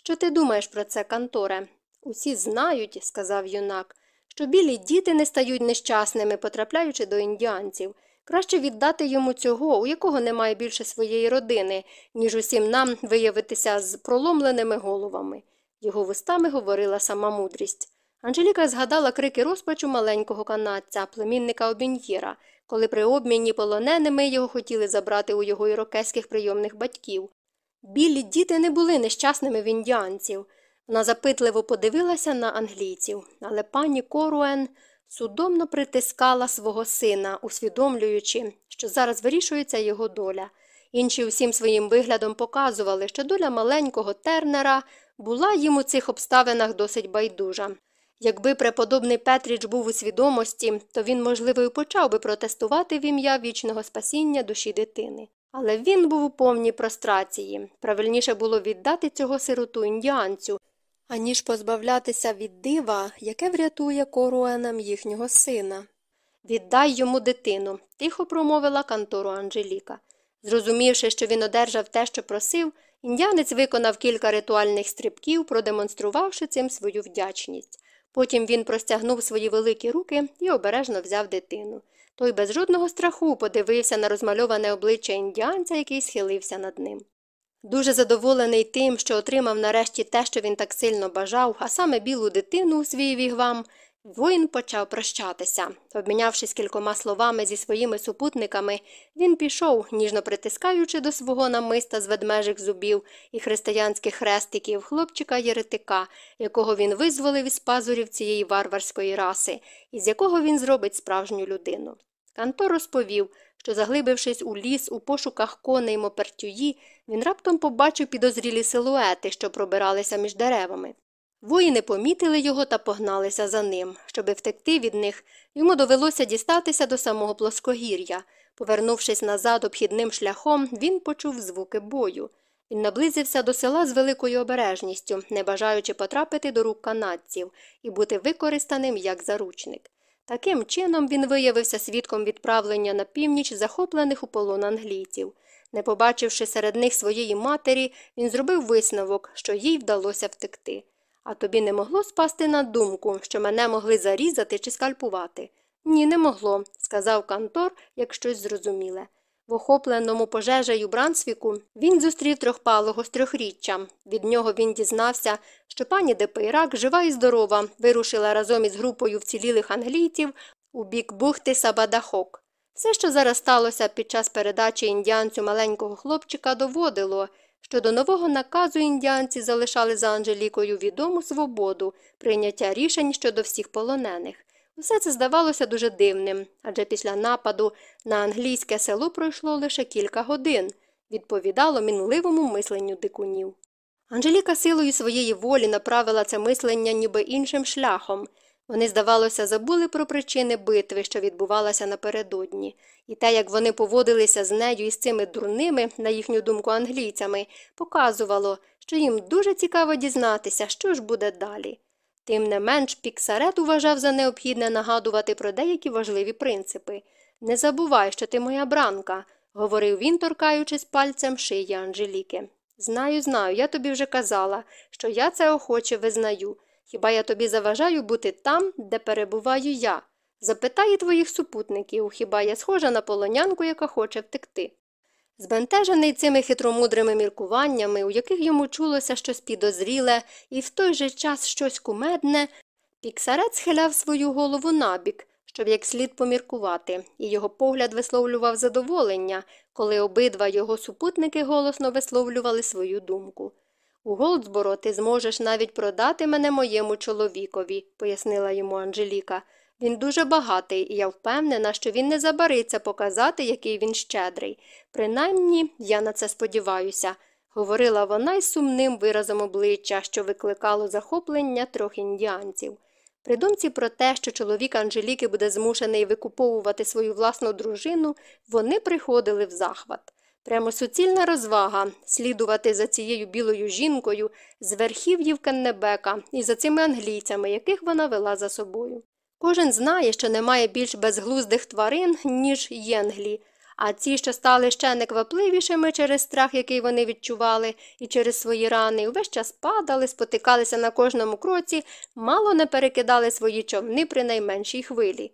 Speaker 1: Що ти думаєш про це, Канторе? Усі знають, сказав юнак, що білі діти не стають нещасними, потрапляючи до індіанців. Краще віддати йому цього, у якого немає більше своєї родини, ніж усім нам виявитися з проломленими головами. Його вустами говорила сама мудрість. Анжеліка згадала крики розпачу маленького канадця, племінника Обін'єра, коли при обміні полоненими його хотіли забрати у його ірокезьких прийомних батьків. Білі діти не були нещасними в індіанців. Вона запитливо подивилася на англійців, але пані Коруен судомно притискала свого сина, усвідомлюючи, що зараз вирішується його доля. Інші усім своїм виглядом показували, що доля маленького тернера була їм у цих обставинах досить байдужа. Якби преподобний Петріч був у свідомості, то він, можливо, і почав би протестувати в ім'я вічного спасіння душі дитини. Але він був у повній прострації. Правильніше було віддати цього сироту індіанцю, аніж позбавлятися від дива, яке врятує коруенам їхнього сина. Віддай йому дитину, тихо промовила кантору Анжеліка. Зрозумівши, що він одержав те, що просив, індіанець виконав кілька ритуальних стрибків, продемонструвавши цим свою вдячність. Потім він простягнув свої великі руки і обережно взяв дитину. Той без жодного страху подивився на розмальоване обличчя індіанця, який схилився над ним. Дуже задоволений тим, що отримав нарешті те, що він так сильно бажав, а саме білу дитину у свій вігвам, воїн почав прощатися. Обмінявшись кількома словами зі своїми супутниками, він пішов, ніжно притискаючи до свого намиста з ведмежих зубів і християнських хрестиків хлопчика єретика, якого він визволив із пазурів цієї варварської раси, і з якого він зробить справжню людину. Кантор розповів, що, заглибившись у ліс у пошуках коней мопертюї, він раптом побачив підозрілі силуети, що пробиралися між деревами. Воїни помітили його та погналися за ним. Щоби втекти від них, йому довелося дістатися до самого плоскогір'я. Повернувшись назад обхідним шляхом, він почув звуки бою. Він наблизився до села з великою обережністю, не бажаючи потрапити до рук канадців і бути використаним як заручник. Таким чином він виявився свідком відправлення на північ захоплених у полон англійців. Не побачивши серед них своєї матері, він зробив висновок, що їй вдалося втекти. А тобі не могло спасти на думку, що мене могли зарізати чи скальпувати? Ні, не могло, сказав Кантор, як щось зрозуміле. В охопленому пожежею Брансвіку він зустрів трьохпалого з трьохріччя. Від нього він дізнався, що пані де Пейрак, жива і здорова, вирушила разом із групою вцілілих англійців у бік бухти Сабадахок. Все, що зараз сталося під час передачі індіанцю маленького хлопчика, доводило, що до нового наказу індіанці залишали за Анжелікою відому свободу, прийняття рішень щодо всіх полонених. Усе це здавалося дуже дивним, адже після нападу на англійське село пройшло лише кілька годин, відповідало мінливому мисленню дикунів. Анжеліка силою своєї волі направила це мислення ніби іншим шляхом. Вони, здавалося, забули про причини битви, що відбувалася напередодні, і те, як вони поводилися з нею і з цими дурними, на їхню думку, англійцями, показувало, що їм дуже цікаво дізнатися, що ж буде далі. Тим не менш, Піксарет уважав за необхідне нагадувати про деякі важливі принципи. Не забувай, що ти моя бранка, говорив він, торкаючись пальцем шиї Анжеліки. Знаю, знаю, я тобі вже казала, що я це охоче визнаю. Хіба я тобі заважаю бути там, де перебуваю я? Запитай твоїх супутників, хіба я схожа на полонянку, яка хоче втекти. Збентежений цими хитромудрими міркуваннями, у яких йому чулося щось підозріле і в той же час щось кумедне, піксарет схиляв свою голову набік, щоб як слід поміркувати, і його погляд висловлював задоволення, коли обидва його супутники голосно висловлювали свою думку. У Голдсборо ти зможеш навіть продати мене моєму чоловікові, пояснила йому Анжеліка. Він дуже багатий, і я впевнена, що він не забариться показати, який він щедрий. Принаймні, я на це сподіваюся, говорила вона із сумним виразом обличчя, що викликало захоплення трьох індіанців. При думці про те, що чоловік Анжеліки буде змушений викуповувати свою власну дружину, вони приходили в захват. Прямо суцільна розвага слідувати за цією білою жінкою з верхів'їв Кеннебека і за цими англійцями, яких вона вела за собою. Кожен знає, що немає більш безглуздих тварин, ніж єнглі, а ці, що стали ще неквапливішими через страх, який вони відчували, і через свої рани, увесь час падали, спотикалися на кожному кроці, мало не перекидали свої човни при найменшій хвилі.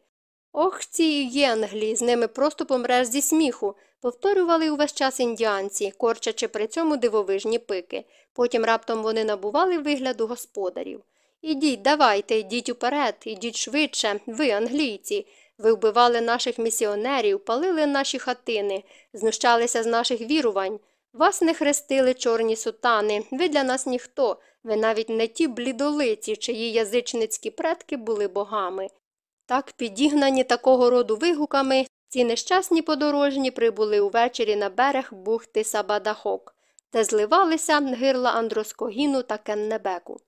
Speaker 1: Ох, ці єнглі, з ними просто помреш зі сміху, повторювали увесь час індіанці, корчачи при цьому дивовижні пики. Потім раптом вони набували вигляду господарів. Ідіть, давайте, йдіть уперед, ідіть швидше, ви, англійці. Ви вбивали наших місіонерів, палили наші хатини, знущалися з наших вірувань. Вас не хрестили чорні сутани, ви для нас ніхто, ви навіть не ті блідолиці, чиї язичницькі предки були богами. Так, підігнані такого роду вигуками, ці нещасні подорожні прибули увечері на берег бухти Сабадахок, де зливалися гирла Андроскогіну та Кеннебеку.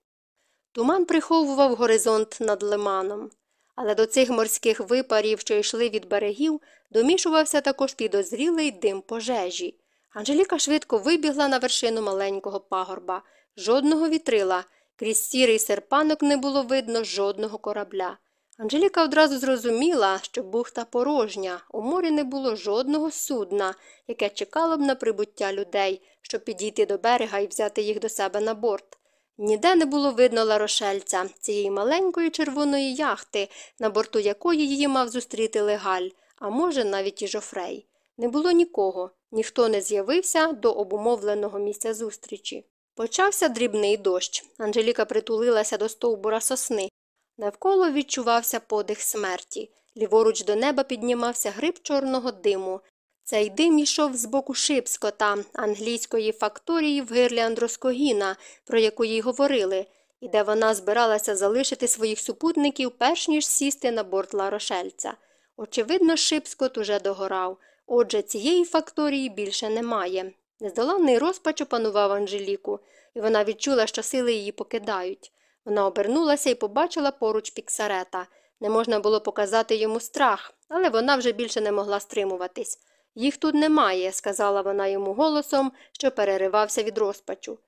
Speaker 1: Туман приховував горизонт над лиманом, але до цих морських випарів, що йшли від берегів, домішувався також підозрілий дим пожежі. Анжеліка швидко вибігла на вершину маленького пагорба, жодного вітрила, крізь сірий серпанок не було видно жодного корабля. Анжеліка одразу зрозуміла, що бухта порожня, у морі не було жодного судна, яке чекало б на прибуття людей, щоб підійти до берега і взяти їх до себе на борт. Ніде не було видно ларошельця, цієї маленької червоної яхти, на борту якої її мав зустріти легаль, а може, навіть і жофрей. Не було нікого, ніхто не з'явився до обумовленого місця зустрічі. Почався дрібний дощ. Анжеліка притулилася до стовбура сосни. Навколо відчувався подих смерті. Ліворуч до неба піднімався гриб чорного диму. Цей дим йшов з боку Шипскота, англійської факторії в гирлі Андроскогіна, про яку їй говорили, і де вона збиралася залишити своїх супутників, перш ніж сісти на борт Ларошельця. Очевидно, Шипскот уже догорав. Отже, цієї факторії більше немає. Нездоланний розпач опанував Анжеліку, і вона відчула, що сили її покидають. Вона обернулася і побачила поруч піксарета. Не можна було показати йому страх, але вона вже більше не могла стримуватись. Їх тут немає, сказала вона йому голосом, що переривався від розпачу.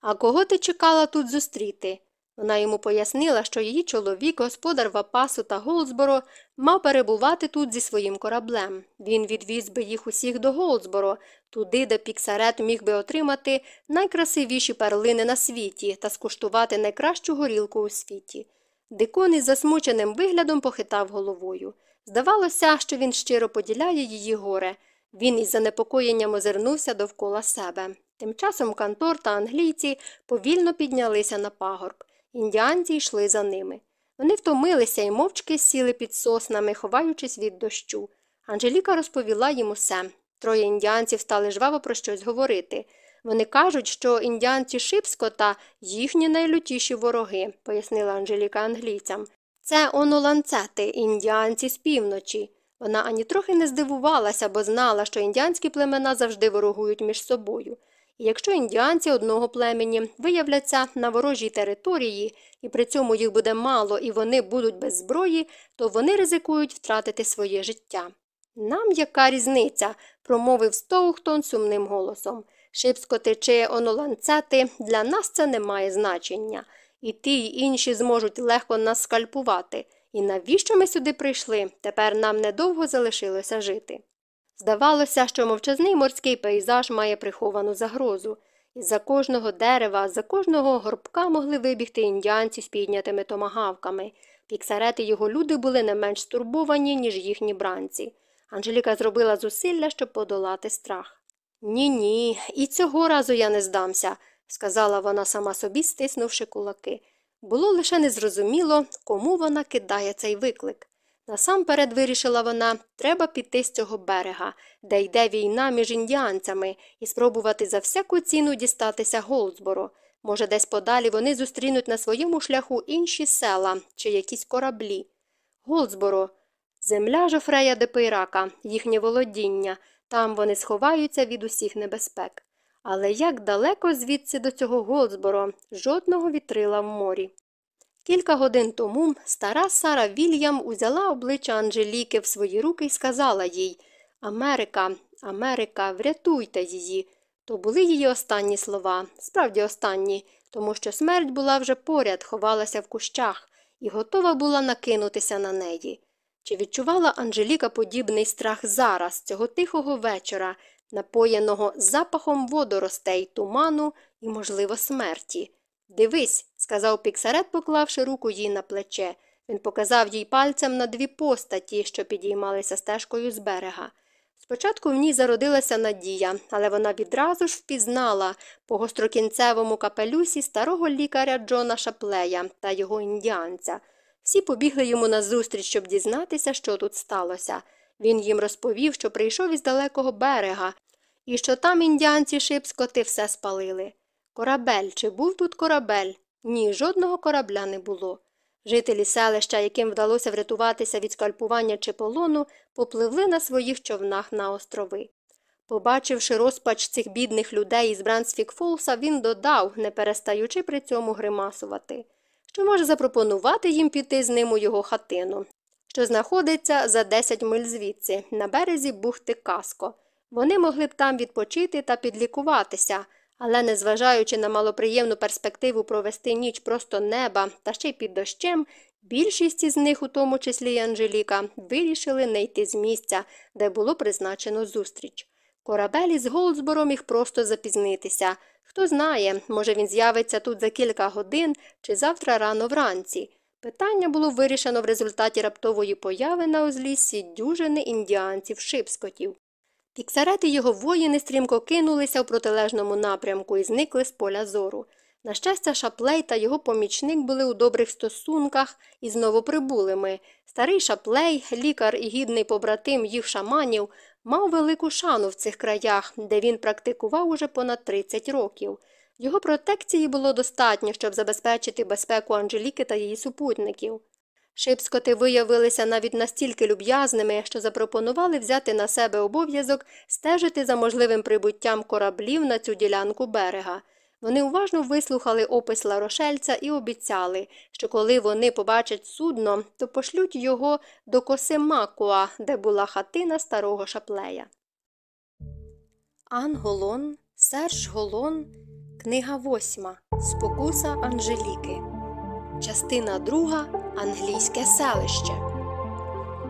Speaker 1: А кого ти чекала тут зустріти? Вона йому пояснила, що її чоловік, господар Вапасу та Голдсборо, мав перебувати тут зі своїм кораблем. Він відвіз би їх усіх до Голдсборо, туди, де піксарет міг би отримати найкрасивіші перлини на світі та скуштувати найкращу горілку у світі. Дикон із засмученим виглядом похитав головою. Здавалося, що він щиро поділяє її горе. Він із занепокоєнням озирнувся довкола себе. Тим часом Кантор та англійці повільно піднялися на пагорб. Індіанці йшли за ними. Вони втомилися і мовчки сіли під соснами, ховаючись від дощу. Анжеліка розповіла їм усе. Троє індіанців стали жваво про щось говорити. Вони кажуть, що індіанці Шипскота їхні найлютіші вороги, пояснила Анжеліка англійцям. Це оноланцети, індіанці з півночі. Вона ані трохи не здивувалася, бо знала, що індіанські племена завжди ворогують між собою. Якщо індіанці одного племені виявляться на ворожій території, і при цьому їх буде мало і вони будуть без зброї, то вони ризикують втратити своє життя. Нам яка різниця? промовив Стоухтон сумним голосом. Шипскоти чи оноланцети для нас це не має значення. І ті й інші зможуть легко нас скальпувати. І навіщо ми сюди прийшли? Тепер нам недовго залишилося жити. Здавалося, що мовчазний морський пейзаж має приховану загрозу. Із за кожного дерева, за кожного горбка могли вибігти індіанці з піднятими томагавками. Піксарети його люди були не менш стурбовані, ніж їхні бранці. Анжеліка зробила зусилля, щоб подолати страх. Ні, ні, і цього разу я не здамся, сказала вона сама собі, стиснувши кулаки. Було лише незрозуміло, кому вона кидає цей виклик. Насамперед, вирішила вона, треба піти з цього берега, де йде війна між індіанцями, і спробувати за всяку ціну дістатися Голдсборо. Може, десь подалі вони зустрінуть на своєму шляху інші села чи якісь кораблі. Голдсборо земля Жофрея де їхнє володіння, там вони сховаються від усіх небезпек. Але як далеко звідси до цього Голдсборо, жодного вітрила в морі. Кілька годин тому стара Сара Вільям узяла обличчя Анжеліки в свої руки і сказала їй Америка, Америка, врятуйте її. То були її останні слова, справді останні, тому що смерть була вже поряд, ховалася в кущах і готова була накинутися на неї. Чи відчувала Анжеліка подібний страх зараз, цього тихого вечора, напоєного запахом водоростей, туману і, можливо, смерті? Дивись, сказав піксарет, поклавши руку їй на плече. Він показав їй пальцем на дві постаті, що підіймалися стежкою з берега. Спочатку в ній зародилася надія, але вона відразу ж впізнала по гострокінцевому капелюсі старого лікаря Джона Шаплея та його індіанця. Всі побігли йому назустріч, щоб дізнатися, що тут сталося. Він їм розповів, що прийшов із далекого берега, і що там індіанці шипскоти все спалили. Корабель, чи був тут корабель? Ні, жодного корабля не було. Жителі селища, яким вдалося врятуватися від скальпування чи полону, попливли на своїх човнах на острови. Побачивши розпач цих бідних людей із Брансфік Фолса, він додав, не перестаючи при цьому гримасувати, що може запропонувати їм піти з ним у його хатину, що знаходиться за 10 миль звідси, на березі бухти Каско. Вони могли б там відпочити та підлікуватися. Але, незважаючи на малоприємну перспективу провести ніч просто неба та ще й під дощем, більшість із них, у тому числі й Анжеліка, вирішили не йти з місця, де було призначено зустріч. Корабель із Голдсборо міг просто запізнитися. Хто знає, може він з'явиться тут за кілька годин чи завтра рано вранці. Питання було вирішено в результаті раптової появи на узліссі дюжини індіанців шипскотів. Піксарет і його воїни стрімко кинулися в протилежному напрямку і зникли з поля зору. На щастя, Шаплей та його помічник були у добрих стосунках із новоприбулими. Старий Шаплей, лікар і гідний побратим їх шаманів, мав велику шану в цих краях, де він практикував уже понад 30 років. Його протекції було достатньо, щоб забезпечити безпеку Анжеліки та її супутників. Шипскоти виявилися навіть настільки люб'язними, що запропонували взяти на себе обов'язок стежити за можливим прибуттям кораблів на цю ділянку берега. Вони уважно вислухали опис Ларошельця і обіцяли, що коли вони побачать судно, то пошлють його до Косимакуа, де була хатина старого шаплея. Ан Голон, Серж Голон, книга восьма Спокуса Анжеліки. Частина друга Англійське селище.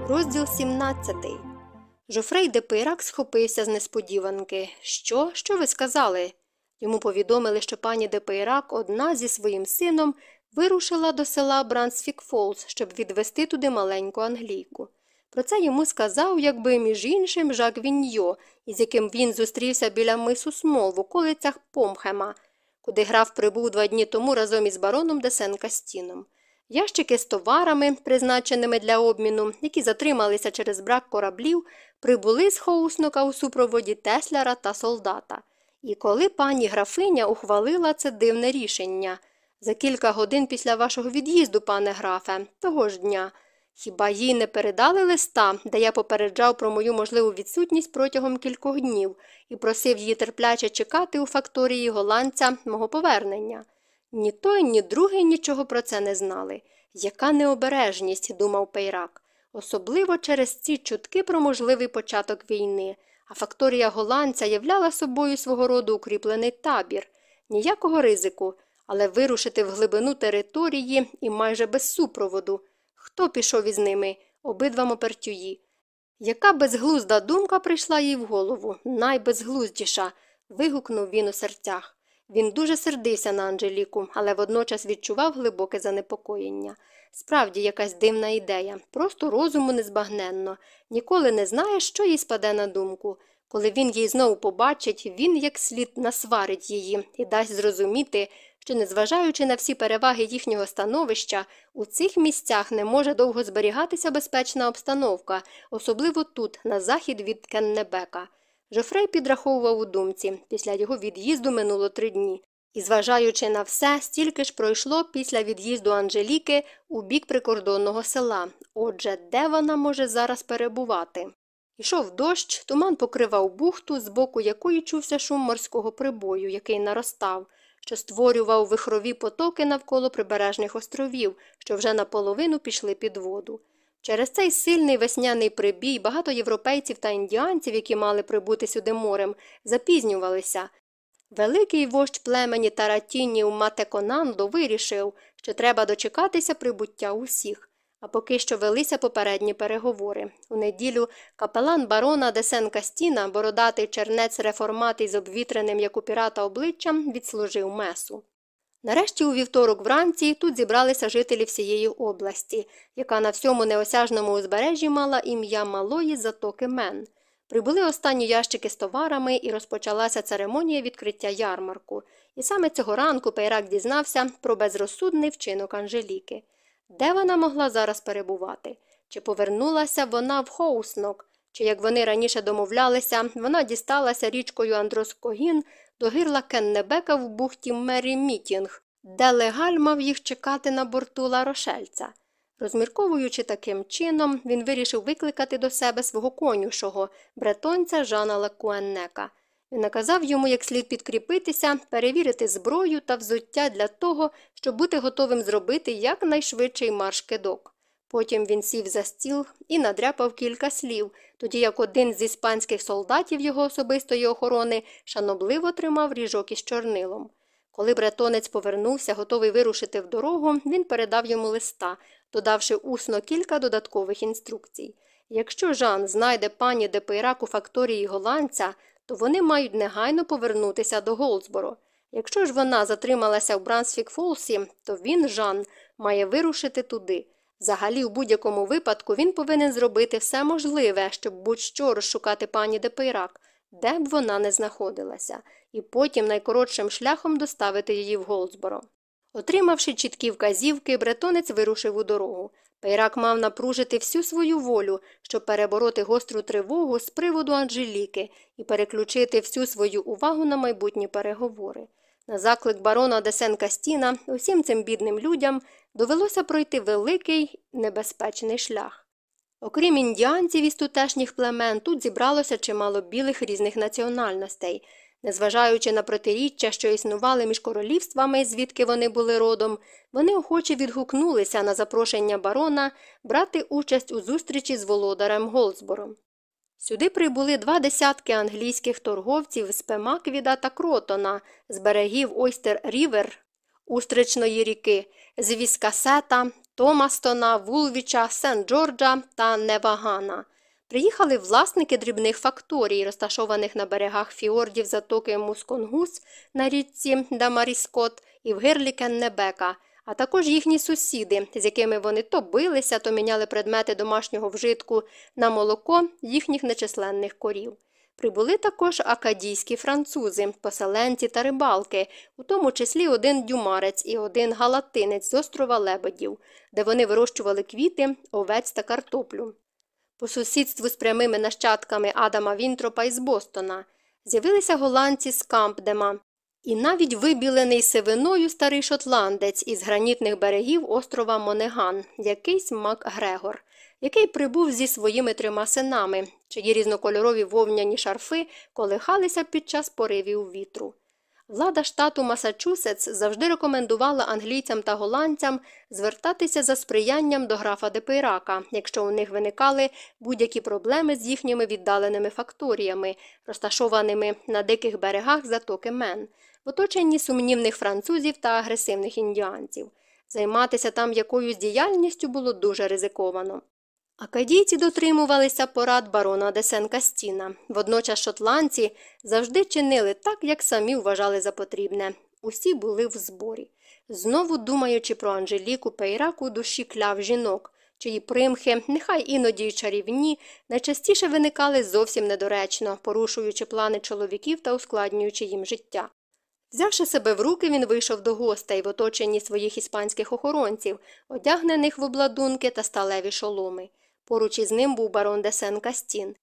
Speaker 1: Розділ 17. Жофрей де Пейрак схопився з несподіванки. Що? Що ви сказали? Йому повідомили, що пані де Пейрак одна зі своїм сином вирушила до села Брансфік Фолз, щоб відвести туди маленьку англійку. Про це йому сказав, якби між іншим Жак Віньйо, із яким він зустрівся біля мису Смол в околицях Помхема, куди граф прибув два дні тому разом із бароном де Сен-Кастіном. Ящики з товарами, призначеними для обміну, які затрималися через брак кораблів, прибули з Хоуснока у супроводі Тесляра та солдата. І коли пані графиня ухвалила це дивне рішення за кілька годин після вашого від'їзду, пане графе, того ж дня, хіба їй не передали листа, де я попереджав про мою можливу відсутність протягом кількох днів і просив її терпляче чекати у факторії голландця мого повернення? Ні той, ні другий нічого про це не знали. Яка необережність, думав Пейрак, особливо через ці чутки про можливий початок війни. А факторія голландця являла собою свого роду укріплений табір, ніякого ризику, але вирушити в глибину території і майже без супроводу. Хто пішов із ними? Обидва мопертюї. Яка безглузда думка прийшла їй в голову, найбезглуздіша. вигукнув він у серцях. Він дуже сердився на Анжеліку, але водночас відчував глибоке занепокоєння. Справді якась дивна ідея, просто розуму незбагненно. Ніколи не знає, що їй спаде на думку. Коли він її знову побачить, він як слід насварить її і дасть зрозуміти, що, незважаючи на всі переваги їхнього становища, у цих місцях не може довго зберігатися безпечна обстановка, особливо тут, на захід від Кеннебека. Жофрей підраховував у думці після його від'їзду минуло три дні. І, зважаючи на все, стільки ж пройшло після від'їзду Анжеліки у бік прикордонного села. Отже, де вона може зараз перебувати? Ішов дощ, туман покривав бухту, з боку якої чувся шум морського прибою, який наростав, що створював вихрові потоки навколо прибережних островів, що вже наполовину пішли під воду. Через цей сильний весняний прибій багато європейців та індіанців, які мали прибути сюди морем, запізнювалися. Великий вождь племені Таратінів Матеконандо вирішив, що треба дочекатися прибуття усіх. А поки що велися попередні переговори. У неділю капелан барона Десен Кастіна, бородатий чернець реформатий з обвітреним, як у пірата обличчям, відслужив месу. Нарешті у вівторок вранці тут зібралися жителі всієї області, яка на всьому неосяжному узбережжі мала ім'я малої затоки Мен. Прибули останні ящики з товарами і розпочалася церемонія відкриття ярмарку. І саме цього ранку Пейрак дізнався про безрозсудний вчинок Анжеліки. Де вона могла зараз перебувати? Чи повернулася вона в Хоуснок, чи, як вони раніше домовлялися, вона дісталася річкою Андроскогін до гирла Кеннебека в бухті Мері Мітінг, де Ле Галь мав їх чекати на борту Ларошельця. Розмірковуючи таким чином, він вирішив викликати до себе свого конюшого, бретонця Жана Лакуеннека. Наказав йому як слід підкріпитися, перевірити зброю та взуття для того, щоб бути готовим зробити якнайшвидший марш кидок. Потім він сів за стіл і надряпав кілька слів, тоді як один з іспанських солдатів його особистої охорони шанобливо тримав ріжок із чорнилом. Коли бретонець повернувся, готовий вирушити в дорогу, він передав йому листа, додавши усно кілька додаткових інструкцій. Якщо Жан знайде пані де Пейрак у факторії голландця, то вони мають негайно повернутися до Голдсборо. Якщо ж вона затрималася в Брансфік Фолсі, то він, Жан, має вирушити туди. Взагалі, у будь-якому випадку він повинен зробити все можливе, щоб будь-що розшукати пані де Пейрак, де б вона не знаходилася, і потім найкоротшим шляхом доставити її в Голдсборо. Отримавши чіткі вказівки, бретонець вирушив у дорогу. Пейрак мав напружити всю свою волю, щоб перебороти гостру тривогу з приводу Анжеліки і переключити всю свою увагу на майбутні переговори. На заклик барона Десен Кастіна усім цим бідним людям довелося пройти великий небезпечний шлях. Окрім індіанців із тутешніх племен, тут зібралося чимало білих різних національностей. Незважаючи на протиріччя, що існували між королівствами, звідки вони були родом, вони охоче відгукнулися на запрошення барона брати участь у зустрічі з володарем Голдсбором. Сюди прибули два десятки англійських торговців з Пемаквіда та Кротона, з берегів Ойстер Рівер, Устричної ріки, з Віскасета, Томастона, Вулвіча, Сент-Джорджа та Невагана. Приїхали власники дрібних факторій, розташованих на берегах фіордів затоки Мусконгус на річці Дамаріскот і в гирлі Кеннебека, а також їхні сусіди, з якими вони то билися, то міняли предмети домашнього вжитку на молоко їхніх нечисленних корів. Прибули також акадійські французи, поселенці та рибалки, у тому числі один дюмарець і один галатинець з острова Лебедів, де вони вирощували квіти, овець та картоплю. По сусідству з прямими нащадками Адама Вінтропа із Бостона з'явилися голландці з Кампдема і навіть вибілений сивиною старий шотландець із гранітних берегів острова Монеган, якийсь Мак Грегор, який прибув зі своїми трьома синами, чиї різнокольорові вовняні шарфи колихалися під час поривів вітру. Влада штату Масачусетс завжди рекомендувала англійцям та голландцям звертатися за сприянням до графа Депейрака, якщо у них виникали будь-які проблеми з їхніми віддаленими факторіями, розташованими на диких берегах затоки Мен, в оточенні сумнівних французів та агресивних індіанців. Займатися там якоюсь діяльністю було дуже ризиковано. Акадійці дотримувалися порад барона Десен Кастіна. Водночас шотландці завжди чинили так, як самі вважали за потрібне. Усі були в зборі. Знову думаючи про Анжеліку Пейрак у душі кляв жінок, чиї примхи, нехай іноді й чарівні, найчастіше виникали зовсім недоречно, порушуючи плани чоловіків та ускладнюючи їм життя. Взявши себе в руки, він вийшов до гостей в оточенні своїх іспанських охоронців, одягнених в обладунки та сталеві шоломи. Поруч із ним був барон де Сен Кастін.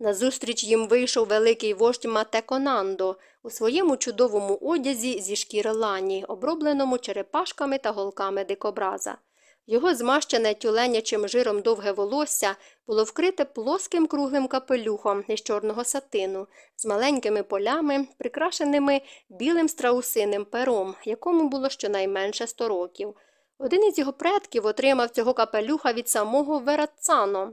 Speaker 1: Назустріч їм вийшов великий вождь Мате Конандо у своєму чудовому одязі зі шкіри лані, обробленому черепашками та голками дикобраза. Його змащене тюленячим жиром довге волосся було вкрите плоским круглим капелюхом із чорного сатину, з маленькими полями, прикрашеними білим страусиним пером, якому було щонайменше сто років. Один із його предків отримав цього капелюха від самого Вераццано.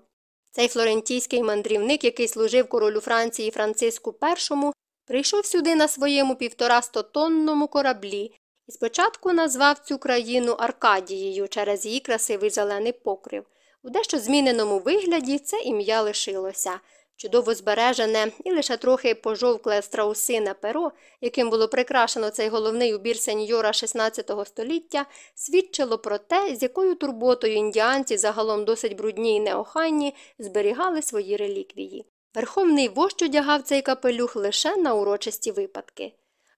Speaker 1: Цей флорентійський мандрівник, який служив королю Франції Франциску І, прийшов сюди на своєму півторастотонному кораблі і спочатку назвав цю країну Аркадією через її красивий зелений покрив. У дещо зміненому вигляді це ім'я лишилося. Чудово збережене і лише трохи пожовкле страусине перо, яким було прикрашено цей головний убір сеньора XVI століття, свідчило про те, з якою турботою індіанці, загалом досить брудні й неохайні, зберігали свої реліквії. Верховний вождь одягав цей капелюх лише на урочисті випадки.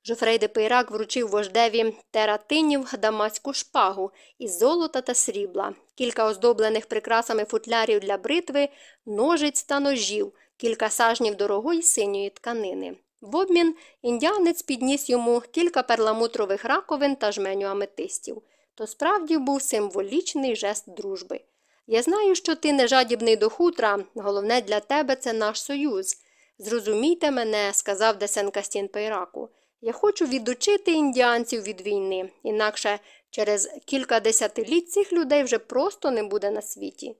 Speaker 1: Жофрей де Пейрак вручив вождеві тератинів дамаську шпагу із золота та срібла, кілька оздоблених прикрасами футлярів для бритви, ножиць та ножів кілька сажнів дорогої синьої тканини. В обмін індіанець підніс йому кілька перламутрових раковин та жменю аметистів. То справді був символічний жест дружби. Я знаю, що ти не жадібний до хутра, головне для тебе це наш союз. Зрозумійте мене, сказав де Сен-Кастін Пейраку. Я хочу відучити індіанців від війни, інакше через кілька десятиліть цих людей вже просто не буде на світі.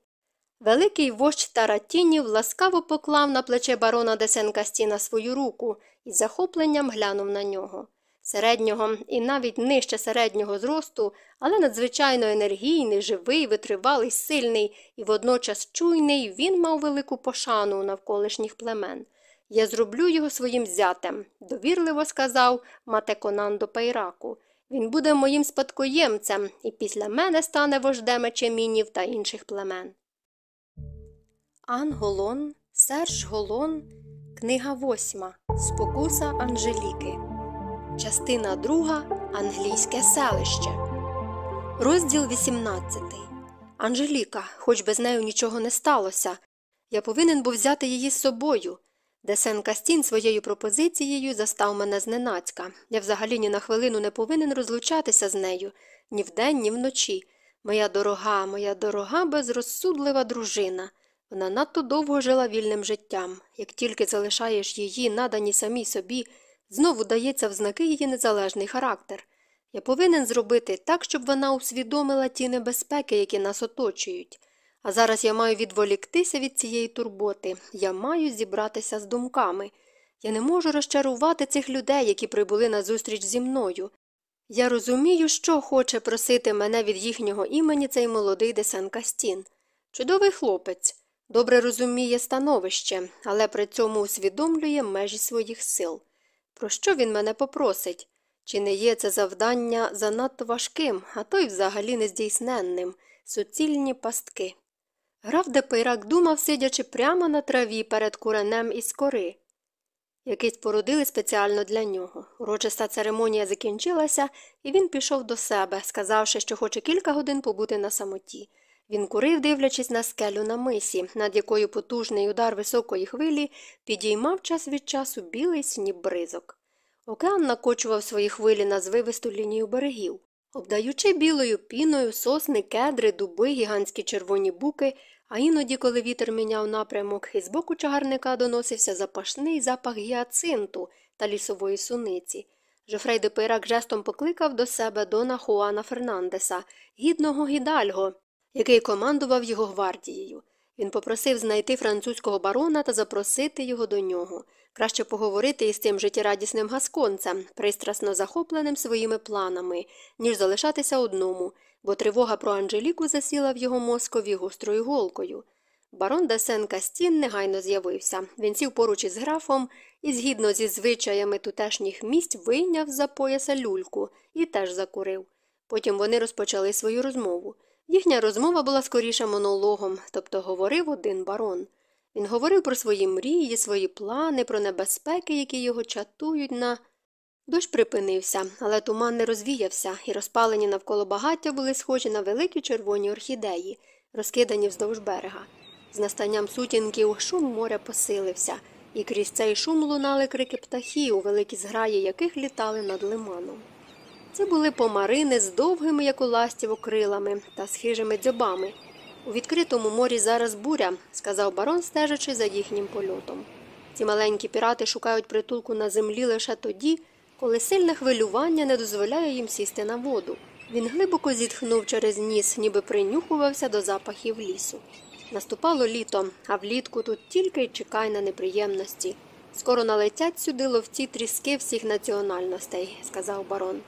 Speaker 1: Великий вождь Таратінів ласкаво поклав на плече барона де Сен-Кастіна свою руку і захопленням глянув на нього. Середнього і навіть нижче середнього зросту, але надзвичайно енергійний, живий, витривалий, сильний і водночас чуйний, він мав велику пошану у навколишніх племен. Я зроблю його своїм зятем, довірливо сказав Матеконан до Пейраку. Він буде моїм спадкоємцем і після мене стане вождем ечемінів та інших племен. Ан Голон, Серж Голон, книга восьма. Спокуса Анжеліки. Частина друга. Англійське селище. Розділ 18. Анжеліка, хоч без нею нічого не сталося. Я повинен був взяти її з собою. Десен Кастін своєю пропозицією застав мене зненацька. Я взагалі ні на хвилину не повинен розлучатися з нею ні вдень, ні вночі. Моя дорога, моя дорога, безрозсудлива дружина. Вона надто довго жила вільним життям. Як тільки залишаєш її, надані самій собі, знову дається в знаки її незалежний характер. Я повинен зробити так, щоб вона усвідомила ті небезпеки, які нас оточують. А зараз я маю відволіктися від цієї турботи, я маю зібратися з думками. Я не можу розчарувати цих людей, які прибули на зустріч зі мною. Я розумію, що хоче просити мене від їхнього імені цей молодий де Сен-Кастін. Чудовий хлопець, добре розуміє становище, але при цьому усвідомлює межі своїх сил. Про що він мене попросить? Чи не є це завдання занадто важким, а то й взагалі нездійсненним, суцільні пастки? Граф де Пейрак думав, сидячи прямо на траві перед куренем із кори, який спорудили спеціально для нього. Урочиста церемонія закінчилася, і він пішов до себе, сказавши, що хоче кілька годин побути на самоті. Він курив, дивлячись на скелю на мисі, над якою потужний удар високої хвилі підіймав час від часу білий сніп бризок. Океан накочував свої хвилі на звивисту лінію берегів, обдаючи білою піною сосни, кедри, дуби, гігантські червоні буки, а іноді, коли вітер міняв напрямок, із боку чагарника доносився запашний запах гіацинту та лісової суниці. Жофрей де Пейрак жестом покликав до себе дона Хуана Фернандеса, гідного гідальго, який командував його гвардією. Він попросив знайти французького барона та запросити його до нього. Краще поговорити із тим життєрадісним гасконцем, пристрасно захопленим своїми планами, ніж залишатися одному, бо тривога про Анжеліку засіла в його мозкові гострою голкою. Барон де Сен Кастін негайно з'явився. Він сів поруч із графом і, згідно зі звичаями тутешніх місць, вийняв за пояса люльку і теж закурив. Потім вони розпочали свою розмову. Їхня розмова була скоріше монологом, тобто говорив один барон. Він говорив про свої мрії, свої плани, про небезпеки, які його чатують на. Дощ припинився, але туман не розвіявся, і розпалені навколо багаття були схожі на великі червоні орхідеї, розкидані вздовж берега. З настанням сутінків шум моря посилився, і крізь цей шум лунали крики птахів, великі зграї яких літали над лиманом. Це були помарини з довгими, як у ластівок, крилами та з хижими дзьобами. У відкритому морі зараз буря, сказав барон, стежачи за їхнім польотом. Ці маленькі пірати шукають притулку на землі лише тоді, коли сильне хвилювання не дозволяє їм сісти на воду. Він глибоко зітхнув через ніс, ніби принюхувався до запахів лісу. Наступало літо, а влітку тут тільки й чекай на неприємності. Скоро налетять сюди ловці тріски всіх національностей, сказав барон.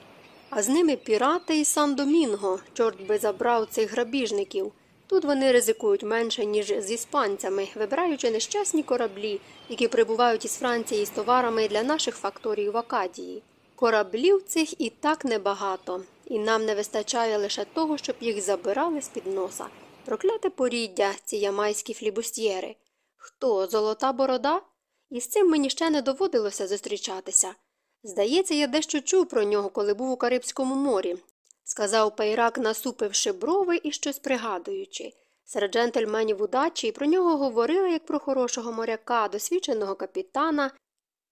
Speaker 1: А з ними пірати і сан Домінго, чорт би забрав цих грабіжників. Тут вони ризикують менше, ніж з іспанцями, вибираючи нещасні кораблі, які прибувають із Франції з товарами для наших факторій в Акадії. Кораблів цих і так небагато, і нам не вистачає лише того, щоб їх забирали з під носа. Прокляте поріддя, ці ямайські флібустьєри. Хто, золота борода? І з цим мені ще не доводилося зустрічатися. Здається, я дещо чув про нього, коли був у Карибському морі, сказав Пейрак, насупивши брови і щось пригадуючи. Серед джентльменів удачі про нього говорили як про хорошого моряка, досвідченого капітана.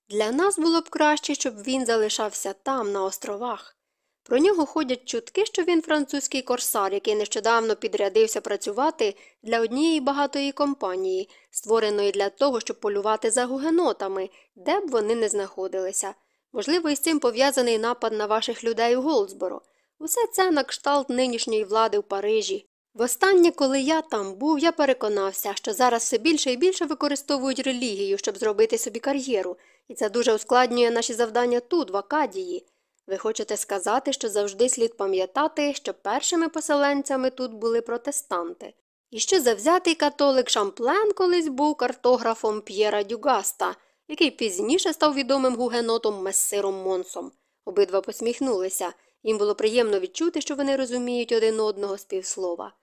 Speaker 1: Для нас було б краще, щоб він залишався там, на островах. Про нього ходять чутки, що він французький корсар, який нещодавно підрядився працювати для однієї багатої компанії, створеної для того, щоб полювати за гугенотами, де б вони не знаходилися. Можливо, із цим пов'язаний напад на ваших людей у Голдсборо. Усе це на кшталт нинішньої влади в Парижі. Востаннє, коли я там був, я переконався, що зараз все більше і більше використовують релігію, щоб зробити собі кар'єру, і це дуже ускладнює наші завдання тут, в Акадії. Ви хочете сказати, що завжди слід пам'ятати, що першими поселенцями тут були протестанти, і що завзятий католик Шамплен колись був картографом П'єра Дюгаста, який пізніше став відомим гугенотом мессиром Монсом. Обидва посміхнулися. Їм було приємно відчути, що вони розуміють один одного з півслова.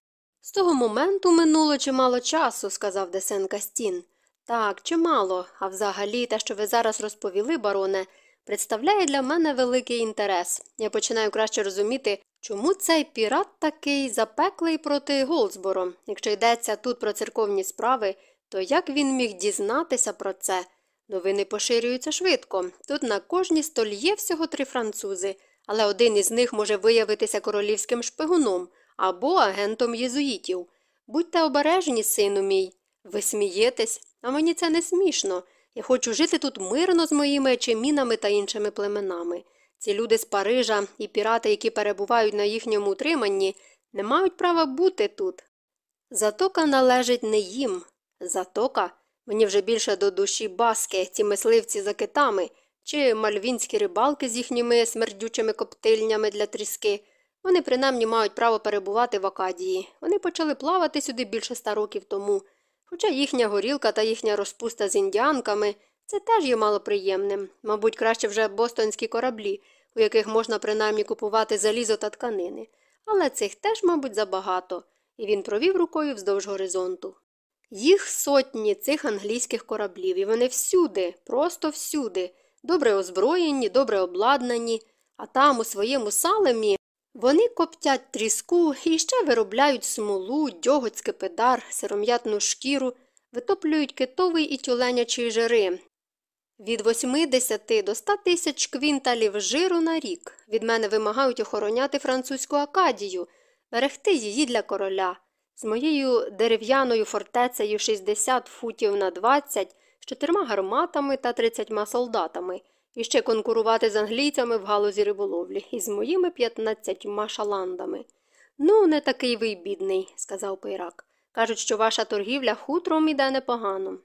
Speaker 1: З того моменту минуло чимало часу, сказав Десен Кастін. Так, чимало, а взагалі те, що ви зараз розповіли, бароне, представляє для мене великий інтерес. Я починаю краще розуміти, чому цей пірат такий запеклий проти Голдсборо. Якщо йдеться тут про церковні справи, то як він міг дізнатися про це? Новини поширюються швидко. Тут на кожній столі є всього три французи, але один із них може виявитися королівським шпигуном або агентом єзуїтів. Будьте обережні, сину мій. Ви смієтесь, а мені це не смішно. Я хочу жити тут мирно з моїми ечемінами та іншими племенами. Ці люди з Парижа і пірати, які перебувають на їхньому утриманні, не мають права бути тут. Затока належить не їм. Затока мені вже більше до душі баски, ці мисливці за китами, чи мальвінські рибалки з їхніми смердючими коптильнями для тріски. Вони принаймні мають право перебувати в Акадії. Вони почали плавати сюди більше ста років тому. Хоча їхня горілка та їхня розпуста з індіанками це теж є малоприємним. Мабуть, краще вже бостонські кораблі, у яких можна принаймні купувати залізо та тканини. Але цих теж, мабуть, забагато, і він провів рукою вздовж горизонту. Їх сотні цих англійських кораблів, і вони всюди, просто всюди, добре озброєні, добре обладнані, а там, у своєму салемі, вони коптять тріску і ще виробляють смолу, дьоготь, скипидар, сиром'ятну шкіру, витоплюють китовий і тюленячий жири. Від 80 до 100 тисяч квінталів жиру на рік від мене вимагають охороняти французьку Акадію, берегти її для короля. З моєю дерев'яною фортецею 60 футів на 20, з чотирма гарматами та 30 солдатами – і ще конкурувати з англійцями в галузі риболовлі із моїми п'ятнадцятьма шаландами. Ну, не такий ви й бідний, сказав Пейрак. Кажуть, що ваша торгівля хутром іде непогано.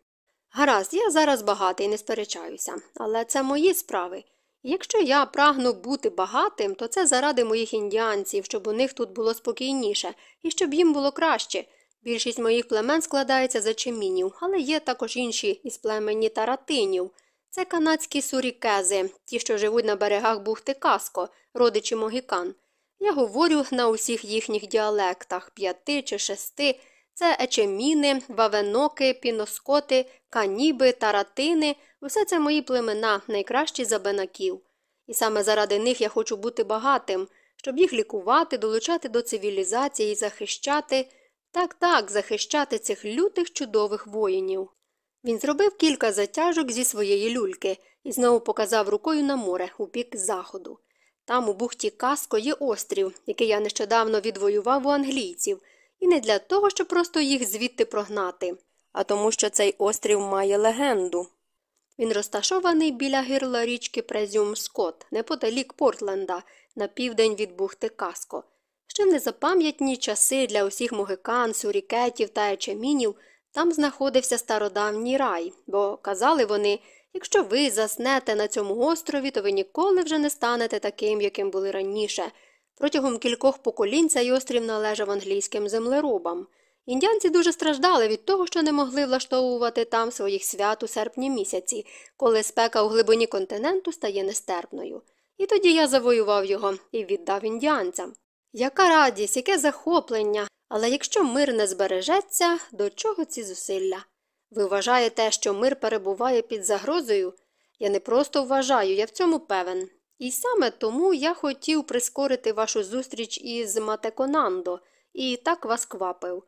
Speaker 1: Гаразд, я зараз багатий, не сперечаюся, але це мої справи. Якщо я прагну бути багатим, то це заради моїх індіанців, щоб у них тут було спокійніше і щоб їм було краще. Більшість моїх племен складається за чимінів, але є також інші із племені таратинів. Це канадські сурікези, ті, що живуть на берегах бухти Каско, родичі могікан. Я говорю на усіх їхніх діалектах п'яти чи шести. Це ечеміни, вавеноки, піноскоти, каніби, таратини усе це мої племена, найкращі за бенаків. І саме заради них я хочу бути багатим, щоб їх лікувати, долучати до цивілізації і захищати, так так, захищати цих лютих чудових воїнів. Він зробив кілька затяжок зі своєї люльки і знову показав рукою на море у бік заходу. Там, у бухті Каско, є острів, який я нещодавно відвоював у англійців, і не для того, щоб просто їх звідти прогнати, а тому, що цей острів має легенду. Він розташований біля гирла річки Презюм Скот, неподалік Портленда, на південь від бухти Каско. Ще в незапам'ятні часи для усіх могикан, сурікетів та ечемінів там знаходився стародавній рай, бо казали вони якщо ви заснете на цьому острові, то ви ніколи вже не станете таким, яким були раніше. Протягом кількох поколінь цей острів належав англійським землеробам. Індіанці дуже страждали від того, що не могли влаштовувати там своїх свят у серпні місяці, коли спека у глибині континенту стає нестерпною. І тоді я завоював його і віддав індіанцям. Яка радість, яке захоплення! Але якщо мир не збережеться, до чого ці зусилля? Ви вважаєте, що мир перебуває під загрозою? Я не просто вважаю, я в цьому певен. І саме тому я хотів прискорити вашу зустріч із Матеконандо і так вас квапив.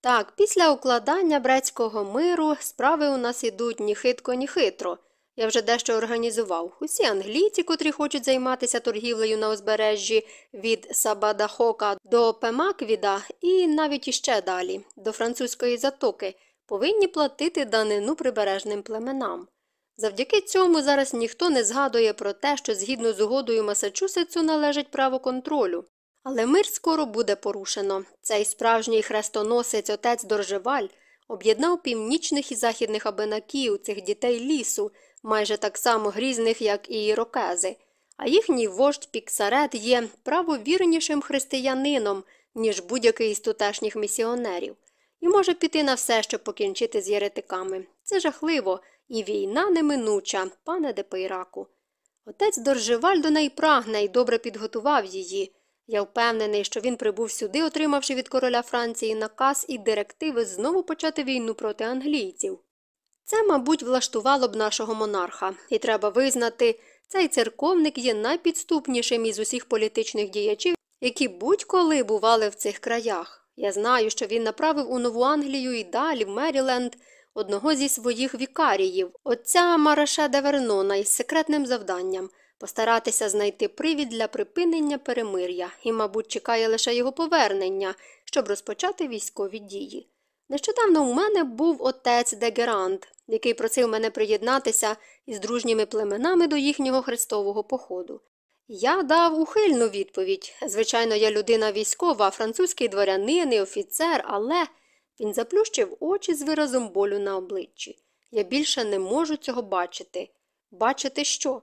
Speaker 1: Так, після укладання братського миру справи у нас ідуть ні хитко, ні хитро. Я вже дещо організував. Усі англійці, котрі хочуть займатися торгівлею на узбережжі від Сабадахока до Пемаквіда і навіть іще далі, до французької затоки, повинні платити данину прибережним племенам. Завдяки цьому зараз ніхто не згадує про те, що згідно з угодою Масачусетсу належить право контролю. Але мир скоро буде порушено. Цей справжній хрестоносець отець Доржеваль об'єднав північних і західних абенаків, цих дітей лісу майже так само грізних, як і ірокези, а їхній вождь Піксарет є правовірнішим християнином, ніж будь-який із тутешніх місіонерів, і може піти на все, щоб покінчити з єретиками. Це жахливо, і війна неминуча, пане Депейраку. Отець Доржеваль до неї прагне і добре підготував її. Я впевнений, що він прибув сюди, отримавши від короля Франції наказ і директиви знову почати війну проти англійців. Це, мабуть, влаштувало б нашого монарха, і треба визнати, цей церковник є найпідступнішим із усіх політичних діячів, які будь-коли бували в цих краях. Я знаю, що він направив у Нову Англію і далі, в Меріленд, одного зі своїх вікаріїв, отця Мараша де Вернона із секретним завданням постаратися знайти привід для припинення перемир'я і, мабуть, чекає лише його повернення, щоб розпочати військові дії. Нещодавно у мене був отець Дегерант, який просив мене приєднатися із дружніми племенами до їхнього хрестового походу. Я дав ухильну відповідь. Звичайно, я людина військова, французький дворянин і офіцер, але він заплющив очі з виразом болю на обличчі. Я більше не можу цього бачити. Бачити що?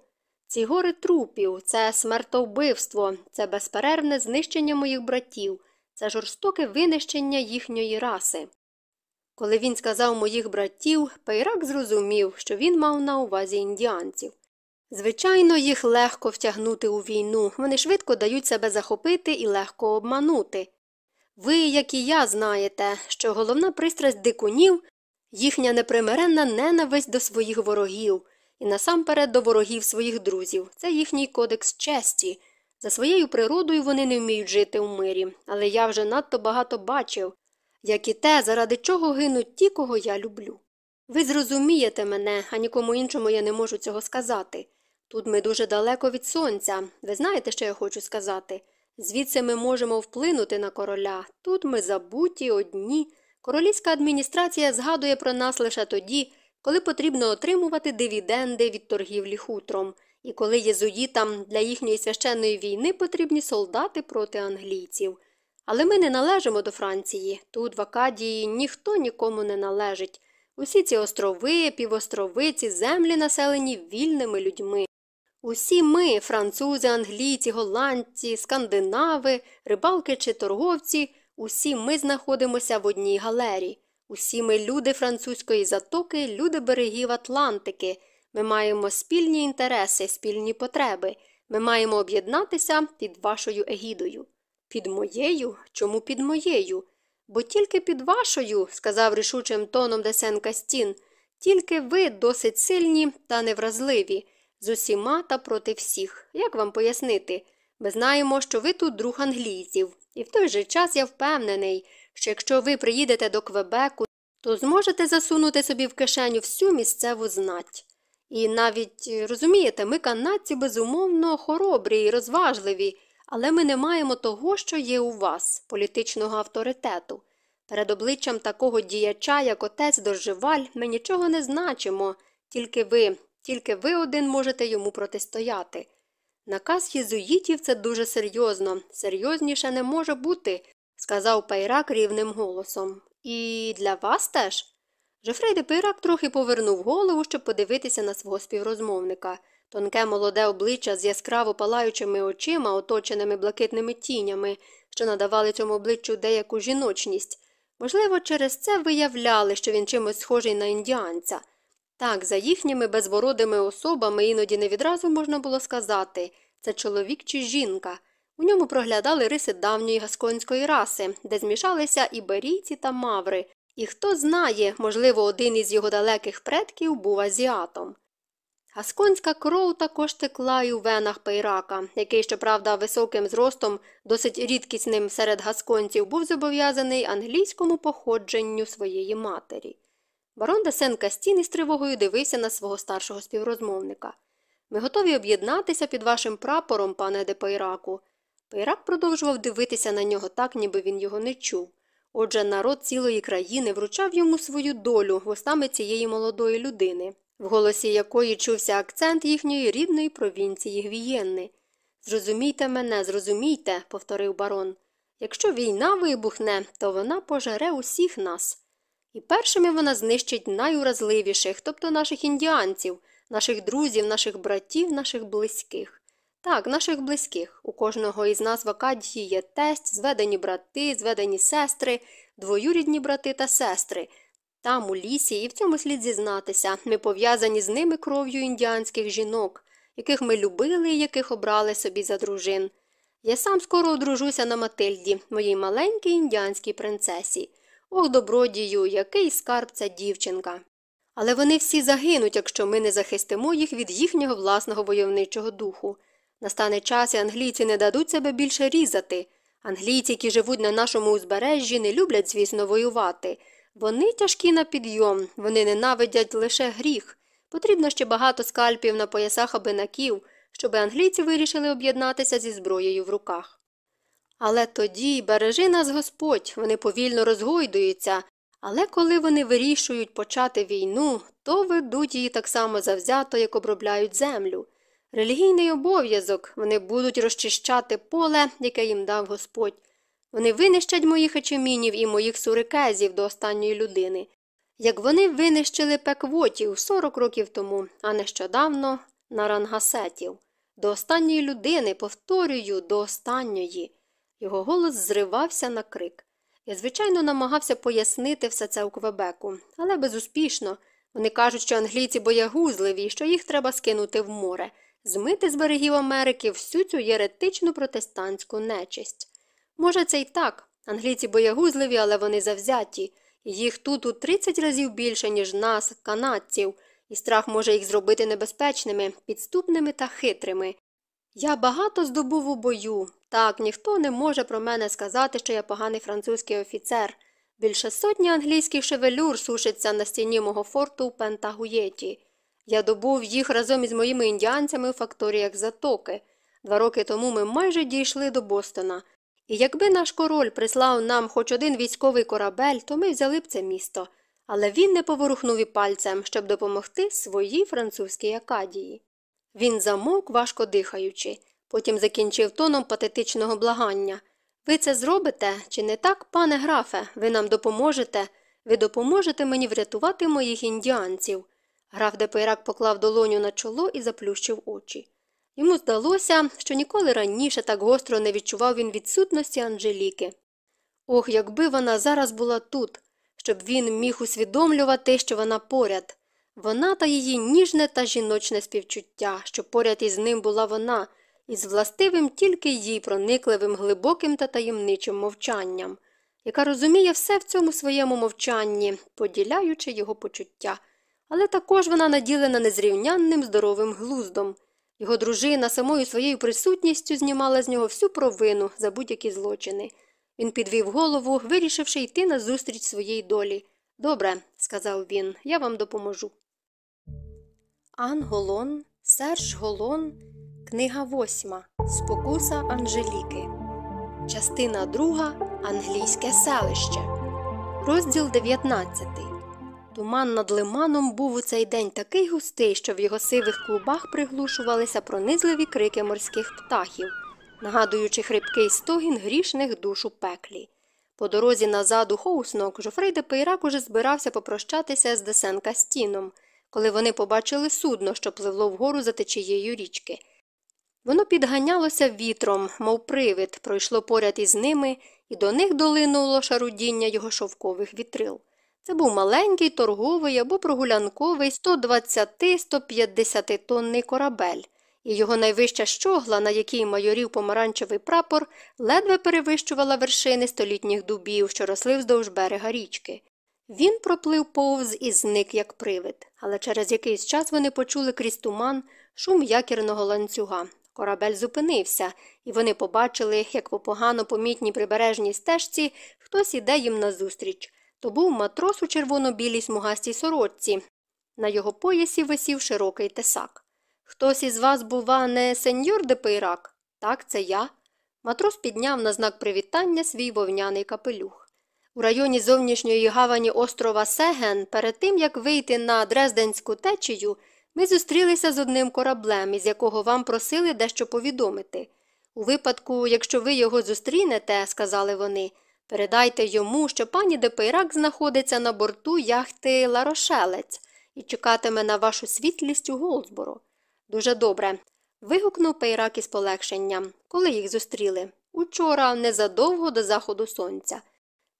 Speaker 1: Ці гори трупів, це смертовбивство, це безперервне знищення моїх братів, це жорстоке винищення їхньої раси. Коли він сказав моїх братів, Пейрак зрозумів, що він мав на увазі індіанців. Звичайно, їх легко втягнути у війну, вони швидко дають себе захопити і легко обманути. Ви, як і я, знаєте, що головна пристрасть дикунів їхня непримиренна ненависть до своїх ворогів і насамперед до ворогів своїх друзів. Це їхній кодекс честі. За своєю природою вони не вміють жити у мирі, але я вже надто багато бачив, як і те, заради чого гинуть ті, кого я люблю. Ви зрозумієте мене, а нікому іншому я не можу цього сказати. Тут ми дуже далеко від сонця. Ви знаєте, що я хочу сказати? Звідси ми можемо вплинути на короля. Тут ми забуті, одні. Королівська адміністрація згадує про нас лише тоді, коли потрібно отримувати дивіденди від торгівлі хутром, і коли єзуїтам для їхньої священної війни потрібні солдати проти англійців. Але ми не належимо до Франції. Тут в Акадії ніхто нікому не належить. Усі ці острови, півострови, ці землі населені вільними людьми. Усі ми, французи, англійці, голландці, скандинави, рибалки чи торговці, усі ми знаходимося в одній галері. Усі ми люди французької затоки, люди берегів Атлантики. Ми маємо спільні інтереси, спільні потреби. Ми маємо об'єднатися під вашою егідою. Під моєю? Чому під моєю? Бо тільки під вашою, сказав рішучим тоном Десен Кастін, тільки ви досить сильні та невразливі, з усіма та проти всіх. Як вам пояснити? Ми знаємо, що ви тут друг англійців, і в той же час я впевнений, що якщо ви приїдете до Квебеку, то зможете засунути собі в кишеню всю місцеву знать. І навіть, розумієте, ми канадці безумовно хоробрі і розважливі, але ми не маємо того, що є у вас, політичного авторитету. Перед обличчям такого діяча, як отець Доживаль, ми нічого не значимо, тільки ви, тільки ви один можете йому протистояти. Наказ єзуїтів це дуже серйозно, серйозніше не може бути, сказав Пайрак рівним голосом. І для вас теж? Жофрей де Пейрак трохи повернув голову, щоб подивитися на свого співрозмовника. Тонке молоде обличчя з яскраво палаючими очима, оточеними блакитними тінями, що надавали цьому обличчю деяку жіночність. Можливо, через це виявляли, що він чимось схожий на індіанця. Так, за їхніми безбородими особами іноді не відразу можна було сказати це чоловік чи жінка. У ньому проглядали риси давньої гасконської раси, де змішалися іберійці та маври, і хто знає, можливо, один із його далеких предків був азіатом. Гасконська кров також текла й у венах Пейрака, який, щоправда, високим зростом, досить рідкісним серед гасконців, був зобов'язаний англійському походженню своєї матері. Барон де Сен Кастін із тривогою дивився на свого старшого співрозмовника. Ми готові об'єднатися під вашим прапором, пане де Пейраку. Пейрак продовжував дивитися на нього так, ніби він його не чув. Отже, народ цілої країни вручав йому свою долю вустами цієї молодої людини, в голосі якої чувся акцент їхньої рідної провінції Гвієнни. Зрозумійте мене, зрозумійте, повторив барон. Якщо війна вибухне, то вона пожере усіх нас. І першими вона знищить найуразливіших, тобто наших індіанців, наших друзів, наших братів, наших близьких. Так, наших близьких. У кожного із нас в Акадії є тесть, зведені брати, зведені сестри, двоюрідні брати та сестри. там, у лісі, і в цьому слід зізнатися, ми пов'язані з ними кров'ю індіанських жінок, яких ми любили і яких обрали собі за дружин. Я сам скоро одружуся на Матильді, моїй маленькій індіанській принцесі. Ох, добродію, який скарб ця дівчинка. Але вони всі загинуть, якщо ми не захистимо їх від їхнього власного войовничого духу. Настане час, і англійці не дадуть себе більше різати. Англійці, які живуть на нашому узбережжі, не люблять, звісно, воювати. Вони тяжкі на підйом, вони ненавидять лише гріх. Потрібно ще багато скальпів на поясах абинаків, щоб англійці вирішили об'єднатися зі зброєю в руках. Але тоді бережи нас Господь, вони повільно розгойдуються, але коли вони вирішують почати війну, то ведуть її так само завзято, як обробляють землю. Релігійний обов'язок вони будуть розчищати поле, яке їм дав Господь. Вони винищать моїх ечемінів і моїх сурикезів до останньої людини, як вони винищили пеквотів 40 років тому, а нещодавно нарангасетів. До останньої людини, повторюю, до останньої. Його голос зривався на крик. Я, звичайно, намагався пояснити все це у Квебеку, але безуспішно. Вони кажуть, що англійці боягузливі, що їх треба скинути в море, змити з берегів Америки всю цю єретичну протестантську нечисть. Може, це й так. Англійці боягузливі, але вони завзяті, їх тут у 30 разів більше, ніж нас, канадців, і страх може їх зробити небезпечними, підступними та хитрими. Я багато здобув у бою. Так, ніхто не може про мене сказати, що я поганий французький офіцер. Більше сотні англійських шевелюр сушиться на стіні мого форту у Пентагуєті. Я добув їх разом із моїми індіанцями у факторіях затоки. Два роки тому ми майже дійшли до Бостона. І якби наш король прислав нам хоч один військовий корабель, то ми взяли б це місто. Але він не поворухнув і пальцем, щоб допомогти своїй французькій Акадії. Він замовк, важко дихаючи, потім закінчив тоном патетичного благання. Ви це зробите, чи не так, пане графе, ви нам допоможете, ви допоможете мені врятувати моїх індіанців. Граф де Пейрак поклав долоню на чоло і заплющив очі. Йому здалося, що ніколи раніше так гостро не відчував він відсутності Анжеліки. Ох, якби вона зараз була тут, щоб він міг усвідомлювати, що вона поряд. Вона та її ніжне та жіночне співчуття, що поряд із ним була вона, із властивим тільки їй проникливим глибоким та таємничим мовчанням, яка розуміє все в цьому своєму мовчанні, поділяючи його почуття. Але також вона наділена незрівнянним здоровим глуздом. Його дружина самою своєю присутністю знімала з нього всю провину за будь-які злочини. Він підвів голову, вирішивши йти на зустріч своїй долі. Добре, сказав він, я вам допоможу. Анн Голон, Серж Голон, книга восьма. Спокуса Анжеліки. Частина друга. Англійське селище. Розділ 19. Туман над лиманом був у цей день такий густий, що в його сивих клубах приглушувалися пронизливі крики морських птахів, нагадуючи хрипкий стогін грішних душ у пеклі. По дорозі назад у Хоуснок Жофрей де Пейрак уже збирався попрощатися з де Сен-Кастіном, коли вони побачили судно, що пливло вгору за течією річки. Воно підганялося вітром, мов привид, пройшло поряд із ними, і до них долинуло шарудіння його шовкових вітрил. Це був маленький торговий або прогулянковий 120-150 тонний корабель, і його найвища щогла, на якій майорів помаранчевий прапор, ледве перевищувала вершини столітніх дубів, що росли вздовж берега річки. Він проплив повз і зник, як привид, але через якийсь час вони почули крізь туман шум якірного ланцюга. Корабель зупинився, і вони побачили, як по погано помітній прибережній стежці хтось іде їм назустріч. То був матрос у червоно-білій смугастій сорочці. На його поясі висів широкий тесак. Хтось із вас, бува, не сеньор де? Так, це я. Матрос підняв на знак привітання свій вовняний капелюх. У районі зовнішньої гавані острова Сеген, перед тим як вийти на Дрезденську течію, ми зустрілися з одним кораблем, із якого вам просили дещо повідомити. У випадку, якщо ви його зустрінете, сказали вони, передайте йому, що пані де Пейрак знаходиться на борту яхти Ларошелець і чекатиме на вашу світлість у Голдсборо. Дуже добре. вигукнув Пейрак із полегшенням, коли їх зустріли. Учора, незадовго до заходу сонця.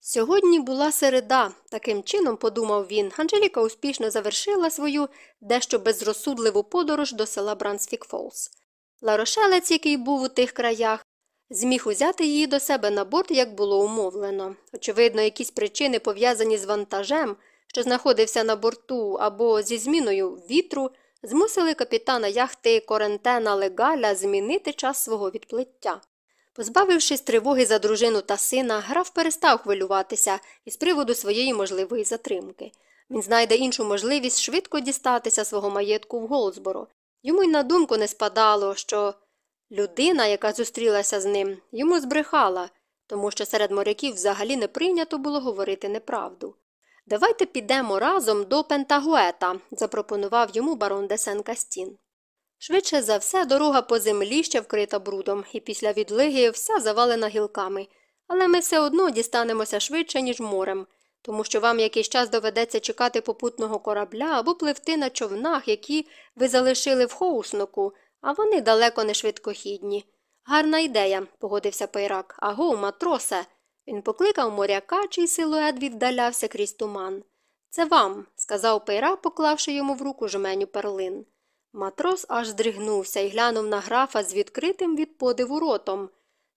Speaker 1: Сьогодні була середа, таким чином, подумав він, Анжеліка успішно завершила свою дещо безрозсудливу подорож до села Брансфік Фолс. Ларошелець, який був у тих краях, зміг узяти її до себе на борт, як було умовлено. Очевидно, якісь причини, пов'язані з вантажем, що знаходився на борту або зі зміною вітру, змусили капітана яхти Корентена Легаля змінити час свого відплиття. Позбавившись тривоги за дружину та сина, граф перестав хвилюватися із приводу своєї можливої затримки. Він знайде іншу можливість швидко дістатися свого маєтку в Голдсборо. Йому й на думку не спадало, що людина, яка зустрілася з ним, йому збрехала, тому що серед моряків взагалі не прийнято було говорити неправду. Давайте підемо разом до Пентагуета, запропонував йому барон де Сен Кастін. Швидше за все, дорога по землі ще вкрита брудом, і після відлиги вся завалена гілками, але ми все одно дістанемося швидше, ніж морем, тому що вам якийсь час доведеться чекати попутного корабля або пливти на човнах, які ви залишили в Хоусноку, а вони далеко не швидкохідні. Гарна ідея, погодився Пейрак. Аго, матросе. Він покликав моряка, чий силует віддалявся крізь туман. Це вам, сказав Пейрак, поклавши йому в руку жменю перлин. Матрос аж здригнувся і глянув на графа з відкритим від подиву ротом.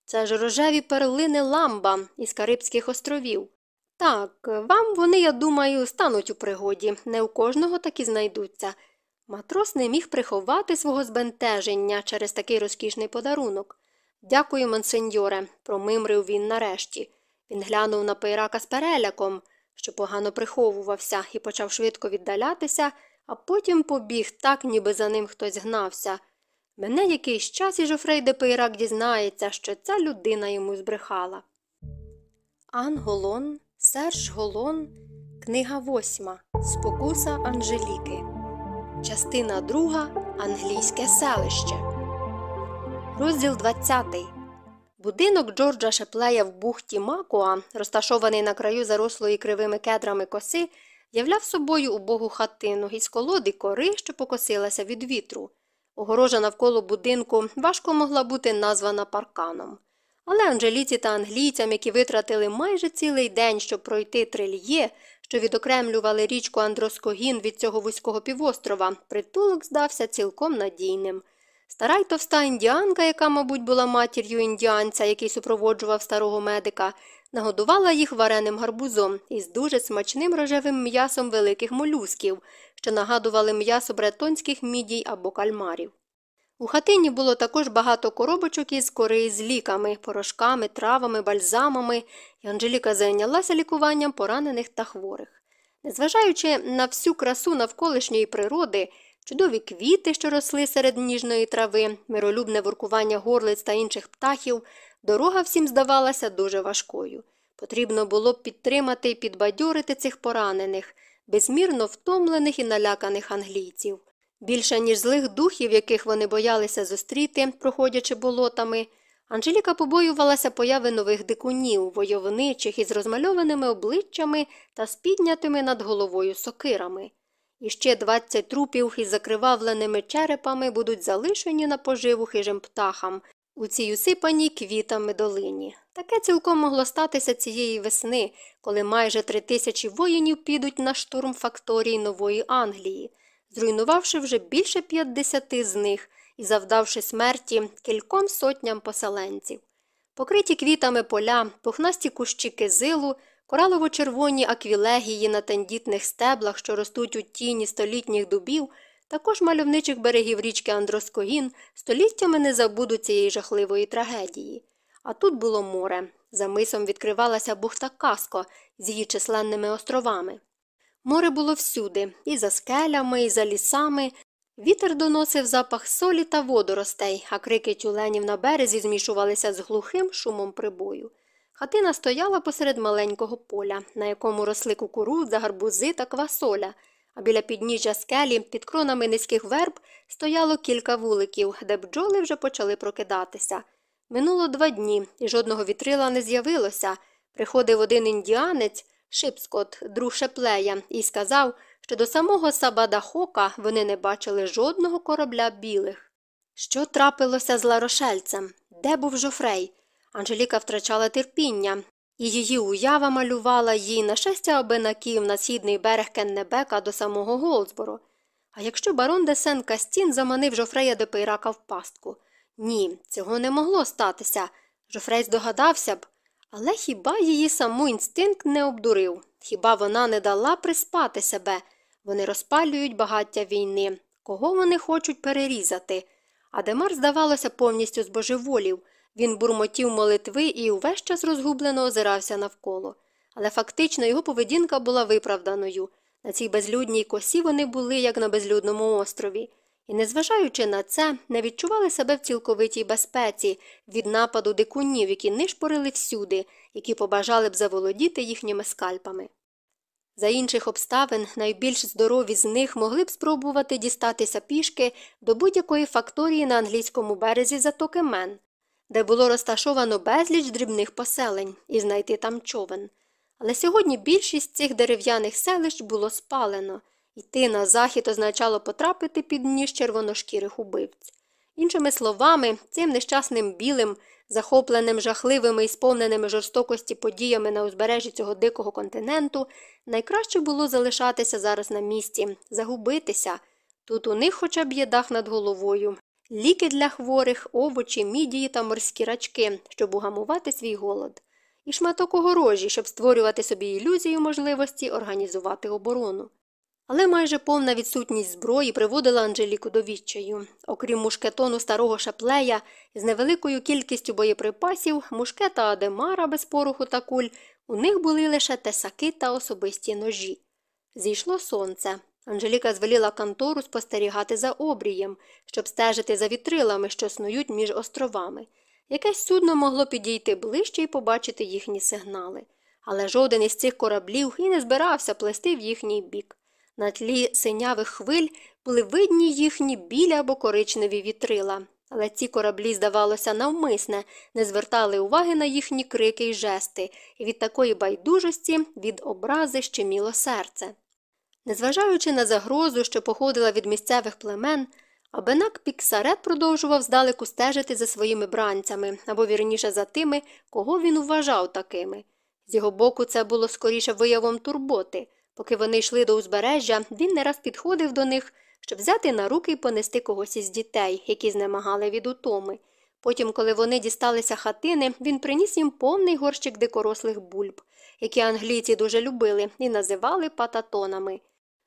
Speaker 1: Це ж рожеві перлини ламба із Карибських островів. Так, вам вони, я думаю, стануть у пригоді, не у кожного такі знайдуться. Матрос не міг приховати свого збентеження через такий розкішний подарунок. Дякую, монсеньоре, промимрив він нарешті. Він глянув на пейрака з переляком, що погано приховувався, і почав швидко віддалятися, а потім побіг так, ніби за ним хтось гнався. Мене якийсь час і Жофрей де Пейрак дізнається, що ця людина йому збрехала. Ан Голон, Серж Голон, книга восьма Спокуса Анжеліки. Частина друга Англійське селище. Розділ 20. Будинок Джорджа Шеплея в бухті Макуа, розташований на краю зарослої кривими кедрами коси, являв собою убогу хатину із колоди кори, що покосилася від вітру. Огорожа навколо будинку важко могла бути названа парканом. Але анжеліці та англійцям, які витратили майже цілий день, щоб пройти трильє, що відокремлювали річку Андроскогін від цього вузького півострова, притулок здався цілком надійним. Стара й товста індіанка, яка, мабуть, була матір'ю індіанця, який супроводжував старого медика, нагодувала їх вареним гарбузом із дуже смачним рожевим м'ясом великих молюсків, що нагадували м'ясо бретонських мідій або кальмарів. У хатині було також багато коробочок із кори з ліками, порошками, травами, бальзамами, і Анжеліка зайнялася лікуванням поранених та хворих. Незважаючи на всю красу навколишньої природи, чудові квіти, що росли серед ніжної трави, миролюбне воркування горлиць та інших птахів, дорога всім здавалася дуже важкою. Потрібно було б підтримати і підбадьорити цих поранених, безмірно втомлених і наляканих англійців. Більше, ніж злих духів, яких вони боялися зустріти, проходячи болотами, Анжеліка побоювалася появи нових дикунів, войовничих із розмальованими обличчями та з піднятими над головою сокирами. І ще 20 трупів із закривавленими черепами будуть залишені на поживу хижим птахам у цій усипаній квітами долині. Таке цілком могло статися цієї весни, коли майже три тисячі воїнів підуть на штурм факторії Нової Англії зруйнувавши вже більше 50 з них і завдавши смерті кільком сотням поселенців. Покриті квітами поля, пухнасті кущі кизилу, коралово-червоні аквілегії на тендітних стеблах, що ростуть у тіні столітніх дубів, також мальовничих берегів річки Андроскогін століттями не забудуть цієї жахливої трагедії. А тут було море. За мисом відкривалася бухта Каско з її численними островами. Море було всюди, і за скелями, і за лісами. Вітер доносив запах солі та водоростей, а крики тюленів на березі змішувалися з глухим шумом прибою. Хатина стояла посеред маленького поля, на якому росли кукурудза, гарбузи та квасоля, а біля підніжжя скелі під кронами низьких верб стояло кілька вуликів, де бджоли вже почали прокидатися. Минуло два дні, і жодного вітрила не з'явилося. Приходив один індіанець. Шипскот, друг Шеплея, і сказав, що до самого Сабадахока вони не бачили жодного корабля білих. Що трапилося з ларошельцем? Де був жофрей? Анжеліка втрачала терпіння. і її уява малювала їй нашестя обинаків на східний берег Кеннебека до самого Голдсборо. А якщо барон де Сен Кастін заманив Жофрея де Пейрака в пастку? Ні, цього не могло статися. Жофрей здогадався б, але хіба її саму інстинкт не обдурив? Хіба вона не дала приспати себе? Вони розпалюють багаття війни. Кого вони хочуть перерізати? Адемар, здавалося, повністю збожеволів. Він бурмотів молитви і увесь час розгублено озирався навколо. Але фактично його поведінка була виправданою. На цій безлюдній косі вони були, як на безлюдному острові, і, незважаючи на це, не відчували себе в цілковитій безпеці від нападу дикунів, які нишпорили всюди, які побажали б заволодіти їхніми скальпами. За інших обставин найбільш здорові з них могли б спробувати дістатися пішки до будь-якої факторії на англійському березі затоки Мен, де було розташовано безліч дрібних поселень і знайти там човен. Але сьогодні більшість цих дерев'яних селищ було спалено, йти на захід означало потрапити під ніж червоношкірих убивць. Іншими словами, цим нещасним білим, захопленим жахливими і сповненими жорстокості подіями на узбережжі цього дикого континенту, найкраще було залишатися зараз на місці, загубитися. Тут у них хоча б є дах над головою, ліки для хворих, овочі, мідії та морські рачки, щоб угамувати свій голод і шматок огорожі, щоб створювати собі ілюзію можливості організувати оборону. Але майже повна відсутність зброї приводила Анжеліку до відчаю. Окрім мушкетону старого шаплея з невеликою кількістю боєприпасів, мушкета Адемара без пороху та куль, у них були лише тесаки та особисті ножі. Зійшло сонце. Анжеліка звеліла кантору спостерігати за обрієм, щоб стежити за вітрилами, що снують між островами. Якесь судно могло підійти ближче і побачити їхні сигнали, але жоден із цих кораблів і не збирався плести в їхній бік. На тлі синявих хвиль були видні їхні білі або коричневі вітрила, але ці кораблі, здавалося, навмисне, не звертали уваги на їхні крики й жести, і від такої байдужості від образи щеміло серце. Незважаючи на загрозу, що походила від місцевих племен, Абенак Піксарет продовжував здалеку стежити за своїми бранцями або вірніше за тими, кого він вважав такими. З його боку, це було скоріше виявом турботи. Поки вони йшли до узбережжя, він не раз підходив до них, щоб взяти на руки і понести когось із дітей, які знемагали від утоми. Потім, коли вони дісталися хатини, він приніс їм повний горщик дикорослих бульб, які англійці дуже любили і називали пататонами.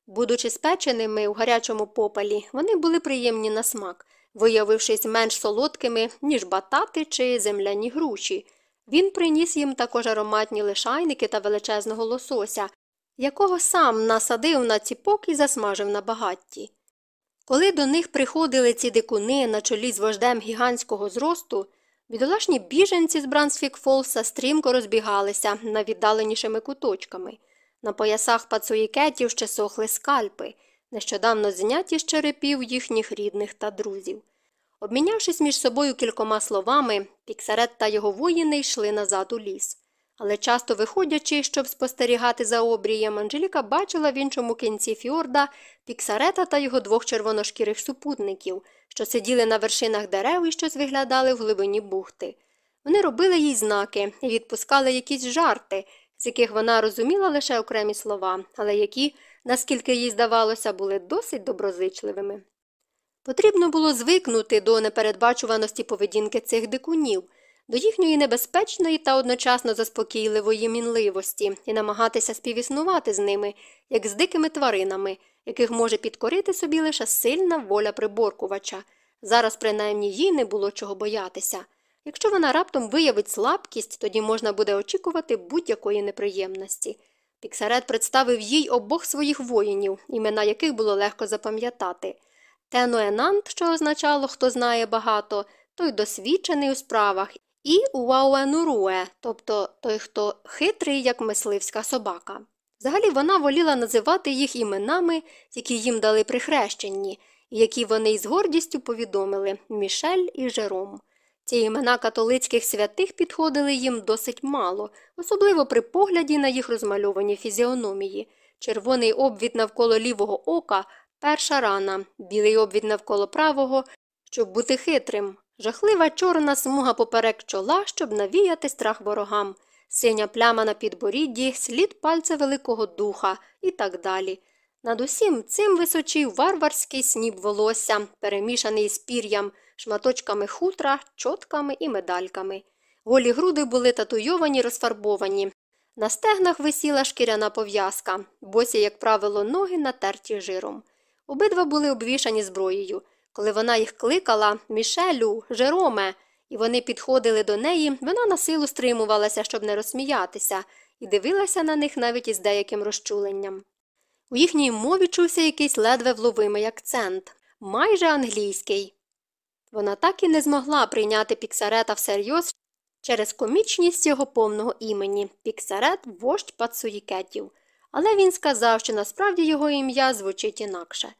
Speaker 1: Будучи спеченими у гарячому попелі, вони були приємні на смак, виявившись менш солодкими, ніж батати чи земляні груші. Він приніс їм також ароматні лишайники та величезного лосося, якого сам насадив на ціпок і засмажив на багатті. Коли до них приходили ці дикуни на чолі з вождем гігантського зросту, бідолашні біженці з Брансфік Фолса стрімко розбігалися навіддаленішими куточками. На поясах пацуїкетів ще сохли скальпи, нещодавно зняті з черепів їхніх рідних та друзів. Обмінявшись між собою кількома словами, Піксарет та його воїни йшли назад у ліс. Але часто виходячи, щоб спостерігати за обрієм, Анжеліка бачила в іншому кінці фьорда Піксарета та його двох червоношкірих супутників, що сиділи на вершинах дерев і щось виглядали в глибині бухти. Вони робили їй знаки і відпускали якісь жарти, з яких вона розуміла лише окремі слова, але які, наскільки їй здавалося, були досить доброзичливими. Потрібно було звикнути до непередбачуваності поведінки цих дикунів, до їхньої небезпечної та одночасно заспокійливої мінливості і намагатися співіснувати з ними, як з дикими тваринами, яких може підкорити собі лише сильна воля приборкувача. Зараз, принаймні, їй не було чого боятися. Якщо вона раптом виявить слабкість, тоді можна буде очікувати будь-якої неприємності. Піксарет представив їй обох своїх воїнів, імена яких було легко запам'ятати. Тенуенант, що означало, хто знає багато, той досвідчений у справах, і Уауенуруе, тобто той, хто хитрий, як мисливська собака. Взагалі вона воліла називати їх іменами, які їм дали при хрещенні, і які вони із гордістю повідомили Мішель і Жером. Ці імена католицьких святих підходили їм досить мало, особливо при погляді на їх розмальовані фізіономії. Червоний обвід навколо лівого ока перша рана, білий обвід навколо правого, щоб бути хитрим, жахлива чорна смуга поперек чола, щоб навіяти страх ворогам, синя пляма на підборідді, слід пальця Великого Духа і так далі. Над усім цим височив варварський сніп волосся, перемішаний з пір'ям, шматочками хутра, чотками і медальками. Голі груди були татуйовані, розфарбовані. На стегнах висіла шкіряна пов'язка, босі, як правило, ноги натерті жиром. Обидва були обвішані зброєю. Коли вона їх кликала Мішелю, Жероме, і вони підходили до неї, вона на силу стримувалася, щоб не розсміятися, і дивилася на них навіть із деяким розчуленням. У їхній мові чувся якийсь ледве вловимий акцент, майже англійський. Вона так і не змогла прийняти Піксарета всерйоз через комічність його повного імені Піксарет вождь пацуїкетів, але він сказав, що насправді його ім'я звучить інакше.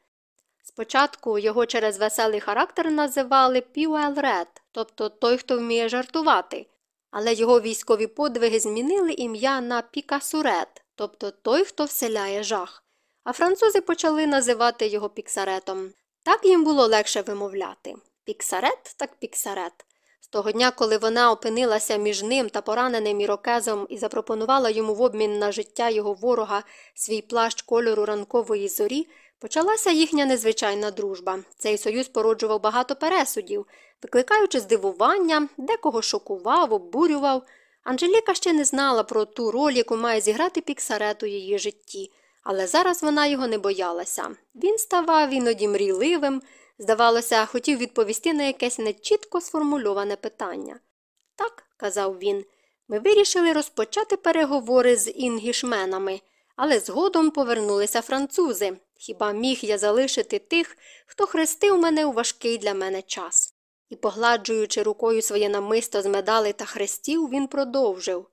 Speaker 1: Спочатку його через веселий характер називали Пюелред, тобто той, хто вміє жартувати, але його військові подвиги змінили ім'я на Пікасурет, тобто той, хто вселяє жах, а французи почали називати його Піксаретом. Так їм було легше вимовляти. Піксарет так піксарет. З того дня, коли вона опинилася між ним та пораненим ірокезом і запропонувала йому в обмін на життя його ворога свій плащ кольору ранкової зорі, почалася їхня незвичайна дружба. Цей союз породжував багато пересудів, викликаючи здивування, декого шокував, обурював. Анжеліка ще не знала про ту роль, яку має зіграти піксарет у її житті, але зараз вона його не боялася. Він ставав іноді мрійливим. Здавалося, хотів відповісти на якесь нечітко сформульоване питання. Так, казав він, ми вирішили розпочати переговори з інгішменами, але згодом повернулися французи. Хіба міг я залишити тих, хто хрестив мене у важкий для мене час? І, погладжуючи рукою своє намисто з медалей та хрестів, він продовжив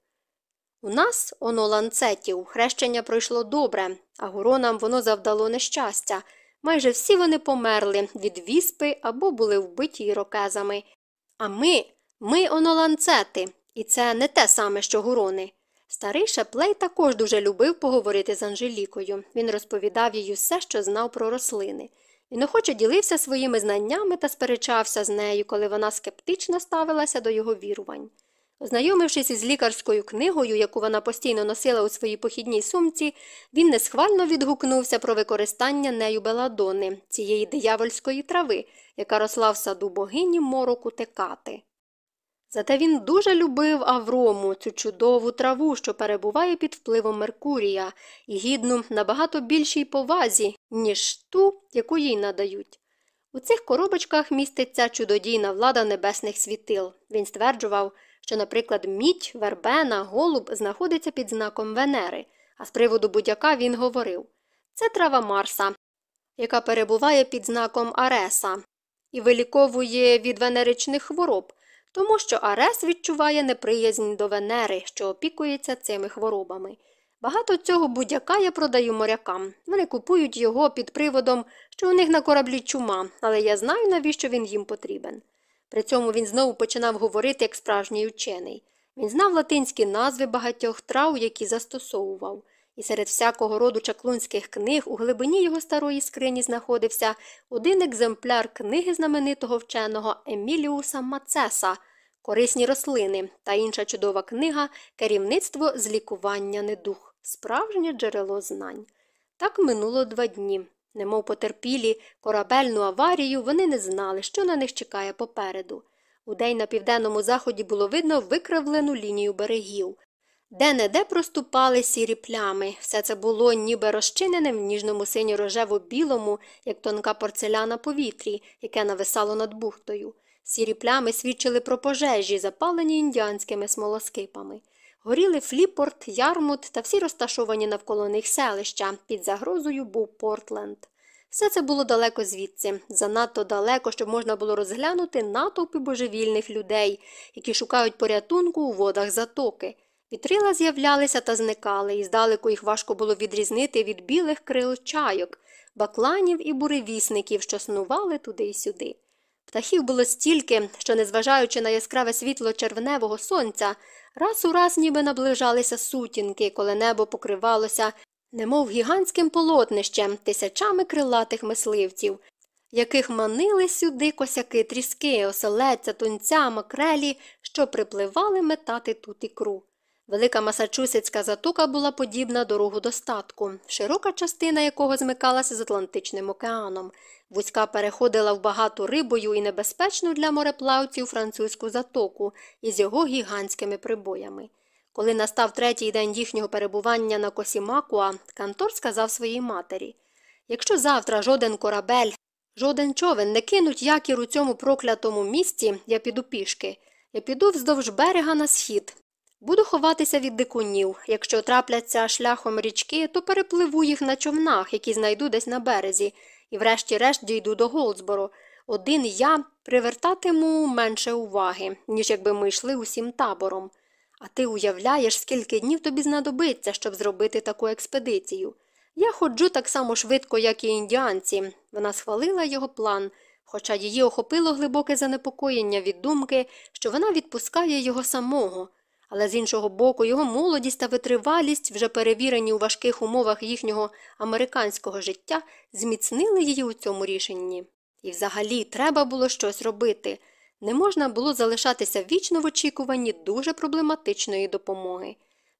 Speaker 1: У нас, оно ланцетів, хрещення пройшло добре, а горонам воно завдало нещастя. Майже всі вони померли від віспи або були вбиті ірокезами. А ми, ми оноланцети, і це не те саме, що гурони. Старий Шеплей також дуже любив поговорити з Анжелікою. Він розповідав їй усе, що знав про рослини. Він охоче ділився своїми знаннями та сперечався з нею, коли вона скептично ставилася до його вірувань. Ознайомившись із лікарською книгою, яку вона постійно носила у своїй похідній сумці, він несхвально відгукнувся про використання нею беладони, цієї диявольської трави, яка росла в саду богині мороку текати. Зате він дуже любив Аврому, цю чудову траву, що перебуває під впливом Меркурія, і гідну набагато більшій повазі, ніж ту, яку їй надають. У цих коробочках міститься чудодійна влада небесних світил. Він стверджував, що, наприклад, мідь, вербена, голуб знаходиться під знаком Венери, а з приводу будяка він говорив це трава Марса, яка перебуває під знаком Ареса і виліковує від венеричних хвороб, тому що Арес відчуває неприязнь до Венери, що опікується цими хворобами. Багато цього будяка я продаю морякам. Вони купують його під приводом, що у них на кораблі чума, але я знаю, навіщо він їм потрібен. При цьому він знову починав говорити як справжній учений. Він знав латинські назви багатьох трав, які застосовував, і серед всякого роду чаклунських книг у глибині його старої скрині знаходився один екземпляр книги знаменитого вченого Еміліуса Мацеса Корисні рослини та інша чудова книга Керівництво з лікування недух, справжнє джерело знань. Так минуло два дні. Немов потерпілі корабельну аварію, вони не знали, що на них чекає попереду. Удень на південному заході було видно викривлену лінію берегів, де не де проступали сірі плями. Все це було ніби розчинене в ніжному синьо рожево білому, як тонка порцеляна повітрі, яке нависало над бухтою. Сірі плями свідчили про пожежі, запалені індіанськими смолоскипами. Горіли Фліпорт, Ярмут та всі розташовані навколо них селища. Під загрозою був Портленд. Все це було далеко звідси, занадто далеко, щоб можна було розглянути натовпи божевільних людей, які шукають порятунку у водах затоки. Вітрила з'являлися та зникали, і здалеку їх важко було відрізнити від білих крил чайок, бакланів і буревісників, що снували туди й сюди. Птахів було стільки, що, незважаючи на яскраве світло червневого сонця, раз у раз ніби наближалися сутінки, коли небо покривалося, немов гігантським полотнищем, тисячами крилатих мисливців, яких манили сюди косяки тріски, оселеця, тунця, макрелі, що припливали метати тут ікру. Велика Масачусетська затока була подібна до рогу достатку, широка частина якого змикалася з Атлантичним океаном. Вузька переходила в багату рибою і небезпечну для мореплавців французьку затоку із його гігантськими прибоями. Коли настав третій день їхнього перебування на Косімакуа, Кантор сказав своїй матері Якщо завтра жоден корабель, жоден човен не кинуть якір у цьому проклятому місці, я піду пішки. Я піду вздовж берега на схід. Буду ховатися від дикунів. Якщо трапляться шляхом річки, то перепливу їх на човнах, які знайду десь на березі, і врешті-решт дійду до Голдсборо. Один я привертатиму менше уваги, ніж якби ми йшли усім табором. А ти уявляєш, скільки днів тобі знадобиться, щоб зробити таку експедицію. Я ходжу так само швидко, як і індіанці. Вона схвалила його план, хоча її охопило глибоке занепокоєння від думки, що вона відпускає його самого. Але з іншого боку, його молодість та витривалість, вже перевірені у важких умовах їхнього американського життя, зміцнили її у цьому рішенні. І взагалі треба було щось робити. Не можна було залишатися вічно в очікуванні дуже проблематичної допомоги.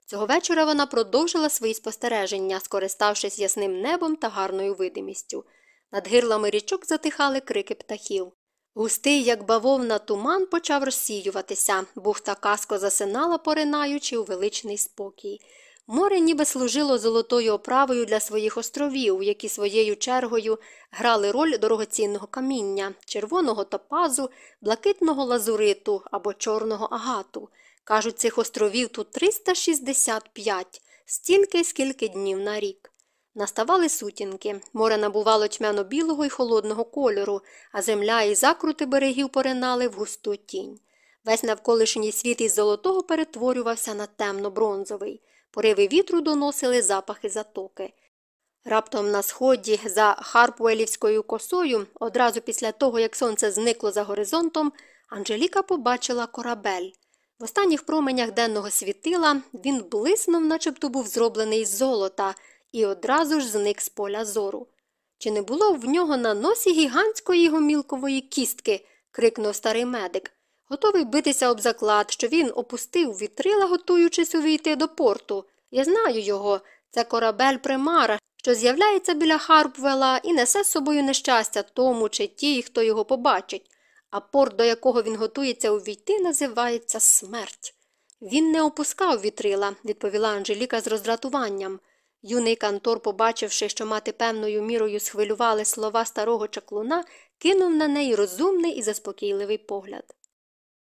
Speaker 1: Цього вечора вона продовжила свої спостереження, скориставшись ясним небом та гарною видимістю. Над гирлами річок затихали крики птахів. Густий, як бавовна, туман почав розсіюватися, бухта казко засинала, поринаючи у величний спокій. Море ніби служило золотою оправою для своїх островів, які своєю чергою грали роль дорогоцінного каміння, червоного топазу, блакитного лазуриту або чорного агату. Кажуть, цих островів тут 365, стільки, скільки днів на рік. Наставали сутінки, море набувало тьмяно білого і холодного кольору, а земля і закрути берегів поринали в густу тінь. Весь навколишній світ із золотого перетворювався на темно-бронзовий. Пориви вітру доносили запахи затоки. Раптом на сході за Харпуелівською косою, одразу після того, як сонце зникло за горизонтом, Анжеліка побачила корабель. В останніх променях денного світила він блиснув, начебто був зроблений з золота, і одразу ж зник з поля зору. Чи не було в нього на носі гігантської гомілкової кістки? крикнув старий медик. Готовий битися об заклад, що він опустив вітрила, готуючись увійти до порту. Я знаю його. Це корабель примара, що з'являється біля Харпвела і несе з собою нещастя тому чи тій, хто його побачить. А порт, до якого він готується увійти, називається смерть. Він не опускав вітрила, відповіла Анжеліка з роздратуванням. Юний Кантор, побачивши, що мати певною мірою схвилювали слова старого чаклуна, кинув на неї розумний і заспокійливий погляд.